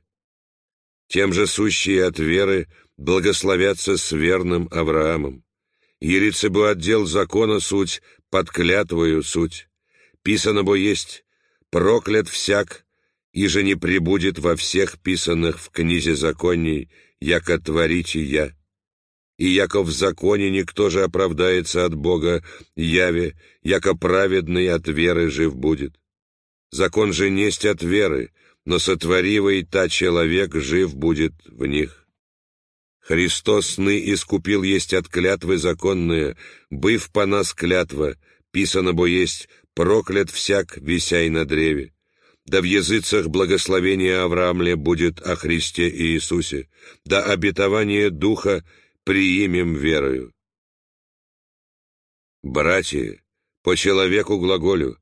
Тем же сущие от веры благословятся с верным Авраамом. Ерице бы отдел закона суть, под клятвою суть. Писано бо есть, проклят всяк, и же не прибудет во всех писанных в книзе законней, яко творите я и яко в законе никто же оправдается от Бога, яве, яко праведный от веры жив будет. Закон же несть от веры, но сотворивый та человек жив будет в них. Христос сны искупил есть от клятвы законные, быв по нас клятва, писано бо есть, проклят всяк, висяй на древе. Да в языцах благословение Авраамле будет о Христе и Иисусе, да обетование Духа приимем верою. Братья, по человеку глаголю,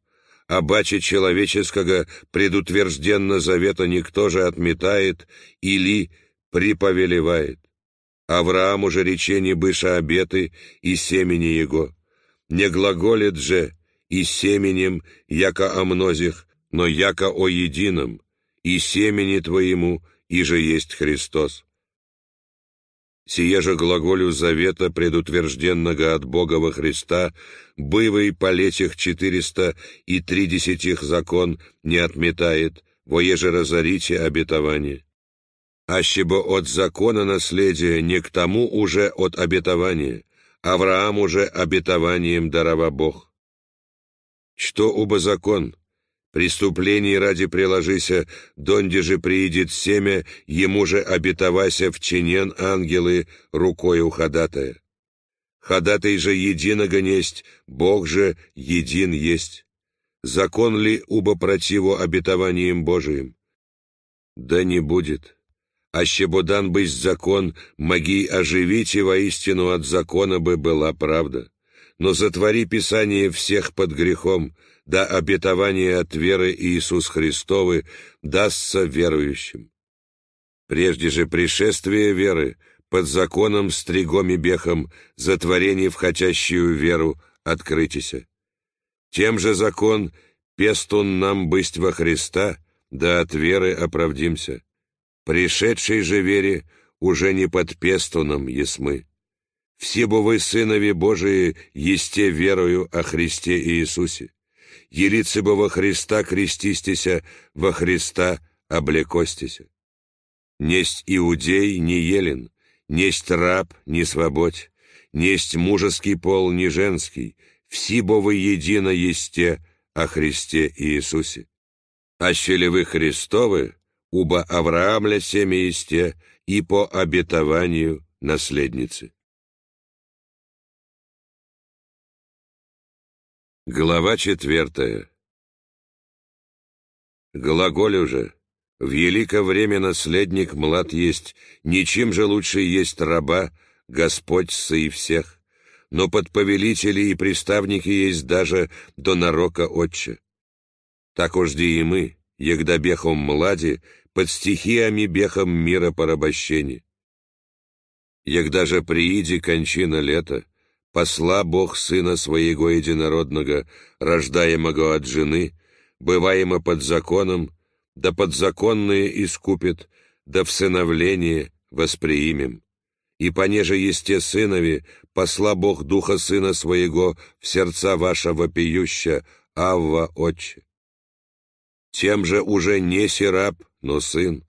а баче человеческого предутвержденно завета никто же отметает или приповелевает. Аврааму же речение быша обеты и семени его. Не глаголит же и семенем, яко о мнозих, но яко о едином, и семени твоему, и же есть Христос. Сие же глаголю завета, предутвержденного от Бога во Христа, бывый по летях четыреста и тридесятих закон не отметает, воеже разорите обетование. Ащебо от закона наследия не к тому уже от обетования, Авраам уже обетованием дарова Бог. Что оба закон? Преступлений ради приложися, донде же приидет семя, ему же обетовася в чинен ангелы рукою ходатая. Ходатай же единого несть, Бог же един есть. Закон ли убо противу обетованием Божиим? Да не будет. Аще бодан быть закон, моги оживите воистину от закона бы была правда. Но затвори Писание всех под грехом, да обетование от веры Иисус Христовы дастся верующим. Прежде же пришествия веры, под законом стригом и бехом, затворение в хотящую веру, открытися. Тем же закон, пестун нам бысть во Христа, да от веры оправдимся. Пришедшей же вере уже не под пестуном есмы. Все бы вы, сынови Божии, есте верою о Христе Иисусе елицы бы во Христа крестистися, во Христа облекостися. Несть иудей, не елен, несть раб, не свободь, несть мужеский пол, не женский, все бо вы едино есте о Христе Иисусе. Аще ли вы Христовы, уба Авраамля семя есте, и по обетованию наследницы. Глава четвертая. Глаголь уже. В великое время наследник млад есть, ничем же лучше есть раба, Господь сы всех, но под повелители и приставники есть даже до нарока отче. Так ужди и мы, егда бехом млади, под стихиями бехом мира порабощения. Егда же прииди кончина лета, посла Бог Сына Своего Единородного, рождаемого от жены, бываемо под законом, да подзаконное искупит, да всыновление восприимем. И понеже есте сынови, посла Бог Духа Сына Своего в сердца ваша вопиюща, Авва, Отче. Тем же уже не сираб, но сын,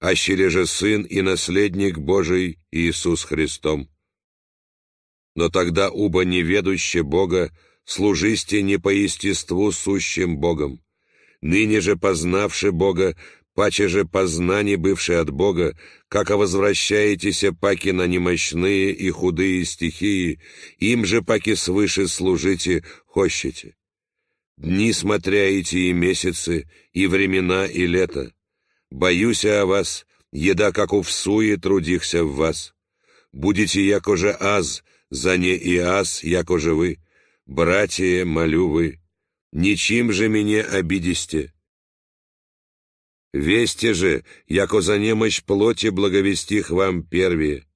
ащели же сын и наследник Божий Иисус Христом. Но тогда уба неведуще Бога, служисте не по естеству сущим Богом. Ныне же познавши Бога, паче же познание бывшее от Бога, как возвращаетесь паки на немощные и худые стихии, им же паки свыше служите, хощете. Дни смотряете и месяцы, и времена, и лето. Боюсь о вас, еда, как у всуе, трудихся в вас. Будете, яко же аз, за не и аз, яко же вы. Братья, молю вы, ничем же меня обидисте, Вести же, яко за немощь плоти благовестих вам первее,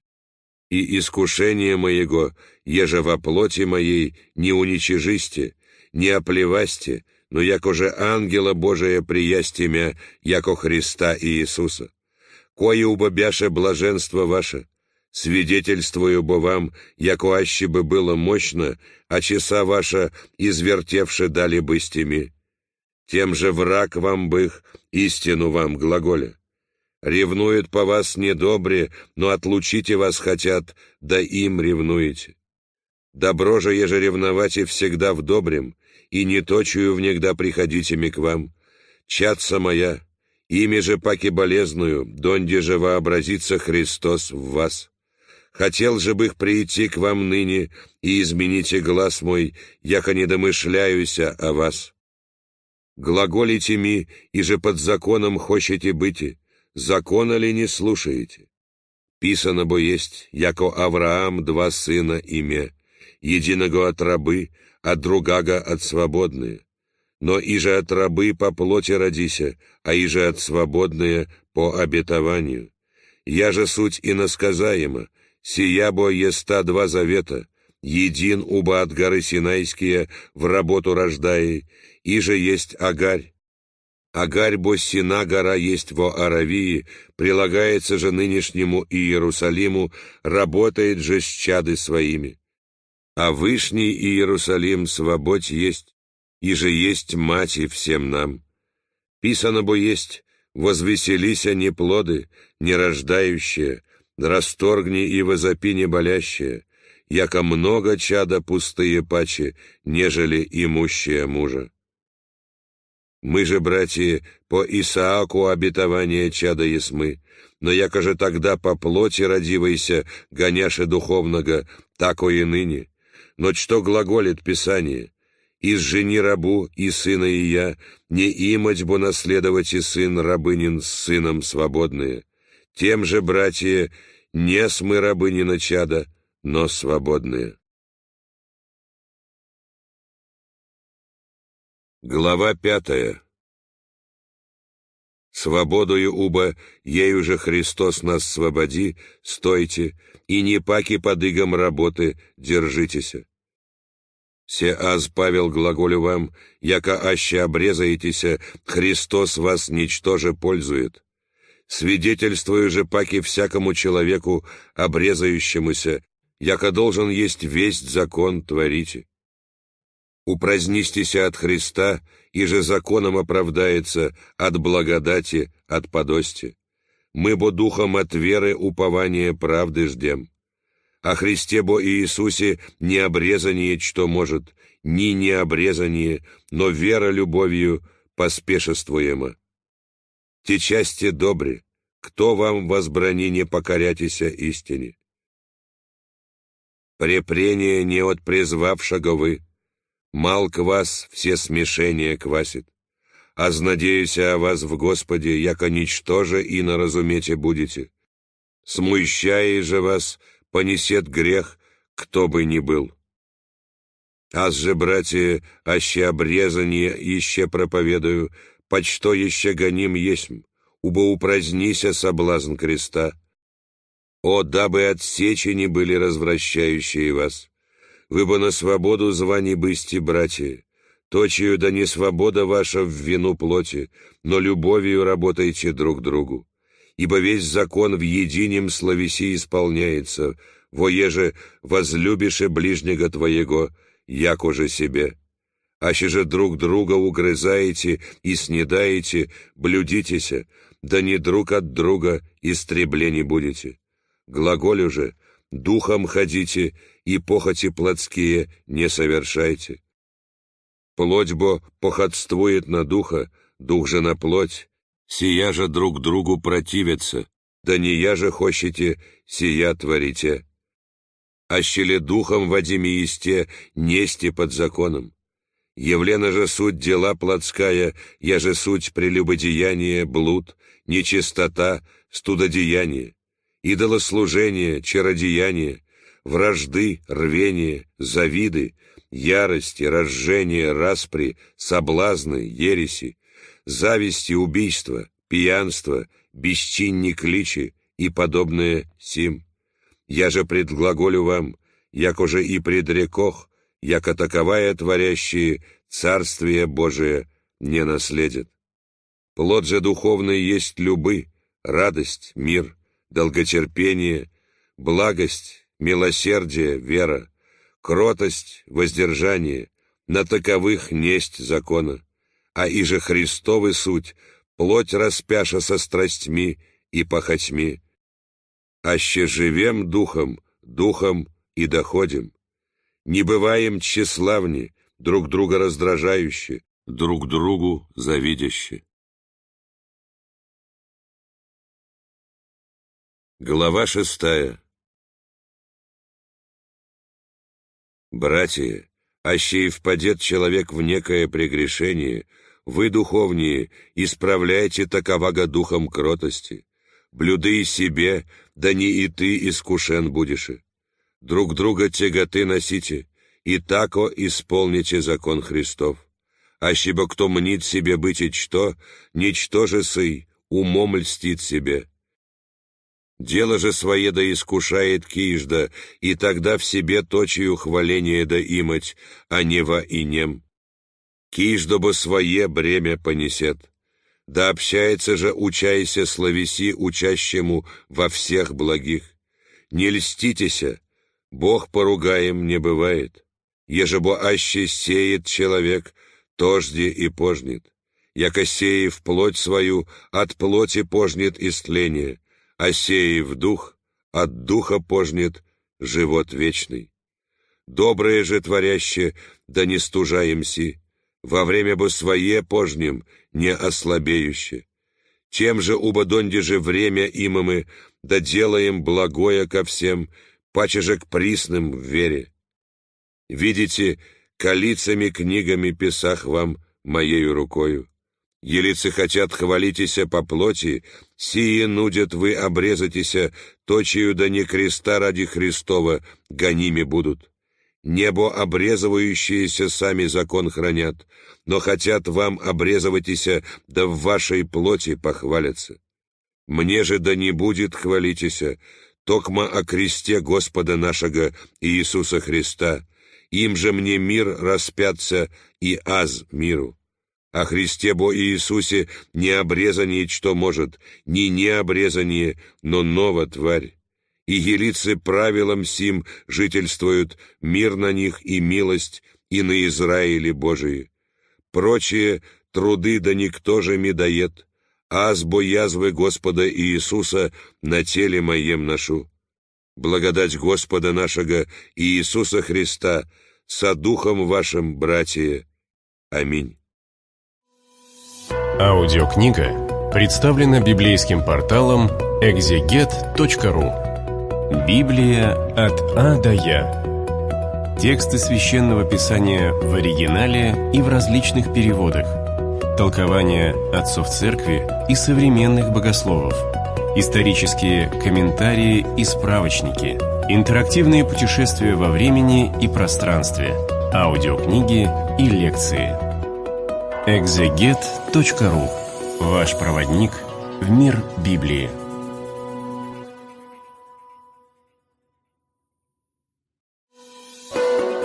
и искушение моего, еже во плоти моей, не уничижисте, не оплевасте, но яко же ангела Божия приясти мя, яко Христа и Иисуса. Кое убобяше блаженство ваше, свидетельствую бо вам, яко аще бы было мощно, а часа ваша извертевше дали бы стеми тем же враг вам бых, истину вам глаголя. Ревнует по вас недобре, но отлучите вас хотят, да им ревнуете. Добро же, еже ревновать и всегда в добрем, и не точую внегда приходите ми к вам. Чатца моя, ими же паки болезную, донде же вообразится Христос в вас. Хотел же бы их прийти к вам ныне, и измените глаз мой, яко не домышляюся о вас. Глаголите ми, и же под законом хочете быть, закона ли не слушаете? Писано бо есть, яко Авраам два сына име, единого от рабы, а другага от свободные. Но и же от рабы по плоти родися, а и же от свободные по обетованию. Я же суть и насказаема, сия бо еста два завета, един уба от горы Синайские в работу рождая, и же есть Агарь. Агарь Боссина гора есть во Аравии, прилагается же нынешнему Иерусалиму, работает же с чады своими. А Вышний Иерусалим свободь есть, и же есть мати всем нам. Писано бо есть, возвеселися не плоды, не рождающие, расторгни и возопи не яко много чада пустые пачи, нежели имущие мужа. Мы же, братья, по Исааку обетование чада ясмы, но яко же тогда по плоти родивайся, гоняше духовного, тако и ныне. Но что глаголит Писание? «Из жени рабу и сына и я, не имать бо наследовать и сын рабынин с сыном свободные. Тем же, братья, не смы рабынина чада, но свободные». Глава пятая. Свободою уба, ею же Христос нас свободи, стойте, и не паки под игом работы, держитеся. Се аз Павел глаголю вам, яко аще обрезаетеся, Христос вас ничтоже пользует. Свидетельствую же паки всякому человеку, обрезающемуся, яко должен есть весь закон творите упразднистися от Христа, и же законом оправдается от благодати, от подости. Мы бо духом от веры упования правды ждем. О Христе бо Иисусе не обрезание, что может, ни не обрезание, но вера любовью поспешествуема. Те части добры, кто вам возбрани не покорятися истине? Препрение не от призвавшего вы, Мал квас все смешения квасит. Аз надеюся о вас в Господе, яко ничтоже и на разумете будете. Смущая же вас, понесет грех, кто бы ни был. Аз же, братья, аще обрезание еще проповедую, почто еще гоним есмь, убо упразднися соблазн креста. О, дабы отсечи не были развращающие вас! Вы бы на свободу званий бысти, братья. Точию да не свобода ваша в вину плоти, но любовью работайте друг другу. Ибо весь закон в единем словеси исполняется, во еже возлюбише ближнего твоего, як уже себе. Аще же друг друга угрызаете и снедаете, блюдитеся, да не друг от друга истреблени будете. Глаголю же, духом ходите и похоти плотские не совершайте. Плоть бо походствует на духа, дух же на плоть, сия же друг другу противятся, да не я же хочете, сия творите. Ащели духом Вадиме есте, нести под законом. Явлена же суть дела плотская, я же суть прелюбодеяние, блуд, нечистота, студодеяние, идолослужение, чародеяние, вражды, рвение, завиды, ярости, разжение, распри, соблазны, ереси, зависти, убийства, пьянство, бесчинник личи и подобное сим. Я же предглаголю вам, як уже и предрекох, яко таковая творящие Царствие Божие не наследит. Плод же духовный есть любы, радость, мир, долготерпение, благость, милосердие, вера, кротость, воздержание, на таковых несть закона, а и же Христовы суть, плоть распяша со страстьми и похотьми. Аще живем духом, духом и доходим. Не бываем тщеславни, друг друга раздражающие, друг другу завидящие. Глава шестая Братья, аще и впадет человек в некое прегрешение, вы, духовнее, исправляйте таковага духом кротости, блюды себе, да не и ты искушен будешь. Друг друга тяготы носите, и тако исполните закон Христов. Аще кто мнит себе быть и что, ничтоже сый, умом льстит себе, Дело же свое да искушает кижда, и тогда в себе точию хваление да имать, а не во инем. Кижда бы свое бремя понесет. Да общается же, учайся словеси учащему во всех благих. Не льститеся, Бог поругаем не бывает. Ежебо аще сеет человек, тожди и пожнет. Яко сеев плоть свою, от плоти пожнет истление осеяв дух, от духа пожнет живот вечный. Доброе же творяще, да не стужаемся, во время бы свое пожнем, не ослабеюще. Тем же убадонде же время имамы, да делаем благое ко всем, паче же к присным в вере. Видите, колицами книгами писах вам моею рукою. Елицы хотят хвалитеся по плоти, сие нудят вы обрезатися, точию да не креста ради Христова гоними будут. Небо обрезывающиеся сами закон хранят, но хотят вам обрезыватися, да в вашей плоти похвалятся. Мне же да не будет хвалитеся, токма о кресте Господа нашего Иисуса Христа, им же мне мир распятся и аз миру. О Христе Бо Иисусе не обрезание, что может, не необрезание, но нова тварь. И елицы правилам сим жительствуют, мир на них и милость, и на Израиле Божие. Прочие труды да никто же ми дает, аз бо язвы Господа Иисуса на теле моем ношу. Благодать Господа нашего Иисуса Христа со духом вашим, братья. Аминь. Аудиокнига представлена библейским порталом экзегет.ру Библия от А до Я. Тексты священного писания в оригинале и в различных переводах. Толкования отцов церкви и современных богословов. Исторические комментарии и справочники. Интерактивные путешествия во времени и пространстве. Аудиокниги и лекции. Экзегет.ру Ваш проводник в мир Библии.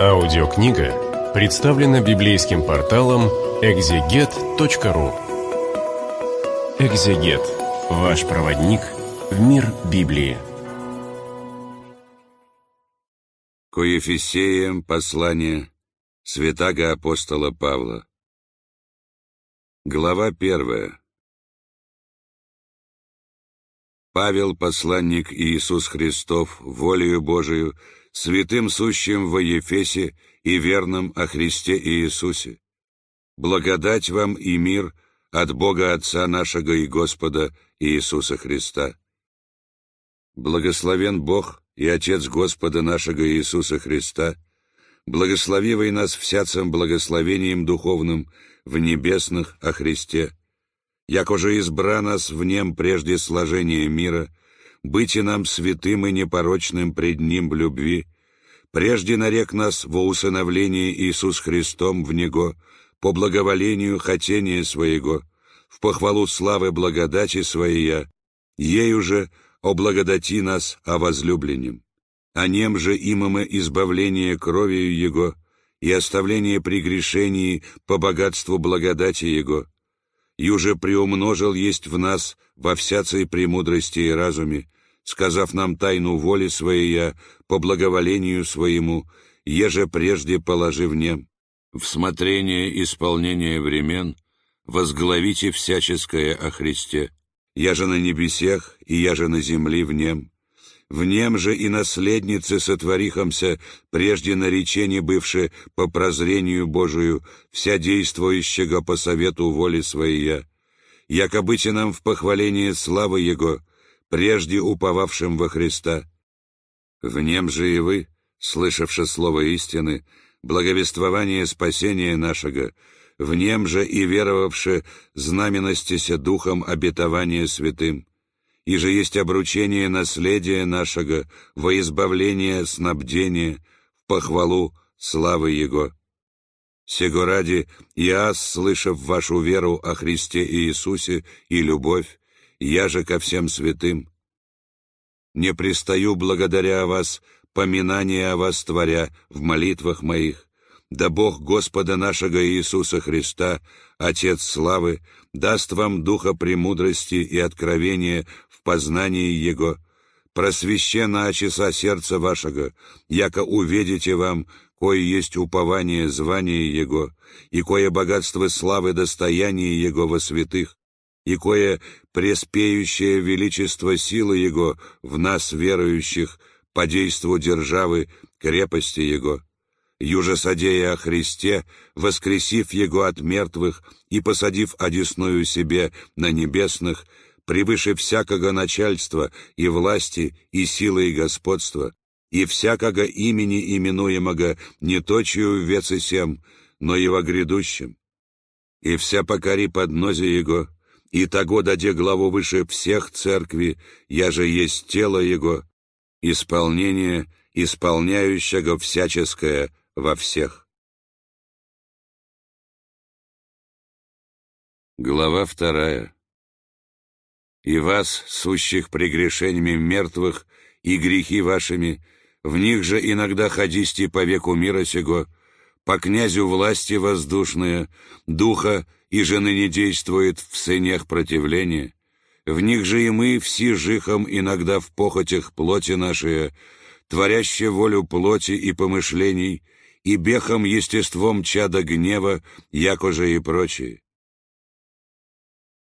Аудиокнига представлена библейским порталом экзегет.ру Экзегет. Ваш проводник в мир Библии. К Ефесеям послание Святаго апостола Павла. Глава первая. Павел, посланник Иисус Христов, волею Божию, святым сущим во Ефесе и верным о Христе Иисусе. Благодать вам и мир от Бога Отца нашего и Господа Иисуса Христа. Благословен Бог и Отец Господа нашего Иисуса Христа, благословивый нас всяцем благословением духовным в небесных о Христе, як уже избра нас в нем прежде сложения мира, быть и нам святым и непорочным пред Ним в любви, прежде нарек нас во усыновлении Иисус Христом в Него, по благоволению хотения Своего, в похвалу славы благодати Своей, ею же облагодати нас о возлюбленем о нем же имаме избавление кровью Его и оставление прегрешений по богатству благодати Его, и уже приумножил есть в нас во всяцей премудрости и разуме, сказав нам тайну воли Своей по благоволению Своему, еже прежде положив нем, в смотрение исполнения времен, возглавите всяческое о Христе, я же на небесех, и я же на земли в нем, в нем же и наследницы сотворихомся, прежде наречение бывшее по прозрению Божию, вся действующего по совету воли своей, якобыте нам в похваление славы Его, прежде уповавшим во Христа. В нем же и вы, слышавши слово истины, благовествование спасения нашего, в нем же и веровавши знаменностися духом обетования святым, и же есть обручение наследия нашего во избавление снабдения, в похвалу славы Его. Сего ради я, слышав вашу веру о Христе Иисусе и любовь, я же ко всем святым, не пристаю благодаря вас, поминание о вас творя в молитвах моих, да Бог Господа нашего Иисуса Христа, Отец славы, даст вам духа премудрости и откровения познании Его, просвещена очеса сердца вашего, яко увидите вам, кое есть упование звания Его, и кое богатство славы достояние Его во святых, и кое преспеющее величество силы Его в нас, верующих, по действу державы, крепости Его, юже содея о Христе, воскресив Его от мертвых и посадив одесную себе на небесных, превыше всякого начальства и власти и силы и господства, и всякого имени именуемого не точию в веце сем, но и во грядущем. И вся покори поднозе Его, и того даде главу выше всех церкви, я же есть тело Его, исполнение, исполняющего всяческое во всех. Глава вторая и вас, сущих прегрешениями мертвых, и грехи вашими, в них же иногда ходисти по веку мира сего, по князю власти воздушная, духа и же ныне действует в сынях противления, в них же и мы все жихом иногда в похотях плоти нашей, творящие волю плоти и помышлений, и бехом естеством чада гнева, якоже и прочие.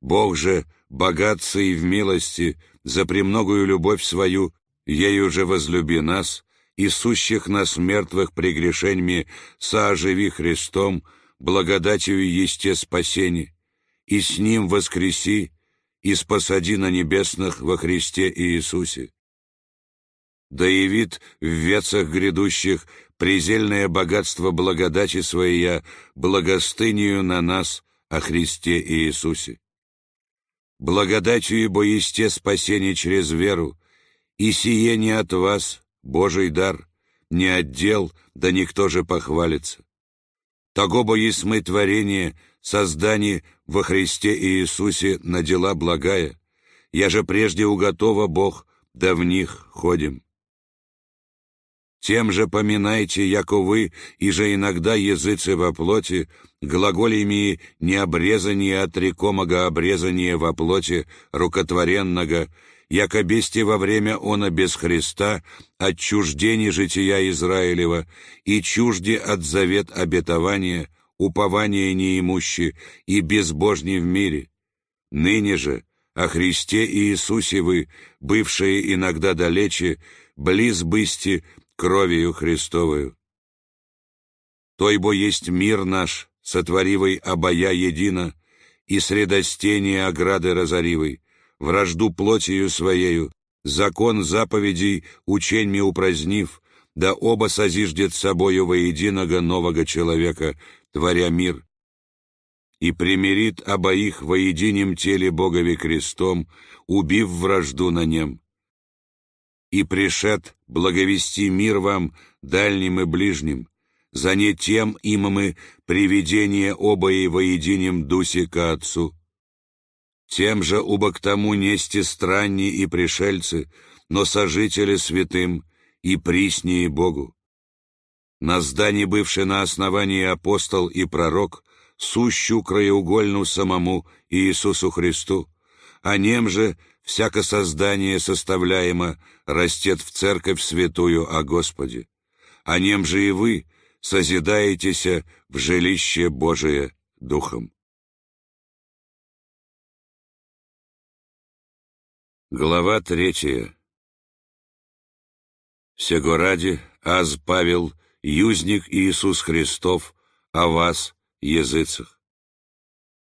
Бог же, богатца и в милости, за премногую любовь свою, ею же возлюби нас, и сущих нас мертвых прегрешеньми сооживи Христом, благодатью есте спасения, и с Ним воскреси, и спасади на небесных во Христе Иисусе. Да явит в вецах грядущих презельное богатство благодати Своя, благостынию на нас о Христе Иисусе благодатью ибо есте спасение через веру, и сие не от вас, Божий дар, не отдел, да никто же похвалится. Того бо есть мы творение, создание во Христе Иисусе на дела благая, я же прежде уготова Бог, да в них ходим. Тем же поминайте, яко вы, и же иногда языцы во плоти, глаголями не обрезание от рекомого во плоти рукотворенного, яко бести во время она без Христа, отчуждение жития Израилева, и чужде от завет обетования, упование неимущи и безбожни в мире. Ныне же, о Христе и Иисусе вы, бывшие иногда далече, близ бысти кровью Христовою. Тойбо есть мир наш, сотворивый обоя едино, и средостение ограды разоривой, вражду плотью своею, закон заповедей ученьми упразднив, да оба созиждет собою воединого нового человека, творя мир, и примирит обоих воединем теле Богови крестом, убив вражду на нем. И пришед благовести мир вам, дальним и ближним, за не тем им мы приведение оба и воединем дусе ко Отцу. Тем же убо к тому нести странни и пришельцы, но сожители святым и приснее Богу. На здании бывший на основании апостол и пророк, сущу краеугольну самому Иисусу Христу, а нем же всяко создание составляемо растет в церковь святую о Господе, а нем же и вы созидаетеся в жилище Божие Духом. Глава третья. Сего ради, аз Павел, юзник Иисус Христов, о вас, языцах.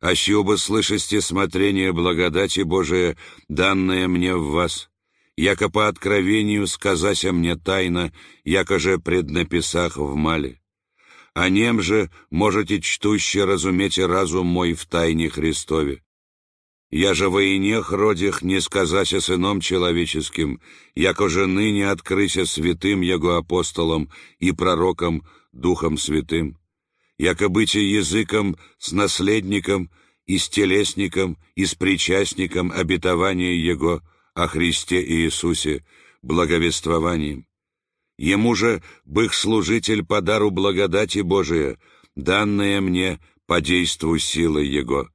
Аще оба слышасте смотрение благодати Божия, данное мне в вас, яко по откровению сказася мне тайно, яко же преднаписах в мале. А нем же можете чтуще разуметь разум мой в тайне Христове я же во инех родих не сказася сыном человеческим, яко же ныне открыся святым Его апостолом и пророком Духом Святым, яко бытие языком с наследником и с телесником и с причастником обетования Его о Христе Иисусе, благовествованием. Ему же, бых служитель по дару благодати Божия, данное мне по действу силы Его.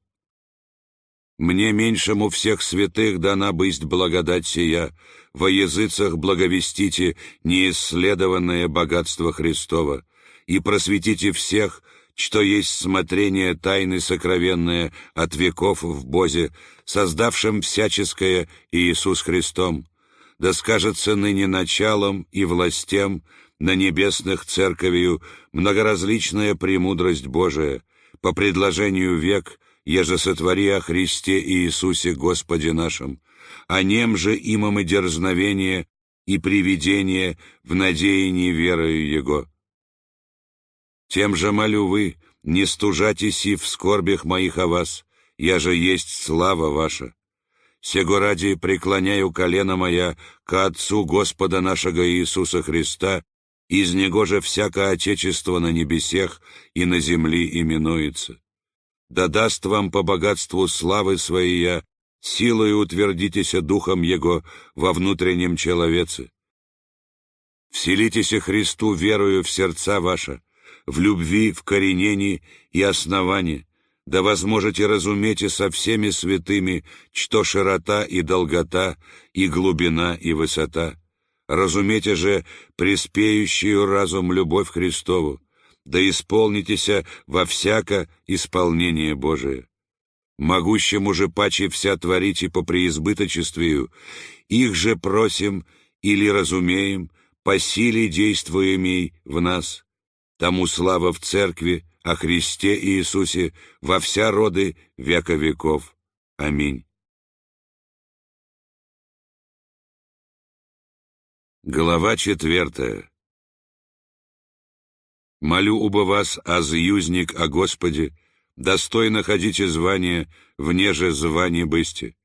Мне меньшему всех святых дана бысть благодать сия, во языцах благовестите неисследованное богатство Христова, и просветите всех, что есть смотрение тайны сокровенное от веков в Бозе, создавшим всяческое Иисус Христом, да скажется ныне началом и властям на небесных церковью многоразличная премудрость Божия, по предложению век — еже сотвори о Христе Иисусе Господе нашем, о нем же имам и дерзновение и приведение в надеянии верою Его. Тем же молю вы, не стужайтесь и в скорбях моих о вас, я же есть слава ваша. Сего ради преклоняю колено моя к Отцу Господа нашего Иисуса Христа, из Него же всякое Отечество на небесех и на земли именуется да даст вам по богатству славы своей, силой утвердитеся духом Его во внутреннем человеце. Вселитеся Христу верою в сердца ваша, в любви, в коренении и основании, да возможете разуметь и со всеми святыми, что широта и долгота, и глубина и высота. Разумейте же преспеющую разум любовь Христову, да исполнитеся во всяко исполнение Божие. Могущему же паче вся творите по преизбыточествию, их же просим или разумеем, по силе действуемей в нас. Тому слава в Церкви, о Христе Иисусе, во вся роды века веков. Аминь. Глава четвертая. Молю оба вас, аз юзник о Господе, достойно ходите звания, вне же звания бысти,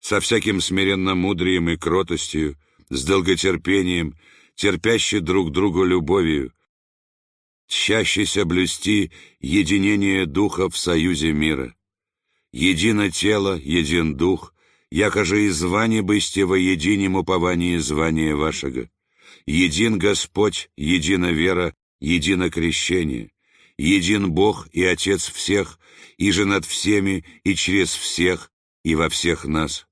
со всяким смиренно мудрием и кротостью, с долготерпением, терпящий друг другу любовью, тщащийся блюсти единение духа в союзе мира. Едино тело, един дух, якоже и звание бысти во единем уповании звания вашего. Един Господь, едина вера, едино крещение, един Бог и Отец всех, и же над всеми, и через всех, и во всех нас.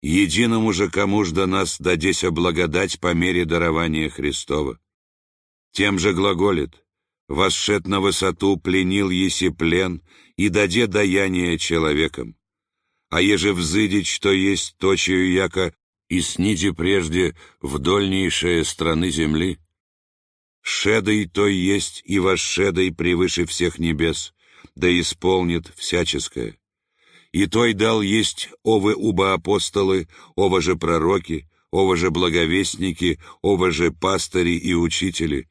Единому же кому ж до нас дадеся благодать по мере дарования Христова. Тем же глаголит, восшед на высоту, пленил еси плен, и даде даяние человекам. А еже взыдить, что есть точию яко, и сниди прежде в дольнейшие страны земли. Шедой то есть и восшедой превыше всех небес, да исполнит всяческое. И той дал есть овы уба апостолы, ова же пророки, ова же благовестники, ова же пастыри и учители,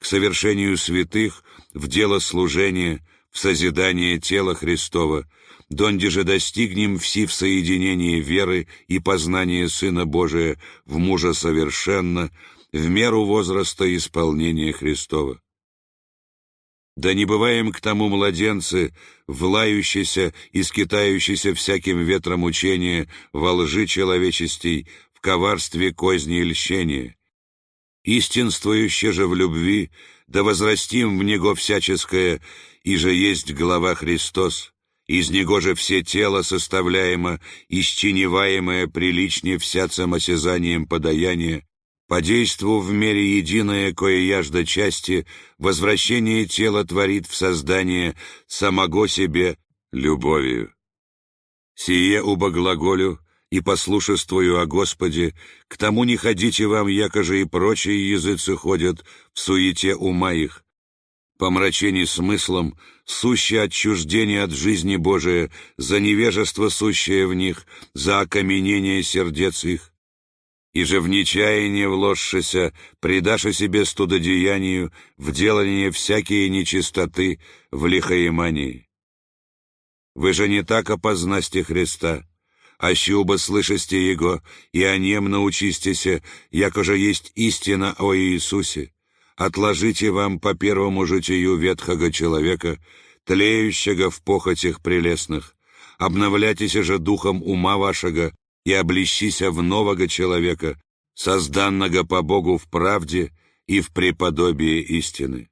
к совершению святых, в дело служения, в созидание тела Христова, донде же достигнем все в соединении веры и познания Сына Божия в мужа совершенно, в меру возраста исполнения Христова. Да не бываем к тому младенцы, влающийся и скитающийся всяким ветром учения во лжи человечестей, в коварстве козни и льщения. Истинствующе же в любви, да возрастим в Него всяческое, и же есть глава Христос, из Него же все тело составляемо, исчиневаемое приличнее всяцем осязанием подаяния, по действу в мере единое, кое яжда части, возвращение тела творит в создание самого себе любовью. Сие убо глаголю и послушествую о Господе, к тому не ходите вам, якоже и прочие языцы ходят в суете ума их, помрачений смыслом, сущее отчуждение от жизни Божия, за невежество сущее в них, за окаменение сердец их, и же в нечаяние вложшися, предашь о себе студодеянию, в делание всякие нечистоты, в лихоемании. Вы же не так опознасте Христа, а щуба слышасте Его, и о нем научистеся, яко же есть истина о Иисусе. Отложите вам по первому житию ветхого человека, тлеющего в похотях прелестных, обновляйтесь же духом ума вашего, и облещися в нового человека, созданного по Богу в правде и в преподобии истины.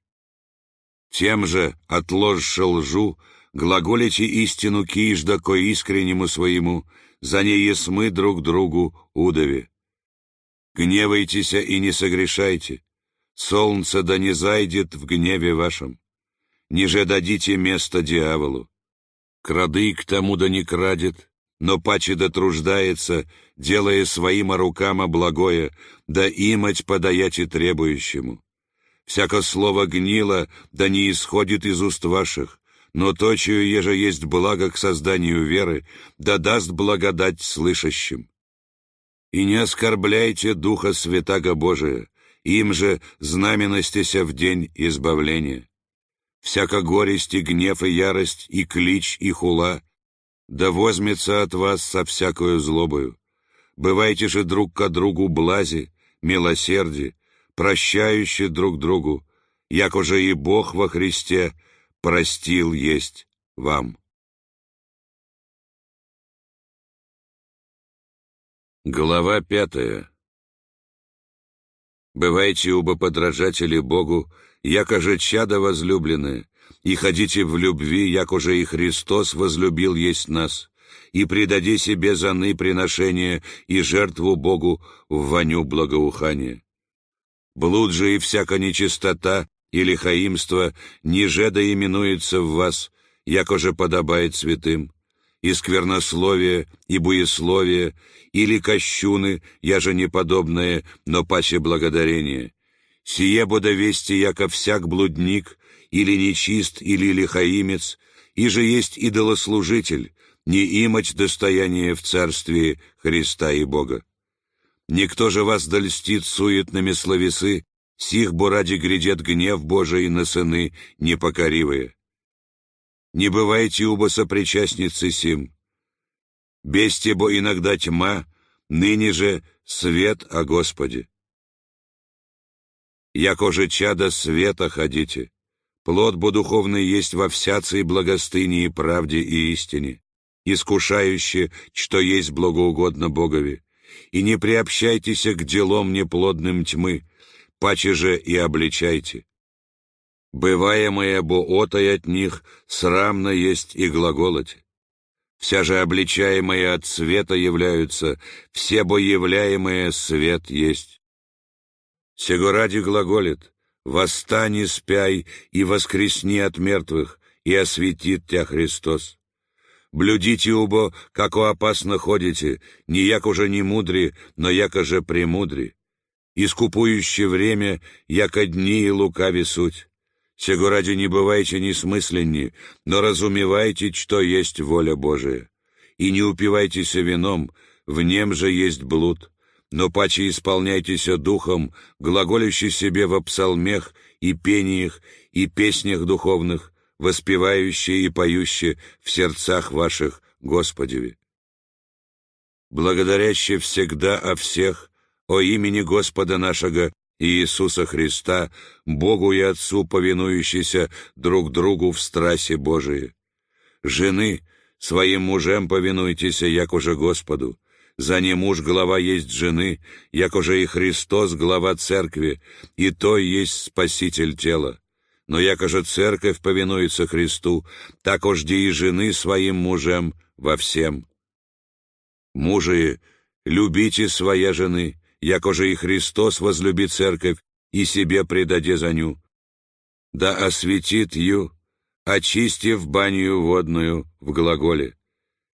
Тем же, отложше лжу, глаголите истину кижда ко искреннему своему, за ней мы друг другу удове. Гневайтеся и не согрешайте, солнце да не зайдет в гневе вашем, ниже дадите место дьяволу. Крады к тому да не крадет, но паче дотруждается, делая своим рукам благое, да имать подаяти требующему. Всяко слово гнило, да не исходит из уст ваших, но то, чье еже есть благо к созданию веры, да даст благодать слышащим. И не оскорбляйте Духа Святаго Божия, им же знаменостися в день избавления. Всяко горесть и гнев и ярость, и клич, и хула, да возьмется от вас со всякою злобою. Бывайте же друг к другу блази, милосерди, прощающие друг другу, як уже и Бог во Христе простил есть вам. Глава пятая. Бывайте оба подражатели Богу, яко же чада возлюбленные, и ходите в любви, як уже и Христос возлюбил есть нас, и предаде себе заны приношения и жертву Богу в воню благоухания. Блуд же и всяка нечистота или хаимство ниже да именуется в вас, як уже подобает святым, и сквернословие, и буесловие, или кощуны, я же неподобное, но паче благодарение. Сие буду вести, яко всяк блудник, или нечист, или лихаимец, и же есть идолослужитель, не имать достояние в царстве Христа и Бога. Никто же вас дольстит суетными словесы, сих бо ради грядет гнев Божий на сыны непокоривые. Не бывайте оба сопричастницы сим. Бесте бо иногда тьма, ныне же свет о Господе. Яко же чада света ходите, Плод бо духовный есть во всяцей благостыне и правде и истине, искушающе, что есть благоугодно Богови, и не приобщайтесь к делам неплодным тьмы, паче же и обличайте. Бываемое бо отай от них срамно есть и глаголать. Вся же обличаемые от света являются, все бо являемые свет есть. Сего ради глаголит, «Восстань, спяй, и воскресни от мертвых, и осветит тебя Христос». Блюдите убо, како опасно ходите, не як уже не мудри, но яко же премудри. Искупующе время, яко дни лукави суть. Сего ради не бывайте несмысленни, но разумевайте, что есть воля Божия. И не упивайтесь вином, в нем же есть блуд, но паче исполняйтесь духом, глаголящий себе во псалмех и пениях и песнях духовных, воспевающие и поющие в сердцах ваших Господеве. Благодаряще всегда о всех, о имени Господа нашего Иисуса Христа, Богу и Отцу повинующийся друг другу в страсе Божией. Жены, своим мужем повинуйтесь, як уже Господу, за не муж глава есть жены, як уже и Христос глава церкви, и то есть Спаситель тела. Но яко же церковь повинуется Христу, так ожди и жены своим мужем во всем. Мужи, любите своя жены, яко же и Христос возлюби церковь и себе предаде за ню. Да осветит ю, очистив баню водную в глаголе.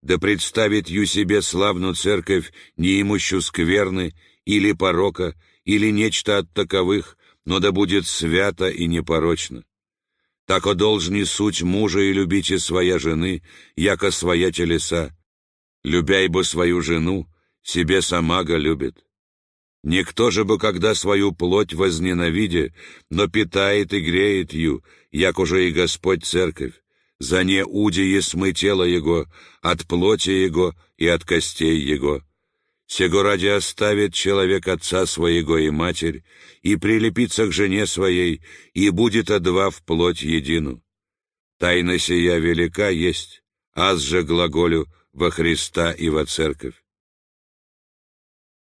Да представит ю себе славную церковь, не имущу скверны, или порока, или нечто от таковых, но да будет свято и непорочно. Тако должни суть мужа и любите своя жены, яко своя телеса. Любяй бы свою жену, себе сама го любит. Никто же бы, когда свою плоть возненавиде, но питает и греет ю, як уже и Господь церковь, за не уди есмы тело Его, от плоти Его и от костей Его. Сего ради оставит человек отца своего и матерь, и прилепится к жене своей, и будет одва в плоть едину. Тайна сия велика есть, аз же глаголю во Христа и во Церковь.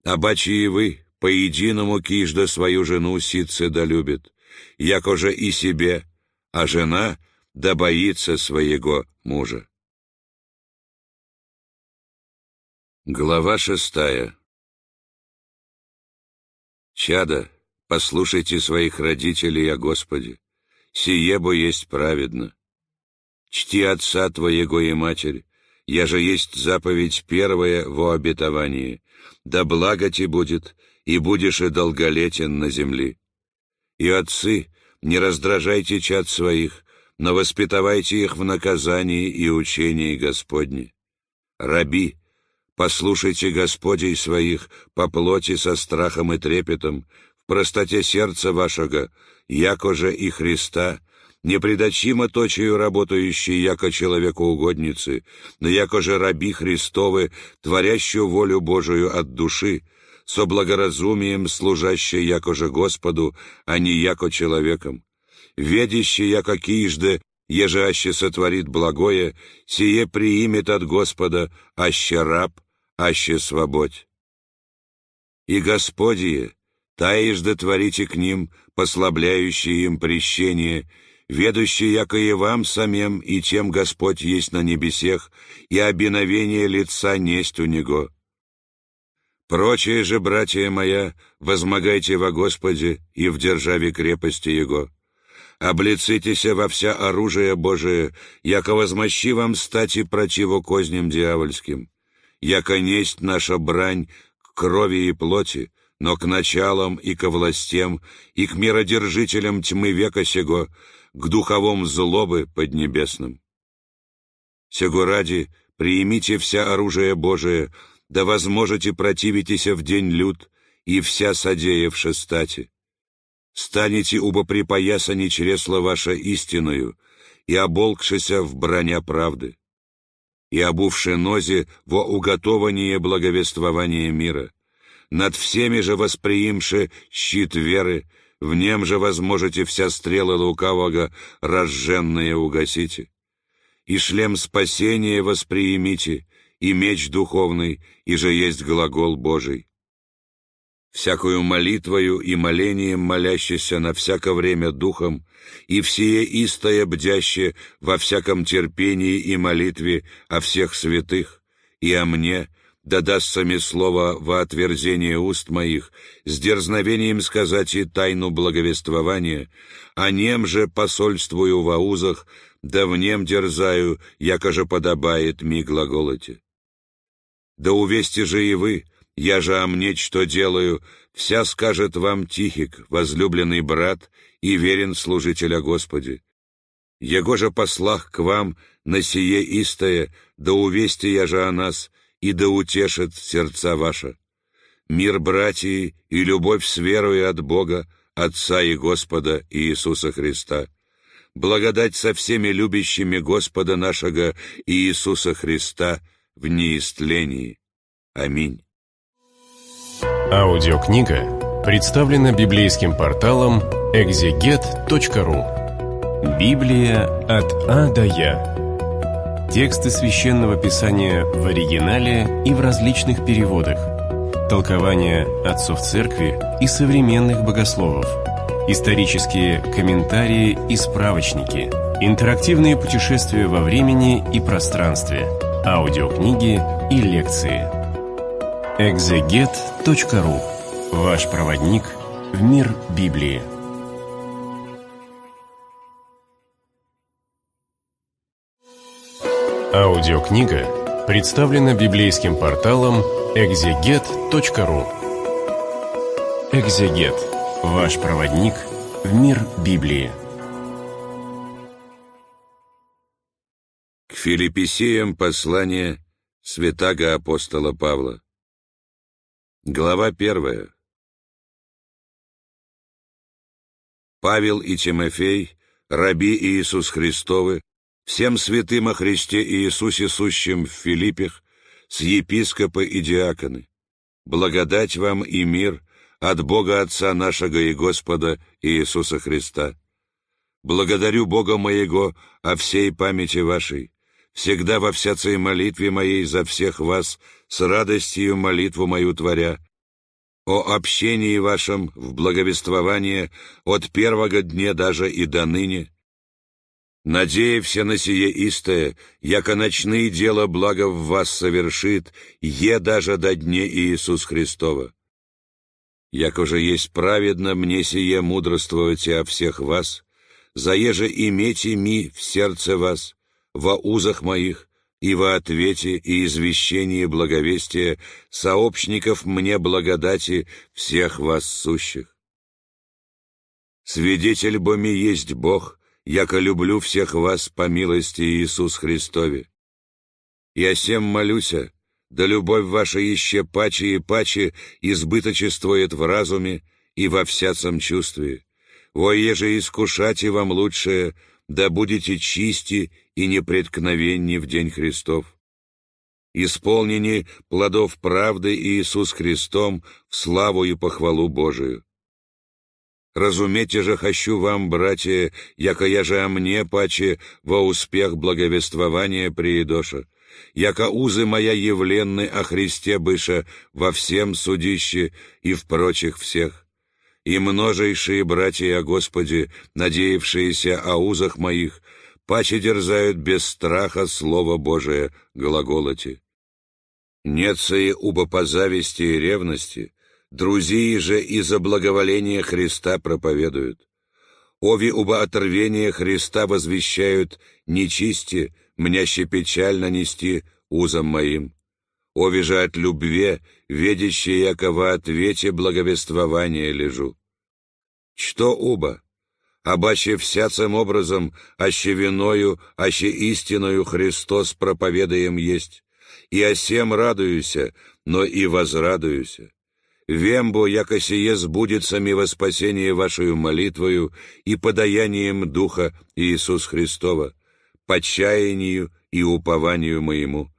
Обаче и вы, по-единому кижда свою жену ситце да любит, яко же и себе, а жена да боится своего мужа. Глава шестая. Чада, послушайте своих родителей о Господе, сие бо есть праведно. Чти отца твоего и матерь, я же есть заповедь первая во обетовании, да благо тебе будет, и будешь и долголетен на земли. И отцы, не раздражайте чад своих, но воспитывайте их в наказании и учении Господне. Раби, Послушайте Господей своих по плоти со страхом и трепетом, в простоте сердца вашего, яко же и Христа, непредочимо точию работающий, яко человеку угодницы, но яко же раби Христовы, творящую волю Божию от души, со благоразумием служащие яко же Господу, а не яко человеком, ведящий, яко кижде, еже аще сотворит благое, сие приимет от Господа, аще раб, аще свободь. И Господие, таежда творите к ним, послабляющие им прещение, ведущие, яко и вам самим, и тем Господь есть на небесех, и обиновение лица несть у Него. Прочие же, братья моя, возмогайте во Господе и в державе крепости Его. Облицитеся во вся оружие Божие, яко возмощи вам стати противу козням дьявольским яко несть наша брань к крови и плоти, но к началам и ко властям, и к миродержителям тьмы века сего, к духовом злобы поднебесным. Сего ради приимите вся оружие Божие, да возможете противитеся в день люд, и вся содеявши стати. Станете убо припоясани чресла ваше истинную, и оболкшися в броня правды и обувши нози во уготование благовествования мира. Над всеми же восприимши щит веры, в нем же возможете вся стрелы лукавого разженные угасите. И шлем спасения восприимите, и меч духовный, и же есть глагол Божий. всякую молитвою и молением молящийся на всяко время духом, и всее истое бдяще во всяком терпении и молитве о всех святых, и о мне, да дастся мне слово во отверзение уст моих, с дерзновением сказать и тайну благовествования, а нем же посольствую во узах, да в нем дерзаю, якоже подобает ми глаголоте. Да увести же и вы, я же о мне что делаю, вся скажет вам Тихик, возлюбленный брат и верен служителя Господи. Его же послах к вам на сие истое, да увести я же о нас, и да утешит сердца ваша. Мир братьи и любовь с верой от Бога, Отца и Господа Иисуса Христа. Благодать со всеми любящими Господа нашего Иисуса Христа в неистлении. Аминь. Аудиокнига представлена библейским порталом экзегет.ру. Библия от А до Я. Тексты священного писания в оригинале и в различных переводах. Толкования отцов церкви и современных богословов. Исторические комментарии и справочники. Интерактивные путешествия во времени и пространстве. Аудиокниги и лекции. Экзегет.ру. Ваш проводник в мир Библии. Аудиокнига представлена библейским порталом экзегет.ру. Экзегет. Ваш проводник в мир Библии. К Филипписеям послание святаго апостола Павла. Глава первая. Павел и Тимофей, раби Иисус Христовы, всем святым о Христе Иисусе сущим в Филиппах, с епископы и диаконы. Благодать вам и мир от Бога Отца нашего и Господа Иисуса Христа. Благодарю Бога моего о всей памяти вашей, всегда во всякой молитве моей за всех вас, с радостью молитву мою творя, о общении вашем в благовествование от первого дня даже и до ныне, надеявся на сие истое, яко ночные дела благо в вас совершит, е даже до дне Иисус Христова. Яко же есть праведно мне сие мудрствовать о всех вас, заеже имейте ми в сердце вас, во узах моих, и во ответе и извещении благовестия сообщников мне благодати всех вас сущих. Свидетель боми есть Бог, яко люблю всех вас по милости Иисус Христове. Я всем молюся, да любовь ваша еще паче и паче избыточествует в разуме и во всяком чувстве. Во еже искушать и вам лучшее, да будете чисти и непреткновенни в день Христов. Исполнени плодов правды Иисус Христом в славу и похвалу Божию. Разумейте же хочу вам, братья, яко я же о мне паче во успех благовествования приедоша, яко узы моя явленны о Христе быша во всем судище и в прочих всех и множайшие братья о Господе, надеявшиеся о узах моих, паче дерзают без страха Слово Божие глаголоти. Нет сей убо по зависти и ревности, друзья же из-за благоволения Христа проповедуют. Ови уба оторвения Христа возвещают нечисти, мняще печально нести узом моим. Ови же от любви, ведящие яко во ответе благовествования лежу. Что уба? Обаще всяцем образом, аще виною, аще истиною Христос проповедаем есть, и о сем радуюся, но и возрадуюся. Вембо, яко сие сбудется ми во спасение вашою молитвою и подаянием Духа Иисус Христова, по чаянию и упованию моему,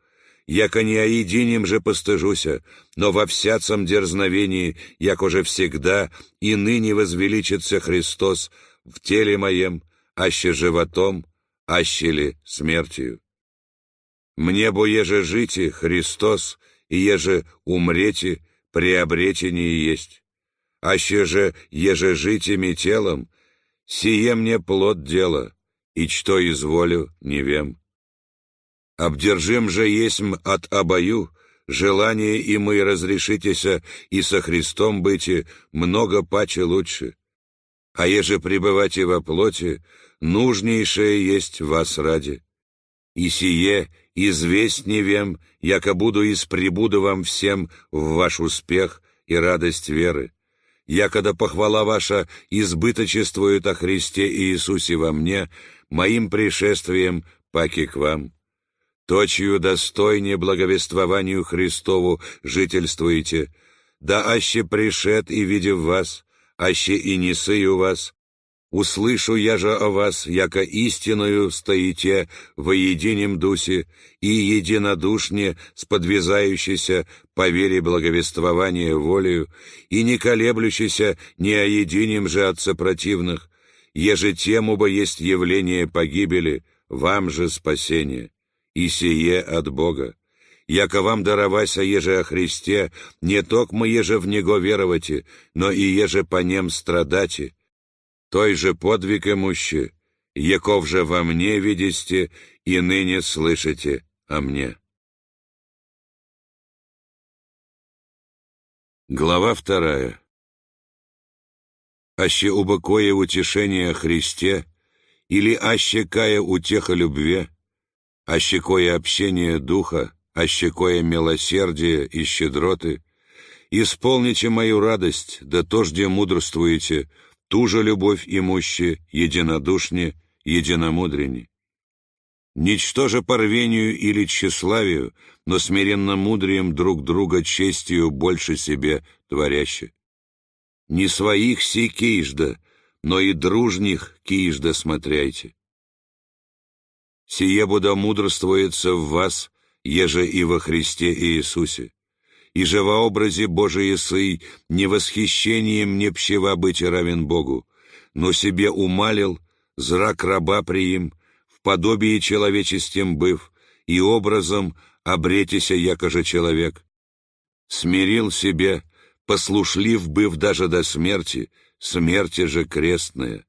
яко не о единем же постыжуся, но во всяцем дерзновении, як уже всегда, и ныне возвеличится Христос в теле моем, аще животом, аще ли смертью. Мне бо еже жите, Христос, и еже умрете, приобретение есть. аще же еже житими телом, сие мне плод дела, и что изволю, не вем. Обдержим же есмь от обою, желание и мы разрешитеся и со Христом быти много паче лучше. А еже пребывайте во плоти, нужнейшее есть вас ради. И сие известни вем, яко буду из прибуду вам всем в ваш успех и радость веры. Якода похвала ваша избыточествует о Христе Иисусе во мне, моим пришествием паки к вам. Точью достойнее благовествованию Христову жительствуете, да аще пришед и видев вас, аще и не сыю вас, услышу я же о вас, яко истинную стоите во единем дусе и единодушне сподвязающийся по вере благовествования волею и не колеблющийся ни о единем же от сопротивных, еже тем бы есть явление погибели, вам же спасение, и сие от Бога. Яко вам даровася еже о Христе, не токмо еже в Него веровати, но и еже по нем страдати. Той же подвиг имуще, яков же во мне видите и ныне слышите о мне. Глава вторая аще убыкое утешение о Христе, или аще кая утеха любве, аще кое общение духа, аще кое милосердие и щедроты, исполните мою радость, да тожде мудрствуете, ту же любовь имуще, единодушне, единомудренне. Ничто же порвению или тщеславию, но смиренно мудрием друг друга честью больше себе творяще не своих си кижда, но и дружних кижда смотряйте. Сие будо мудрствуется в вас, еже и во Христе Иисусе, и же во образе Божий сый не восхищением не пщева быть равен Богу, но себе умалил, зрак раба приим, в подобии человечестем быв, и образом обретися якоже человек. Смирил себе, послушлив быв даже до смерти, смерти же крестная.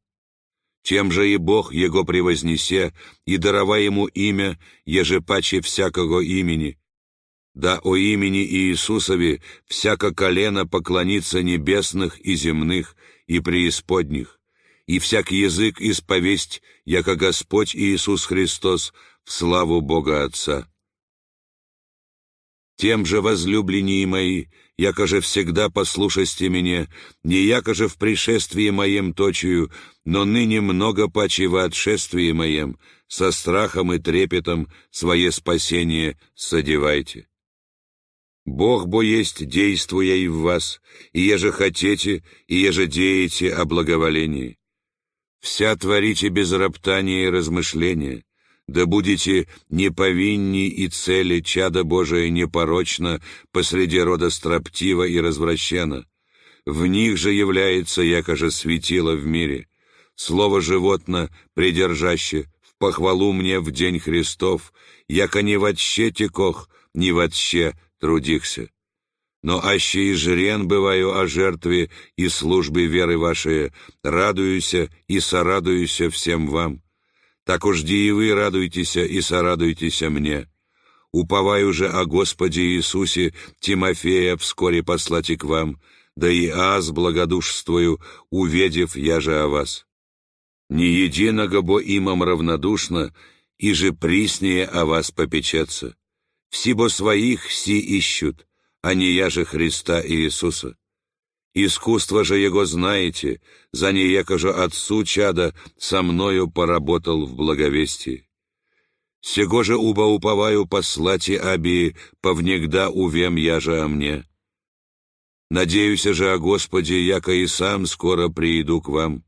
Тем же и Бог Его превознесе, и дарова Ему имя, еже паче всякого имени. Да о имени Иисусове всяко колено поклонится небесных и земных, и преисподних, и всяк язык исповесть, яко Господь Иисус Христос, в славу Бога Отца. Тем же, возлюбленные мои, якоже всегда послушайте мне, не якоже в пришествии моем точию, но ныне много паче во отшествии моем, со страхом и трепетом свое спасение содевайте. Бог бо есть, действуя и в вас, и еже хотите, и еже деете о благоволении. Вся творите без роптания и размышления, да будете неповинни и цели чада Божия непорочно посреди рода строптива и развращена. В них же является, якоже светило в мире. Слово животно, придержаще, в похвалу мне в день Христов, яко не вообще текох, не вообще трудихся. Но аще и жрен бываю о жертве и службе веры вашей, радуюся и сорадуюся всем вам так уж и вы радуйтесь и сорадуйтесь мне. Уповаю же о Господе Иисусе Тимофея вскоре послать и к вам, да и аз благодушствую, уведев я же о вас. Не единого бо имам равнодушно, и же приснее о вас попечаться. Всибо своих си ищут, а не я же Христа Иисуса. Искусство же его знаете, за неяко же отцу чада со мною поработал в благовестии. Сего же уба уповаю послать и аби, повнегда увем я же о мне. Надеюсь же о Господе, яко и сам скоро прииду к вам.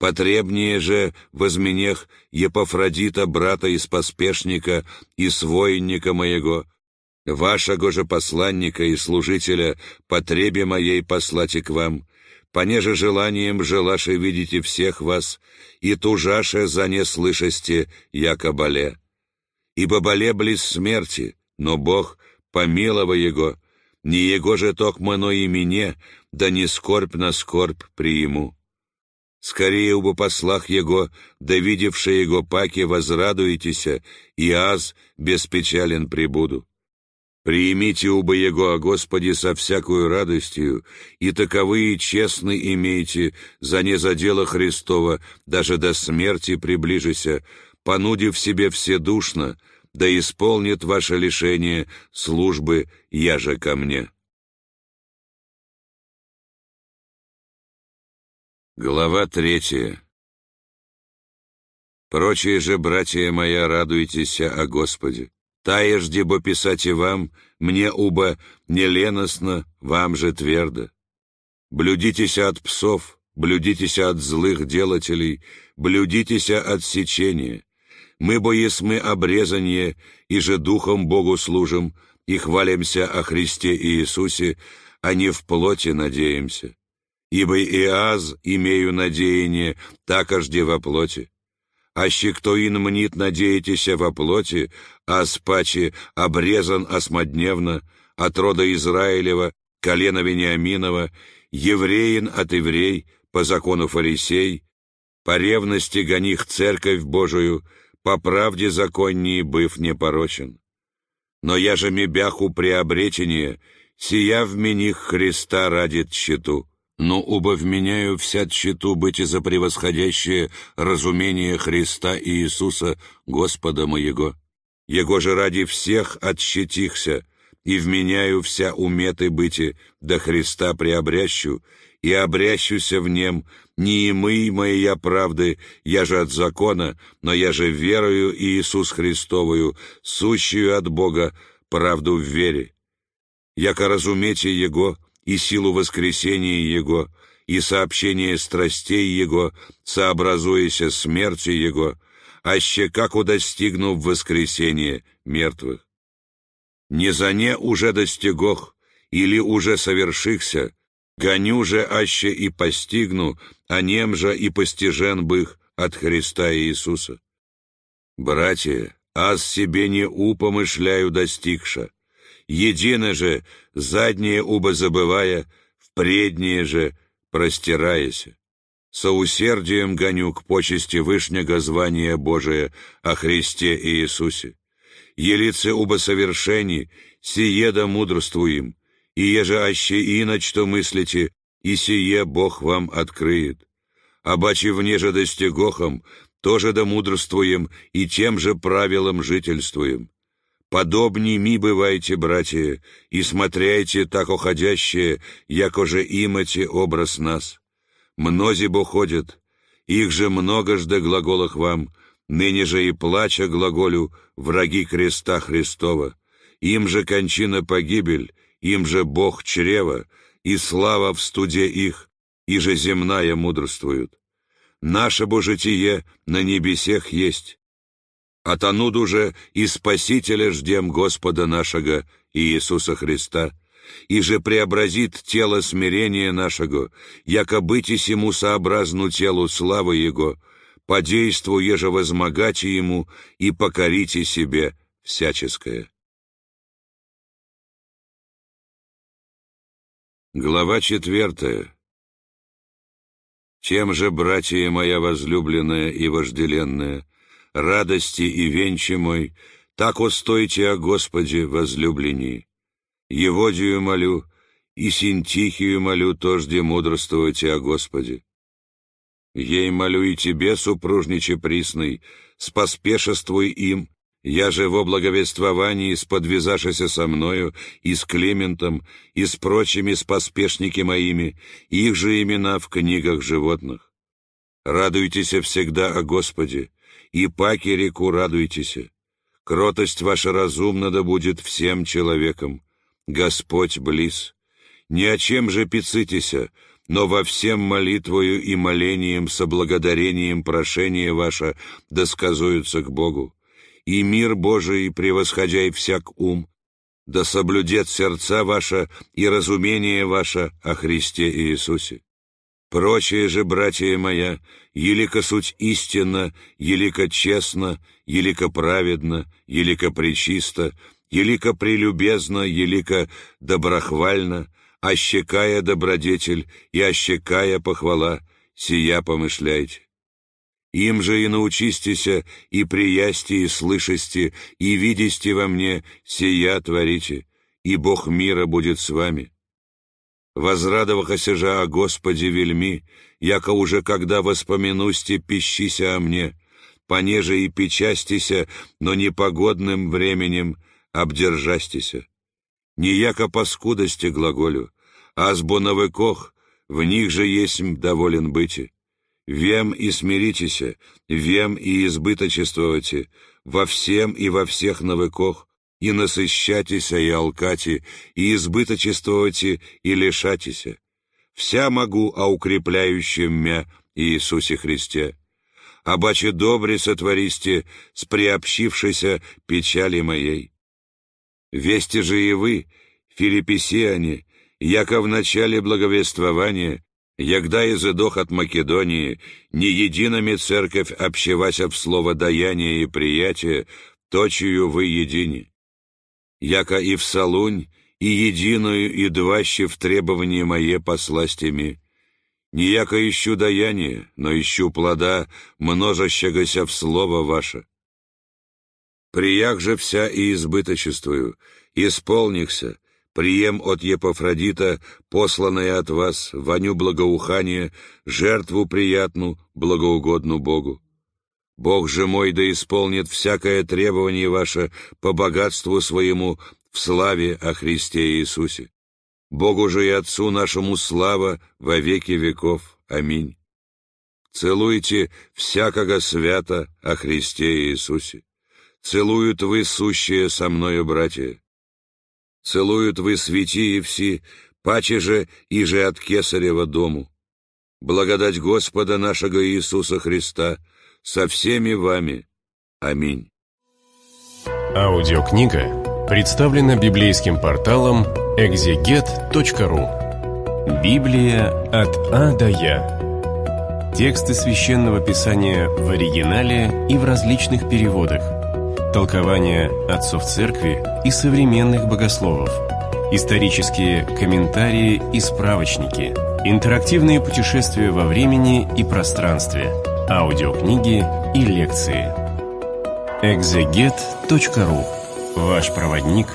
Потребнее же возменех Епофродита, брата из поспешника и свойника моего, Вашего же посланника и служителя потребе моей послать и к вам, понеже желанием желаше видите всех вас, и тужаше за не слышасте, яко боле. Ибо боле близ смерти, но Бог, помилова Его, не Его же токмо, но и мне, да не скорбь на скорбь приему. Скорее убо послах Его, да видевши Его паки, возрадуетеся, и аз беспечален прибуду. Приимите убо Его о Господе со всякую радостью, и таковые честны имейте, за не за дело Христова, даже до смерти приближися, понудив себе вседушно, да исполнит ваше лишение службы я же ко мне. Глава третья. Прочие же, братья моя, радуйтесь о Господе. Таежде бо писать и вам, мне уба не леностно, вам же твердо. Блюдитесь от псов, блюдитесь от злых делателей, блюдитесь от сечения. Мы бо мы обрезание, и же духом Богу служим, и хвалимся о Христе Иисусе, а не в плоти надеемся ибо и аз имею надеяние, такожде во плоти. Аще кто ин мнит надеетеся во плоти, а спачи обрезан осмодневно, от рода Израилева, колена Вениаминова, евреин от еврей, по закону фарисей, по ревности гоних церковь Божию, по правде законнее быв непорочен. Но я же мебяху приобретение, сия в мених Христа ради тщету но оба вменяю вся тщету быть за превосходящее разумение Христа и Иисуса, Господа моего. Его же ради всех отщетихся, и вменяю вся уметы быти до Христа приобрящу, и обрящуся в нем, не имы моя правды, я же от закона, но я же верую Иисус Христовую, сущую от Бога, правду в вере. Яко разумете Его, и силу воскресения Его, и сообщение страстей Его, сообразуяся смерти Его, аще как удостигнув воскресения мертвых. Не за не уже достигох, или уже совершихся, гоню же аще и постигну, а нем же и постижен бых от Христа Иисуса. Братья, аз себе не упомышляю достигша, едино же, заднее уба забывая, в преднее же простираясь. Соусердием гоню к почести Вышнего звания Божия о Христе и Иисусе. Елице уба совершени, сие да мудрствуем, и еже аще иначе что мыслите, и сие Бог вам открыет. Обаче внеже достигохом, тоже да мудрствуем, и тем же правилам жительствуем Подобней ми бывайте, братья, и смотряйте так уходящее, яко же имати образ нас. Мнози бо ходят, их же много жда глаголах вам, ныне же и плача глаголю враги креста Христова. Им же кончина погибель, им же Бог чрева, и слава в студе их, и же земная мудрствуют. Наше божитие на небесех есть, от ануду же и Спасителя ждем Господа нашего Иисуса Христа, и же преобразит тело смирения нашего, яко быть и сему сообразну телу славы Его, по действу еже возмогате Ему и покорите себе всяческое. Глава четвертая. Чем же, братья моя возлюбленная и вожделенная, радости и венче мой, так устойте о Господе возлюблени. Еводию молю, и Синтихию молю, тожде мудрствуйте о Господе. Ей молю и тебе, супружниче присный, споспешествуй им, я же во благовествовании сподвязашися со мною и с Климентом, и с прочими споспешники моими, их же имена в книгах животных. Радуйтесь всегда о Господе, и паки реку радуйтесь. Кротость ваша разумна да будет всем человеком. Господь близ. Ни о чем же пицитеся, но во всем молитвою и молением со благодарением прошение ваше досказуются к Богу. И мир Божий, превосходяй всяк ум, да соблюдет сердца ваша и разумение ваше о Христе Иисусе. Прочее же, братья моя, елико суть истинна, елико честно, елико праведно, елико пречисто, елико прелюбезно, елико доброхвально, ощекая добродетель и ощекая похвала, сия помышляйте. Им же и научистеся, и приясти, и слышасти, и видисти во мне, сия творите, и Бог мира будет с вами. Возрадовахася же о Господе вельми, яко уже когда воспомянусти пищися о мне, понеже и печастися, но непогодным временем обдержастися. Не яко по скудости глаголю, а с бонавыкох, в них же есть доволен быти. Вем и смиритеся, вем и избыточествуйте, во всем и во всех навыкох, и насыщатися, и алкати, и избыточествуйте, и лишатися. Вся могу о укрепляющем мя Иисусе Христе. Обаче добре сотвористе с приобщившейся печали моей. Вести же и вы, филипписиане, яко в начале благовествования, Ягда изыдох от Македонии, не единами церковь общевася в слово даяние и приятие, точию вы едини. Яко и в Салунь, и единую, и дваще в требовании мое посластями. Не яко ищу даяние, но ищу плода, множащегося в слово ваше. Приях же вся и избыточествую, исполнихся, прием от Епафродита, посланное от вас, воню благоухания, жертву приятну, благоугодну Богу. Бог же мой да исполнит всякое требование ваше по богатству своему в славе о Христе Иисусе. Богу же и Отцу нашему слава во веки веков. Аминь. Целуйте всякого свята о Христе Иисусе. Целуют вы сущие со мною, братья. Целуют вы святие все, паче же и же от Кесарева дому. Благодать Господа нашего Иисуса Христа со всеми вами. Аминь. Аудиокнига представлена библейским порталом экзегет.ру Библия от А до Я. Тексты священного писания в оригинале и в различных переводах – толкования отцов церкви и современных богословов, исторические комментарии и справочники, интерактивные путешествия во времени и пространстве, аудиокниги и лекции. Экзегет.ру Ваш проводник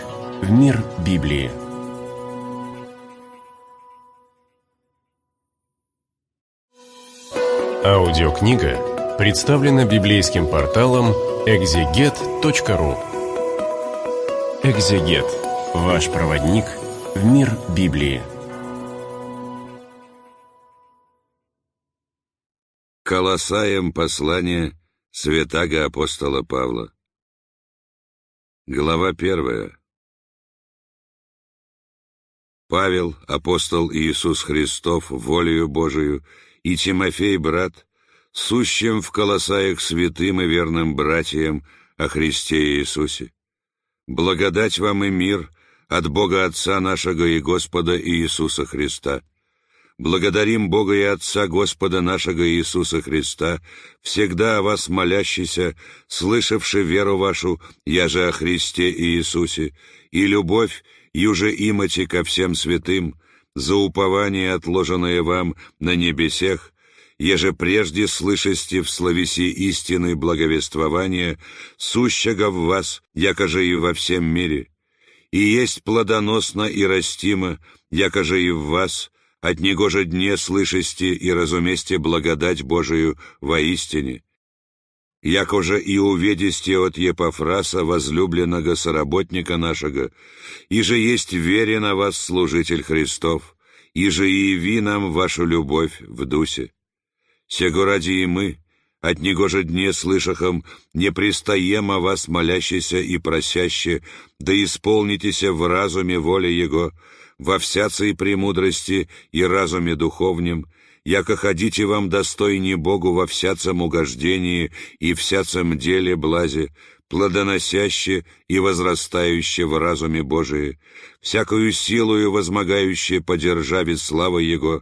в мир Библии. Аудиокнига представлена библейским порталом экзегет.ру Экзегет. Ваш проводник в мир Библии. Колосаем послание святаго апостола Павла. Глава первая. Павел, апостол Иисус Христов, волею Божию, и Тимофей, брат, сущим в колосаях святым и верным братьям о Христе Иисусе. Благодать вам и мир от Бога Отца нашего и Господа Иисуса Христа. Благодарим Бога и Отца Господа нашего Иисуса Христа, всегда о вас молящийся, слышавший веру вашу, я же о Христе Иисусе, и любовь, юже имати ко всем святым, за упование, отложенное вам на небесех, еже прежде слышасти в словеси истины благовествования, сущего в вас, якоже и во всем мире, и есть плодоносно и растимо, якоже и в вас, от него же дне слышасти и разуместе благодать Божию воистине, якоже и уведисти от Епафраса, возлюбленного соработника нашего, и же есть верен на вас служитель Христов, и же и яви нам вашу любовь в дусе. Сего ради и мы, от него же дне слышахом, не пристаем о вас молящийся и просяще, да исполнитеся в разуме воли Его, во всяцей премудрости и разуме духовнем, яко ходите вам достойнее Богу во всяцем угождении и всяцем деле блазе, плодоносяще и возрастающее в разуме Божии, всякую силою возмогающее по державе славы Его,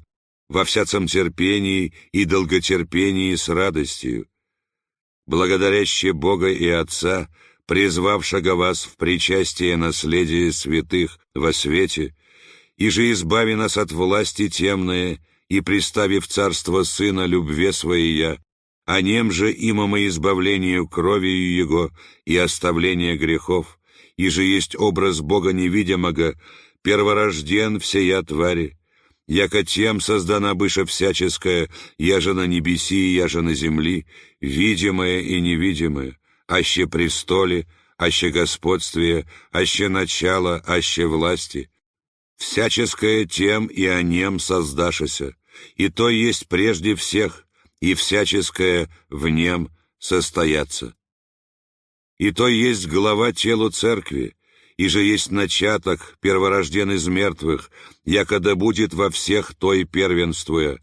во всяком терпении и долготерпении с радостью, благодаряще Бога и Отца, призвавшего вас в причастие наследия святых во свете, и же избави нас от власти темные, и приставив царство Сына любве Своей я, а нем же имamo избавлению кровью Его и оставление грехов, и же есть образ Бога невидимого, перворожден всея твари, яко тем создана быша всяческая, я же на небеси, я же на земли, видимое и невидимое, аще престоле, аще господствие, аще начало, аще власти. Всяческое тем и о нем создашися, и то есть прежде всех, и всяческое в нем состояться. И то есть глава телу церкви, и же есть начаток, перворожден из мертвых, якода будет во всех той первенствуя.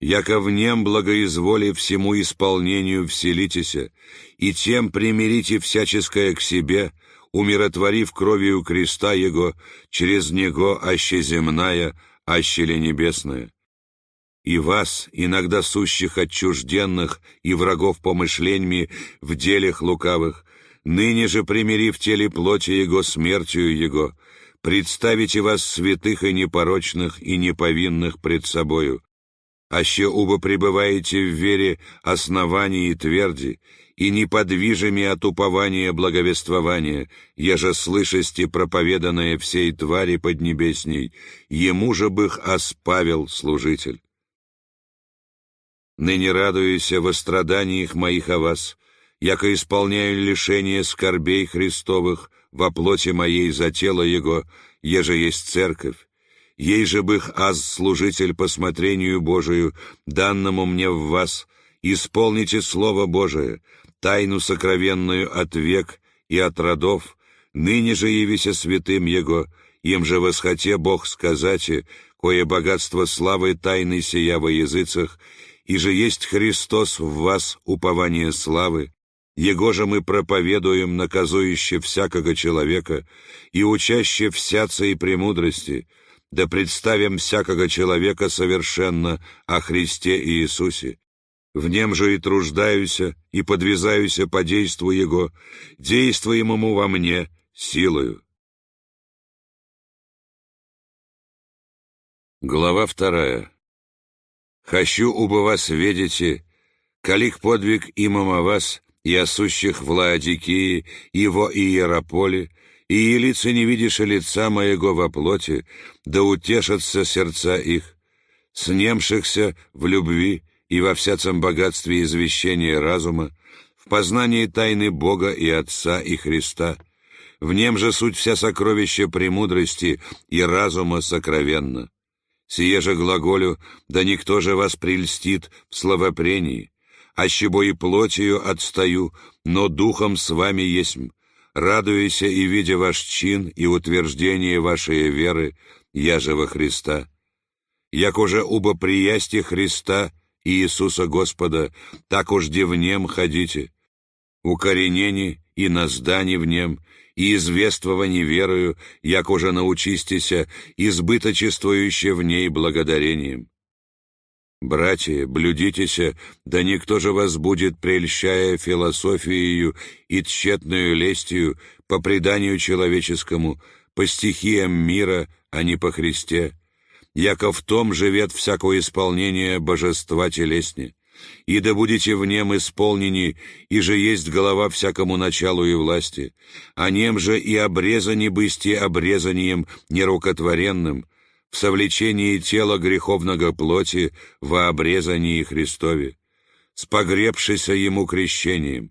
Яко в нем благоизволи всему исполнению вселитеся, и тем примирите всяческое к себе, умиротворив кровью креста Его, через Него аще земная, аще ли небесная. И вас, иногда сущих отчужденных и врагов помышлениями в делях лукавых, ныне же примирив теле плоти Его смертью Его, представите вас святых и непорочных и неповинных пред собою, аще убо пребываете в вере основании и тверди, и неподвижими от упования благовествования, еже слышасти проповеданное всей твари поднебесней, ему же бых оспавил служитель. Ныне радуюся во страданиях моих о вас, яко исполняю лишение скорбей Христовых во плоти моей за тело Его, еже есть церковь, ей же бых аз служитель по смотрению Божию, данному мне в вас, исполните Слово Божие, тайну сокровенную от век и от родов, ныне же явися святым Его, им же восхоте Бог сказати, кое богатство славы тайны сия во языцах, и же есть Христос в вас упование славы, Его же мы проповедуем, наказующе всякого человека и учаще всяца и премудрости, да представим всякого человека совершенно о Христе Иисусе, в нем же и труждаюся, и подвязаюся по действу Его, действуемому во мне силою. Глава вторая. «Хочу убо вас видите, калик подвиг имама вас, и осущих в Лаодикии, и Иерополе, и елицы не видишь лица моего во плоти, да утешатся сердца их, снемшихся в любви, и во всяком богатстве извещения разума, в познании тайны Бога и Отца и Христа, в нем же суть вся сокровища премудрости и разума сокровенна. Сие же глаголю, да никто же вас прельстит в словопрении, а чего и плотью отстаю, но духом с вами есмь, радуйся и видя ваш чин и утверждение вашей веры, я же во Христа. Як уже убо приясти Христа, Иисуса Господа, так уж в нем ходите. Укоренени и наздани в нем, и извествовани верою, як уже научистеся, избыточествующе в ней благодарением. Братья, блюдитеся, да никто же вас будет, прельщая философией и тщетную лестью по преданию человеческому, по стихиям мира, а не по Христе, яко в том живет всякое исполнение божества телесне, и да будете в нем исполнени, и же есть голова всякому началу и власти, а нем же и обрезани бысти обрезанием нерукотворенным, в совлечении тела греховного плоти во обрезании Христове, с погребшися ему крещением,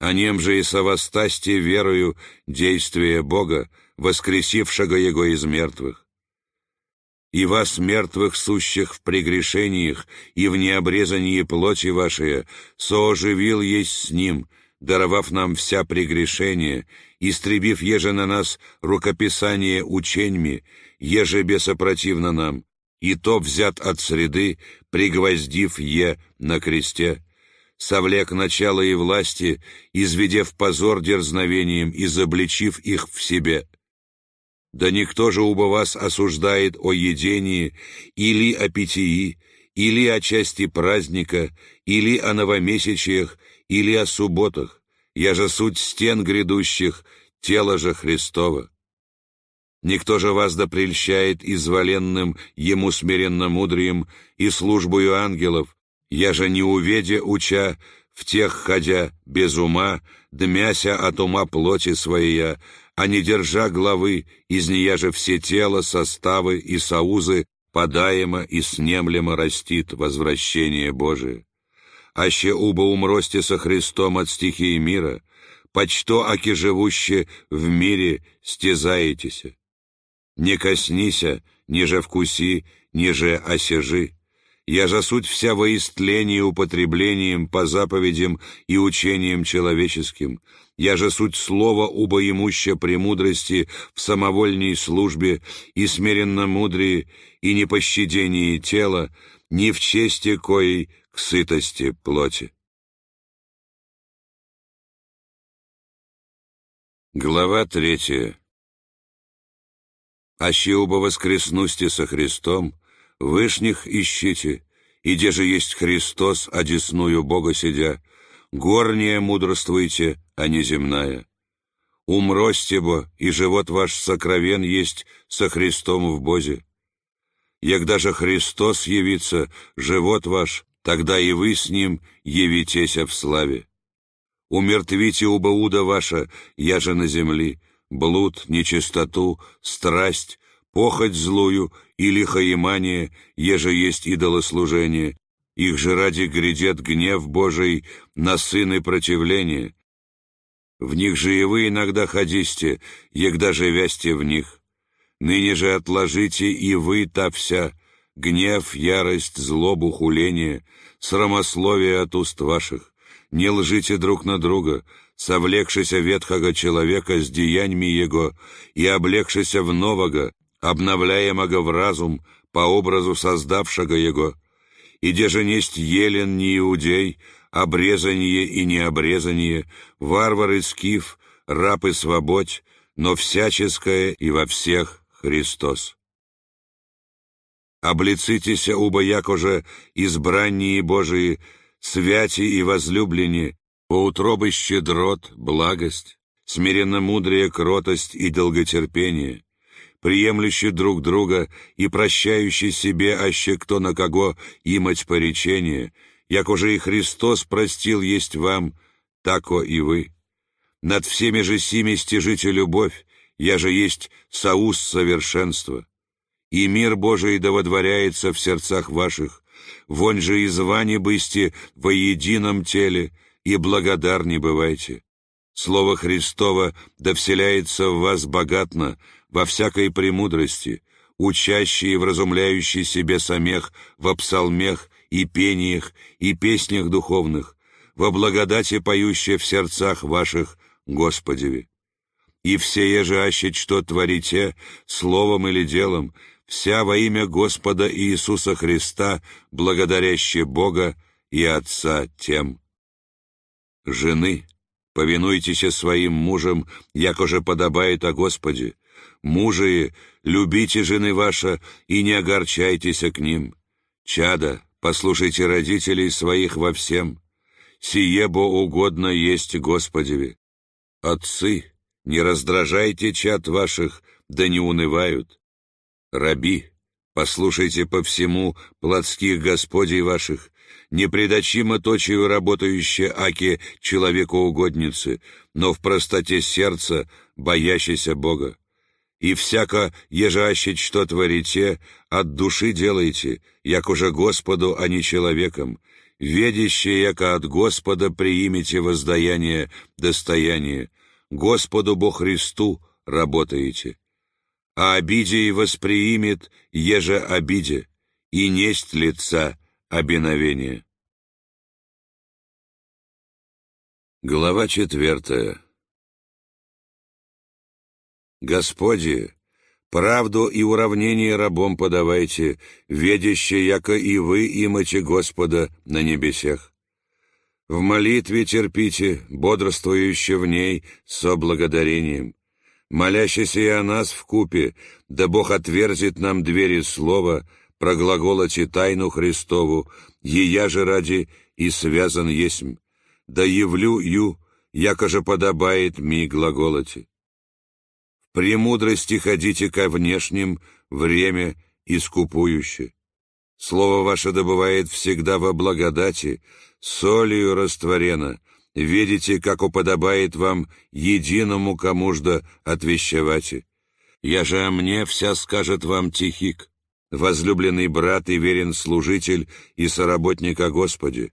а нем же и совостасти верою действия Бога, воскресившего его из мертвых и вас, мертвых сущих в прегрешениях и в необрезании плоти вашей, сооживил есть с Ним, даровав нам вся прегрешения, истребив еже на нас рукописание ученьми, еже бесопротивно нам, и то взят от среды, пригвоздив е на кресте, совлек начало и власти, изведев позор дерзновением, и забличив их в себе» Да никто же убо вас осуждает о едении, или о питьи, или о части праздника, или о новомесячиях, или о субботах. Я же суть стен грядущих, тело же Христова. Никто же вас да прельщает изволенным ему смиренно мудрием и службою ангелов, я же не уведя уча, в тех ходя без ума, дмяся от ума плоти своей, а не держа главы, из нея же все тело, составы и соузы подаемо и снемлемо растит возвращение Божие. Аще уба умросте со Христом от стихии мира, почто аки живуще в мире стезаетеся. Не коснися, ниже вкуси, ниже осежи. Я же суть вся во истлении употреблением по заповедям и учениям человеческим. Я же суть слова убоимуща премудрости в самовольней службе и смиренно мудрее и непощадении тела, ни в чести коей к сытости плоти. Глава третья. «Аще оба воскресности со Христом, вышних ищите, и где же есть Христос, одесную Бога сидя, горнее мудрствуйте, а не земная. Умросте бо, и живот ваш сокровен есть со Христом в Бозе. Егда же Христос явится, живот ваш, тогда и вы с Ним явитеся в славе. Умертвите убауда ваша, я же на земли, блуд, нечистоту, страсть, похоть злую и лихоимание, еже есть идолослужение. Их же ради грядет гнев Божий на сыны противления. В них же и вы иногда ходисте, егда живясте в них. Ныне же отложите и вы та вся, гнев, ярость, злобу, хуление, срамословие от уст ваших. Не лжите друг на друга, совлекшися ветхого человека с деяниями его и облегшися в нового, обновляемого в разум по образу создавшего его, и где же несть елен не иудей, обрезание и необрезание, варвар и скиф, раб и свободь, но всяческое и во всех Христос. Облицитеся, убо якоже избранние Божии, святи и возлюблени, по утробы щедрот, благость, смиренно мудрее кротость и долготерпение, приемлющий друг друга и прощающий себе, аще кто на кого имать поречение, як уже и Христос простил есть вам, тако и вы. Над всеми же сими стяжите любовь, я же есть соус совершенства. И мир Божий да водворяется в сердцах ваших, вонь же и звани бысти во едином теле, и благодарни бывайте. Слово Христово да вселяется в вас богатно, во всякой премудрости, учащий и вразумляющий себе самех во псалмех и пениях и песнях духовных, во благодати поющие в сердцах ваших Господеви. И все еже аще что творите, словом или делом, вся во имя Господа Иисуса Христа, благодарящие Бога и Отца тем. Жены, повинуйтесь своим мужам, як уже подобает о Господе. Мужи, любите жены ваша и не огорчайтесь к ним. Чада, послушайте родителей своих во всем. Сие бо угодно есть Господеве. Отцы, не раздражайте чад ваших, да не унывают. Раби, послушайте по всему плотских господей ваших, непредочимо точию работающие аки человекоугодницы, но в простоте сердца, боящейся Бога. И всяко, ежащить, что творите, от души делайте, як уже Господу, а не человеком, ведящие, яко от Господа приимите воздаяние, достояние, Господу Бо Христу работаете. А обиде и восприимет, еже обиде, и несть лица, Обиновение. Глава четвертая. Господи, правду и уравнение рабом подавайте, ведяще, яко и вы имате Господа на небесех. В молитве терпите, бодрствующе в ней, со благодарением. Молящийся и о нас в купе, да Бог отверзит нам двери слова, проглаголоти тайну Христову, ея же ради и связан есмь, да явлю ю, яко же подобает ми глаголоти. Премудрости ходите ко внешним, время искупующе. Слово ваше добывает всегда во благодати, солью растворено, видите, как уподобает вам единому кому-жда отвещевати. Я же о мне вся скажет вам Тихик, возлюбленный брат и верен служитель и соработник о Господе.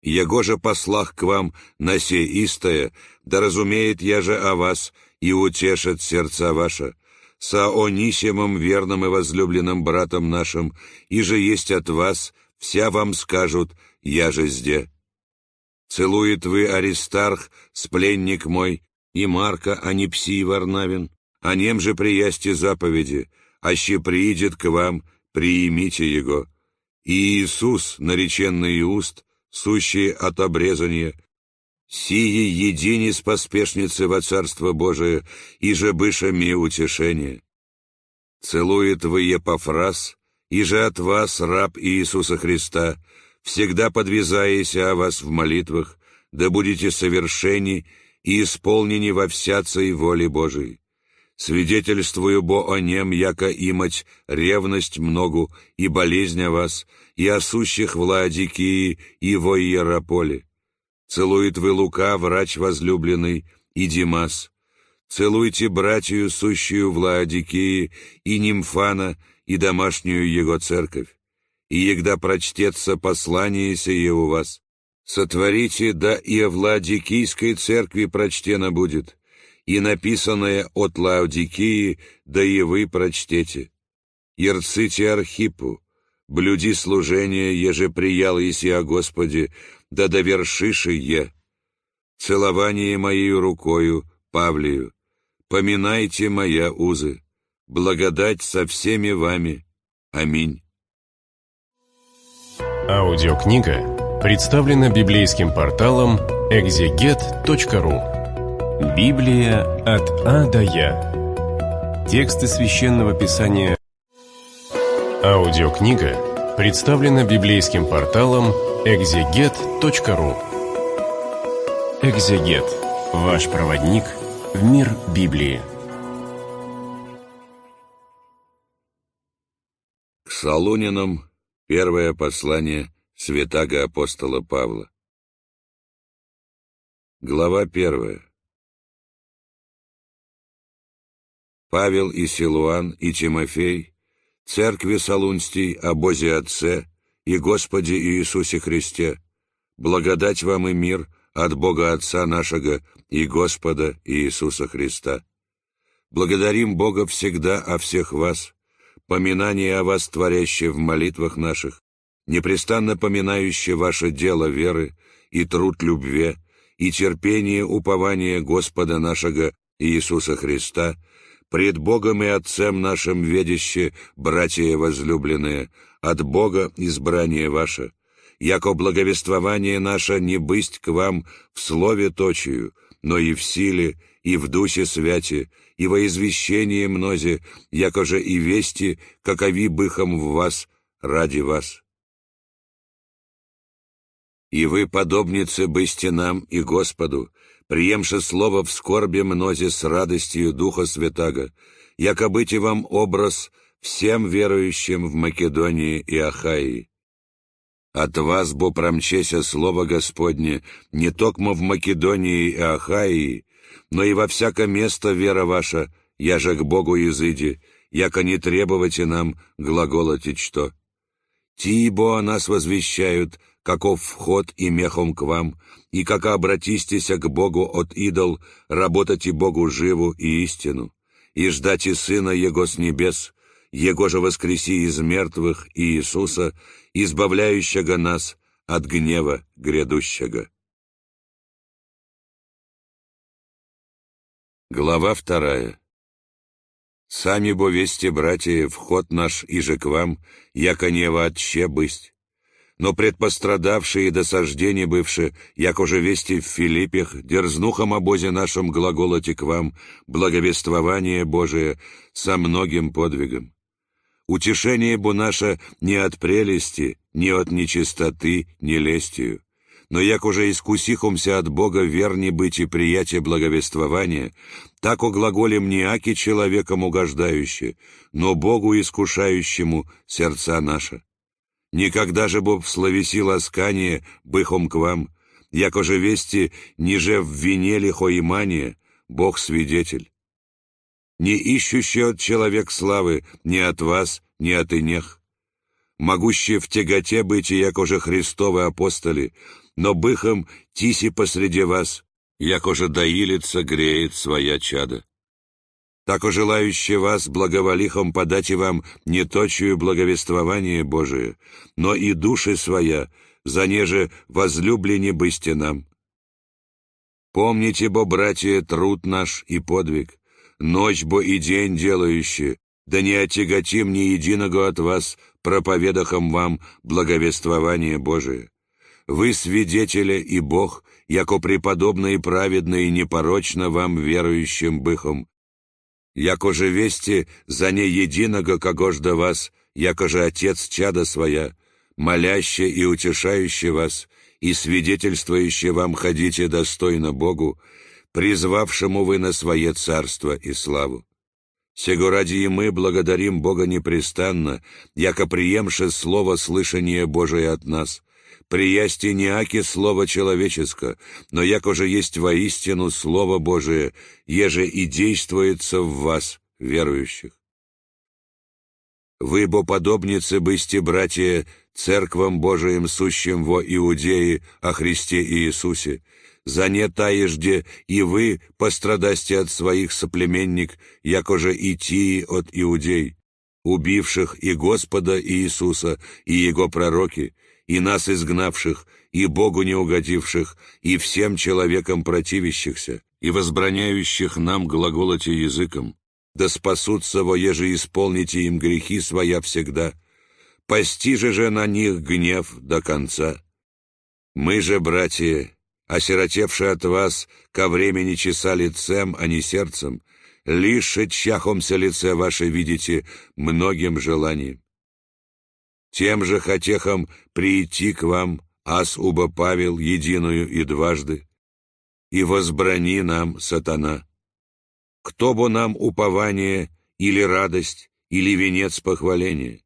Его же послах к вам на се истое, да разумеет я же о вас и утешит сердца ваша, со Онисимом верным и возлюбленным братом нашим, и же есть от вас, вся вам скажут, я же зде. Целует вы Аристарх, спленник мой, и Марка, а не Псий Варнавин, а нем же приясти заповеди, аще приидет к вам, приимите его. И Иисус, нареченный уст, сущий от обрезания, сие едине поспешницы во Царство Божие, и же быша ми утешение. Целует вы Епофраз, и же от вас, раб Иисуса Христа, всегда подвязаясь о вас в молитвах, да будете совершенни и исполнени во всяцей воле Божией. Свидетельствую бо о нем, яко имать ревность многу и болезнь о вас, и о сущих в и во Иерополе Целует вы Лука, врач возлюбленный, и Димас. Целуйте братью, сущую в Лаодикии, и Нимфана, и домашнюю его церковь. И егда прочтется послание сие у вас. Сотворите, да и о Владикийской церкви прочтено будет, и написанное от Лаодикии, да и вы прочтете. Ерците Архипу, блюди служение, еже приял еси о Господе, да довершиши е. Целование моею рукою, Павлию, поминайте моя узы, благодать со всеми вами. Аминь. Аудиокнига представлена библейским порталом экзегет.ру Библия от А до Я. Тексты священного писания. Аудиокнига представлена библейским порталом экзегет.ру Экзегет. Ваш проводник в мир Библии. К Солунинам первое послание святаго апостола Павла. Глава первая. Павел и Силуан и Тимофей, церкви Солунстий, обозе Отце, и Господе Иисусе Христе, благодать вам и мир от Бога Отца нашего и Господа Иисуса Христа. Благодарим Бога всегда о всех вас, поминание о вас творящее в молитвах наших, непрестанно поминающее ваше дело веры и труд любви, и терпение упования Господа нашего Иисуса Христа, пред Богом и Отцем нашим ведище, братья возлюбленные, от Бога избрание ваше, яко благовествование наше не бысть к вам в слове точию, но и в силе, и в духе святи, и во извещении мнозе, яко же и вести, какови быхом в вас, ради вас. И вы, подобницы, бысте нам и Господу, приемши слово в скорби мнозе с радостью Духа Святаго, яко быти вам образ всем верующим в Македонии и Ахаии. От вас, бо промчеся слово Господне, не токмо в Македонии и Ахаии, но и во всяко место вера ваша, я же к Богу изыди, яко не требовайте нам глаголотить что. Ти, бо о нас возвещают, каков вход и мехом к вам, и как обратистеся к Богу от идол, работать и Богу живу и истину, и ждать Сына Его с небес, его же воскреси из мертвых Иисуса, избавляющего нас от гнева грядущего. Глава вторая. Сами бо вести, братья, вход наш иже к вам, яко нева отще бысть. Но предпострадавшие до сождения бывшие, як уже вести в Филиппах, дерзнухом обозе нашем глаголоте к вам, благовествование Божие со многим подвигом. Утешение бо наше не от прелести, не от нечистоты, не лестию, Но як уже искусихомся от Бога верни быть и приятие благовествования, так о глаголем не аки человеком угождающее, но Богу искушающему сердца наши. Никогда же Бог словеси ласкание быхом к вам, яко же вести ниже в вине лихоимания, Бог свидетель. Не ищущий от человек славы ни от вас, ни от инех, могущие в тяготе быть, яко же Христовы апостоли, но быхом тиси посреди вас, яко же доилица греет своя чада. Так желающие вас благоволихом и вам не точую благовествование Божие, но и души своя, за неже возлюблене бысте нам. Помните, бо, братья, труд наш и подвиг, ночь бо и день делающие, да не отяготим ни единого от вас проповедахом вам благовествование Божие. Вы свидетели и Бог, яко преподобно и праведно и непорочно вам верующим быхом, яко же вести за не единого когожда вас, яко же Отец чада своя, моляще и утешающий вас, и свидетельствующий вам ходите достойно Богу, призвавшему вы на свое царство и славу. Сего ради и мы благодарим Бога непрестанно, яко приемше слово слышание Божие от нас, приясти не аки слово человеческо, но яко же есть воистину Слово Божие, еже и действуется в вас, верующих. Вы, бо подобницы бысти, братья, церквам Божиим, сущим во Иудее о Христе Иисусе, за не таежде и вы пострадасте от своих соплеменник, якоже и тии от иудей, убивших и Господа Иисуса, и Его пророки, и нас изгнавших, и Богу не угодивших, и всем человекам противящихся, и возбраняющих нам глаголоте языком, да спасутся во еже исполните им грехи своя всегда, постиже же на них гнев до конца. Мы же, братья, осиротевшие от вас, ко времени часа лицем, а не сердцем, лишь чахомся лице ваше видите многим желанием. Тем же хотехом прийти к вам, ас уба Павел единую и дважды, и возбрани нам, сатана. Кто бы нам упование или радость, или венец похваления?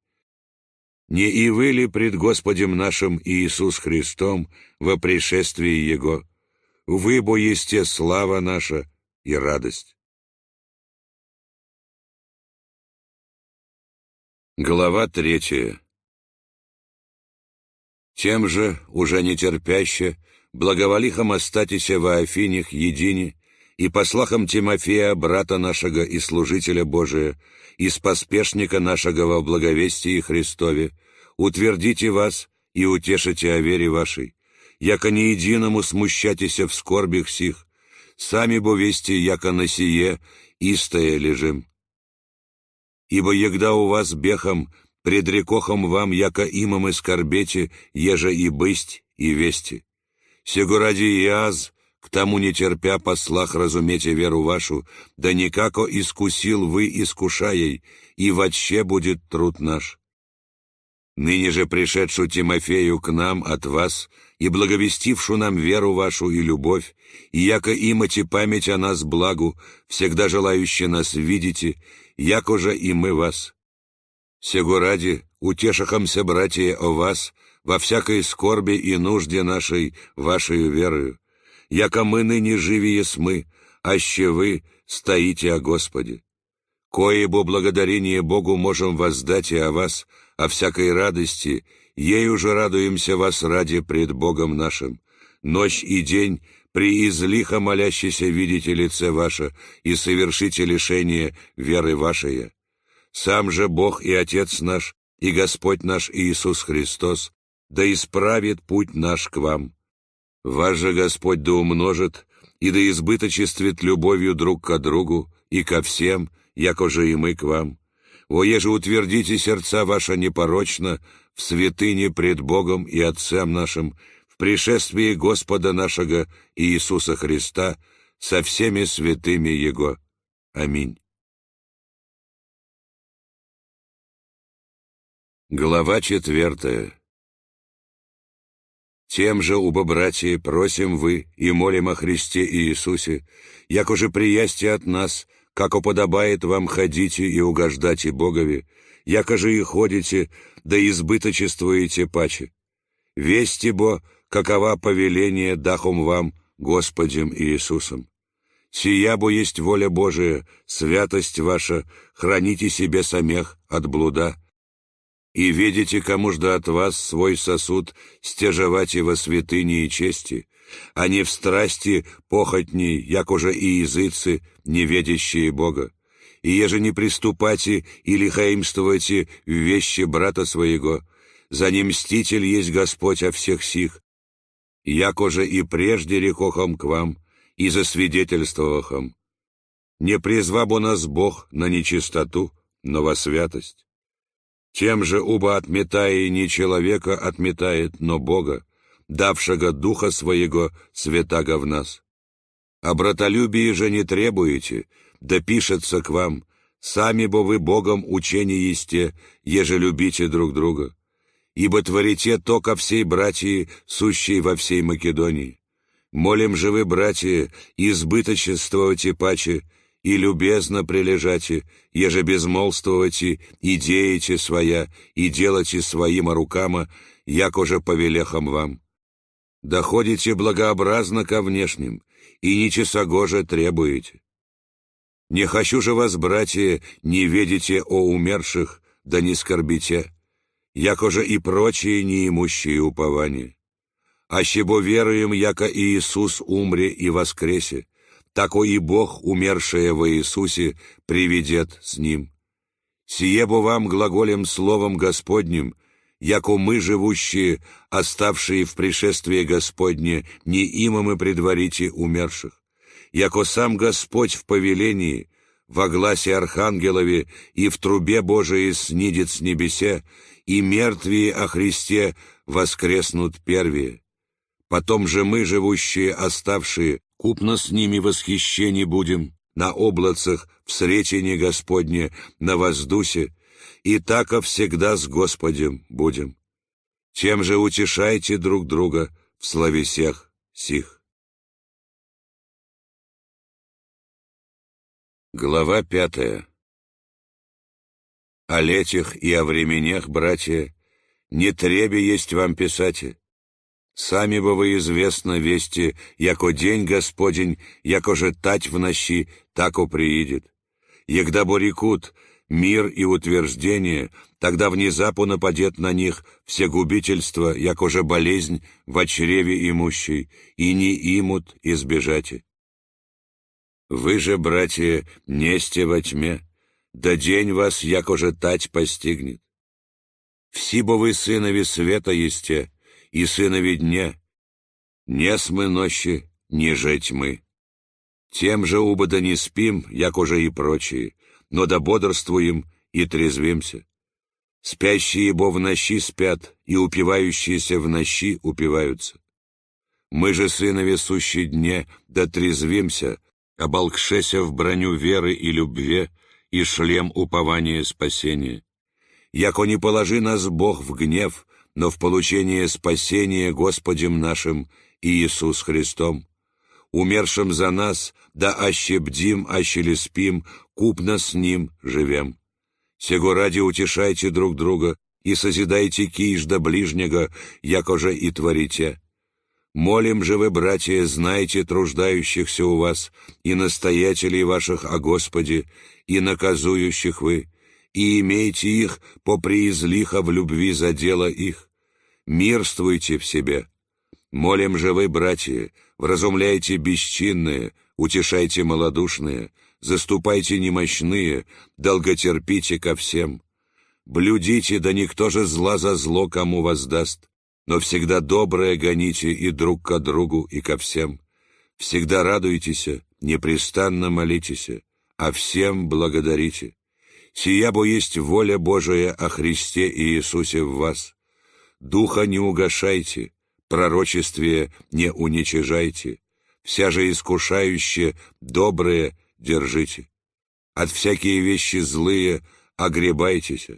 Не и вы ли пред Господем нашим Иисус Христом во пришествии Его? Вы бо есте слава наша и радость. Глава третья Тем же, уже нетерпяще, благоволихом остатися во Афинях едине, и послахом Тимофея, брата нашего и служителя Божия, и споспешника нашего во благовестии Христове, утвердите вас и утешите о вере вашей, яко не единому смущатися в скорбях сих, сами бо вести, яко на сие истое лежим. Ибо егда у вас бехом, предрекохом вам, яко имам и скорбете, еже и бысть, и вести. Сего ради и аз, к тому не терпя послах разумете веру вашу, да никако искусил вы искушаей, и вообще будет труд наш. Ныне же пришедшу Тимофею к нам от вас и благовестившу нам веру вашу и любовь, и яко имати память о нас благу, всегда желающие нас видите, яко же и мы вас. Сего ради утешахомся, братья, о вас, во всякой скорби и нужде нашей, вашей верою, яко мы ныне живие смы, аще вы стоите о Господе. Коебо благодарение Богу можем воздать и о вас, о всякой радости, ей уже радуемся вас ради пред Богом нашим. Ночь и день при излихо молящейся видите лице ваше и совершите лишение веры вашей. Сам же Бог и Отец наш, и Господь наш Иисус Христос, да исправит путь наш к вам. Вас же Господь да умножит, и да избыточествит любовью друг к другу и ко всем, яко же и мы к вам Воеже утвердите сердца ваши непорочно в святыне пред Богом и Отцем нашим, в пришествии Господа нашего Иисуса Христа со всеми святыми Его. Аминь. Глава четвертая Тем же, убо братья, просим вы и молим о Христе и Иисусе, як уже приясти от нас, как уподобает вам ходите и угождайте Богове, яко же и ходите, да избыточествуете паче. Вести бо, какова повеление дахом вам, Господем Иисусом. Сия бо есть воля Божия, святость ваша, храните себе самех от блуда, и видите, кому жда от вас свой сосуд стяжевать во святыне и чести, а не в страсти похотней, як уже и языцы, неведящие Бога. И еже не приступайте или хаимствуйте в вещи брата своего, за ним мститель есть Господь о всех сих, яко же и прежде рекохом к вам, и засвидетельствовахом. Не призва бы нас Бог на нечистоту, но во святость. Тем же, уба отметая не человека отметает, но Бога, давшего Духа Своего, святаго в нас. А братолюбие же не требуете, да пишется к вам, сами бы вы Богом учение есте, еже любите друг друга ибо творите то ко всей братьи, сущей во всей Македонии. Молим же вы, братья, избыточествовайте паче, и любезно прилежате, еже безмолвствовайте, и деете своя, и делайте своима рукама, як уже повелехам вам. Доходите благообразно ко внешним, и нечесогоже требуете. Не хочу же вас, братья, не ведите о умерших, да не скорбите, якоже и прочие неимущие упования. Ащебо веруем, яко Иисус умре и воскресе, тако и Бог, умершее во Иисусе, приведет с Ним. Сие бо вам глаголем словом Господним, яко мы, живущие, оставшие в пришествии Господне, не има мы предварите умерших, яко сам Господь в повелении, во гласе Архангелове и в трубе Божией снидет с небесе, и мертвые о Христе воскреснут первые. Потом же мы, живущие, оставшие, купно с ними восхищение будем, на облацах, в сретении Господне, на воздусе, и тако всегда с Господем будем. Тем же утешайте друг друга в славе всех сих. Глава пятая о летях и о временях, братья, не требе есть вам писати. Сами бы вы известно вести, яко день Господень, яко же тать в нощи, тако приидет. Егда борекут мир и утверждение, тогда внезапу нападет на них все губительство, яко же болезнь в чреве имущей, и не имут избежати. Вы же, братья, несте во тьме, да день вас, якоже тать, постигнет. Всибо вы сынови света есте, и сынови дня, не смы нощи, не жить мы. Тем же убода не спим, як уже и прочие, но да бодрствуем и трезвимся. Спящие бо в нощи спят, и упивающиеся в нощи упиваются. Мы же, сынови сущи дне, да трезвимся, оболкшеся в броню веры и любви, и шлем упования спасения. Яко не положи нас Бог в гнев, но в получение спасения Господем нашим Иисус Христом, умершим за нас, да аще бдим, аще ли спим, купно с Ним живем. Сего ради утешайте друг друга и созидайте киш до ближнего, якоже и творите. Молим же вы, братья, знайте труждающихся у вас и настоятелей ваших о Господе, и наказующих вы, и имейте их по приизлиха в любви за дело их. Мирствуйте в себе. Молим же вы, братья, вразумляйте бесчинные, утешайте малодушные, заступайте немощные, долготерпите ко всем. Блюдите, да никто же зла за зло кому воздаст но всегда доброе гоните и друг ко другу, и ко всем. Всегда радуйтесь, непрестанно молитесь, а всем благодарите. Сия бо есть воля Божия о Христе и Иисусе в вас. Духа не угашайте, пророчествие не уничижайте, вся же искушающее доброе держите. От всякие вещи злые огребайтесь,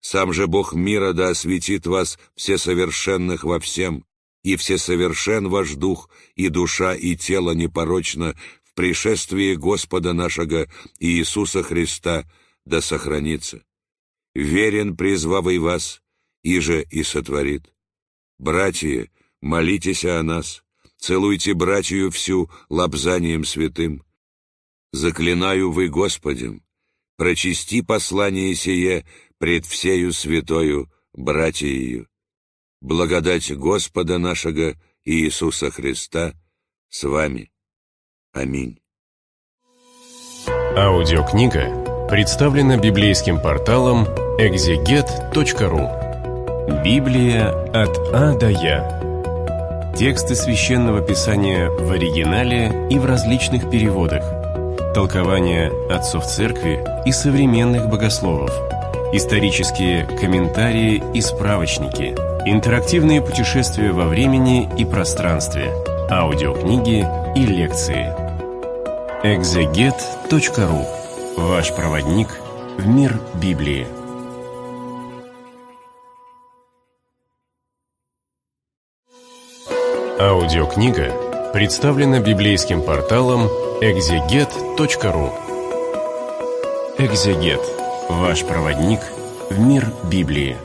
сам же Бог мира да осветит вас всесовершенных во всем, и всесовершен ваш дух, и душа, и тело непорочно в пришествии Господа нашего Иисуса Христа да сохранится. Верен призвавый вас, и же и сотворит. Братья, молитесь о нас, целуйте братью всю лапзанием святым. Заклинаю вы Господем, прочисти послание сие пред всею святою братьею. Благодать Господа нашего Иисуса Христа с вами. Аминь. Аудиокнига представлена библейским порталом экзегет.ру Библия от А до Я. Тексты священного писания в оригинале и в различных переводах. Толкования отцов церкви и современных богословов. Исторические комментарии и справочники – Интерактивные путешествия во времени и пространстве. Аудиокниги и лекции. Экзегет.ру. Ваш проводник в мир Библии. Аудиокнига представлена библейским порталом экзегет.ру. Экзегет. Ваш проводник в мир Библии.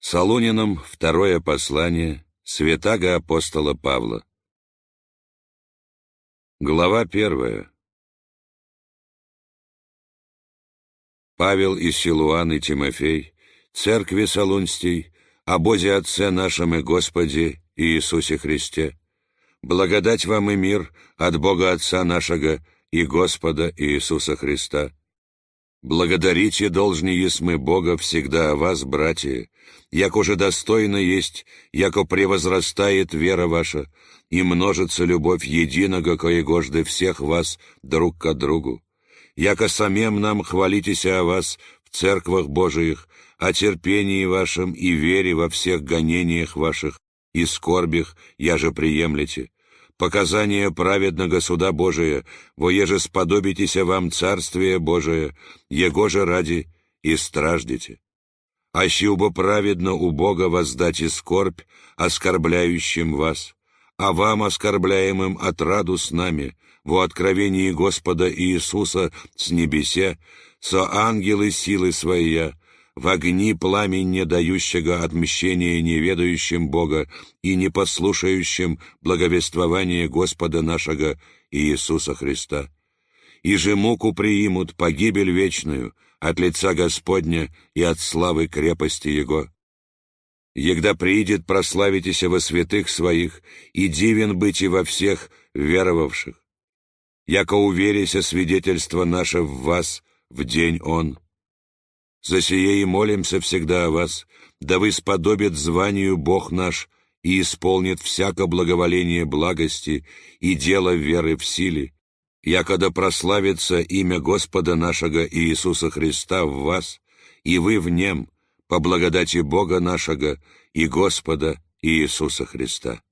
Солунинам второе послание святаго апостола Павла. Глава первая. Павел и Силуан и Тимофей, церкви Солунстей, о Бозе Отце нашем и Господе Иисусе Христе, благодать вам и мир от Бога Отца нашего и Господа Иисуса Христа. Благодарите должны мы Бога всегда о вас, братья, яко же достойно есть, яко превозрастает вера ваша, и множится любовь единого, коегожды всех вас друг к другу. Яко самим нам хвалитесь о вас в церквах Божиих, о терпении вашем и вере во всех гонениях ваших и скорбях, я же приемлете. Показания праведного суда Божия, во еже сподобитеся вам Царствие Божие, Его же ради и страждете аще убо праведно у Бога воздать и скорбь, оскорбляющим вас, а вам, оскорбляемым, отраду с нами, во откровении Господа Иисуса с небесе, со ангелы силы своя, в огни пламень не дающего отмщения неведающим Бога и не послушающим благовествования Господа нашего Иисуса Христа. И же муку приимут погибель вечную, от лица Господня и от славы крепости Его. Егда приидет, прославитеся во святых своих, и дивен быть и во всех веровавших. Яко уверися свидетельство наше в вас в день Он. За сие и молимся всегда о вас, да вы сподобит званию Бог наш и исполнит всяко благоволение благости и дело веры в силе, якода прославится имя Господа нашего Иисуса Христа в вас, и вы в нем, по благодати Бога нашего и Господа Иисуса Христа.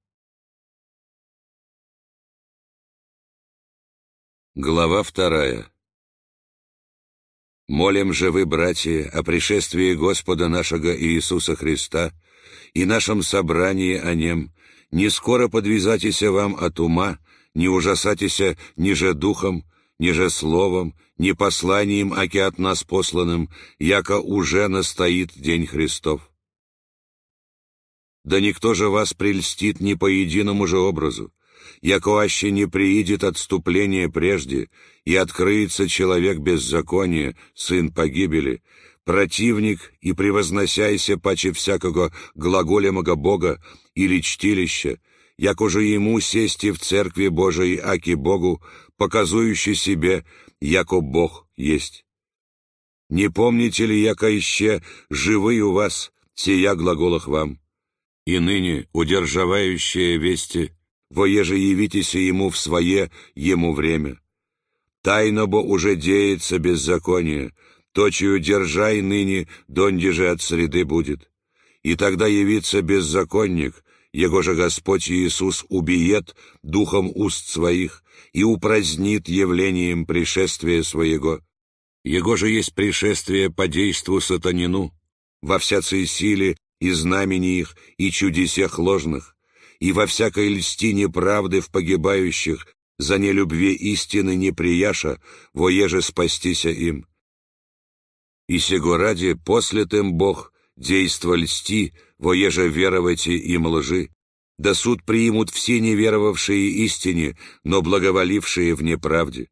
Глава вторая. Молим же вы, братья, о пришествии Господа нашего Иисуса Христа и нашем собрании о Нем, не скоро подвязатися вам от ума, не ужасатися ни же духом, ни же словом, ни посланием, аки от нас посланным, яко уже настоит день Христов. Да никто же вас прельстит не по единому же образу, яко аще не приидет отступление прежде, и открыется человек беззакония, сын погибели, противник и превозносяйся паче всякого глаголемого Бога или чтилища, як уже ему сести в церкви Божией, аки Богу, показующий себе, яко Бог есть. Не помните ли, яко еще живы у вас, сия глаголах вам, и ныне удержавающие вести, воеже явитеся ему в свое ему время. Тайно бо уже деется беззаконие, точию держай ныне, донде же от среды будет. И тогда явится беззаконник, его же Господь Иисус убиет духом уст своих и упразднит явлением пришествия своего. Его же есть пришествие по действу сатанину, во всякой силе и знамени их, и чудесех ложных, и во всякой льстине правды в погибающих, за нелюбви истины неприяша, воеже спастися им. И сего ради после тем Бог, действо льсти, воеже веровайте им лжи, да суд примут все неверовавшие истине, но благоволившие в неправде.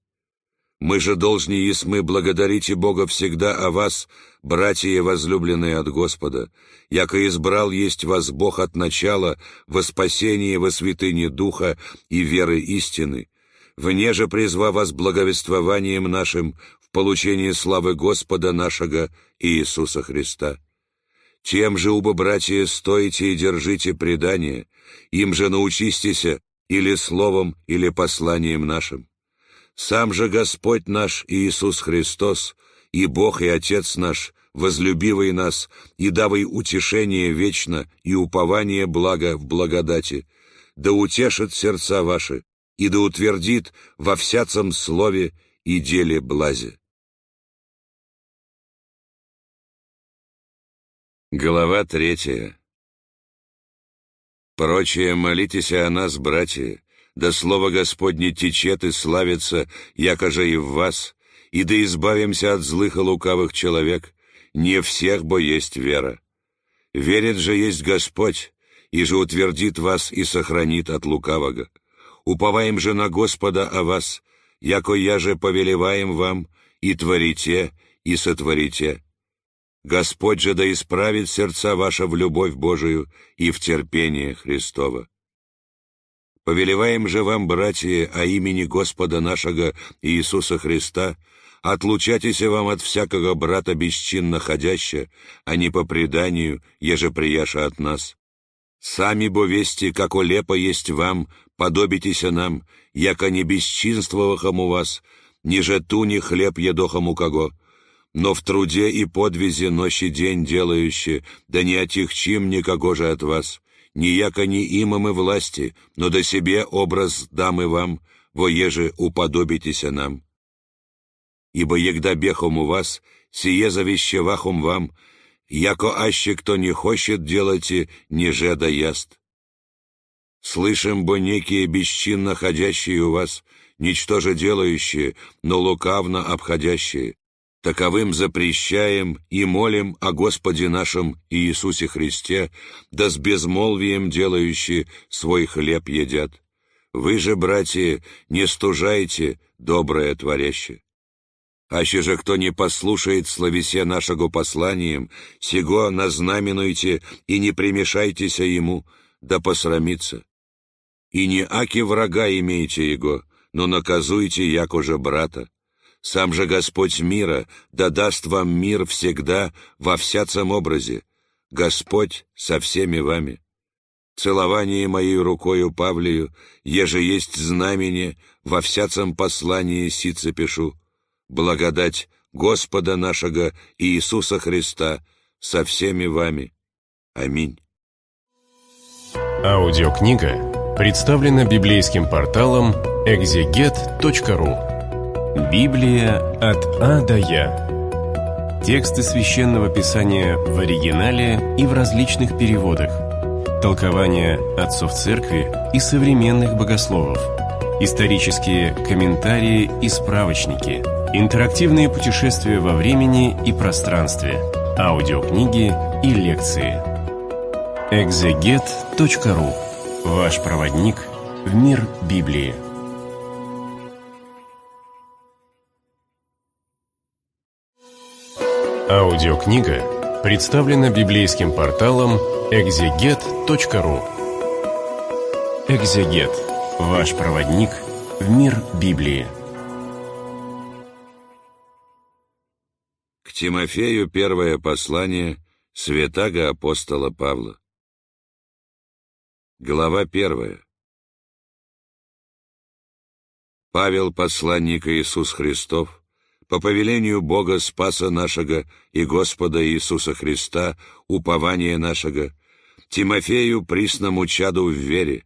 Мы же должны есмы благодарите Бога всегда о вас, братья возлюбленные от Господа, яко избрал есть вас Бог от начала во спасение во святыне Духа и веры истины, вне же призва вас благовествованием нашим в получении славы Господа нашего Иисуса Христа. Тем же, убо, братья, стойте и держите предание, им же научистесь или словом, или посланием нашим. Сам же Господь наш Иисус Христос, и Бог и Отец наш, возлюбивый нас, и давай утешение вечно и упование блага в благодати, да утешит сердца ваши, и да утвердит во всяком слове и деле блазе. Глава третья. Прочее молитесь о нас, братья, да слово Господне течет и славится, якоже и в вас, и да избавимся от злых и лукавых человек, не всех бо есть вера. Верит же есть Господь, и же утвердит вас и сохранит от лукавого. Уповаем же на Господа о вас, яко я же повелеваем вам, и творите, и сотворите. Господь же да исправит сердца ваши в любовь Божию и в терпение Христово. Повелеваем же вам, братья, о имени Господа нашего Иисуса Христа, отлучайтесь вам от всякого брата бесчинно ходяща, а не по преданию, еже прияша от нас. Сами бо вести, как олепо есть вам, подобитесь нам, яко не бесчинствовахом у вас, ниже ту ни хлеб едохом у кого, но в труде и подвизе ночи день делающие, да не отихчим никого же от вас, ни яко не имам и власти, но до себе образ дам и вам, во еже уподобитеся нам. Ибо егда бехом у вас, сие завещевахом вам, яко аще кто не хочет делайте, неже да яст. Слышим, бо некие бесчинно ходящие у вас, ничто же делающие, но лукавно обходящие. Таковым запрещаем и молим о Господе нашем Иисусе Христе, да с безмолвием делающие свой хлеб едят. Вы же, братья, не стужайте доброе творяще. Аще же кто не послушает словесе нашего посланием, сего назнаменуйте и не примешайтеся ему, да посрамится. И не аки врага имейте его, но наказуйте, як уже брата. Сам же Господь мира да даст вам мир всегда во всяком образе. Господь со всеми вами. Целование моей рукою Павлию, еже есть знамение, во всяком послании сице пишу. Благодать Господа нашего Иисуса Христа со всеми вами. Аминь. Аудиокнига представлена библейским порталом экзегет.ру. Библия от А до Я. Тексты священного писания в оригинале и в различных переводах. Толкования отцов церкви и современных богословов. Исторические комментарии и справочники. Интерактивные путешествия во времени и пространстве. Аудиокниги и лекции. экзегет.ру Ваш проводник в мир Библии. Аудиокнига представлена библейским порталом экзегет.ру. Экзегет. Ваш проводник в мир Библии. К Тимофею первое послание святаго апостола Павла. Глава первая. Павел, посланник Иисус Христов, по повелению Бога Спаса нашего и Господа Иисуса Христа, упования нашего, Тимофею, присному чаду в вере,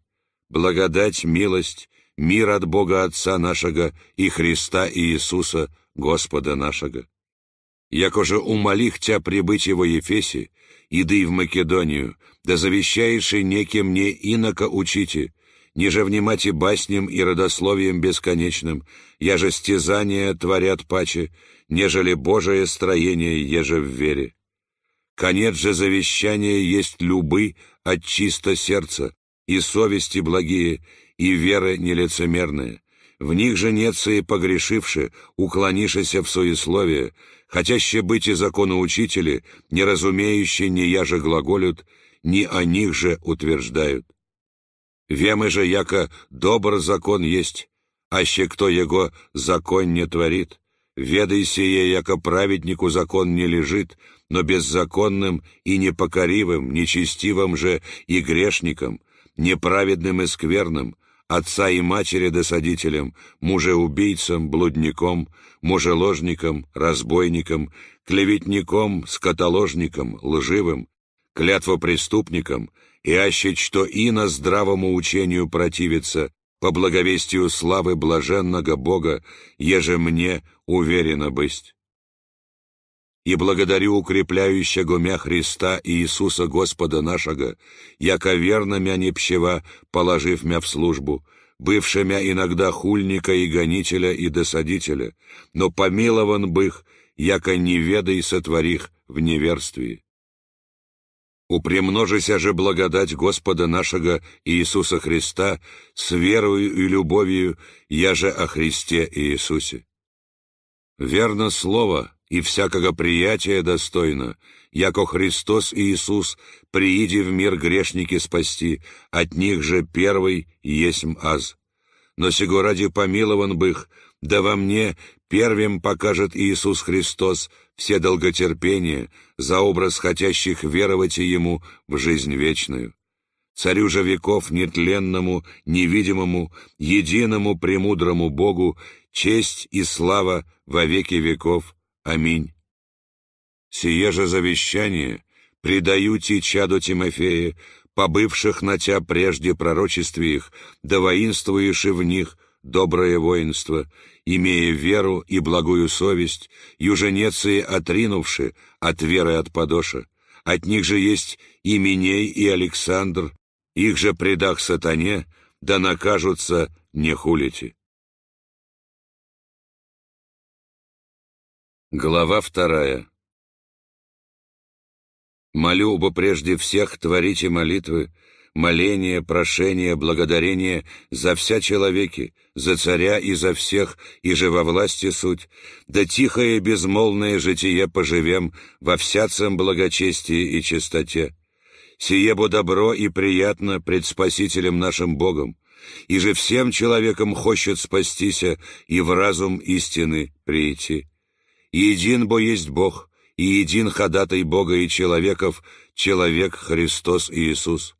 благодать, милость, мир от Бога Отца нашего и Христа Иисуса, Господа нашего. Якоже умолих тя прибыть его Ефесе, иды в Македонию, да завещаешь неким мне инока учите, ниже внимати басням и родословием бесконечным, я же стязания творят паче, нежели Божие строение, еже в вере. Конец же завещания есть любы от чисто сердца, и совести благие, и веры нелицемерные. В них же неца и погрешивши, уклонишися в суесловие, хотяще быть и законоучители, не разумеющие ни я же глаголют, ни о них же утверждают. Вемы же, яко добр закон есть, аще кто его закон не творит, ведай сие, яко праведнику закон не лежит, но беззаконным и непокоривым, нечестивым же и грешникам, неправедным и скверным, отца и матери досадителям, мужеубийцам, блудником, мужеложникам, разбойникам, клеветником, скотоложникам, лживым, клятвопреступникам, и аще что на здравому учению противится, по благовестию славы блаженного Бога, еже мне уверенно быть и благодарю укрепляющего мя Христа и Иисуса Господа нашего, яко верно мя не пщева, положив мя в службу, бывшая мя иногда хульника и гонителя и досадителя, но помилован бых, яко неведай сотворих в неверствии. Упремножися же благодать Господа нашего Иисуса Христа с верою и любовью, я же о Христе Иисусе. Верно слово, и всякого приятия достойно, яко Христос Иисус прииди в мир грешники спасти, от них же первый есмь аз. Но сего ради помилован бых, да во мне первым покажет Иисус Христос все долготерпения за образ хотящих веровать Ему в жизнь вечную. Царю же веков нетленному, невидимому, единому премудрому Богу честь и слава во веки веков. Аминь. Сие же завещание предаю ти чаду Тимофея, побывших на тя прежде пророчестве их, да воинствуешь и в них доброе воинство, имея веру и благую совесть, юженеции отринувши от веры от подоша. От них же есть и Миней, и Александр, их же предах сатане, да накажутся не хулите. Глава вторая. Молю бы прежде всех творите молитвы, моления, прошения, благодарения за вся человеки, за царя и за всех, и же во власти суть, да тихое безмолвное житие поживем во всяцем благочестии и чистоте. Сие бо добро и приятно пред Спасителем нашим Богом, и же всем человеком хочет спастися и в разум истины прийти един бо есть Бог, и един ходатай Бога и человеков, человек Христос Иисус.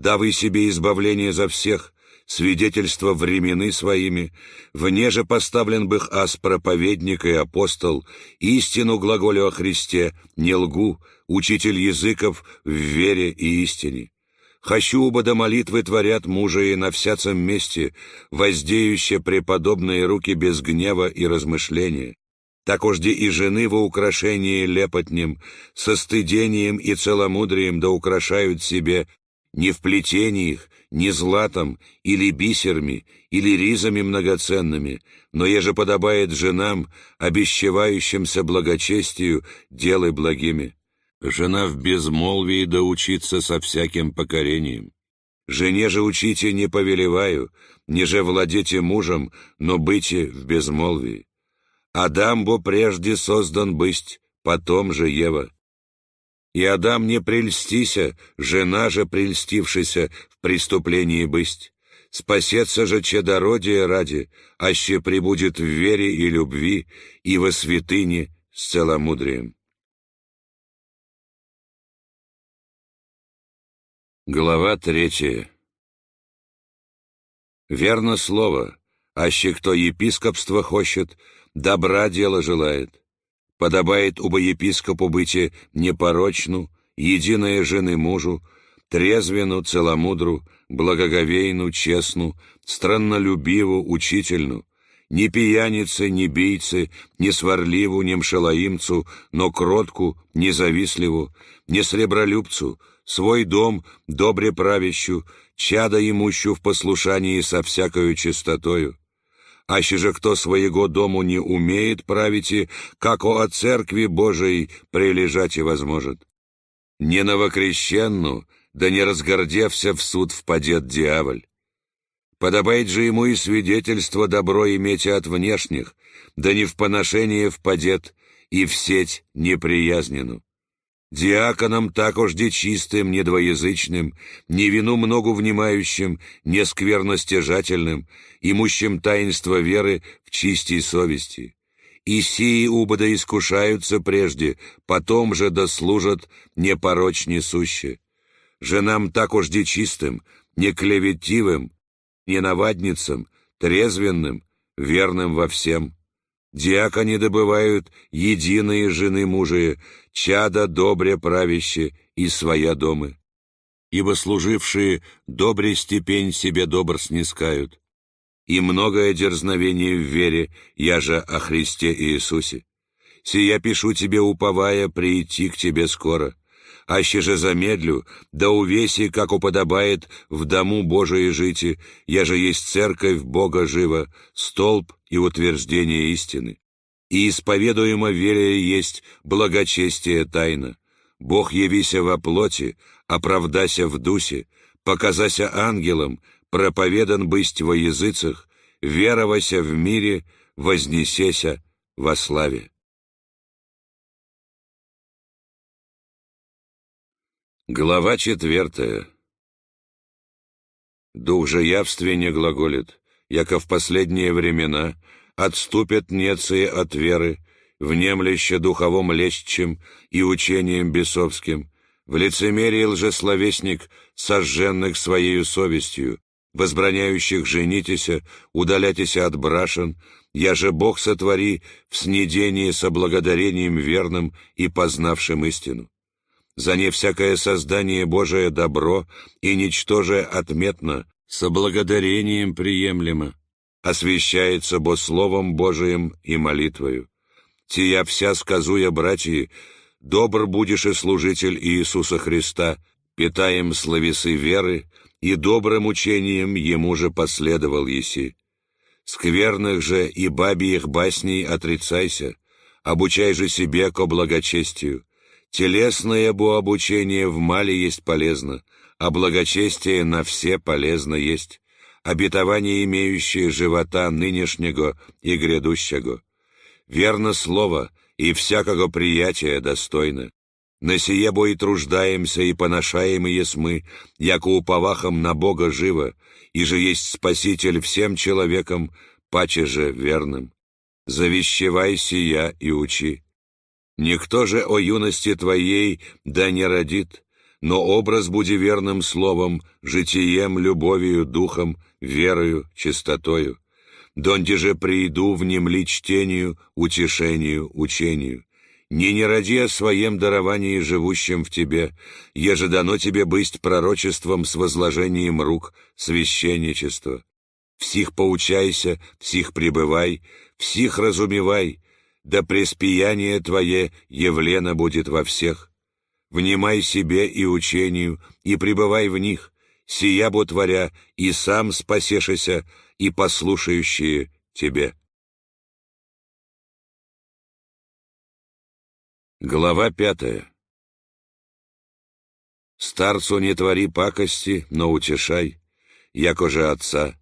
Давай себе избавление за всех, свидетельство времены своими, вне же поставлен бых ас проповедник и апостол, истину глаголю о Христе, не лгу, учитель языков в вере и истине. Хочу, оба до молитвы творят мужа и на всяцем месте, воздеющие преподобные руки без гнева и размышления такожде и жены во украшении лепотнем, со стыдением и целомудрием да украшают себе не в плетениях, не златом или бисерми, или ризами многоценными, но еже подобает женам, обещевающимся благочестию, делай благими. Жена в безмолвии да учится со всяким покорением. Жене же учите не повелеваю, не же владете мужем, но быте в безмолвии. Адам бо прежде создан быть, потом же Ева. И Адам не прельстися, жена же прельстившися в преступлении бысть. Спасется же чадородие ради, аще прибудет в вере и любви, и во святыне с целомудрием. Глава третья. Верно слово, аще кто епископство хочет, добра дело желает. Подобает оба епископу быть непорочну, единая жены мужу, трезвину, целомудру, благоговейну, честну, страннолюбиву, учительну, ни пьянице, ни бийце, ни сварливу, ни мшалаимцу, но кротку, ни завистливу, ни сребролюбцу, свой дом добре правящу, чада имущу в послушании со всякою чистотою. Аще же кто своего дому не умеет править, как о церкви Божией прилежать и возможет. Не новокрещенну, да не разгордевся в суд впадет дьяволь. Подобает же ему и свидетельство добро иметь от внешних, да не в поношение впадет, и в сеть неприязнену. Диаконам також чистым, не двоязычным, не вину многу внимающим, не скверностяжательным, имущим таинство веры в чистей совести. И сии убода искушаются прежде, потом же дослужат непорочь несуще. Женам також чистым, не клеветивым, не навадницам, трезвенным, верным во всем. Диакони добывают единые жены мужие, чада добре правящие и своя домы. Ибо служившие добре степень себе добр снискают. И многое дерзновение в вере, я же о Христе Иисусе. Сия пишу тебе, уповая, прийти к тебе скоро аще же замедлю, да увеси, как уподобает, в дому Божие жити, я же есть церковь Бога жива, столб и утверждение истины. И исповедуемо вере есть благочестие тайна. Бог явися во плоти, оправдася в дусе, показася ангелом, проповедан бысть во языцах, веровася в мире, вознесеся во славе. Глава четвертая. Дух же явственно глаголит, яко в последние времена отступят неции от веры, внемляще духовом лещем и учением бесовским, в лицемерии лжесловесник, сожженных своею совестью, возбраняющих женитеся, удалятися от брашен, я же Бог сотвори в снедении со благодарением верным и познавшим истину за не всякое создание Божие добро и ничтоже отметно, со благодарением приемлемо, освящается бо Словом Божиим и молитвою. Тия вся сказуя, братья, добр будешь и служитель Иисуса Христа, питаем словесы веры, и добрым учением ему же последовал еси. Скверных же и бабьих басней отрицайся, обучай же себе ко благочестию, Телесное бо обучение в мале есть полезно, а благочестие на все полезно есть, обетование имеющее живота нынешнего и грядущего. Верно слово, и всякого приятия достойно. На сие бо и труждаемся, и поношаем есть мы, яко уповахом на Бога живо, и же есть Спаситель всем человекам, паче же верным. Завещевай сия и учи. Никто же о юности твоей да не родит, но образ буди верным словом, житием, любовью, духом, верою, чистотою. Донде же приду внемли чтению, утешению, учению. Не не роди о своем даровании, живущем в тебе, еже дано тебе быть пророчеством с возложением рук, священничества. Всих поучайся, всех пребывай, всех разумевай, да преспияние Твое явлено будет во всех. Внимай себе и учению, и пребывай в них, сия бо творя, и сам спасешися, и послушающие Тебе. Глава пятая. Старцу не твори пакости, но утешай, якоже отца,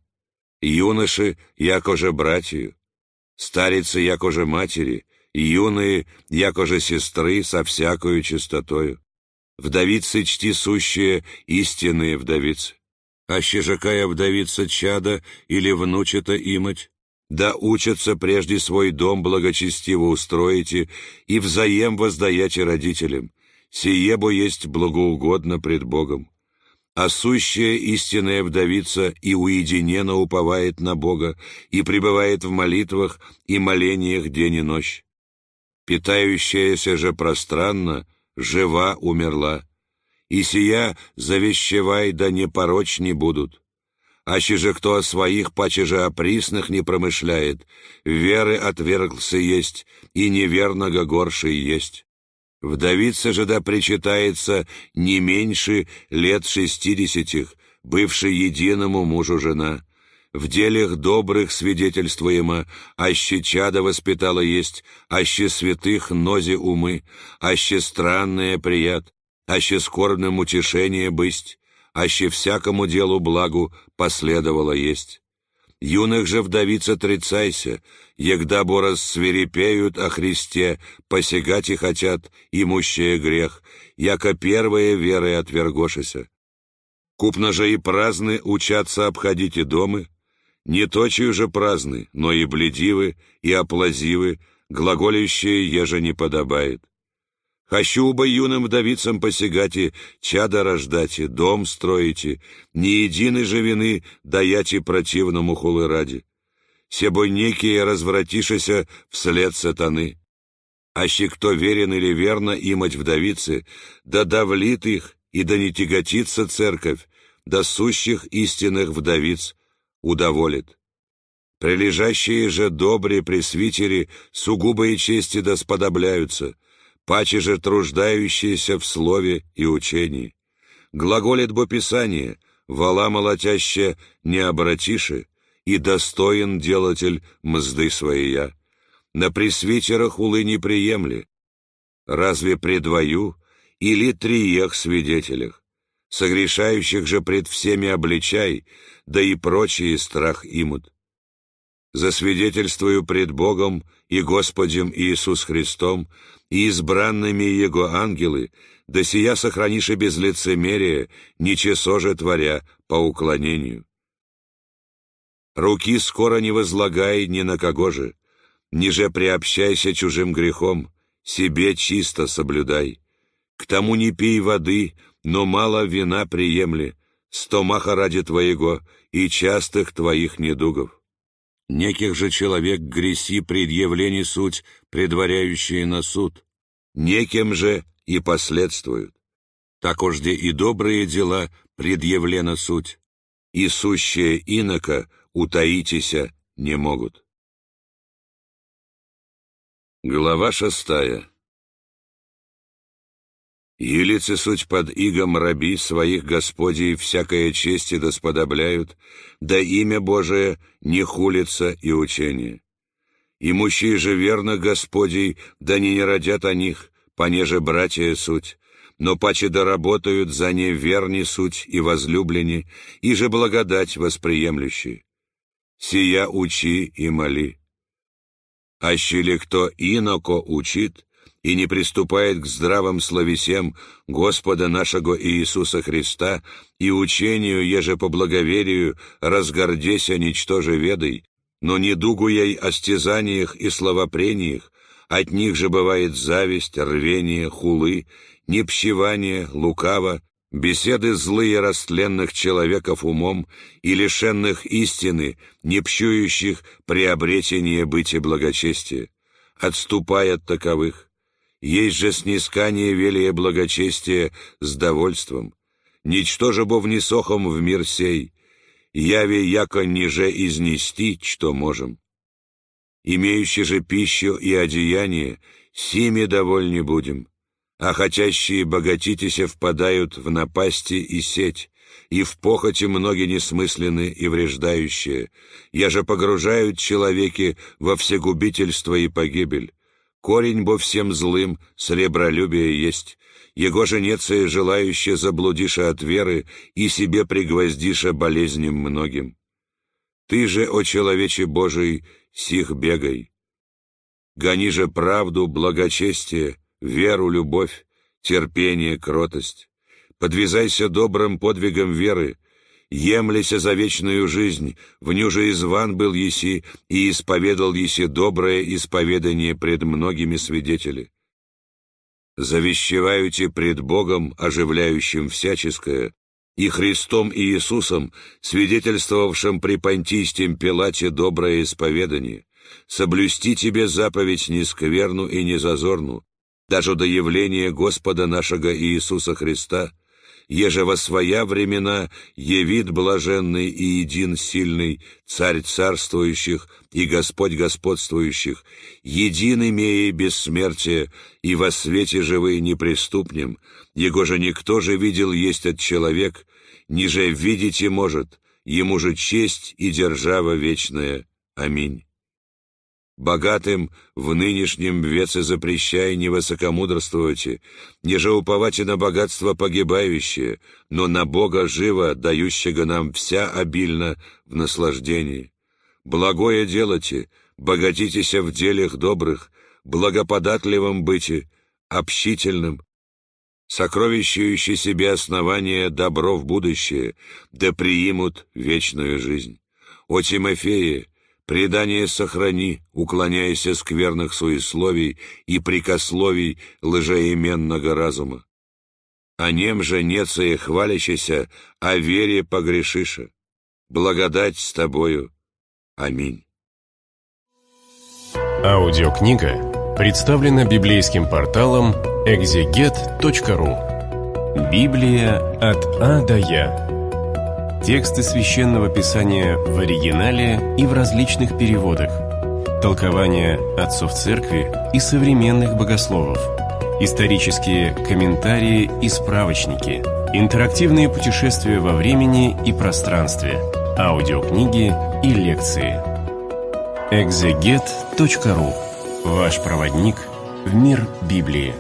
юноши, якоже братью, старицы, якоже матери, юные, якоже сестры со всякою чистотою. Вдовицы чти сущие, истинные вдовицы. Аще какая вдовица чада или внучата имать, да учатся прежде свой дом благочестиво устроите и взаем воздаяте родителям, сие бо есть благоугодно пред Богом а сущая истинная вдовица и уединенно уповает на Бога, и пребывает в молитвах и молениях день и ночь. Питающаяся же пространно, жива умерла, и сия завещевай, да непорочни будут. Аще же кто о своих, паче же о присных не промышляет, веры отвергся есть, и неверного горший есть. Вдовица же да причитается не меньше лет шестидесятих, бывший единому мужу жена. В делях добрых свидетельствуемо, аще чада воспитала есть, аще святых нози умы, аще странное прият, аще скорбным утешение бысть, аще всякому делу благу последовало есть. Юных же вдовиц отрицайся, егда бо рассверепеют о Христе, посягать и хотят, имущие грех, яко первые веры отвергошися. Купно же и праздны учатся обходить и домы, не точию же праздны, но и бледивы, и оплазивы, глаголющие еже не подобает. Хочу бы юным вдовицам посягати, чада рождати, дом строите, ни единой же вины даяти противному хулы ради. Себой некие развратишися вслед сатаны. Аще кто верен или верно имать вдовицы, да давлит их, и да не тяготится церковь, да сущих истинных вдовиц удоволит. Прилежащие же добрые пресвитери и чести да сподобляются — паче же труждающиеся в слове и учении. Глаголит бо Писание, вала молотяще не обратиши, и достоин делатель мзды своя. На пресвитерах улы не приемли. Разве предвою или триех свидетелях? Согрешающих же пред всеми обличай, да и прочие страх имут. Засвидетельствую пред Богом и Господем Иисус Христом, и избранными Его ангелы, да сия сохранишь и без лицемерия, ничего же творя по уклонению. Руки скоро не возлагай ни на кого же, ниже приобщайся чужим грехом, себе чисто соблюдай. К тому не пей воды, но мало вина приемли, стомаха ради твоего и частых твоих недугов. Неких же человек греси предъявление суть, предваряющие на суд. Неким же и последствуют. Так ужде и добрые дела предъявлена суть, и сущее инока утаитеся не могут. Глава шестая Елицы суть под игом раби своих господей всякое чести да сподобляют, да имя Божие не хулится и учение. Имущие же верно господей, да не не родят о них, понеже братья суть, но паче да работают за не верни суть и возлюблени, и же благодать восприемлющие. Сия учи и моли. Аще ли кто иноко учит, и не приступает к здравым словесем Господа нашего Иисуса Христа и учению, еже по благоверию, разгордеся ничтоже ведай, но не дугу ей о стезаниях и словопрениях, от них же бывает зависть, рвение, хулы, непщевание, лукаво, беседы злые растленных человеков умом и лишенных истины, не пщующих приобретение бытия благочестия. Отступай от таковых, есть же снискание велия благочестия с довольством. Ничтоже бо внесохом в мир сей, яви яко ниже изнести, что можем. Имеющие же пищу и одеяние, сими довольны будем, а хотящие богатитеся впадают в напасти и сеть, и в похоти многие несмысленны и вреждающие, я же погружают человеки во всегубительство и погибель. Корень бо всем злым сребролюбие есть, его же неция желающее заблудиша от веры и себе пригвоздиша болезням многим. Ты же, о человече Божий, сих бегай. Гони же правду, благочестие, веру, любовь, терпение, кротость. Подвязайся добрым подвигом веры, емлися за вечную жизнь, в же изван был еси, и исповедал еси доброе исповедание пред многими свидетели. Завещеваете пред Богом, оживляющим всяческое, и Христом и Иисусом, свидетельствовавшим при Понтийстем Пилате доброе исповедание, соблюсти тебе заповедь нескверну и незазорну, даже до явления Господа нашего Иисуса Христа, еже во своя времена явит блаженный и един сильный, царь царствующих и Господь господствующих, един имея бессмертие, и во свете живы неприступнем, его же никто же видел есть от человек, ниже видеть и может, ему же честь и держава вечная. Аминь. Богатым в нынешнем веце запрещай не высокомудрствуйте, неже уповайте на богатство погибающее, но на Бога живо, дающего нам вся обильно в наслаждении. Благое делайте, богатитесь в делях добрых, благоподатливым быте, общительным, сокровищающий себе основание добро в будущее, да приимут вечную жизнь. О Тимофее, Предание сохрани, уклоняясь скверных суесловий и прикословий лжеименного разума. О нем же неция хвалящийся, о вере погрешиша. Благодать с тобою. Аминь. Аудиокнига представлена библейским порталом экзегет.ру Библия от А до Я. Тексты священного писания в оригинале и в различных переводах. Толкования отцов церкви и современных богословов. Исторические комментарии и справочники. Интерактивные путешествия во времени и пространстве. Аудиокниги и лекции. Экзегет.ру. Ваш проводник в мир Библии.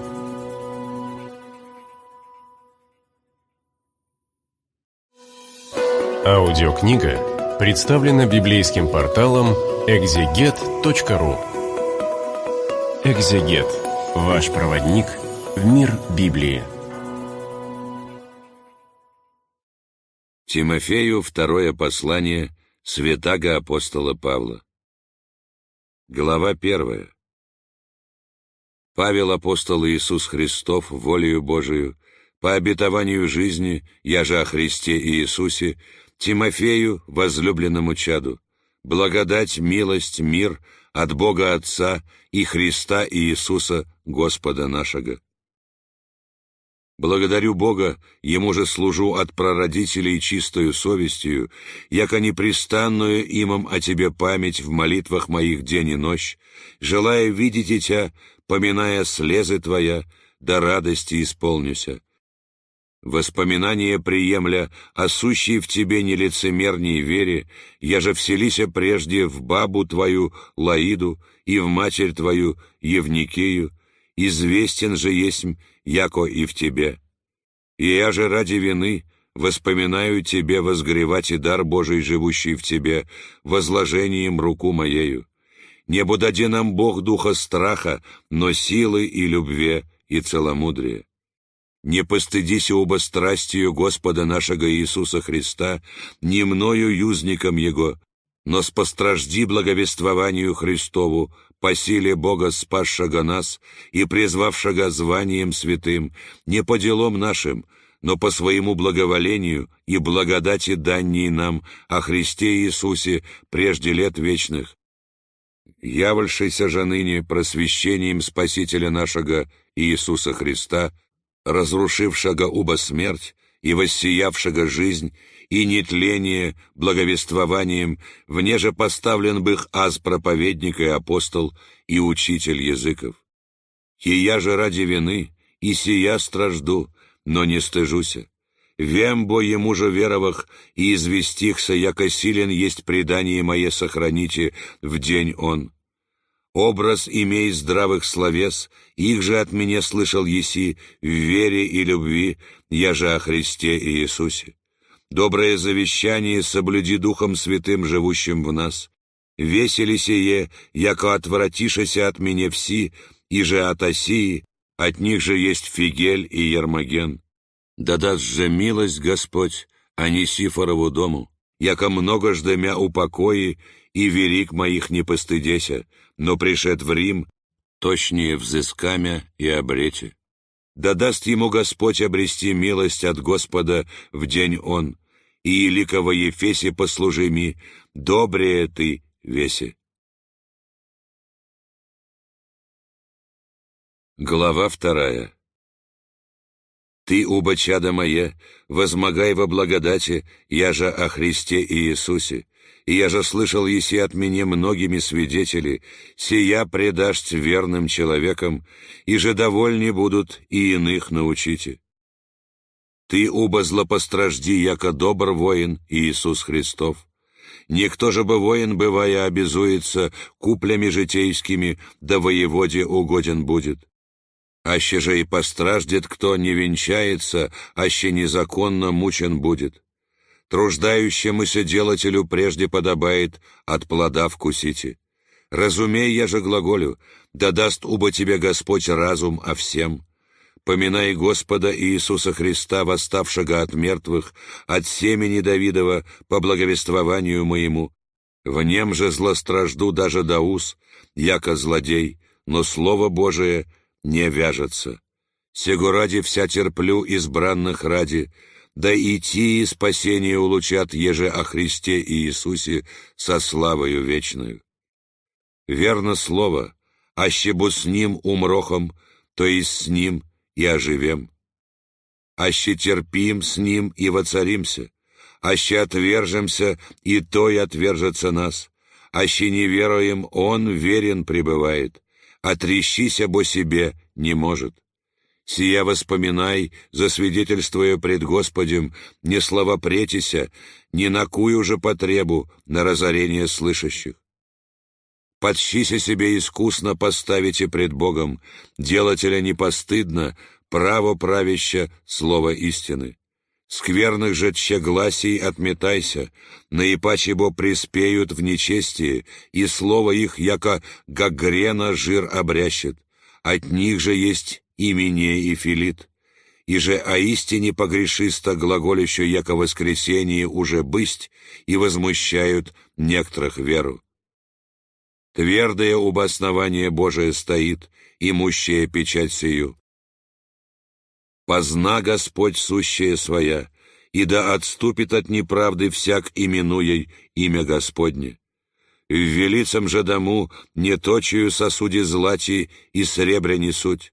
Аудиокнига представлена библейским порталом экзегет.ру Экзегет. Ваш проводник в мир Библии. Тимофею второе послание святаго апостола Павла. Глава первая. Павел апостол Иисус Христов, волею Божию, по обетованию жизни, я же о Христе и Иисусе, Тимофею, возлюбленному чаду, благодать, милость, мир от Бога Отца и Христа и Иисуса, Господа нашего. Благодарю Бога, Ему же служу от прародителей чистою совестью, яко непрестанную имам о Тебе память в молитвах моих день и ночь, желая видеть Тебя, поминая слезы Твоя, до радости исполнюся Воспоминания приемля о сущей в тебе нелицемерней вере, я же вселися прежде в бабу твою Лаиду и в матерь твою Евникею, известен же есть яко и в тебе. И я же ради вины воспоминаю тебе возгревать и дар Божий, живущий в тебе, возложением руку моею. Не будаде нам Бог духа страха, но силы и любви и целомудрия. Не постыдися оба страстью Господа нашего Иисуса Христа, не мною юзником Его, но с постражди благовествованию Христову, по силе Бога спасшего нас и призвавшего званием святым, не по делам нашим, но по своему благоволению и благодати данней нам о Христе Иисусе прежде лет вечных, являвшийся же ныне просвещением Спасителя нашего Иисуса Христа, разрушившего уба смерть и воссиявшего жизнь, и нетление благовествованием, вне же поставлен бы их аз проповедник и апостол и учитель языков. И я же ради вины, и сия стражду, но не стыжуся. Вем бо ему же веровах, и известихся, яко силен есть предание мое сохраните в день он. Образ имей здравых словес, их же от меня слышал еси в вере и любви, я же о Христе и Иисусе. Доброе завещание соблюди Духом Святым, живущим в нас. Весели сие, яко отвратишеся от меня все, и же от Осии, от них же есть Фигель и Ермоген. Да даст же милость Господь, а не Сифорову дому, яко много ждемя упокои, и верик моих не постыдеся, но пришед в Рим, точнее взыскамя и обрете. Да даст ему Господь обрести милость от Господа в день он, и великого Ефесе послужи ми, добрее ты, Весе. Глава вторая Ты, уба чада мое, возмогай во благодати, я же о Христе и Иисусе, и я же слышал еси от меня многими свидетели, сия предашь верным человекам, и же довольны будут и иных научите. Ты, уба злопостражди, яко добр воин Иисус Христов. Никто же бы воин, бывая, обязуется куплями житейскими, да воеводе угоден будет. Аще же и постраждет, кто не венчается, аще незаконно мучен будет. Труждающемуся делателю прежде подобает от плода вкусите. Разумей я же глаголю, да даст уба тебе Господь разум о всем. Поминай Господа Иисуса Христа, восставшего от мертвых, от семени Давидова, по благовествованию моему. В нем же злостражду даже до уз, яко злодей, но Слово Божие не вяжется. Сего ради вся терплю избранных ради, да и спасение улучат еже о Христе и Иисусе со славою вечную. Верно слово, аще бу с Ним умрохом, то есть с Ним и оживем. Аще терпим с Ним и воцаримся, аще отвержемся, и то и отвержется нас, аще не веруем, Он верен пребывает, отрещися бо себе не может. Сия воспоминай, засвидетельствуя пред Господем, не слова претися, ни на кую же потребу на разорение слышащих. Подщися себе искусно поставите пред Богом, делателя не постыдно, право правища, слово истины. Скверных же тщегласий отметайся, наипаче бо приспеют в нечестие, и слово их, яко гагрена жир обрящет. От них же есть имение и филит, и же о истине погрешисто глаголющу, яко воскресение уже бысть, и возмущают некоторых веру. Твердое обоснование Божие стоит, имущая печать сию. Позна Господь сущее своя, и да отступит от неправды всяк именуей имя Господне. В велицам же дому не точию сосуди злати и сребря несуть,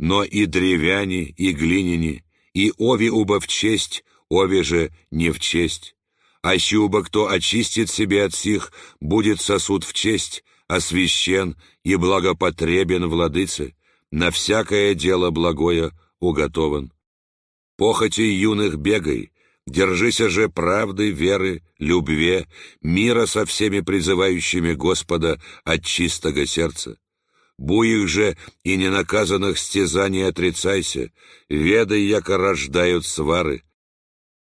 но и древяне, и глиняне, и ови уба в честь, ови же не в честь. А щуба кто очистит себе от сих, будет сосуд в честь, освящен и благопотребен владыце, на всякое дело благое уготован. Похоти юных бегай, держися же правды, веры, любве, мира со всеми призывающими Господа от чистого сердца. Буих же и ненаказанных стезаний отрицайся, ведай, яко рождают свары.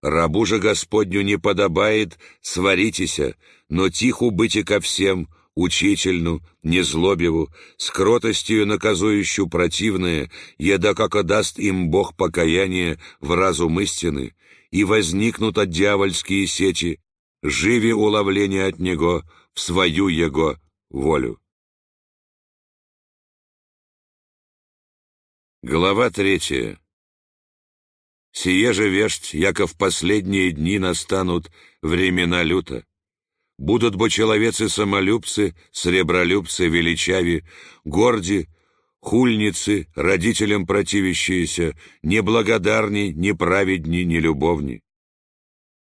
Рабу же Господню не подобает, сваритеся, но тиху быти ко всем, учительну, незлобиву, с кротостью наказующую противное, еда как даст им Бог покаяние в разум истины, и возникнут от дьявольские сети, живи уловление от Него в свою Его волю. Глава третья. Сие же весть, яко в последние дни настанут времена люта. Будут бы человецы-самолюбцы, сребролюбцы, величави, горди, хульницы, родителям противящиеся, неблагодарни, неправедни, нелюбовни,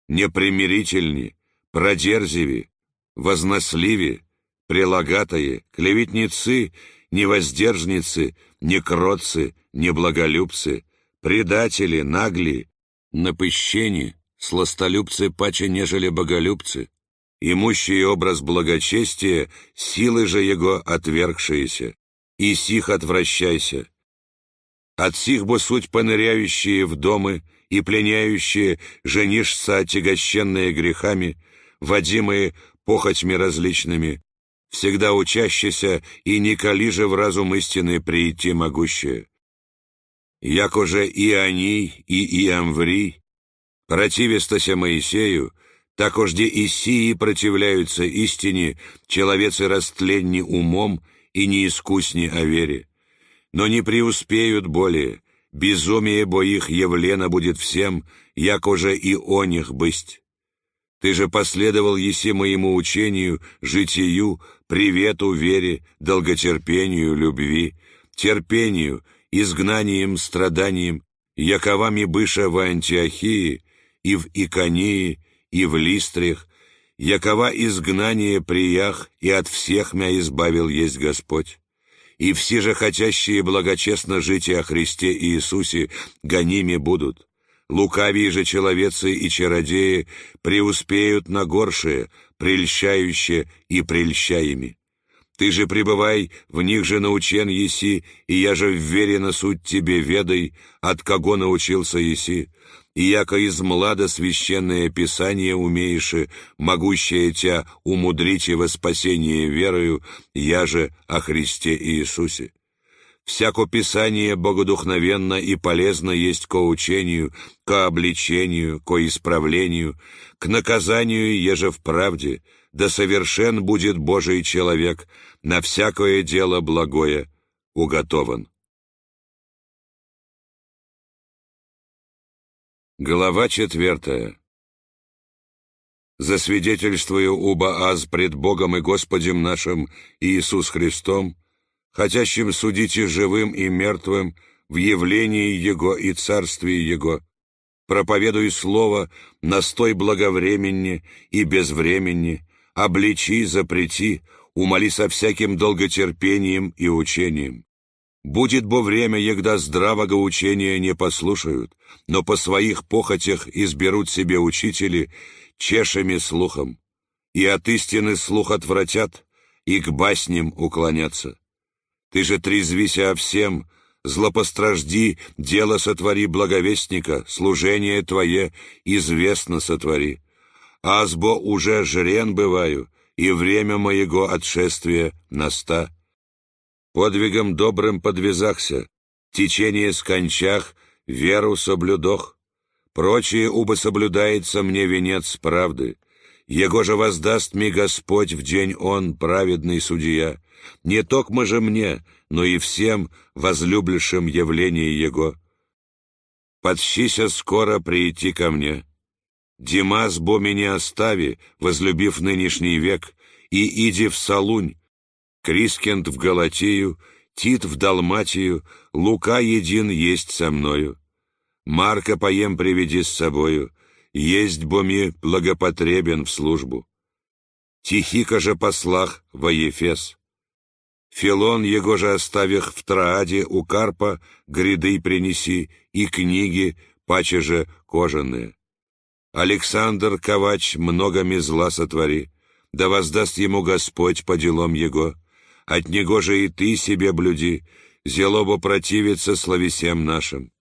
непримирительни, продерзиви, возносливи, прилагатые, клеветницы, невоздержницы, некротцы, неблаголюбцы, предатели, нагли, напыщени, сластолюбцы паче, нежели боголюбцы, имущие образ благочестия, силы же его отвергшиеся, и сих отвращайся. От сих бы суть поныряющие в домы и пленяющие, женишься отягощенные грехами, водимые похотьми различными, всегда учащийся и николи же в разум истины прийти могущее. Яко же и они, и Иамври, противестася Моисею, Такожде и сии противляются истине, человецы растленни умом и неискусни о вере. Но не преуспеют более, безумие бо их явлено будет всем, якоже и о них бысть. Ты же последовал еси моему учению, житию, привету, вере, долготерпению, любви, терпению, изгнанием, страданием, яковами быша в Антиохии, и в Иконии, и в Листрях, якова изгнание приях, и от всех мя избавил есть Господь. И все же хотящие благочестно жить о Христе Иисусе гоними будут. Лукавие же человецы и чародеи преуспеют на горшее, прельщающее и прельщаеми. Ты же пребывай, в них же научен еси, и я же вверена суть тебе ведай, от кого научился еси, и яко из млада священное писание умеешь, могущее тя умудрить во спасение верою, я же о Христе Иисусе. Всяко Писание богодухновенно и полезно есть ко учению, ко обличению, ко исправлению, к наказанию, еже в правде, да совершен будет Божий человек, на всякое дело благое уготован. Глава четвертая. Засвидетельствую уба аз пред Богом и Господем нашим Иисус Христом, хотящим судить и живым, и мертвым в явлении Его и Царствии Его. Проповедуй Слово, настой благовременне и безвременне, обличи, запрети, умоли со всяким долготерпением и учением. Будет бо время, егда здравого учения не послушают, но по своих похотях изберут себе учители чешами слухом, и от истины слух отвратят, и к басням уклонятся. Ты же трезвися о всем, злопостражди, дело сотвори благовестника, служение твое известно сотвори. Азбо уже жрен бываю, и время моего отшествия наста. Подвигом добрым подвязахся, течение скончах, веру соблюдох. Прочее убо соблюдается мне венец правды. Его же воздаст мне Господь в день Он, праведный судья, не токмо же мне, но и всем возлюблившим явление Его. Подщися скоро прийти ко мне. Димас бо меня остави, возлюбив нынешний век, и иди в Салунь, Крискент в Галатию, Тит в Далматию, Лука един есть со мною. Марка поем приведи с собою, есть бо ми благопотребен в службу. Тихика же послах во Ефес. Филон его же оставих в Трааде у Карпа гряды принеси и книги, паче же кожаные. Александр Ковач многими зла сотвори, да воздаст ему Господь по делам его. От него же и ты себе блюди, зелобо противиться словесем нашим.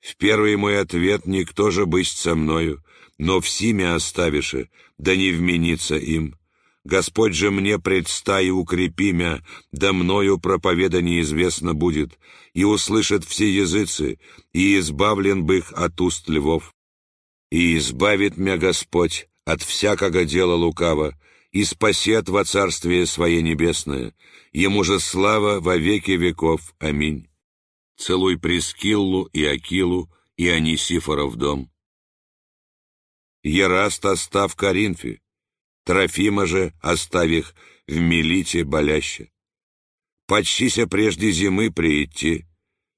В первый мой ответ никто же быть со мною, но в симе оставиши, да не вменится им. Господь же мне предста и укрепи мя, да мною проповедание известно будет, и услышат все языцы, и избавлен бы их от уст львов. И избавит мя Господь от всякого дела лукава, и спасет во Царствие Свое Небесное, Ему же слава во веки веков. Аминь. Целуй Прескиллу и Акилу и Анисифора в дом. Ераст остав Коринфе, Трофима же оставих в Мелите боляще. Почтися прежде зимы прийти,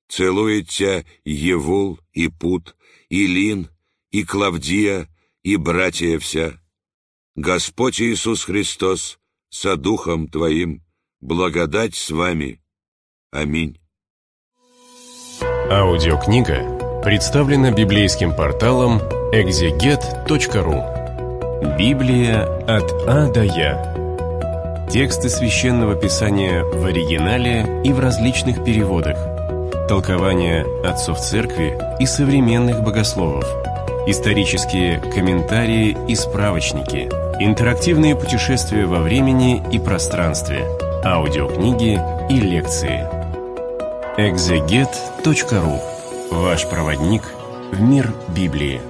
целует тебя Евул и Пут, и Лин, и Клавдия, и братья вся. Господь Иисус Христос, со Духом Твоим, благодать с вами. Аминь. Аудиокнига представлена библейским порталом экзегет.ру Библия от А до Я. Тексты священного писания в оригинале и в различных переводах. Толкования отцов церкви и современных богословов. Исторические комментарии и справочники. Интерактивные путешествия во времени и пространстве. Аудиокниги и лекции. Экзегет.ру. Ваш проводник в мир Библии.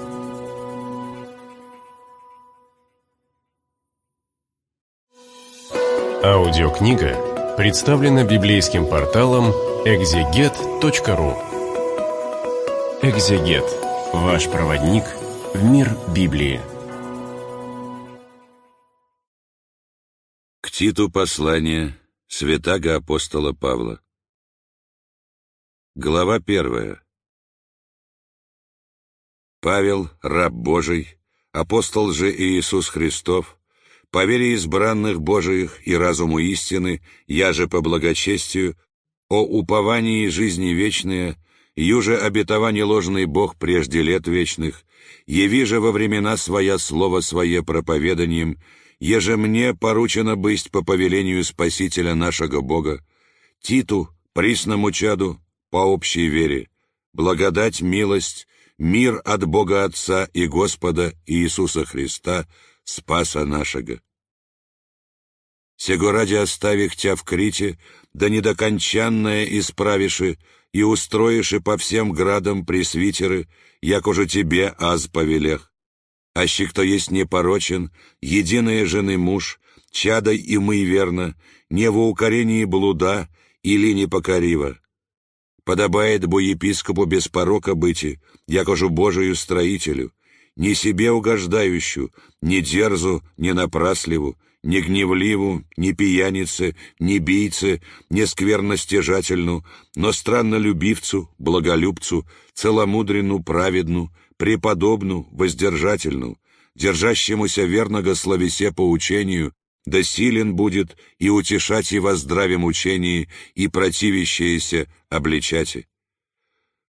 Аудиокнига представлена библейским порталом экзегет.ру. Экзегет. Ваш проводник в мир Библии. К Титу послание святаго апостола Павла. Глава первая. Павел, раб Божий, апостол же Иисус Христов, по вере избранных Божиих и разуму истины, я же по благочестию, о уповании жизни вечные, юже обетование ложный Бог прежде лет вечных, яви же во времена своя слово свое проповеданием, еже мне поручено быть по повелению Спасителя нашего Бога, Титу, присному чаду, по общей вере, благодать, милость, мир от Бога Отца и Господа Иисуса Христа, Спаса нашего. Сего ради оставих тя в Крите, да недокончанное исправиши, и устроиши по всем градам пресвитеры, як уже тебе аз повелех. Аще кто есть непорочен, единая жены муж, чадой и мы верно, не во укорении блуда или непокорива. Подобает бо епископу без порока быти, якожу Божию строителю, ни себе угождающую, ни дерзу, ни напрасливу, ни гневливу, ни пьянице, ни бийце, ни скверностяжательну, но странно любивцу, благолюбцу, целомудренну, праведну, преподобну, воздержательну, держащемуся верного словесе по учению, да силен будет и утешать и во здравем учении, и противящиеся обличати.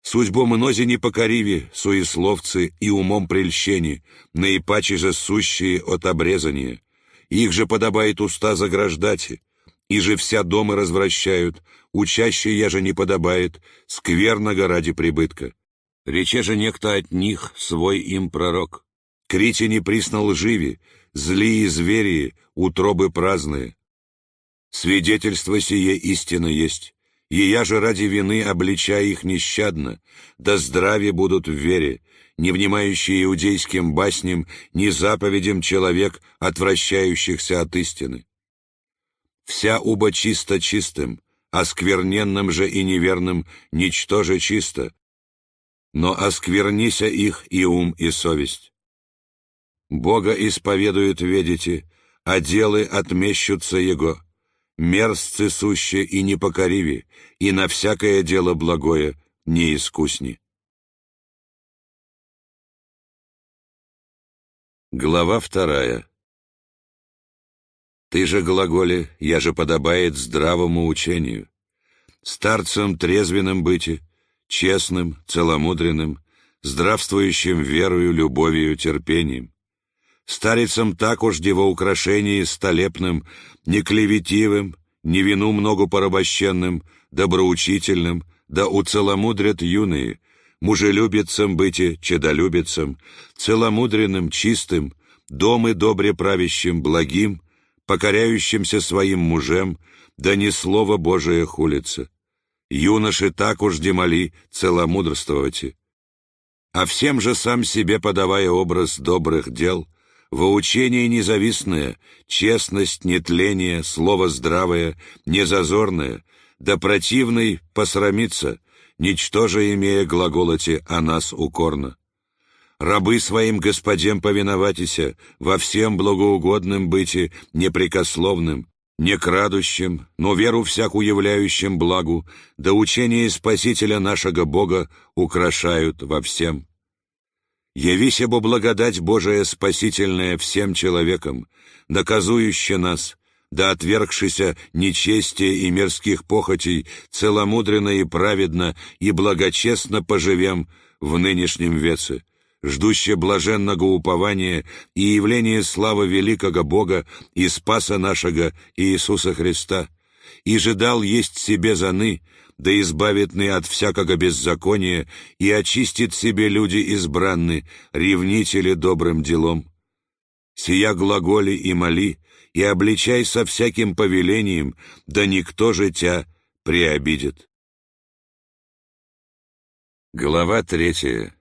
Судьбу мнози непокориви, суесловцы и умом прельщени, наипаче же сущие от обрезания. Их же подобает уста заграждати, и же вся дома развращают, учаще я же не подобает, скверного ради прибытка. Рече же некто от них свой им пророк. Крите не приснал живи, злые звери, утробы праздные. Свидетельство сие истина есть, и я же ради вины обличаю их нещадно, да здраве будут в вере, не внимающий иудейским басням, ни заповедям человек, отвращающихся от истины. Вся уба чисто чистым, оскверненным же и неверным ничтоже чисто, но осквернися их и ум, и совесть. Бога исповедуют, ведите, а делы отмещутся Его, мерзцы суще и непокориви, и на всякое дело благое не искусни. Глава вторая. Ты же, глаголе, я же подобает здравому учению, старцем трезвенным быти, честным, целомудренным, здравствующим верою, любовью, терпением. Старицам так уж дево украшении столепным, не клеветивым, не вину много порабощенным, доброучительным, да уцеломудрят юные, мужелюбицам быти, чедолюбицам, целомудренным, чистым, дом и добре правящим, благим, покоряющимся своим мужем, да не слово Божие хулится. Юноши так уж демоли целомудрствовати. А всем же сам себе подавая образ добрых дел, во учение независное, честность, нетление, слово здравое, незазорное, да противный посрамиться, ничтоже имея глаголоте о нас укорно. Рабы своим господем повиноватися, во всем благоугодным быти, непрекословным, не крадущим, но веру всякую являющим благу, да учение Спасителя нашего Бога украшают во всем. Явись бо благодать Божия спасительная всем человекам, наказующая нас, да отвергшися нечестия и мирских похотей, целомудренно и праведно и благочестно поживем в нынешнем веце, ждуще блаженного упования и явления славы великого Бога и Спаса нашего Иисуса Христа, и же дал есть себе заны, да избавит ны от всякого беззакония и очистит себе люди избранны, ревнители добрым делом. Сия глаголи и моли, и обличай со всяким повелением, да никто же тебя приобидит. Глава третья.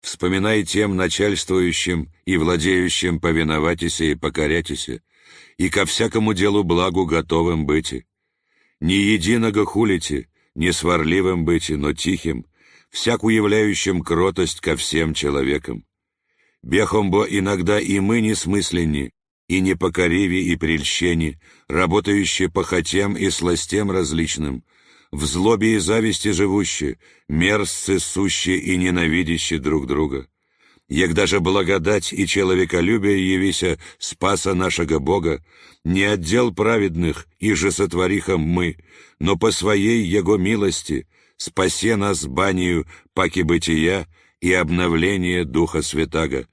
Вспоминай тем начальствующим и владеющим повиноватися и покорятися, и ко всякому делу благу готовым быть. Не единого хулите, не сварливым быть, но тихим, всяку являющим кротость ко всем человекам. Бехомбо иногда и мы несмысленни, и непокориви и прельщени, работающие по хотям и сластям различным, в злобе и зависти живущие, мерзцы сущие и ненавидящие друг друга. Егда же благодать и человеколюбие явися спаса нашего Бога, не отдел праведных, и же сотворихом мы, но по своей Его милости спасе нас банию паки бытия и обновление Духа Святаго.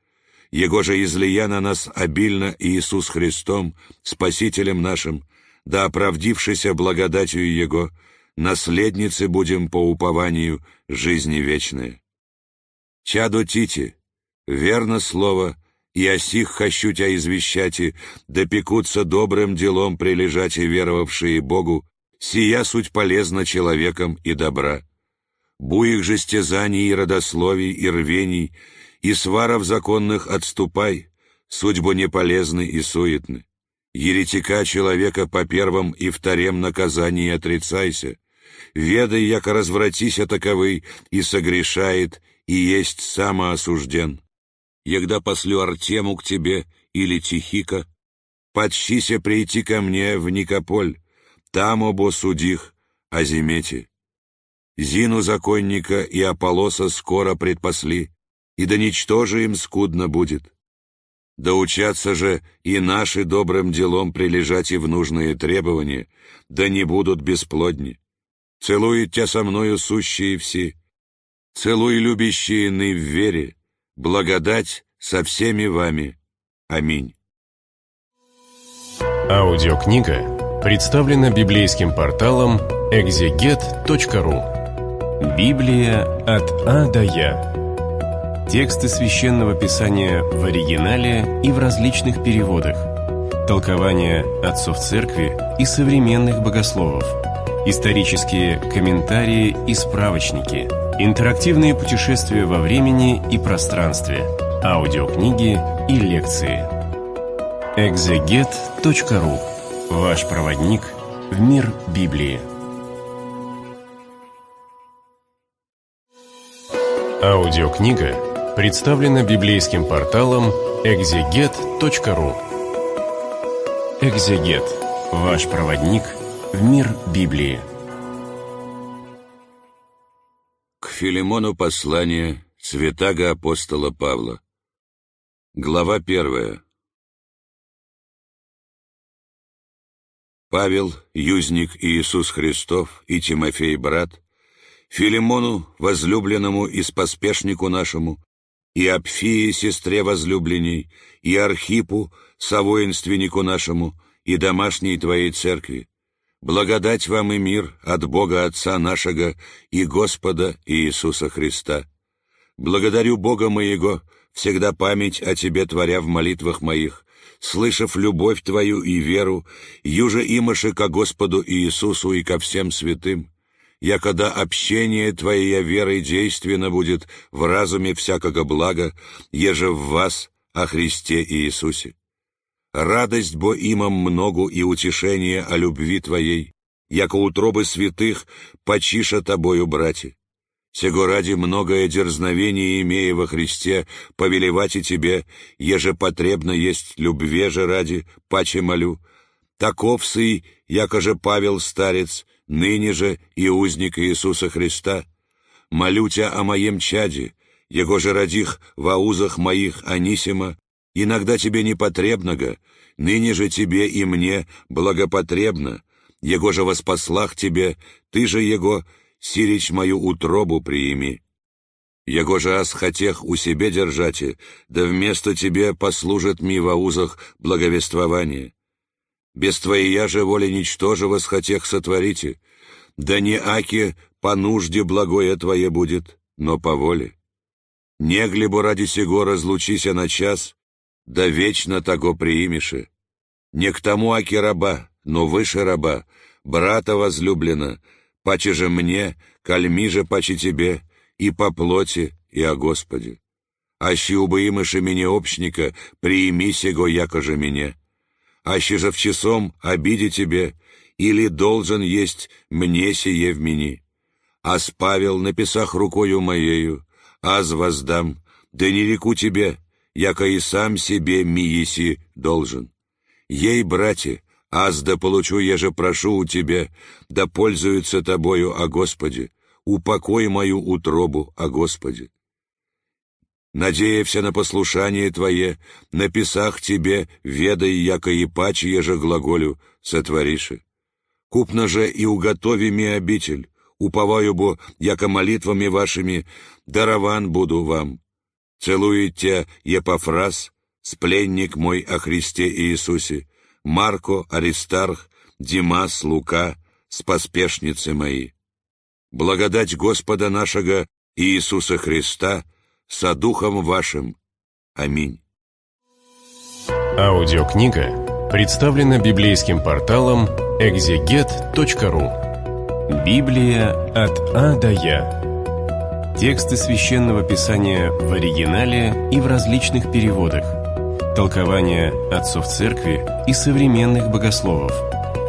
Его же излия на нас обильно Иисус Христом, Спасителем нашим, да оправдившися благодатью Его, наследницы будем по упованию жизни вечной. Чаду Тити, верно слово, и осих хочу тебя извещати, да пекутся добрым делом прилежать и веровавшие Богу, сия суть полезна человеком и добра. Буих же стезаний и родословий и рвений, и сваров законных отступай, судьбу неполезны и суетны. Еретика человека по первом и вторем наказании отрицайся, ведай, яко развратися таковый, и согрешает, и есть самоосужден. Егда послю Артему к тебе или Тихика, подщися прийти ко мне в Никополь, там обо судих о Зимете. Зину законника и Аполоса скоро предпосли, и да ничтоже им скудно будет. Да учатся же и наши добрым делом прилежать и в нужные требования, да не будут бесплодни. Целует тебя со мною сущие все, целуй любящие ны в вере, благодать со всеми вами. Аминь. Аудиокнига представлена библейским порталом экзегет.ру Библия от А до Я. Тексты священного писания в оригинале и в различных переводах. Толкования отцов церкви и современных богословов – исторические комментарии и справочники, интерактивные путешествия во времени и пространстве, аудиокниги и лекции. Экзегет.ру. Ваш проводник в мир Библии. Аудиокнига представлена библейским порталом экзегет.ру. Экзегет. Ваш проводник – в мир Библии. К Филимону послание святаго апостола Павла. Глава первая. Павел, юзник Иисус Христов и Тимофей, брат, Филимону, возлюбленному и споспешнику нашему, и Апфии, сестре возлюбленней, и Архипу, совоинственнику нашему, и домашней твоей церкви, Благодать вам и мир от Бога Отца нашего и Господа Иисуса Христа. Благодарю Бога моего, всегда память о Тебе творя в молитвах моих, слышав любовь Твою и веру, юже имаше ко Господу Иисусу и ко всем святым, я когда общение Твоя верой действенно будет в разуме всякого блага, еже в вас, о Христе Иисусе радость бо имам многу и утешение о любви Твоей, яко утробы святых почиша Тобою, братья. Сего ради многое дерзновение имея во Христе, повелевать и Тебе, еже потребно есть любве же ради, паче молю. Таков сы, яко же Павел старец, ныне же и узник Иисуса Христа. Молю Тя о моем чаде, Его же родих во узах моих Анисима, Иногда тебе непотребного, ныне же тебе и мне благопотребно, Его же воспослах тебе, ты же Его, сирич мою утробу приими. Его же ас хотех у себе держате, да вместо тебе послужит ми во узах благовествования. Без твоей же воли ничтоже восхотех сотворите, да не аки по нужде благое твое будет, но по воле. Неглибо ради сего разлучися на час, да вечно того приимеше. Не к тому аки раба, но выше раба, брата возлюблена, паче же мне, кальми же паче тебе, и по плоти, и о Господе. Аще убоимыше меня общника, приими сего яко же меня. Аще же в часом обиде тебе, или должен есть мне сие в мени. А спавил, написах рукою моею, аз воздам, да не реку тебе, яко и сам себе миеси должен. Ей, братья, Аз да получу, еже прошу у Тебе, да пользуется Тобою, о Господе, упокой мою утробу, о Господе. Надеявся на послушание Твое, написах Тебе, ведай, яко и паче, еже глаголю, сотвориши. Купно же и уготови ми обитель, уповаю бо, яко молитвами вашими, дарован буду вам. Целуете Епофраз, спленник мой о Христе Иисусе, Марко, Аристарх, Димас, Лука, споспешницы мои. Благодать Господа нашего Иисуса Христа со Духом вашим. Аминь. Аудиокнига представлена библейским порталом экзегет.ру Библия от А до Я. Тексты священного писания в оригинале и в различных переводах. Толкования отцов церкви и современных богословов.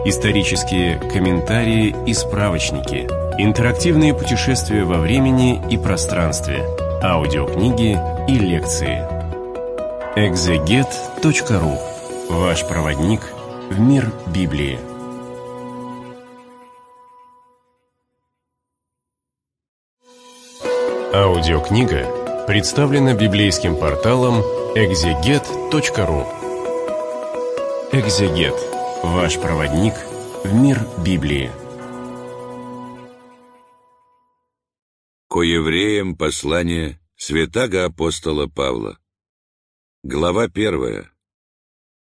Исторические комментарии и справочники. Интерактивные путешествия во времени и пространстве. Аудиокниги и лекции. Экзегет.ру Ваш проводник в мир Библии. Аудиокнига представлена библейским порталом экзегет.ру Экзегет. Ваш проводник в мир Библии. Ко евреям послание святаго апостола Павла. Глава первая.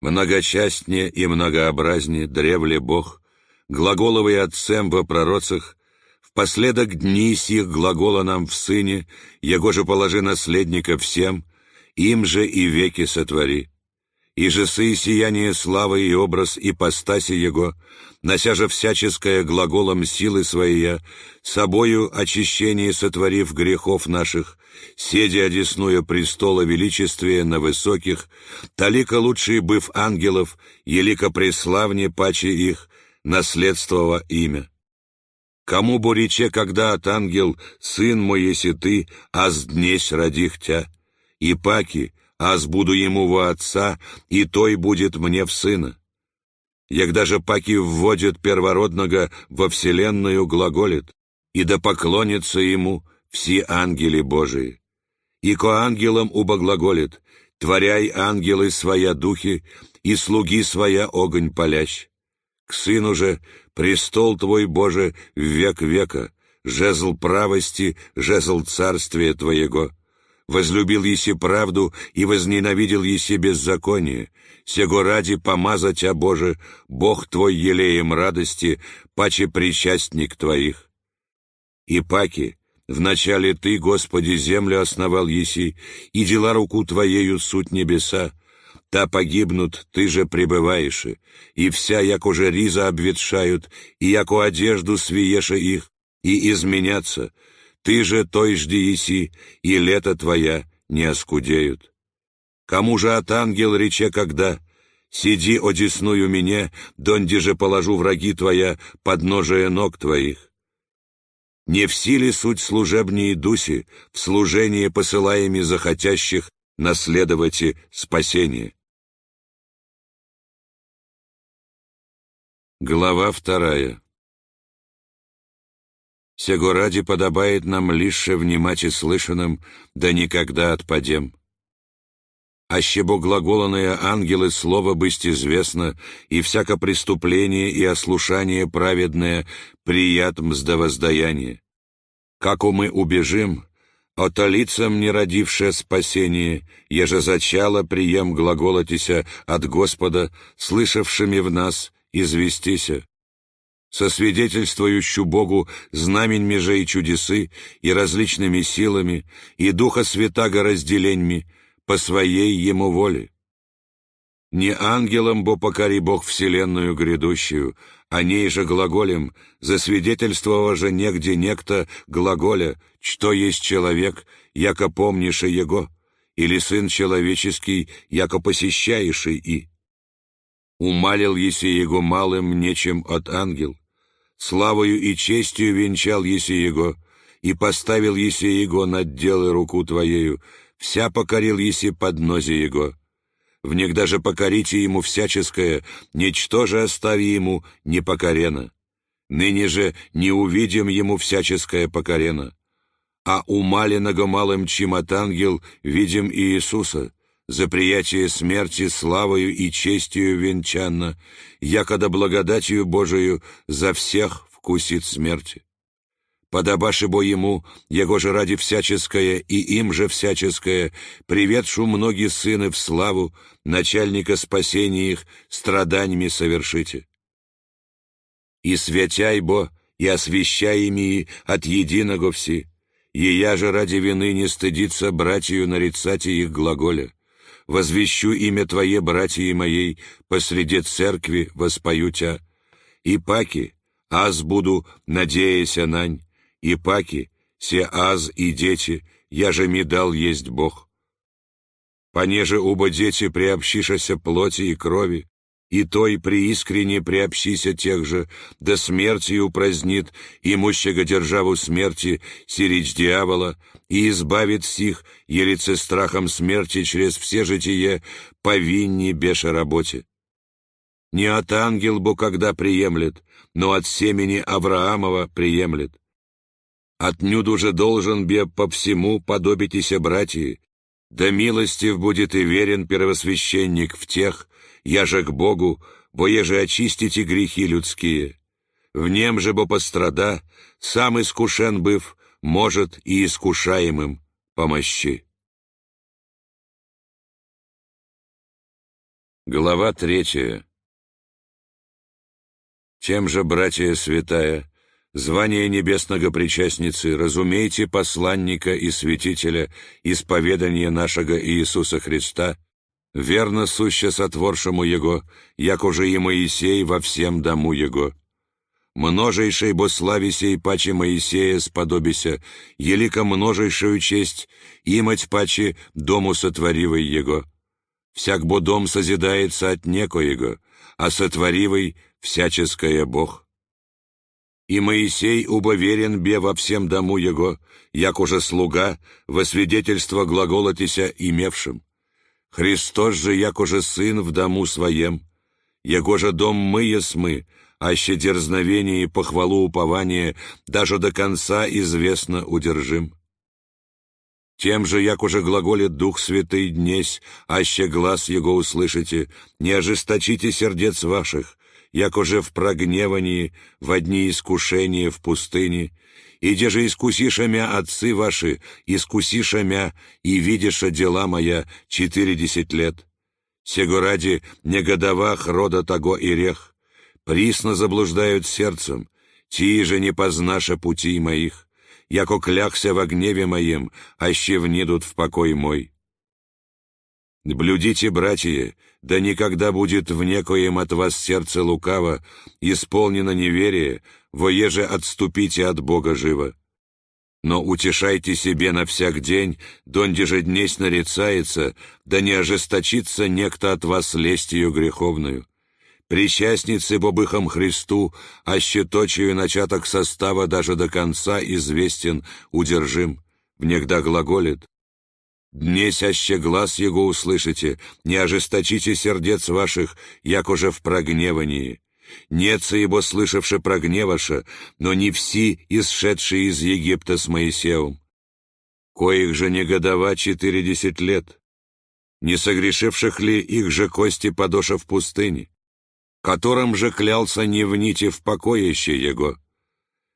Многочастнее и многообразнее древле Бог, глаголовый отцем во пророцах, Последок дни сих глагола нам в Сыне, Его же положи наследника всем, им же и веки сотвори. И же сы сияние славы и образ ипостаси Его, нося же всяческое глаголом силы своей, собою очищение сотворив грехов наших, седи одесную престола величествия на высоких, талика лучший быв ангелов, елика преславне паче их, наследствова имя. Кому бо рече, когда от ангел, сын мой, если ты, аз днесь родих тя, и паки, аз буду ему во отца, и той будет мне в сына. Егда же паки вводят первородного во вселенную глаголит, и да поклонятся ему все ангели Божии. И ко ангелам убоглаголит, творяй ангелы своя духи, и слуги своя огонь палящ. К сыну же престол Твой, Боже, век века, жезл правости, жезл царствия Твоего. Возлюбил еси правду и возненавидел еси беззаконие. Сего ради помазать, а Боже, Бог Твой елеем радости, паче причастник Твоих. И паки, вначале Ты, Господи, землю основал еси, и дела руку Твоею суть небеса, та погибнут, ты же пребываешь, и вся, як уже риза обветшают, и яко одежду свиеша их, и изменятся, ты же той жди еси, и лето твоя не оскудеют. Кому же от ангел рече когда, сиди одесную меня, донде же положу враги твоя, подножие ног твоих. Не в силе суть служебнее дуси, в служение посылаеми захотящих наследовати спасение. Глава вторая. Сего ради подобает нам лишь внимать и слышанным, да никогда отпадем. Аще бо глаголанные ангелы слово быть известно, и всяко преступление и ослушание праведное прият мзда воздаяние. Како мы убежим, от лицам не родившее спасение, еже зачало прием глаголотися от Господа, слышавшими в нас, известися, сосвидетельствующую Богу знамень межей и чудесы и различными силами, и Духа Святаго разделеньми по своей Ему воле. Не ангелом бо покори Бог вселенную грядущую, а ней же глаголем, засвидетельствовал же негде некто глаголя, что есть человек, яко помнише его, или сын человеческий, яко посещаеший и умалил еси его малым нечем от ангел, славою и честью венчал еси его, и поставил еси его над делы руку твоею, вся покорил еси под нозе его. внегда же покорите ему всяческое, ничто же остави ему непокорено. Ныне же не увидим ему всяческое покорено. А умаленного малым чем от ангел видим Иисуса, за приятие смерти славою и честью венчанно, якода благодатью Божию за всех вкусит смерти. Подобаше бо ему, его же ради всяческое и им же всяческое, приветшу многие сыны в славу, начальника спасения их, страданиями совершите. И святяй бо, и освящай ими от единого все, и я же ради вины не стыдиться братью нарицать их глаголя возвещу имя Твое, братья моей, посреди церкви воспою Тя. И паки, аз буду, надеяся нань, и паки, се аз и дети, я же ми дал есть Бог. Понеже оба дети приобщишася плоти и крови, и той преискренне приобщися тех же, до смерти упразднит имущего державу смерти, сирич дьявола, и избавит сих, елице страхом смерти через все житие, повинни беше работе. Не от ангел бо когда приемлет, но от семени Авраамова приемлет. Отнюдь же должен бе по всему подобитеся братья, да милостив будет и верен первосвященник в тех, я же к Богу, бо еже очистите грехи людские. В нем же бо пострада, сам искушен быв, может и искушаемым помощи. Глава третья. Чем же, братья святая, звание небесного причастницы, разумейте посланника и святителя исповедания нашего Иисуса Христа, верно суще сотворшему Его, як уже и Моисей во всем дому Его. Множейшей бо славе сей паче Моисея сподобися, елика множейшую честь, имать паче дому сотворивой Его. Всяк бо дом созидается от некоего, а сотворивый всяческое Бог. И Моисей убоверен бе во всем дому Его, як уже слуга, во свидетельство глаголотися имевшим. Христос же, як уже сын в дому своем, Его же дом мы есмы, аще дерзновение и похвалу упования даже до конца известно удержим. Тем же, як уже глаголит Дух Святый днесь, аще глаз Его услышите, не ожесточите сердец ваших, як уже в прогневании, в одни искушения в пустыне, Иде же искусиша мя отцы ваши, искусиша мя, и видиша дела моя четыредесять лет. Сего ради негодовах рода того и рех, присно заблуждают сердцем, ти же не познаша пути моих, яко клякся во гневе моем, аще внидут в покой мой. Блюдите, братья, да никогда будет в некоем от вас сердце лукаво, исполнено неверие, воеже отступите от Бога живо. Но утешайте себе на всяк день, донде же днесь нарицается, да не ожесточится некто от вас лестью греховную. Причастницы бобыхам Христу, аще точию начаток состава даже до конца известен, удержим, внегда глаголит. Днесь аще глаз его услышите, не ожесточите сердец ваших, як уже в прогневании. Неца ибо слышавши прогневаша, но не все исшедшие из Египта с Моисеем. Коих же негодова четыредесят лет, не согрешивших ли их же кости подоша в пустыне, которым же клялся не вните в покояще его.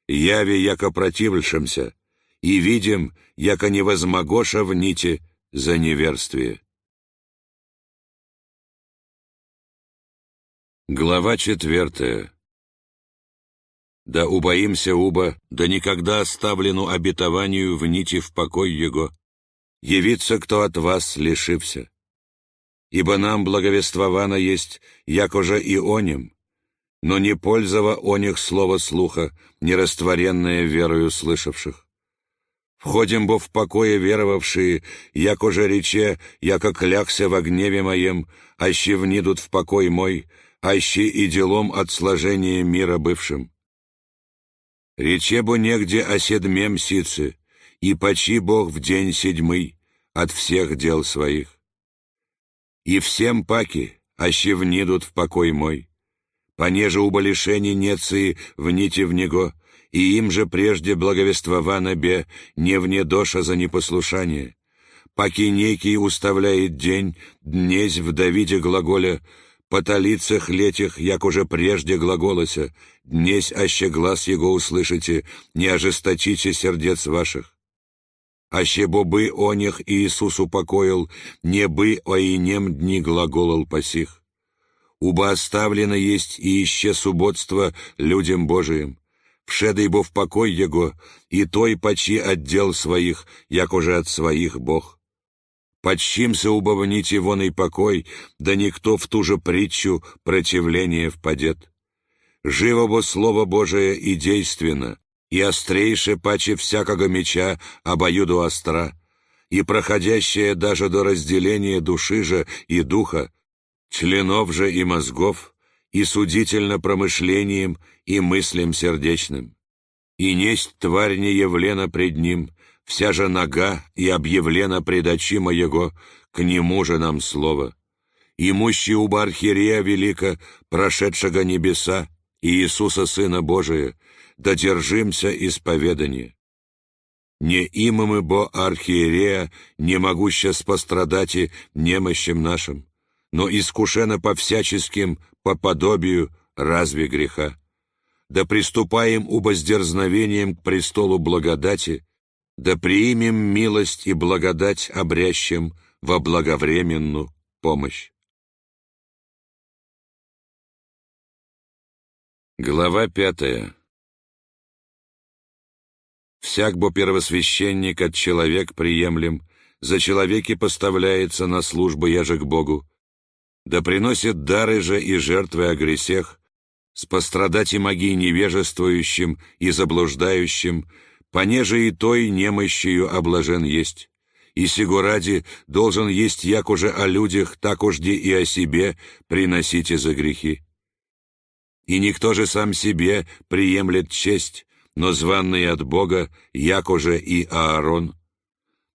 Яви, яко противльшимся, и видим, яко невозмогоша вните за неверствие. Глава четвертая. Да убоимся уба, да никогда оставлену обетованию в нити в покой его, явится кто от вас лишився. Ибо нам благовествовано есть, якоже и оним, но не пользова о них слово слуха, не растворенное верою слышавших. Входим бо в покое веровавшие, якоже рече, яко клякся во гневе моем, аще внидут в покой мой, аще и делом от сложения мира бывшим. Рече бо негде оседмем сицы, и почи Бог в день седьмый от всех дел своих. И всем паки, аще внидут в покой мой. Понеже уболешение неции вните в него, и им же прежде благовествовано бе, не вне доша за непослушание. Паки некий уставляет день, днесь в Давиде глаголя, по талицах летих, як уже прежде глаголося, днесь аще глаз его услышите, не ожесточите сердец ваших. Аще бобы о них Иисус упокоил, не бы о инем дни глаголал посих. Уба оставлено есть и ище субботство людям Божиим. Вшедай бо в покой его, и той почи отдел своих, як уже от своих Бог. Подчимся убавните вон и покой, да никто в ту же притчу противление впадет. Живо бо Слово Божие и действенно, и острейше паче всякого меча обоюду остра, и проходящее даже до разделения души же и духа, членов же и мозгов, и судительно промышлением и мыслям сердечным. И несть тварь не явлена пред ним, вся же нога и объявлена пред очи моего, к нему же нам слово. Имущий у Архиерея велика, прошедшего небеса, и Иисуса Сына Божия, додержимся исповедания. Не имамы бо архиерея, не могуща спострадать и немощем нашим, но искушена по всяческим, по подобию разве греха. Да приступаем убоздерзновением к престолу благодати, да приимем милость и благодать обрящем во благовременную помощь. Глава пятая Всяк бо первосвященник от человек приемлем, за человеки поставляется на службу яже к Богу, да приносит дары же и жертвы о гресех, с пострадать и моги невежествующим и заблуждающим, понеже и той немощью облажен есть. И сего ради должен есть як уже о людях, так ужди и о себе приносите за грехи. И никто же сам себе приемлет честь, но званный от Бога, як уже и Аарон.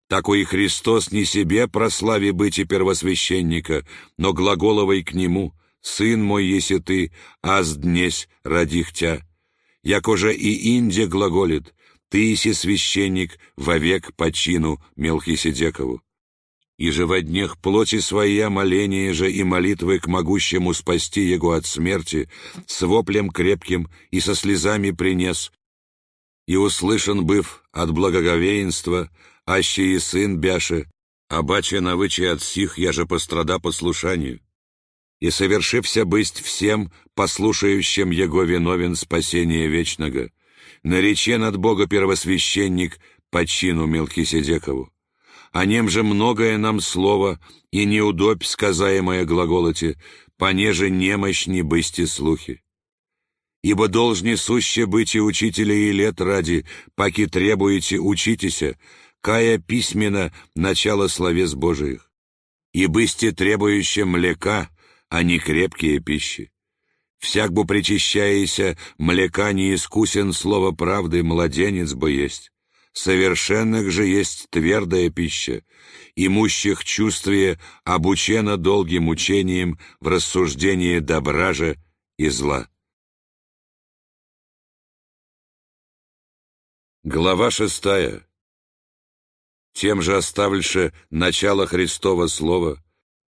Тако и Христос не себе прослави быть и первосвященника, но глаголовой к Нему, «Сын мой, еси ты, аз днесь родих тя». Як уже и Инде глаголит, «Ты еси священник вовек по чину Мелхиседекову». И же во днях плоти своя моление же и молитвы к могущему спасти его от смерти, с воплем крепким и со слезами принес, и услышан быв от благоговеинства, аще и сын бяше, а баче навыче от сих, я же пострада послушанию. И совершився бысть всем, послушающим Его виновен спасения вечного, наречен от Бога первосвященник по чину Мелхиседекову. О нем же многое нам слово, и неудобь сказаемое глаголоте, понеже немощь не бысти слухи ибо должне суще быть и учителя и лет ради, паки требуете, учитеся, кая письменно начало словес Божиих. И бысти требующе млека, а не крепкие пищи. Всяк бы причащаяся, млека не искусен слово правды, младенец бы есть. Совершенных же есть твердая пища, имущих чувствие обучено долгим учением в рассуждении добра же и зла. Глава шестая. Тем же оставльше начало Христова Слова,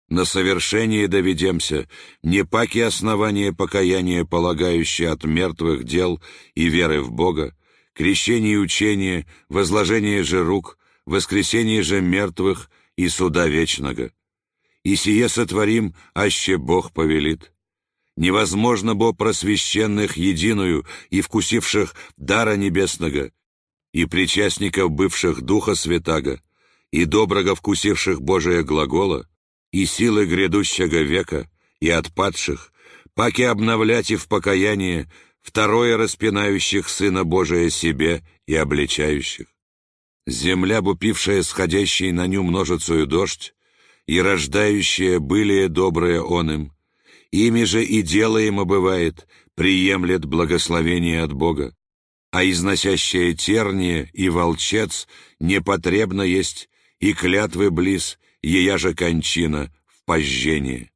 на совершение доведемся, не паки основания покаяния, полагающие от мертвых дел и веры в Бога, крещение и учение, возложение же рук, воскресение же мертвых и суда вечного. И сие сотворим, аще Бог повелит. Невозможно бо просвященных единую и вкусивших дара небесного, и причастников бывших Духа Святаго, и доброго вкусивших Божия глагола, и силы грядущего века, и отпадших, паки обновлять и в покаяние, второе распинающих Сына Божия себе и обличающих. Земля, бупившая сходящий на ню множицую дождь, и рождающая былие доброе он им, ими же и делаемо бывает, приемлет благословение от Бога а износящее терние и волчец непотребно есть, и клятвы близ, ея же кончина в пожжение.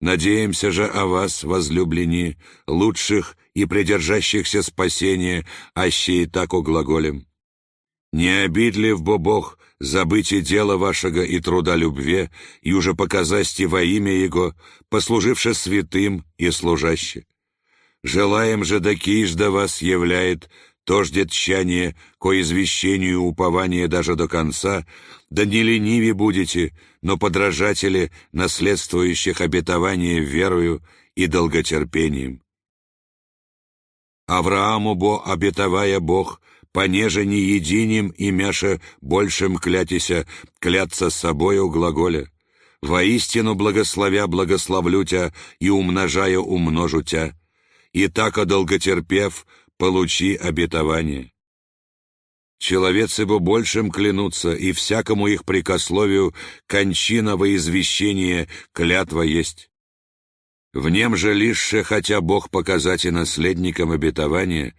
Надеемся же о вас, возлюблени, лучших и придержащихся спасения, аще и так глаголем. Не обидлив бо Бог, забыть и дело вашего и труда любве, и уже показасти во имя Его, послуживши святым и служаще. Желаем же, да кижда вас являет, тожде тщание, ко извещению упования даже до конца, да не лениви будете, но подражатели, наследствующих обетование верою и долготерпением. Аврааму бо обетовая Бог, понеже не единим и мяше большим клятися, кляться собою глаголя. Воистину благословя благословлю тя и умножая умножу тя. И так, одолготерпев, получи обетование. Человецы бы большим клянутся, и всякому их прикословию кончина во извещение клятва есть. В нем же лишь, хотя Бог показать и наследникам обетования,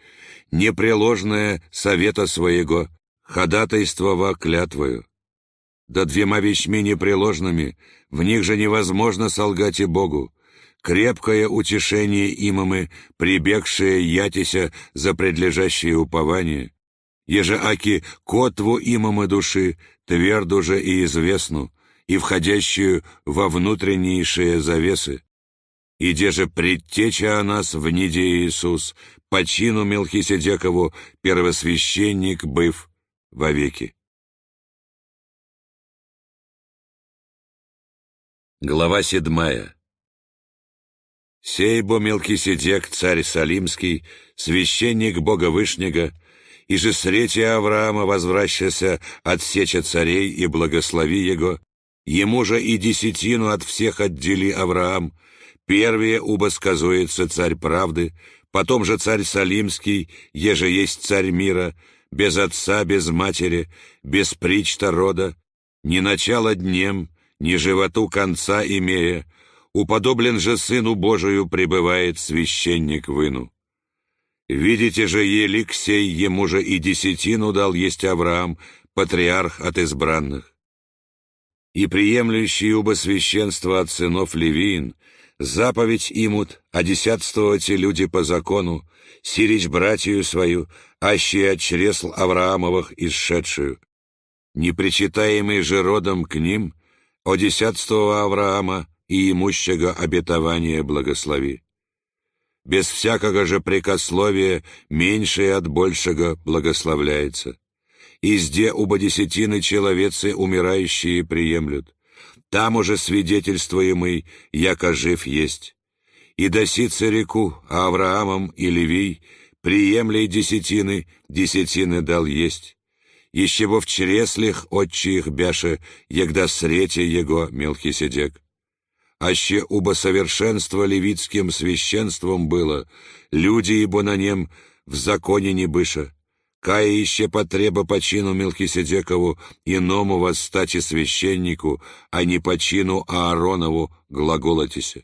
непреложное совета своего, ходатайствова клятвою. Да двема вещми непреложными, в них же невозможно солгать и Богу, крепкое утешение имамы, прибегшее ятися за предлежащее упование, еже аки котву имамы души, тверду же и известну, и входящую во внутреннейшие завесы. Иде же предтеча о нас в ниде Иисус, по чину Мелхиседекову, первосвященник быв вовеки. Глава седьмая. Сей бо Мелкиседек, царь Салимский, священник Бога Вышнего, и же срети Авраама возвращася от сеча царей и благослови его, ему же и десятину от всех отдели Авраам, первее убо сказуется царь правды, потом же царь Салимский, еже есть царь мира, без отца, без матери, без причта рода, ни начала днем, ни животу конца имея, уподоблен же Сыну Божию пребывает священник выну. Видите же, Еликсей ему же и десятину дал есть Авраам, патриарх от избранных. И приемлющий оба священства от сынов Левиин, заповедь имут, а десятствовать люди по закону, сирич братью свою, аще от чресл Авраамовых исшедшую. Непричитаемый же родом к ним, о десятство Авраама, и имущего обетования благослови. Без всякого же прикословия меньшее от большего благословляется. Изде убо десятины человецы умирающие приемлют. Там уже свидетельствуемый, яко жив есть. И досится реку Авраамом и Левий, приемлей десятины, десятины дал есть. Еще во в чреслях отчи бяше, егда срете его Мелхиседек аще убо совершенство левитским священством было, люди ибо на нем в законе не быша. Кая еще потреба по чину Мелхиседекову иному восстати священнику, а не по чину Ааронову глаголотися.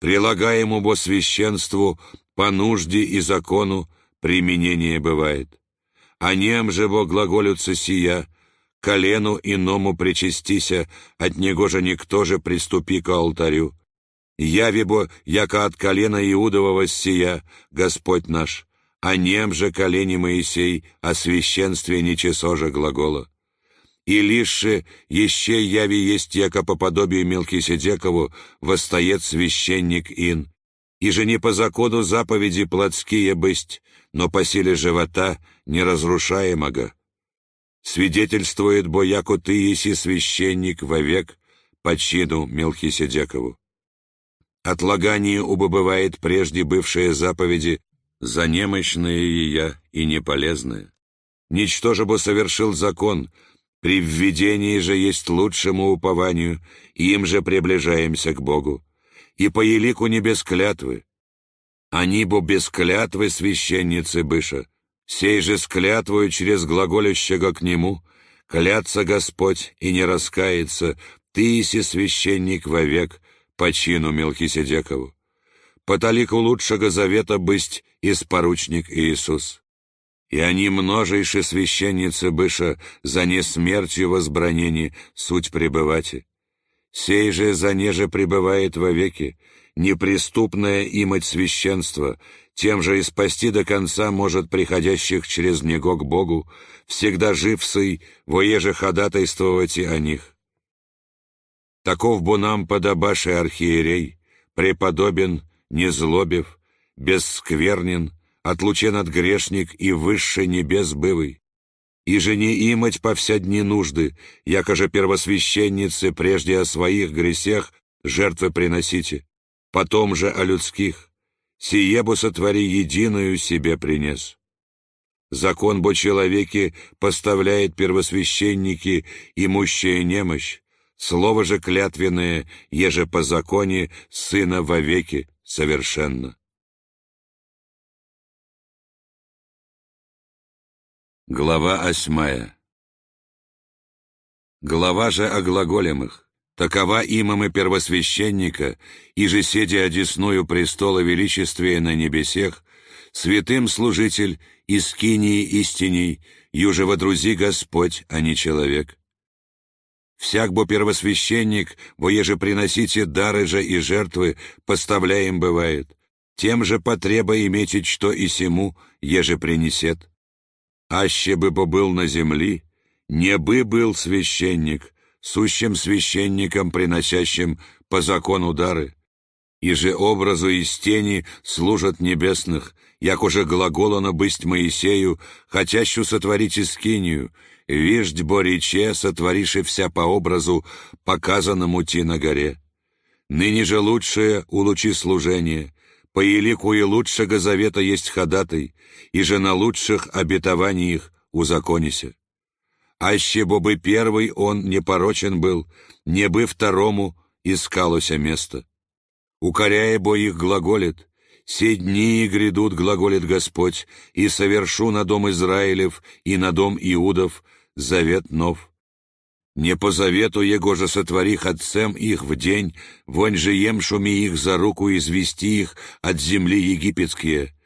Прилагаему бо священству по нужде и закону применение бывает. А нем же бо глаголются сия, колену иному причастися, от него же никто же приступи к алтарю. Яви бо, яко от колена Иудового сия, Господь наш, а нем же колени Моисей о священстве нечесо же глагола. И лишь еще яви есть, яко по подобию Мелкиседекову, восстает священник Ин, и же не по закону заповеди плотские бысть, но по силе живота неразрушаемого свидетельствует, бо яко ты еси священник вовек по чину Мелхиседекову. Отлагание убывает прежде бывшие заповеди за немощные ее и неполезные. Ничто же бы совершил закон, при введении же есть лучшему упованию, им же приближаемся к Богу. И по елику не без клятвы. Они бо без клятвы священницы быша, Сей же склятвую через глаголящего к нему, клятся Господь и не раскается, ты иси священник вовек по чину Мелхиседекову. По талику лучшего завета бысть испоручник Иисус. И они множейши священницы быша за несмертью возбранени суть пребывати. Сей же за неже пребывает вовеки, неприступное имать священство, тем же и спасти до конца может приходящих через него к Богу, всегда живсый, воеже ходатайствовать о них. Таков бо нам подобаший архиерей, преподобен, незлобив, бессквернен, отлучен от грешник и высший небес бывый. И же не имать по вся дни нужды, якоже первосвященницы прежде о своих гресях жертвы приносите, потом же о людских, сие бо сотвори единую себе принес. Закон бо человеке поставляет первосвященники имущие немощь, слово же клятвенное, еже по законе сына вовеки совершенно. Глава осьмая Глава же о глаголемых. Такова имамы первосвященника, и же седя одесную престола величествия на небесех, святым служитель из кинии истиней, юже водрузи Господь, а не человек. Всяк бо первосвященник, во еже приносите дары же и жертвы, поставляем бывает, тем же потреба иметь что и сему, еже принесет. Аще бы побыл на земли, не бы был священник, сущим священником, приносящим по закону дары, и же образу из тени служат небесных, як уже глаголано бысть Моисею, хотящу сотворить искинию, виждь бориче, сотвориши вся по образу, показанному ти на горе. Ныне же лучшее улучи служение, по елику и лучшего завета есть ходатай, и же на лучших обетованиях узаконися. Аще бобы первый он непорочен был, не бы второму искалося место. Укоряя бо их глаголит, «Се дни и грядут, глаголит Господь, и совершу на дом Израилев и на дом Иудов завет нов. Не по завету Его же сотворих отцем их в день, вонь же емшуми их за руку извести их от земли египетские.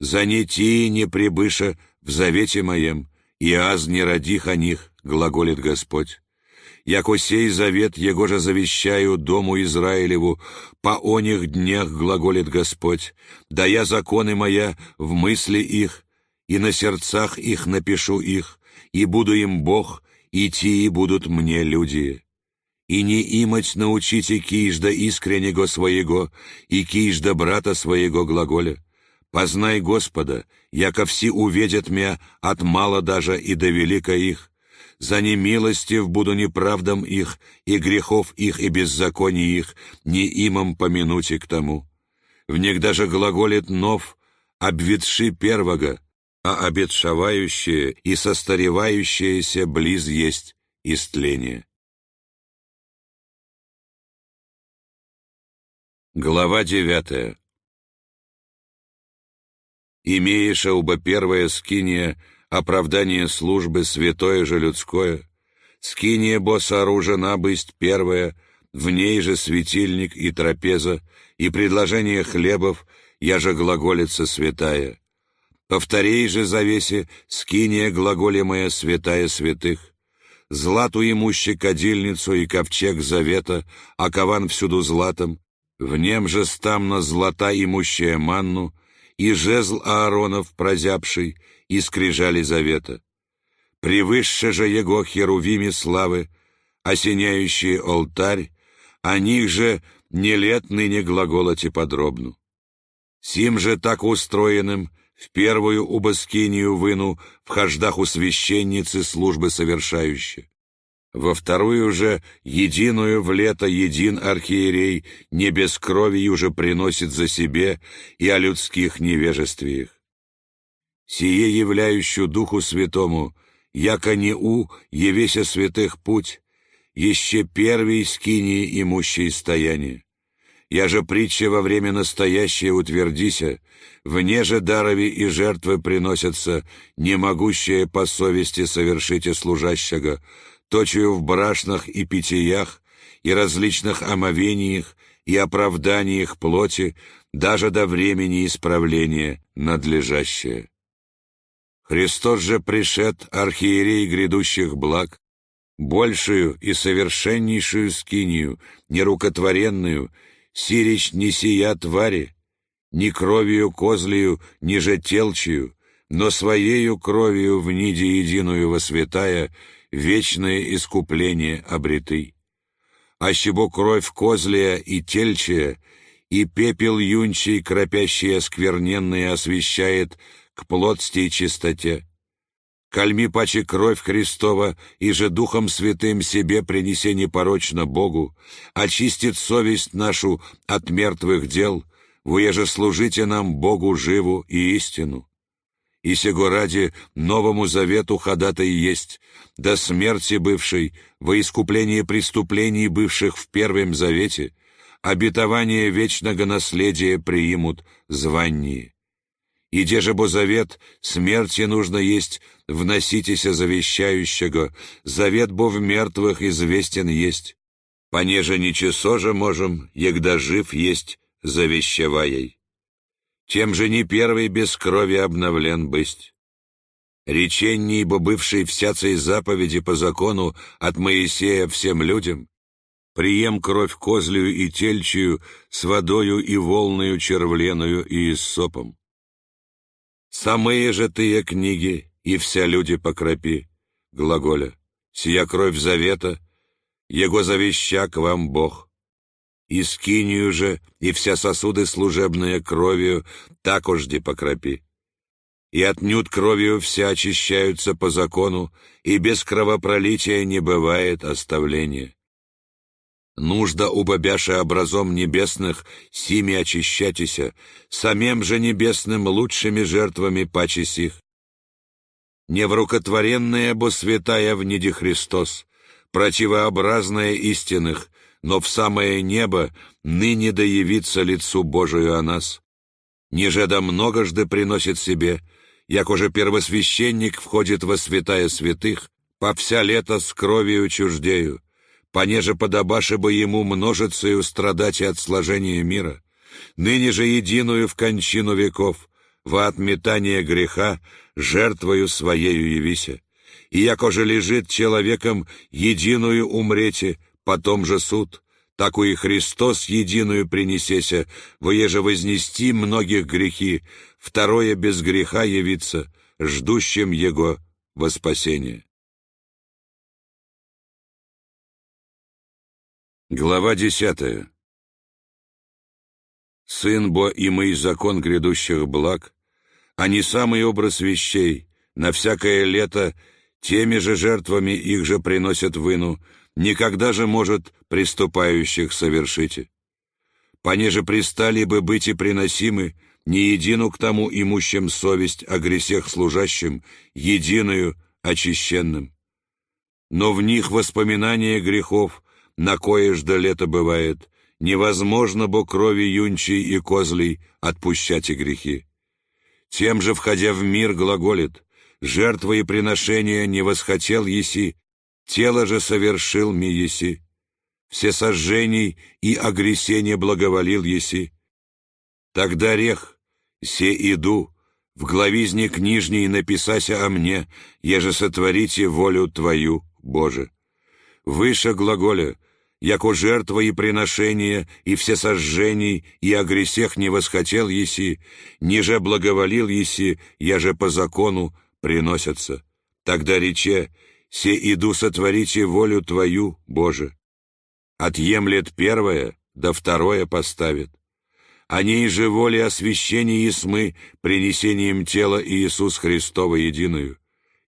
За не прибыша в завете моем, и аз не родих о них, глаголит Господь. Яко сей завет Его же завещаю дому Израилеву, по оних днях глаголит Господь, да я законы моя в мысли их, и на сердцах их напишу их, и буду им Бог, и тии будут мне люди. И не имать научите кижда искреннего своего, и кижда брата своего глаголя. Познай Господа, яко все увидят мя от мала даже и до велика их. За немилостив буду неправдам их, и грехов их, и беззаконий их, не имам помянуте к тому. В них даже глаголит нов, обветши первого, а обетшавающее и состаревающееся близ есть истление. Глава девятая Имеешь оба первая скиния, оправдание службы святое же людское, скиния бо сооружена бысть первая, в ней же светильник и трапеза, и предложение хлебов, я же глаголица святая, Повторей же завесе, скиния глаголемая святая святых, злату имуще кадильницу и ковчег завета, а кован всюду златом, в нем же стамна злата имущая манну, и жезл Ааронов прозябший, и скрижали завета. Превыше же его херувими славы, осеняющие алтарь, о них же не лет ныне глаголоте подробну. Сим же так устроенным — в первую убаскинию выну в хождах у священницы службы совершающие. Во вторую же единую в лето един архиерей не без крови уже приносит за себе и о людских невежествиях. Сие являющую Духу Святому, яко не у евеся святых путь, еще первый скинии имущей стояние. Я же притча во время настоящее утвердися, вне же дарови и жертвы приносятся, не могущие по совести совершите служащего, точую в брашнах и питьях, и различных омовениях, и оправданиях плоти, даже до времени исправления надлежащее. Христос же пришед, архиерей грядущих благ, большую и совершеннейшую скинию, нерукотворенную, сирич не сия твари, ни кровью козлию, ни же телчью, но своею кровью в ниде единую во святая, вечное искупление обреты. Ащебо кровь козлия и тельчая, и пепел юнчий, кропящий оскверненный, освещает к плотсти и чистоте. Кальми паче кровь Христова, и же Духом Святым себе принесе непорочно Богу, очистит совесть нашу от мертвых дел, же служите нам Богу живу и истину. И сего ради новому завету ходатай есть, до смерти бывшей, во искупление преступлений, бывших в Первом Завете, обетование вечного наследия приимут звание. И де же бо завет, смерти нужно есть, вноситеся завещающего, завет бо в мертвых известен есть. Понеже ничего же можем, егда жив есть, завещеваей. Чем же не первый без крови обновлен быть? Речений бо бывший всяцей заповеди по закону от Моисея всем людям, прием кровь козлию и тельчью с водою и волною червленую и иссопом. Самые же тые книги, и вся люди покропи, глаголя, сия кровь завета, его завеща к вам Бог. И скинию же, и вся сосуды служебные кровью, так ужди покропи. И отнюдь кровью все очищаются по закону, и без кровопролития не бывает оставления. Нужда убобяша образом небесных, сими очищатися, самим же небесным лучшими жертвами паче сих. Неврукотворенная бо святая в ниде Христос, противообразная истинных, но в самое небо ныне да явится лицу Божию о нас. Ниже да многожды приносит себе, як уже первосвященник входит во святая святых, по вся лето с кровью чуждею, понеже подобаше бы ему множицею страдать и от сложения мира, ныне же единую в кончину веков, во отметание греха, жертвою своею явися. И яко же лежит человеком единую умрете, потом же суд, так и Христос единую принесеся, воеже вознести многих грехи, второе без греха явиться, ждущим Его во спасение. Глава десятая. Сын Бо и мы закон грядущих благ, а не самый образ вещей, на всякое лето теми же жертвами их же приносят выну, никогда же может приступающих совершите. Понеже пристали бы быть и приносимы, не едину к тому имущим совесть о гресех служащим, единую очищенным. Но в них воспоминания грехов, на кое жда лето бывает, невозможно бо крови юнчей и козлей отпущать и грехи. Тем же, входя в мир, глаголит, жертвы и приношения не восхотел еси, тело же совершил ми еси, все сожжений и огресения благоволил еси. Тогда рех, се иду, в главизне книжней написася о мне, еже сотворите волю Твою, Боже. Выше глаголя, яко жертва и приношение, и все сожжений, и о гресех не восхотел еси, ниже благоволил еси, я же по закону приносятся. Тогда рече, се иду сотворите волю Твою, Боже. Отъемлет первое, да второе поставит. О ней же воле освящения и смы принесением тела Иисус Христова единую.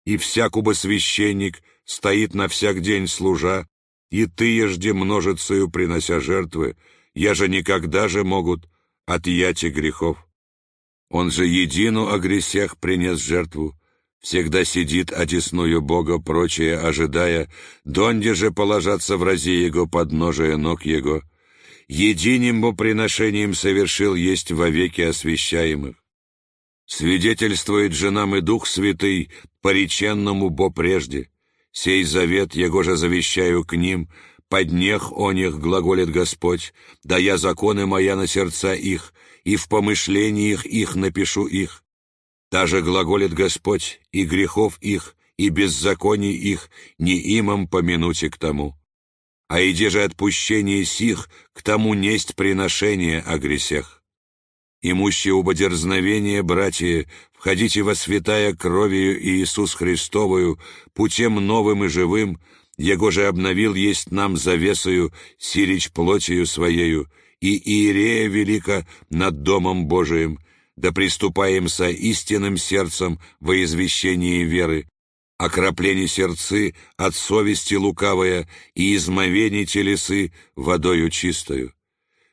И всякубо священник стоит на всяк день служа, и ты ежде множицею принося жертвы, я же никогда же могут отъять и грехов. Он же едину о гресях принес жертву, всегда сидит одесную Бога, прочее ожидая, донде же положаться в рази Его подножия ног Его, единим му приношением совершил есть во веки освящаемых. Свидетельствует же нам и Дух Святый, пореченному Бо прежде, Сей завет его же завещаю к ним, поднех о них глаголит Господь, да я законы моя на сердца их, и в помышлениях их напишу их. Даже глаголит Господь, и грехов их, и беззаконий их не имам помянуте к тому. А иде же отпущение сих, к тому несть приношение о гресях. Имущие оба дерзновения, братья, входите во святая кровью Иисус Христовую, путем новым и живым, Его же обновил есть нам завесою, сирич плотью Своею, и Иерея велика над Домом Божиим, да приступаем со истинным сердцем во извещении веры, окропление сердцы от совести лукавая и измовение телесы водою чистою.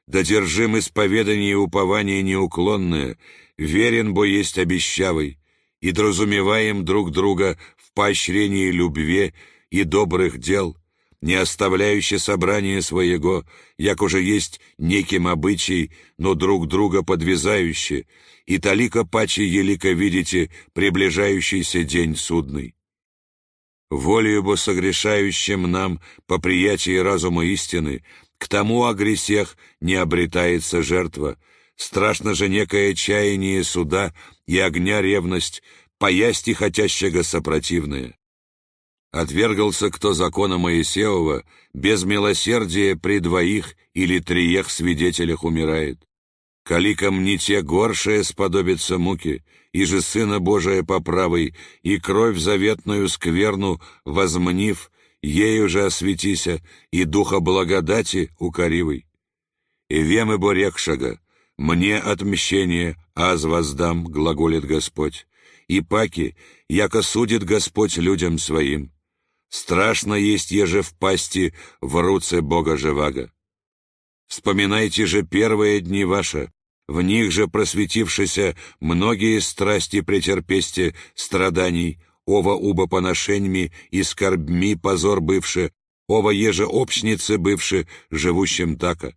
Да держим исповедание и упование неуклонное, верен бо есть обещавый, и дразумеваем друг друга в поощрении любви и добрых дел, не оставляющие собрание своего, як уже есть неким обычай, но друг друга подвязающие, и талика паче елика видите приближающийся день судный. Волею бо согрешающим нам по приятии разума истины, к тому о гресех не обретается жертва, страшно же некое чаяние суда и огня ревность, поясти хотящего сопротивное. Отвергался кто закона Моисеева, без милосердия при двоих или триех свидетелях умирает. Каликам не те горшие сподобится муки, и же Сына Божия по правой, и кровь заветную скверну, возмнив, ею же осветися, и духа благодати укоривый. И вемы борекшага, мне отмщение, аз воздам, глаголит Господь, и паки, яко судит Господь людям своим, Страшно есть еже в пасти в руце Бога живаго. Вспоминайте же первые дни ваши, в них же просветившися многие страсти претерпесте страданий, ова уба поношеньми и скорбми позор бывши, ова еже общницы бывши, живущим така.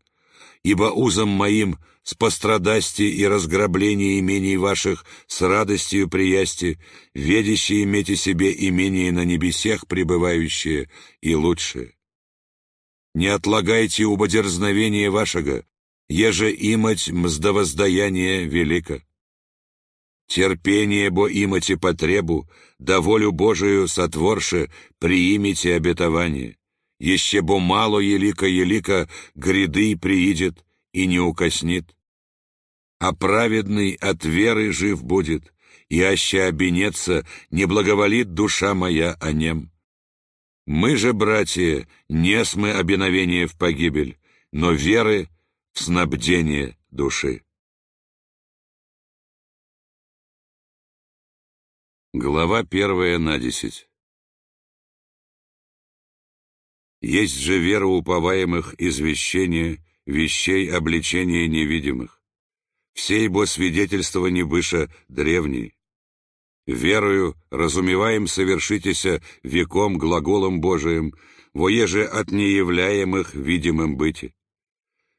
Ибо узом моим с пострадасти и разграбления имений ваших, с радостью приясти, ведящие имейте себе имение на небесех пребывающие и лучшие. Не отлагайте уба дерзновения вашего, еже имать мздовоздаяние велико. Терпение бо имати потребу, да волю Божию сотворше, приимите обетование. Еще бо мало елика-елика гряды приидет и не укоснит а праведный от веры жив будет, и аще обинеться не благоволит душа моя о нем. Мы же, братья, не смы обиновение в погибель, но веры в снабдение души. Глава первая на десять Есть же вера уповаемых извещения, вещей обличения невидимых все его свидетельствования выше древние. Верою разумеваем совершитеся веком глаголом Божиим, воеже от неявляемых видимым быти.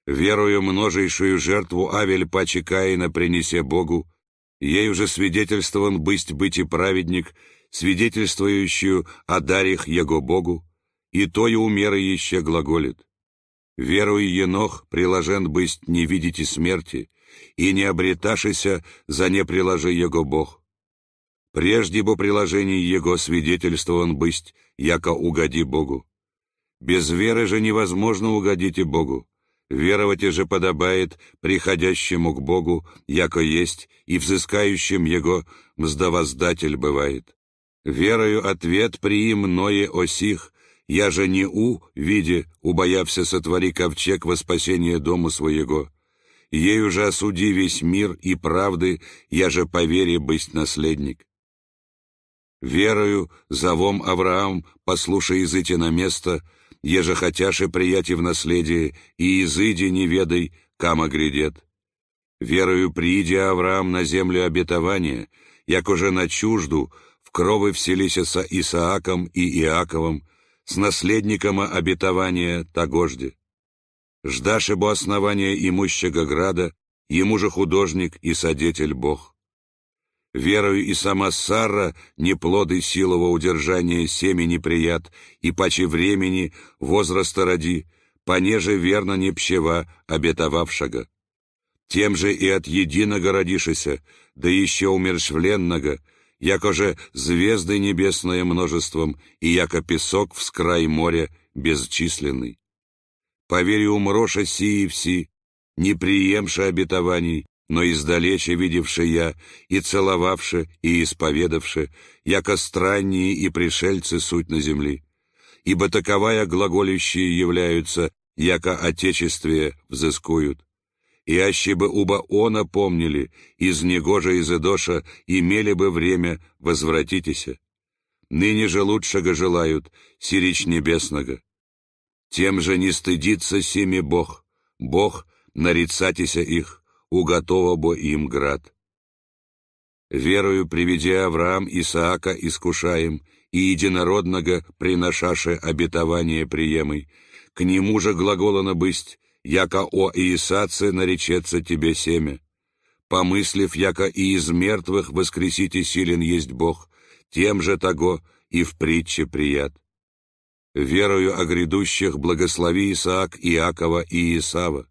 Верою множейшую жертву Авель паче Каина принесе Богу, ей уже свидетельствован быть быть и праведник, свидетельствующую о дарях Его Богу, и то и умеры еще глаголит. Верую Енох приложен быть не видите смерти, и не обреташися за не приложи Его Бог. Прежде бо приложений Его свидетельствован бысть, яко угоди Богу. Без веры же невозможно угодить и Богу. Веровать же подобает приходящему к Богу, яко есть, и взыскающим Его мздовоздатель бывает. Верою ответ при мное осих, я же не у, виде, убоявся сотвори ковчег во спасение дому своего ею же осуди весь мир и правды, я же по вере быть наследник. Верою завом Авраам, послушай изыти на место, еже хотяше прияти в наследие, и изыди не ведай, кама грядет. Верою прииди Авраам на землю обетования, як уже на чужду, в кровы вселися со Исааком и Иаковом, с наследником обетования Тагожде ждашь бо основания имущего града, ему же художник и содетель Бог. Верою и сама Сара не плоды силого удержания семени прият, и паче времени возраста роди, понеже верно не пщева обетовавшего. Тем же и от единого родишися, да еще умершвленного, яко же звезды небесное множеством, и яко песок в скрай моря безчисленный. Поверю умроша сии все, не приемши обетований, но издалече видевши я, и целовавши, и исповедавши, яко странние и пришельцы суть на земли. Ибо таковая глаголющие являются, яко отечествие взыскуют. И аще бы уба она помнили, из негожа из Эдоша имели бы время возвратитеся. Ныне же лучшего желают, сирич небесного. Тем же не стыдится сими Бог, Бог нарицатися их, уготова бо им град. Верою приведи Авраам Исаака искушаем, и единородного приношаше обетование приемой, к нему же глаголано бысть, яко о Иисаце наречется тебе семя. Помыслив, яко и из мертвых воскресите силен есть Бог, тем же того и в притче прият. Верою о грядущих благослови Исаак Иакова и Исава.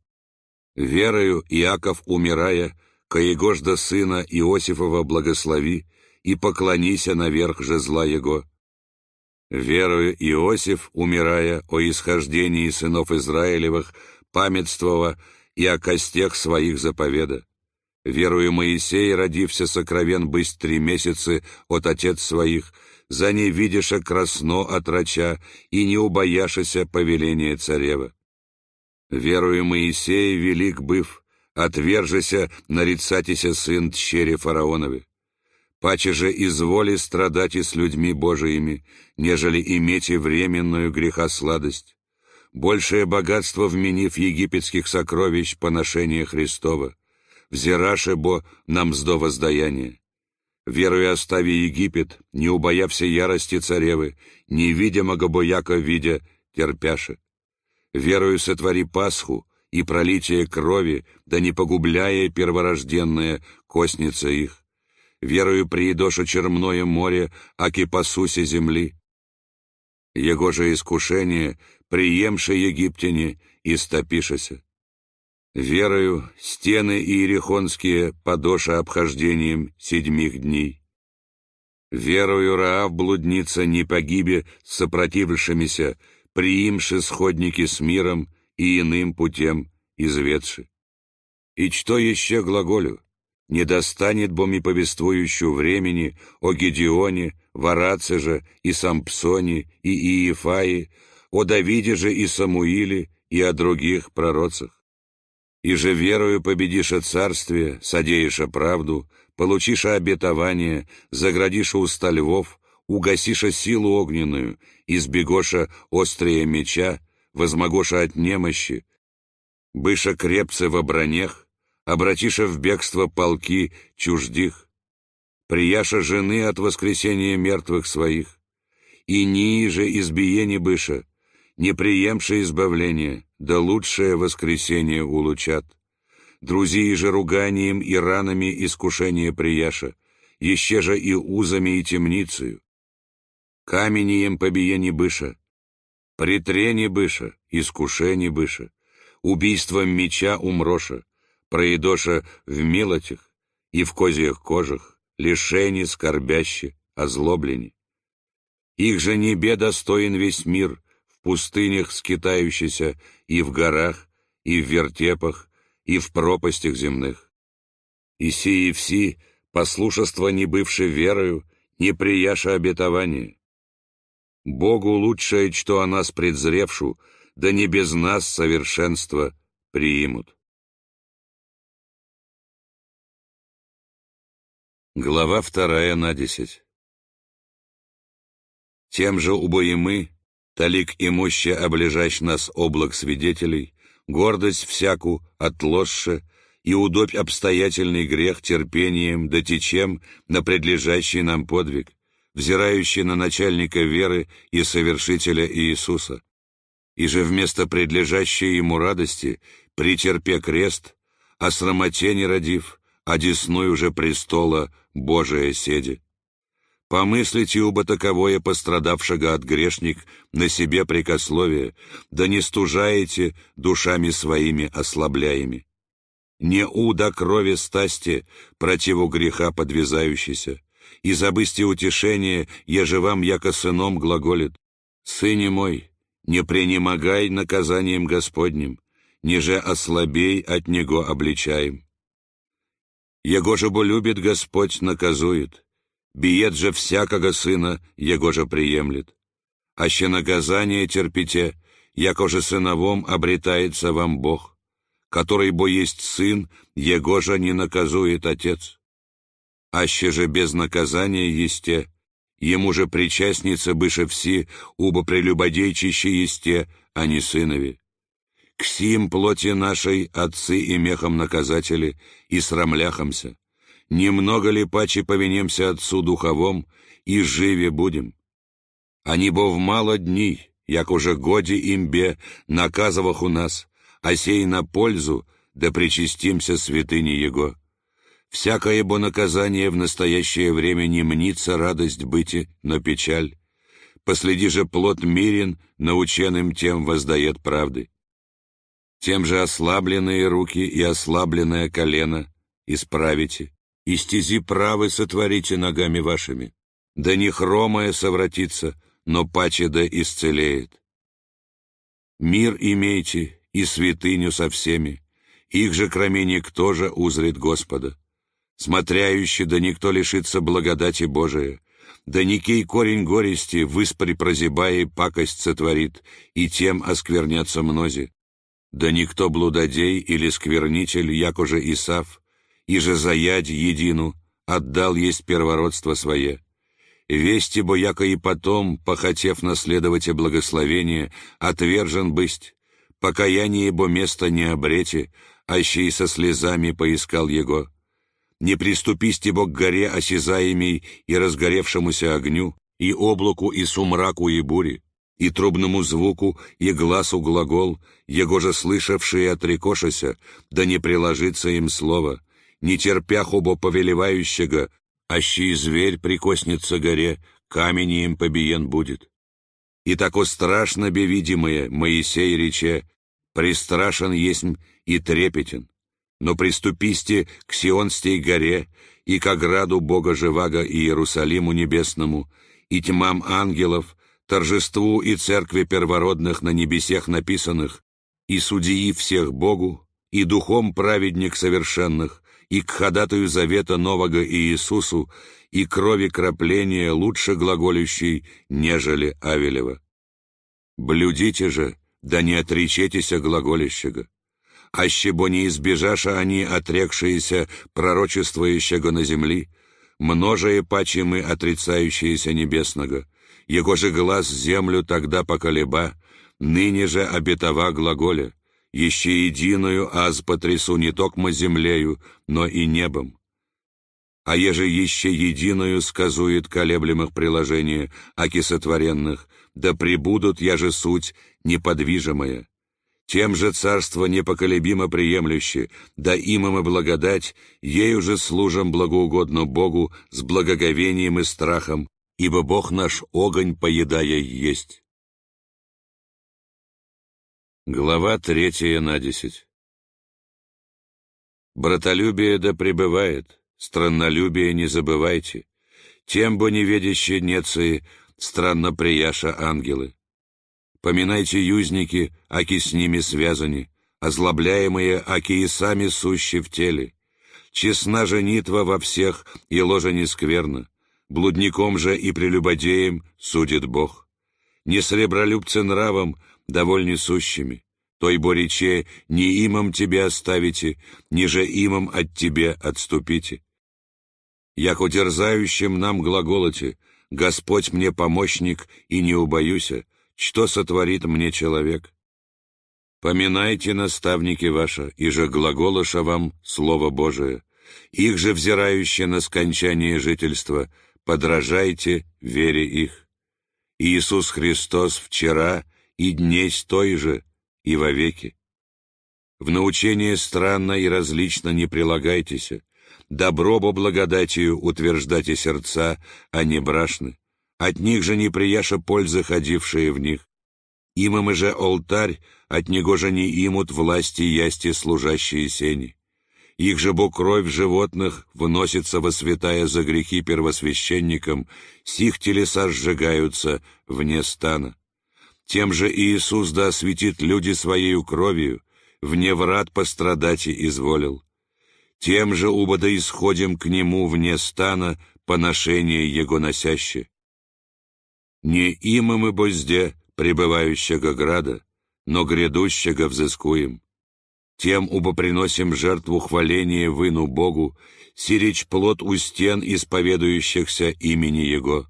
Верою Иаков, умирая, каегожда сына Иосифова благослови, и поклонися наверх жезла его. Верою Иосиф, умирая, о исхождении сынов Израилевых, памятствова и о костях своих заповеда. Верую Моисей, родився сокровен бысть три месяцы от отец своих, за не видиша красно от рача и не убояшися повеления царева. Верую Моисей, велик быв, отвержися нарицатися сын тщери фараонове. Паче же изволи страдать и с людьми Божиими, нежели иметь и временную греха сладость большее богатство вменив египетских сокровищ поношения Христова, взираше бо на мздо воздаяние. Веруя остави Египет, не убоявся ярости царевы, невидимого бояка видя, терпяше. Верую сотвори Пасху и пролитие крови, да не погубляя перворожденная костница их. Верую приедоша чермное море, аки пасуся земли. Его же искушение приемше египтяне, истопишеся. Верою стены иерихонские подоша обхождением седьмих дней. Верою Раав блудница не погибе с сопротивившимися, приимши сходники с миром и иным путем изведши. И что еще глаголю? Не достанет бо ми повествующую времени о Гедеоне, Вараце же и Сампсоне и Иефае, о Давиде же и Самуиле, и о других пророцах. И же верою победиша царствие, содеиша правду, получиша обетование, заградиша уста львов, угасиша силу огненную, избегоша острее меча, возмогоша от немощи, быша крепце в бронях, обратиша в бегство полки чуждих, прияша жены от воскресения мертвых своих, и ниже избиение быша, не приемши избавление, да лучшее воскресение улучат. Друзья же руганием и ранами искушение прияша, еще же и узами и темницею. Каменем побиени быша, притрени быша, искушение быша, убийством меча умроша, проедоша в милотях и в козьих кожах, лишени скорбяще, озлоблени. Их же небе достоин весь мир, пустынях скитающийся, и в горах, и в вертепах, и в пропастях земных. И сии все, послушество не бывшей верою, не прияша обетование. Богу лучшее, что о нас предзревшу, да не без нас совершенство приимут. Глава вторая на десять. Тем же убоемы, талик имуще облежащ нас облак свидетелей, гордость всяку отложше, и удобь обстоятельный грех терпением да течем на предлежащий нам подвиг, взирающий на начальника веры и совершителя Иисуса. И же вместо предлежащей ему радости, претерпе крест, о срамоте не родив, а десной уже престола Божия седи. Помыслите, уба таковое пострадавшего от грешник на себе прикословие, да не стужаете душами своими ослабляями. Не уда крови стасти противу греха подвязающийся, и забысьте утешение, еже вам, яко сыном, глаголит. Сыне мой, не пренемогай наказанием Господним, ниже ослабей от Него обличаем. Его же бо любит Господь, наказует, биет же всякого сына, Его же приемлет. Аще наказание терпите, яко же сыновом обретается вам Бог, который бо есть сын, Его же не наказует Отец. Аще же без наказания есте, ему же причастница быше все, убо прелюбодейчище есте, а не сынови. К сим плоти нашей отцы и мехом наказатели, и срамляхамся. Немного ли паче повинемся Отцу Духовом, и живе будем? Они бо в мало дней, як уже годи имбе, наказывах у нас, а сей на пользу, да причастимся святыни Его. Всякое бо наказание в настоящее время не мнится радость быти, но печаль. Последи же плод мирен, наученным тем воздает правды. Тем же ослабленные руки и ослабленное колено исправите, и стези правы сотворите ногами вашими. Да не хромое совратится, но паче да исцелеет. Мир имейте и святыню со всеми, их же кроме никто же узрит Господа. Смотряющий, да никто лишится благодати Божия, да никей корень горести, выспри прозябая, пакость сотворит, и тем осквернятся мнози. Да никто блудодей или сквернитель, як уже Исав, и же заядь едину, отдал есть первородство свое. Вести бо яко и потом, похотев наследовать благословение, отвержен бысть, покаяние бо место не обрете, аще и со слезами поискал его. Не приступисти бо к горе осязаемой и разгоревшемуся огню, и облаку, и сумраку, и буре и трубному звуку, и глазу глагол, его же слышавшие отрекошася, да не приложится им слово, не терпя хубо повелевающего, аще и зверь прикоснется горе, камень им побиен будет. И тако страшно бе видимое, Моисей рече, пристрашен есть и трепетен, но приступисте к Сионстей горе и к ограду Бога Живаго и Иерусалиму Небесному, и тьмам ангелов, торжеству и церкви первородных на небесех написанных, и судьи всех Богу, и духом праведник совершенных, и к ходатаю завета нового Иисусу, и крови крапления лучше глаголющей, нежели Авелева. Блюдите же, да не отречетеся глаголящего, аще бо не избежаша они отрекшиеся пророчествующего на земли, множие паче мы отрицающиеся небесного, его же глаз землю тогда поколеба, ныне же обетова глаголя, еще единую аз потрясу не токмо землею, но и небом. А еже еще единую сказует колеблемых приложения, аки сотворенных, да прибудут я же суть неподвижимая. Тем же царство непоколебимо приемлюще, да имам и благодать, ею же служим благоугодно Богу с благоговением и страхом, ибо Бог наш огонь поедая есть. Глава третья на десять. Братолюбие да пребывает, страннолюбие не забывайте, тем бы неведящие нецы, странно прияша ангелы. Поминайте юзники, аки с ними связаны, озлобляемые, аки и сами сущи в теле. Честна женитва во всех, и ложа не скверна блудником же и прелюбодеем судит Бог. Не сребролюбцы нравом, довольны сущими, той борече не имам тебе оставите, не же имам от тебе отступите. Як удерзающим нам глаголоте, Господь мне помощник, и не убоюся, что сотворит мне человек. Поминайте, наставники ваши, и же глаголоша вам Слово Божие, их же взирающее на скончание жительства, подражайте вере их. Иисус Христос вчера и днесь той же, и вовеки. В научение странно и различно не прилагайтесь, добро бо благодатью утверждайте сердца, а не брашны, от них же не прияша пользы ходившие в них. Имам же алтарь, от него же не имут власти ясти служащие сени. Их же бо кровь животных вносится во святая за грехи первосвященникам, сих телеса сжигаются вне стана. Тем же Иисус да осветит люди Своею кровью, вне врат пострадать и изволил. Тем же убода исходим к Нему вне стана, поношение Его носяще. Не има мы бозде, пребывающего града, но грядущего взыскуем. Тем убо приносим жертву хваления выну Богу, сиречь плод у стен исповедующихся имени Его.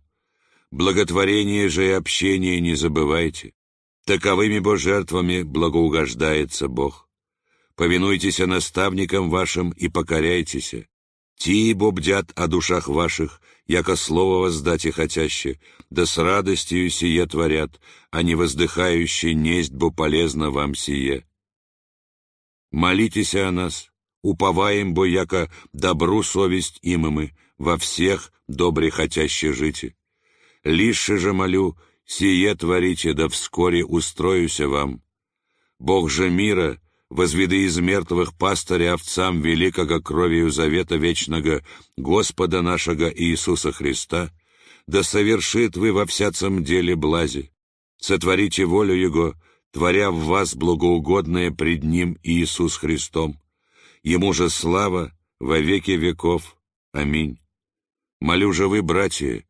Благотворение же и общение не забывайте. Таковыми бо жертвами благоугождается Бог. Повинуйтесь наставникам вашим и покоряйтесь. Ти бо бдят о душах ваших, яко слово воздать и хотяще, да с радостью сие творят, а не воздыхающие несть бо полезно вам сие. Молитесь о нас, уповаем бо яко добру совесть им мы, во всех добре хотяще жите. Лишь же молю, сие творите, да вскоре устроюся вам. Бог же мира, возведы из мертвых пастыря овцам великого кровью завета вечного Господа нашего Иисуса Христа, да совершит вы во всяком деле блази. Сотворите волю Его, творя в вас благоугодное пред Ним Иисус Христом. Ему же слава во веки веков. Аминь. Молю же вы, братья,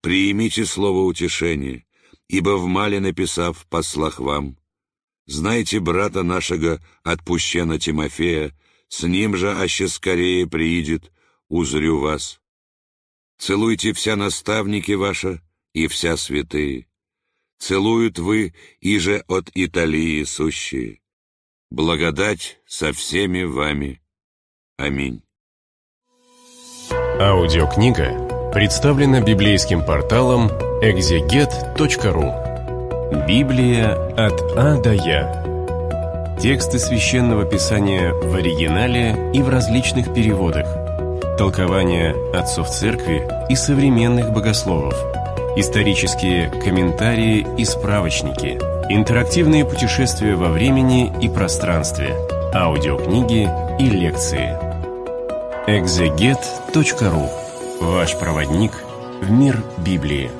приимите слово утешения, ибо в мале написав послах вам. Знайте брата нашего отпущена Тимофея, с ним же аще скорее приидет, узрю вас. Целуйте вся наставники ваши и вся святые. Целуют вы и же от Италии сущие. Благодать со всеми вами. Аминь. Аудиокнига представлена библейским порталом экзегет.ру. Библия от А до Я. Тексты священного писания в оригинале и в различных переводах. Толкования отцов церкви и современных богословов. Исторические комментарии и справочники. Интерактивные путешествия во времени и пространстве. Аудиокниги и лекции. Экзегет.ру. Ваш проводник в мир Библии.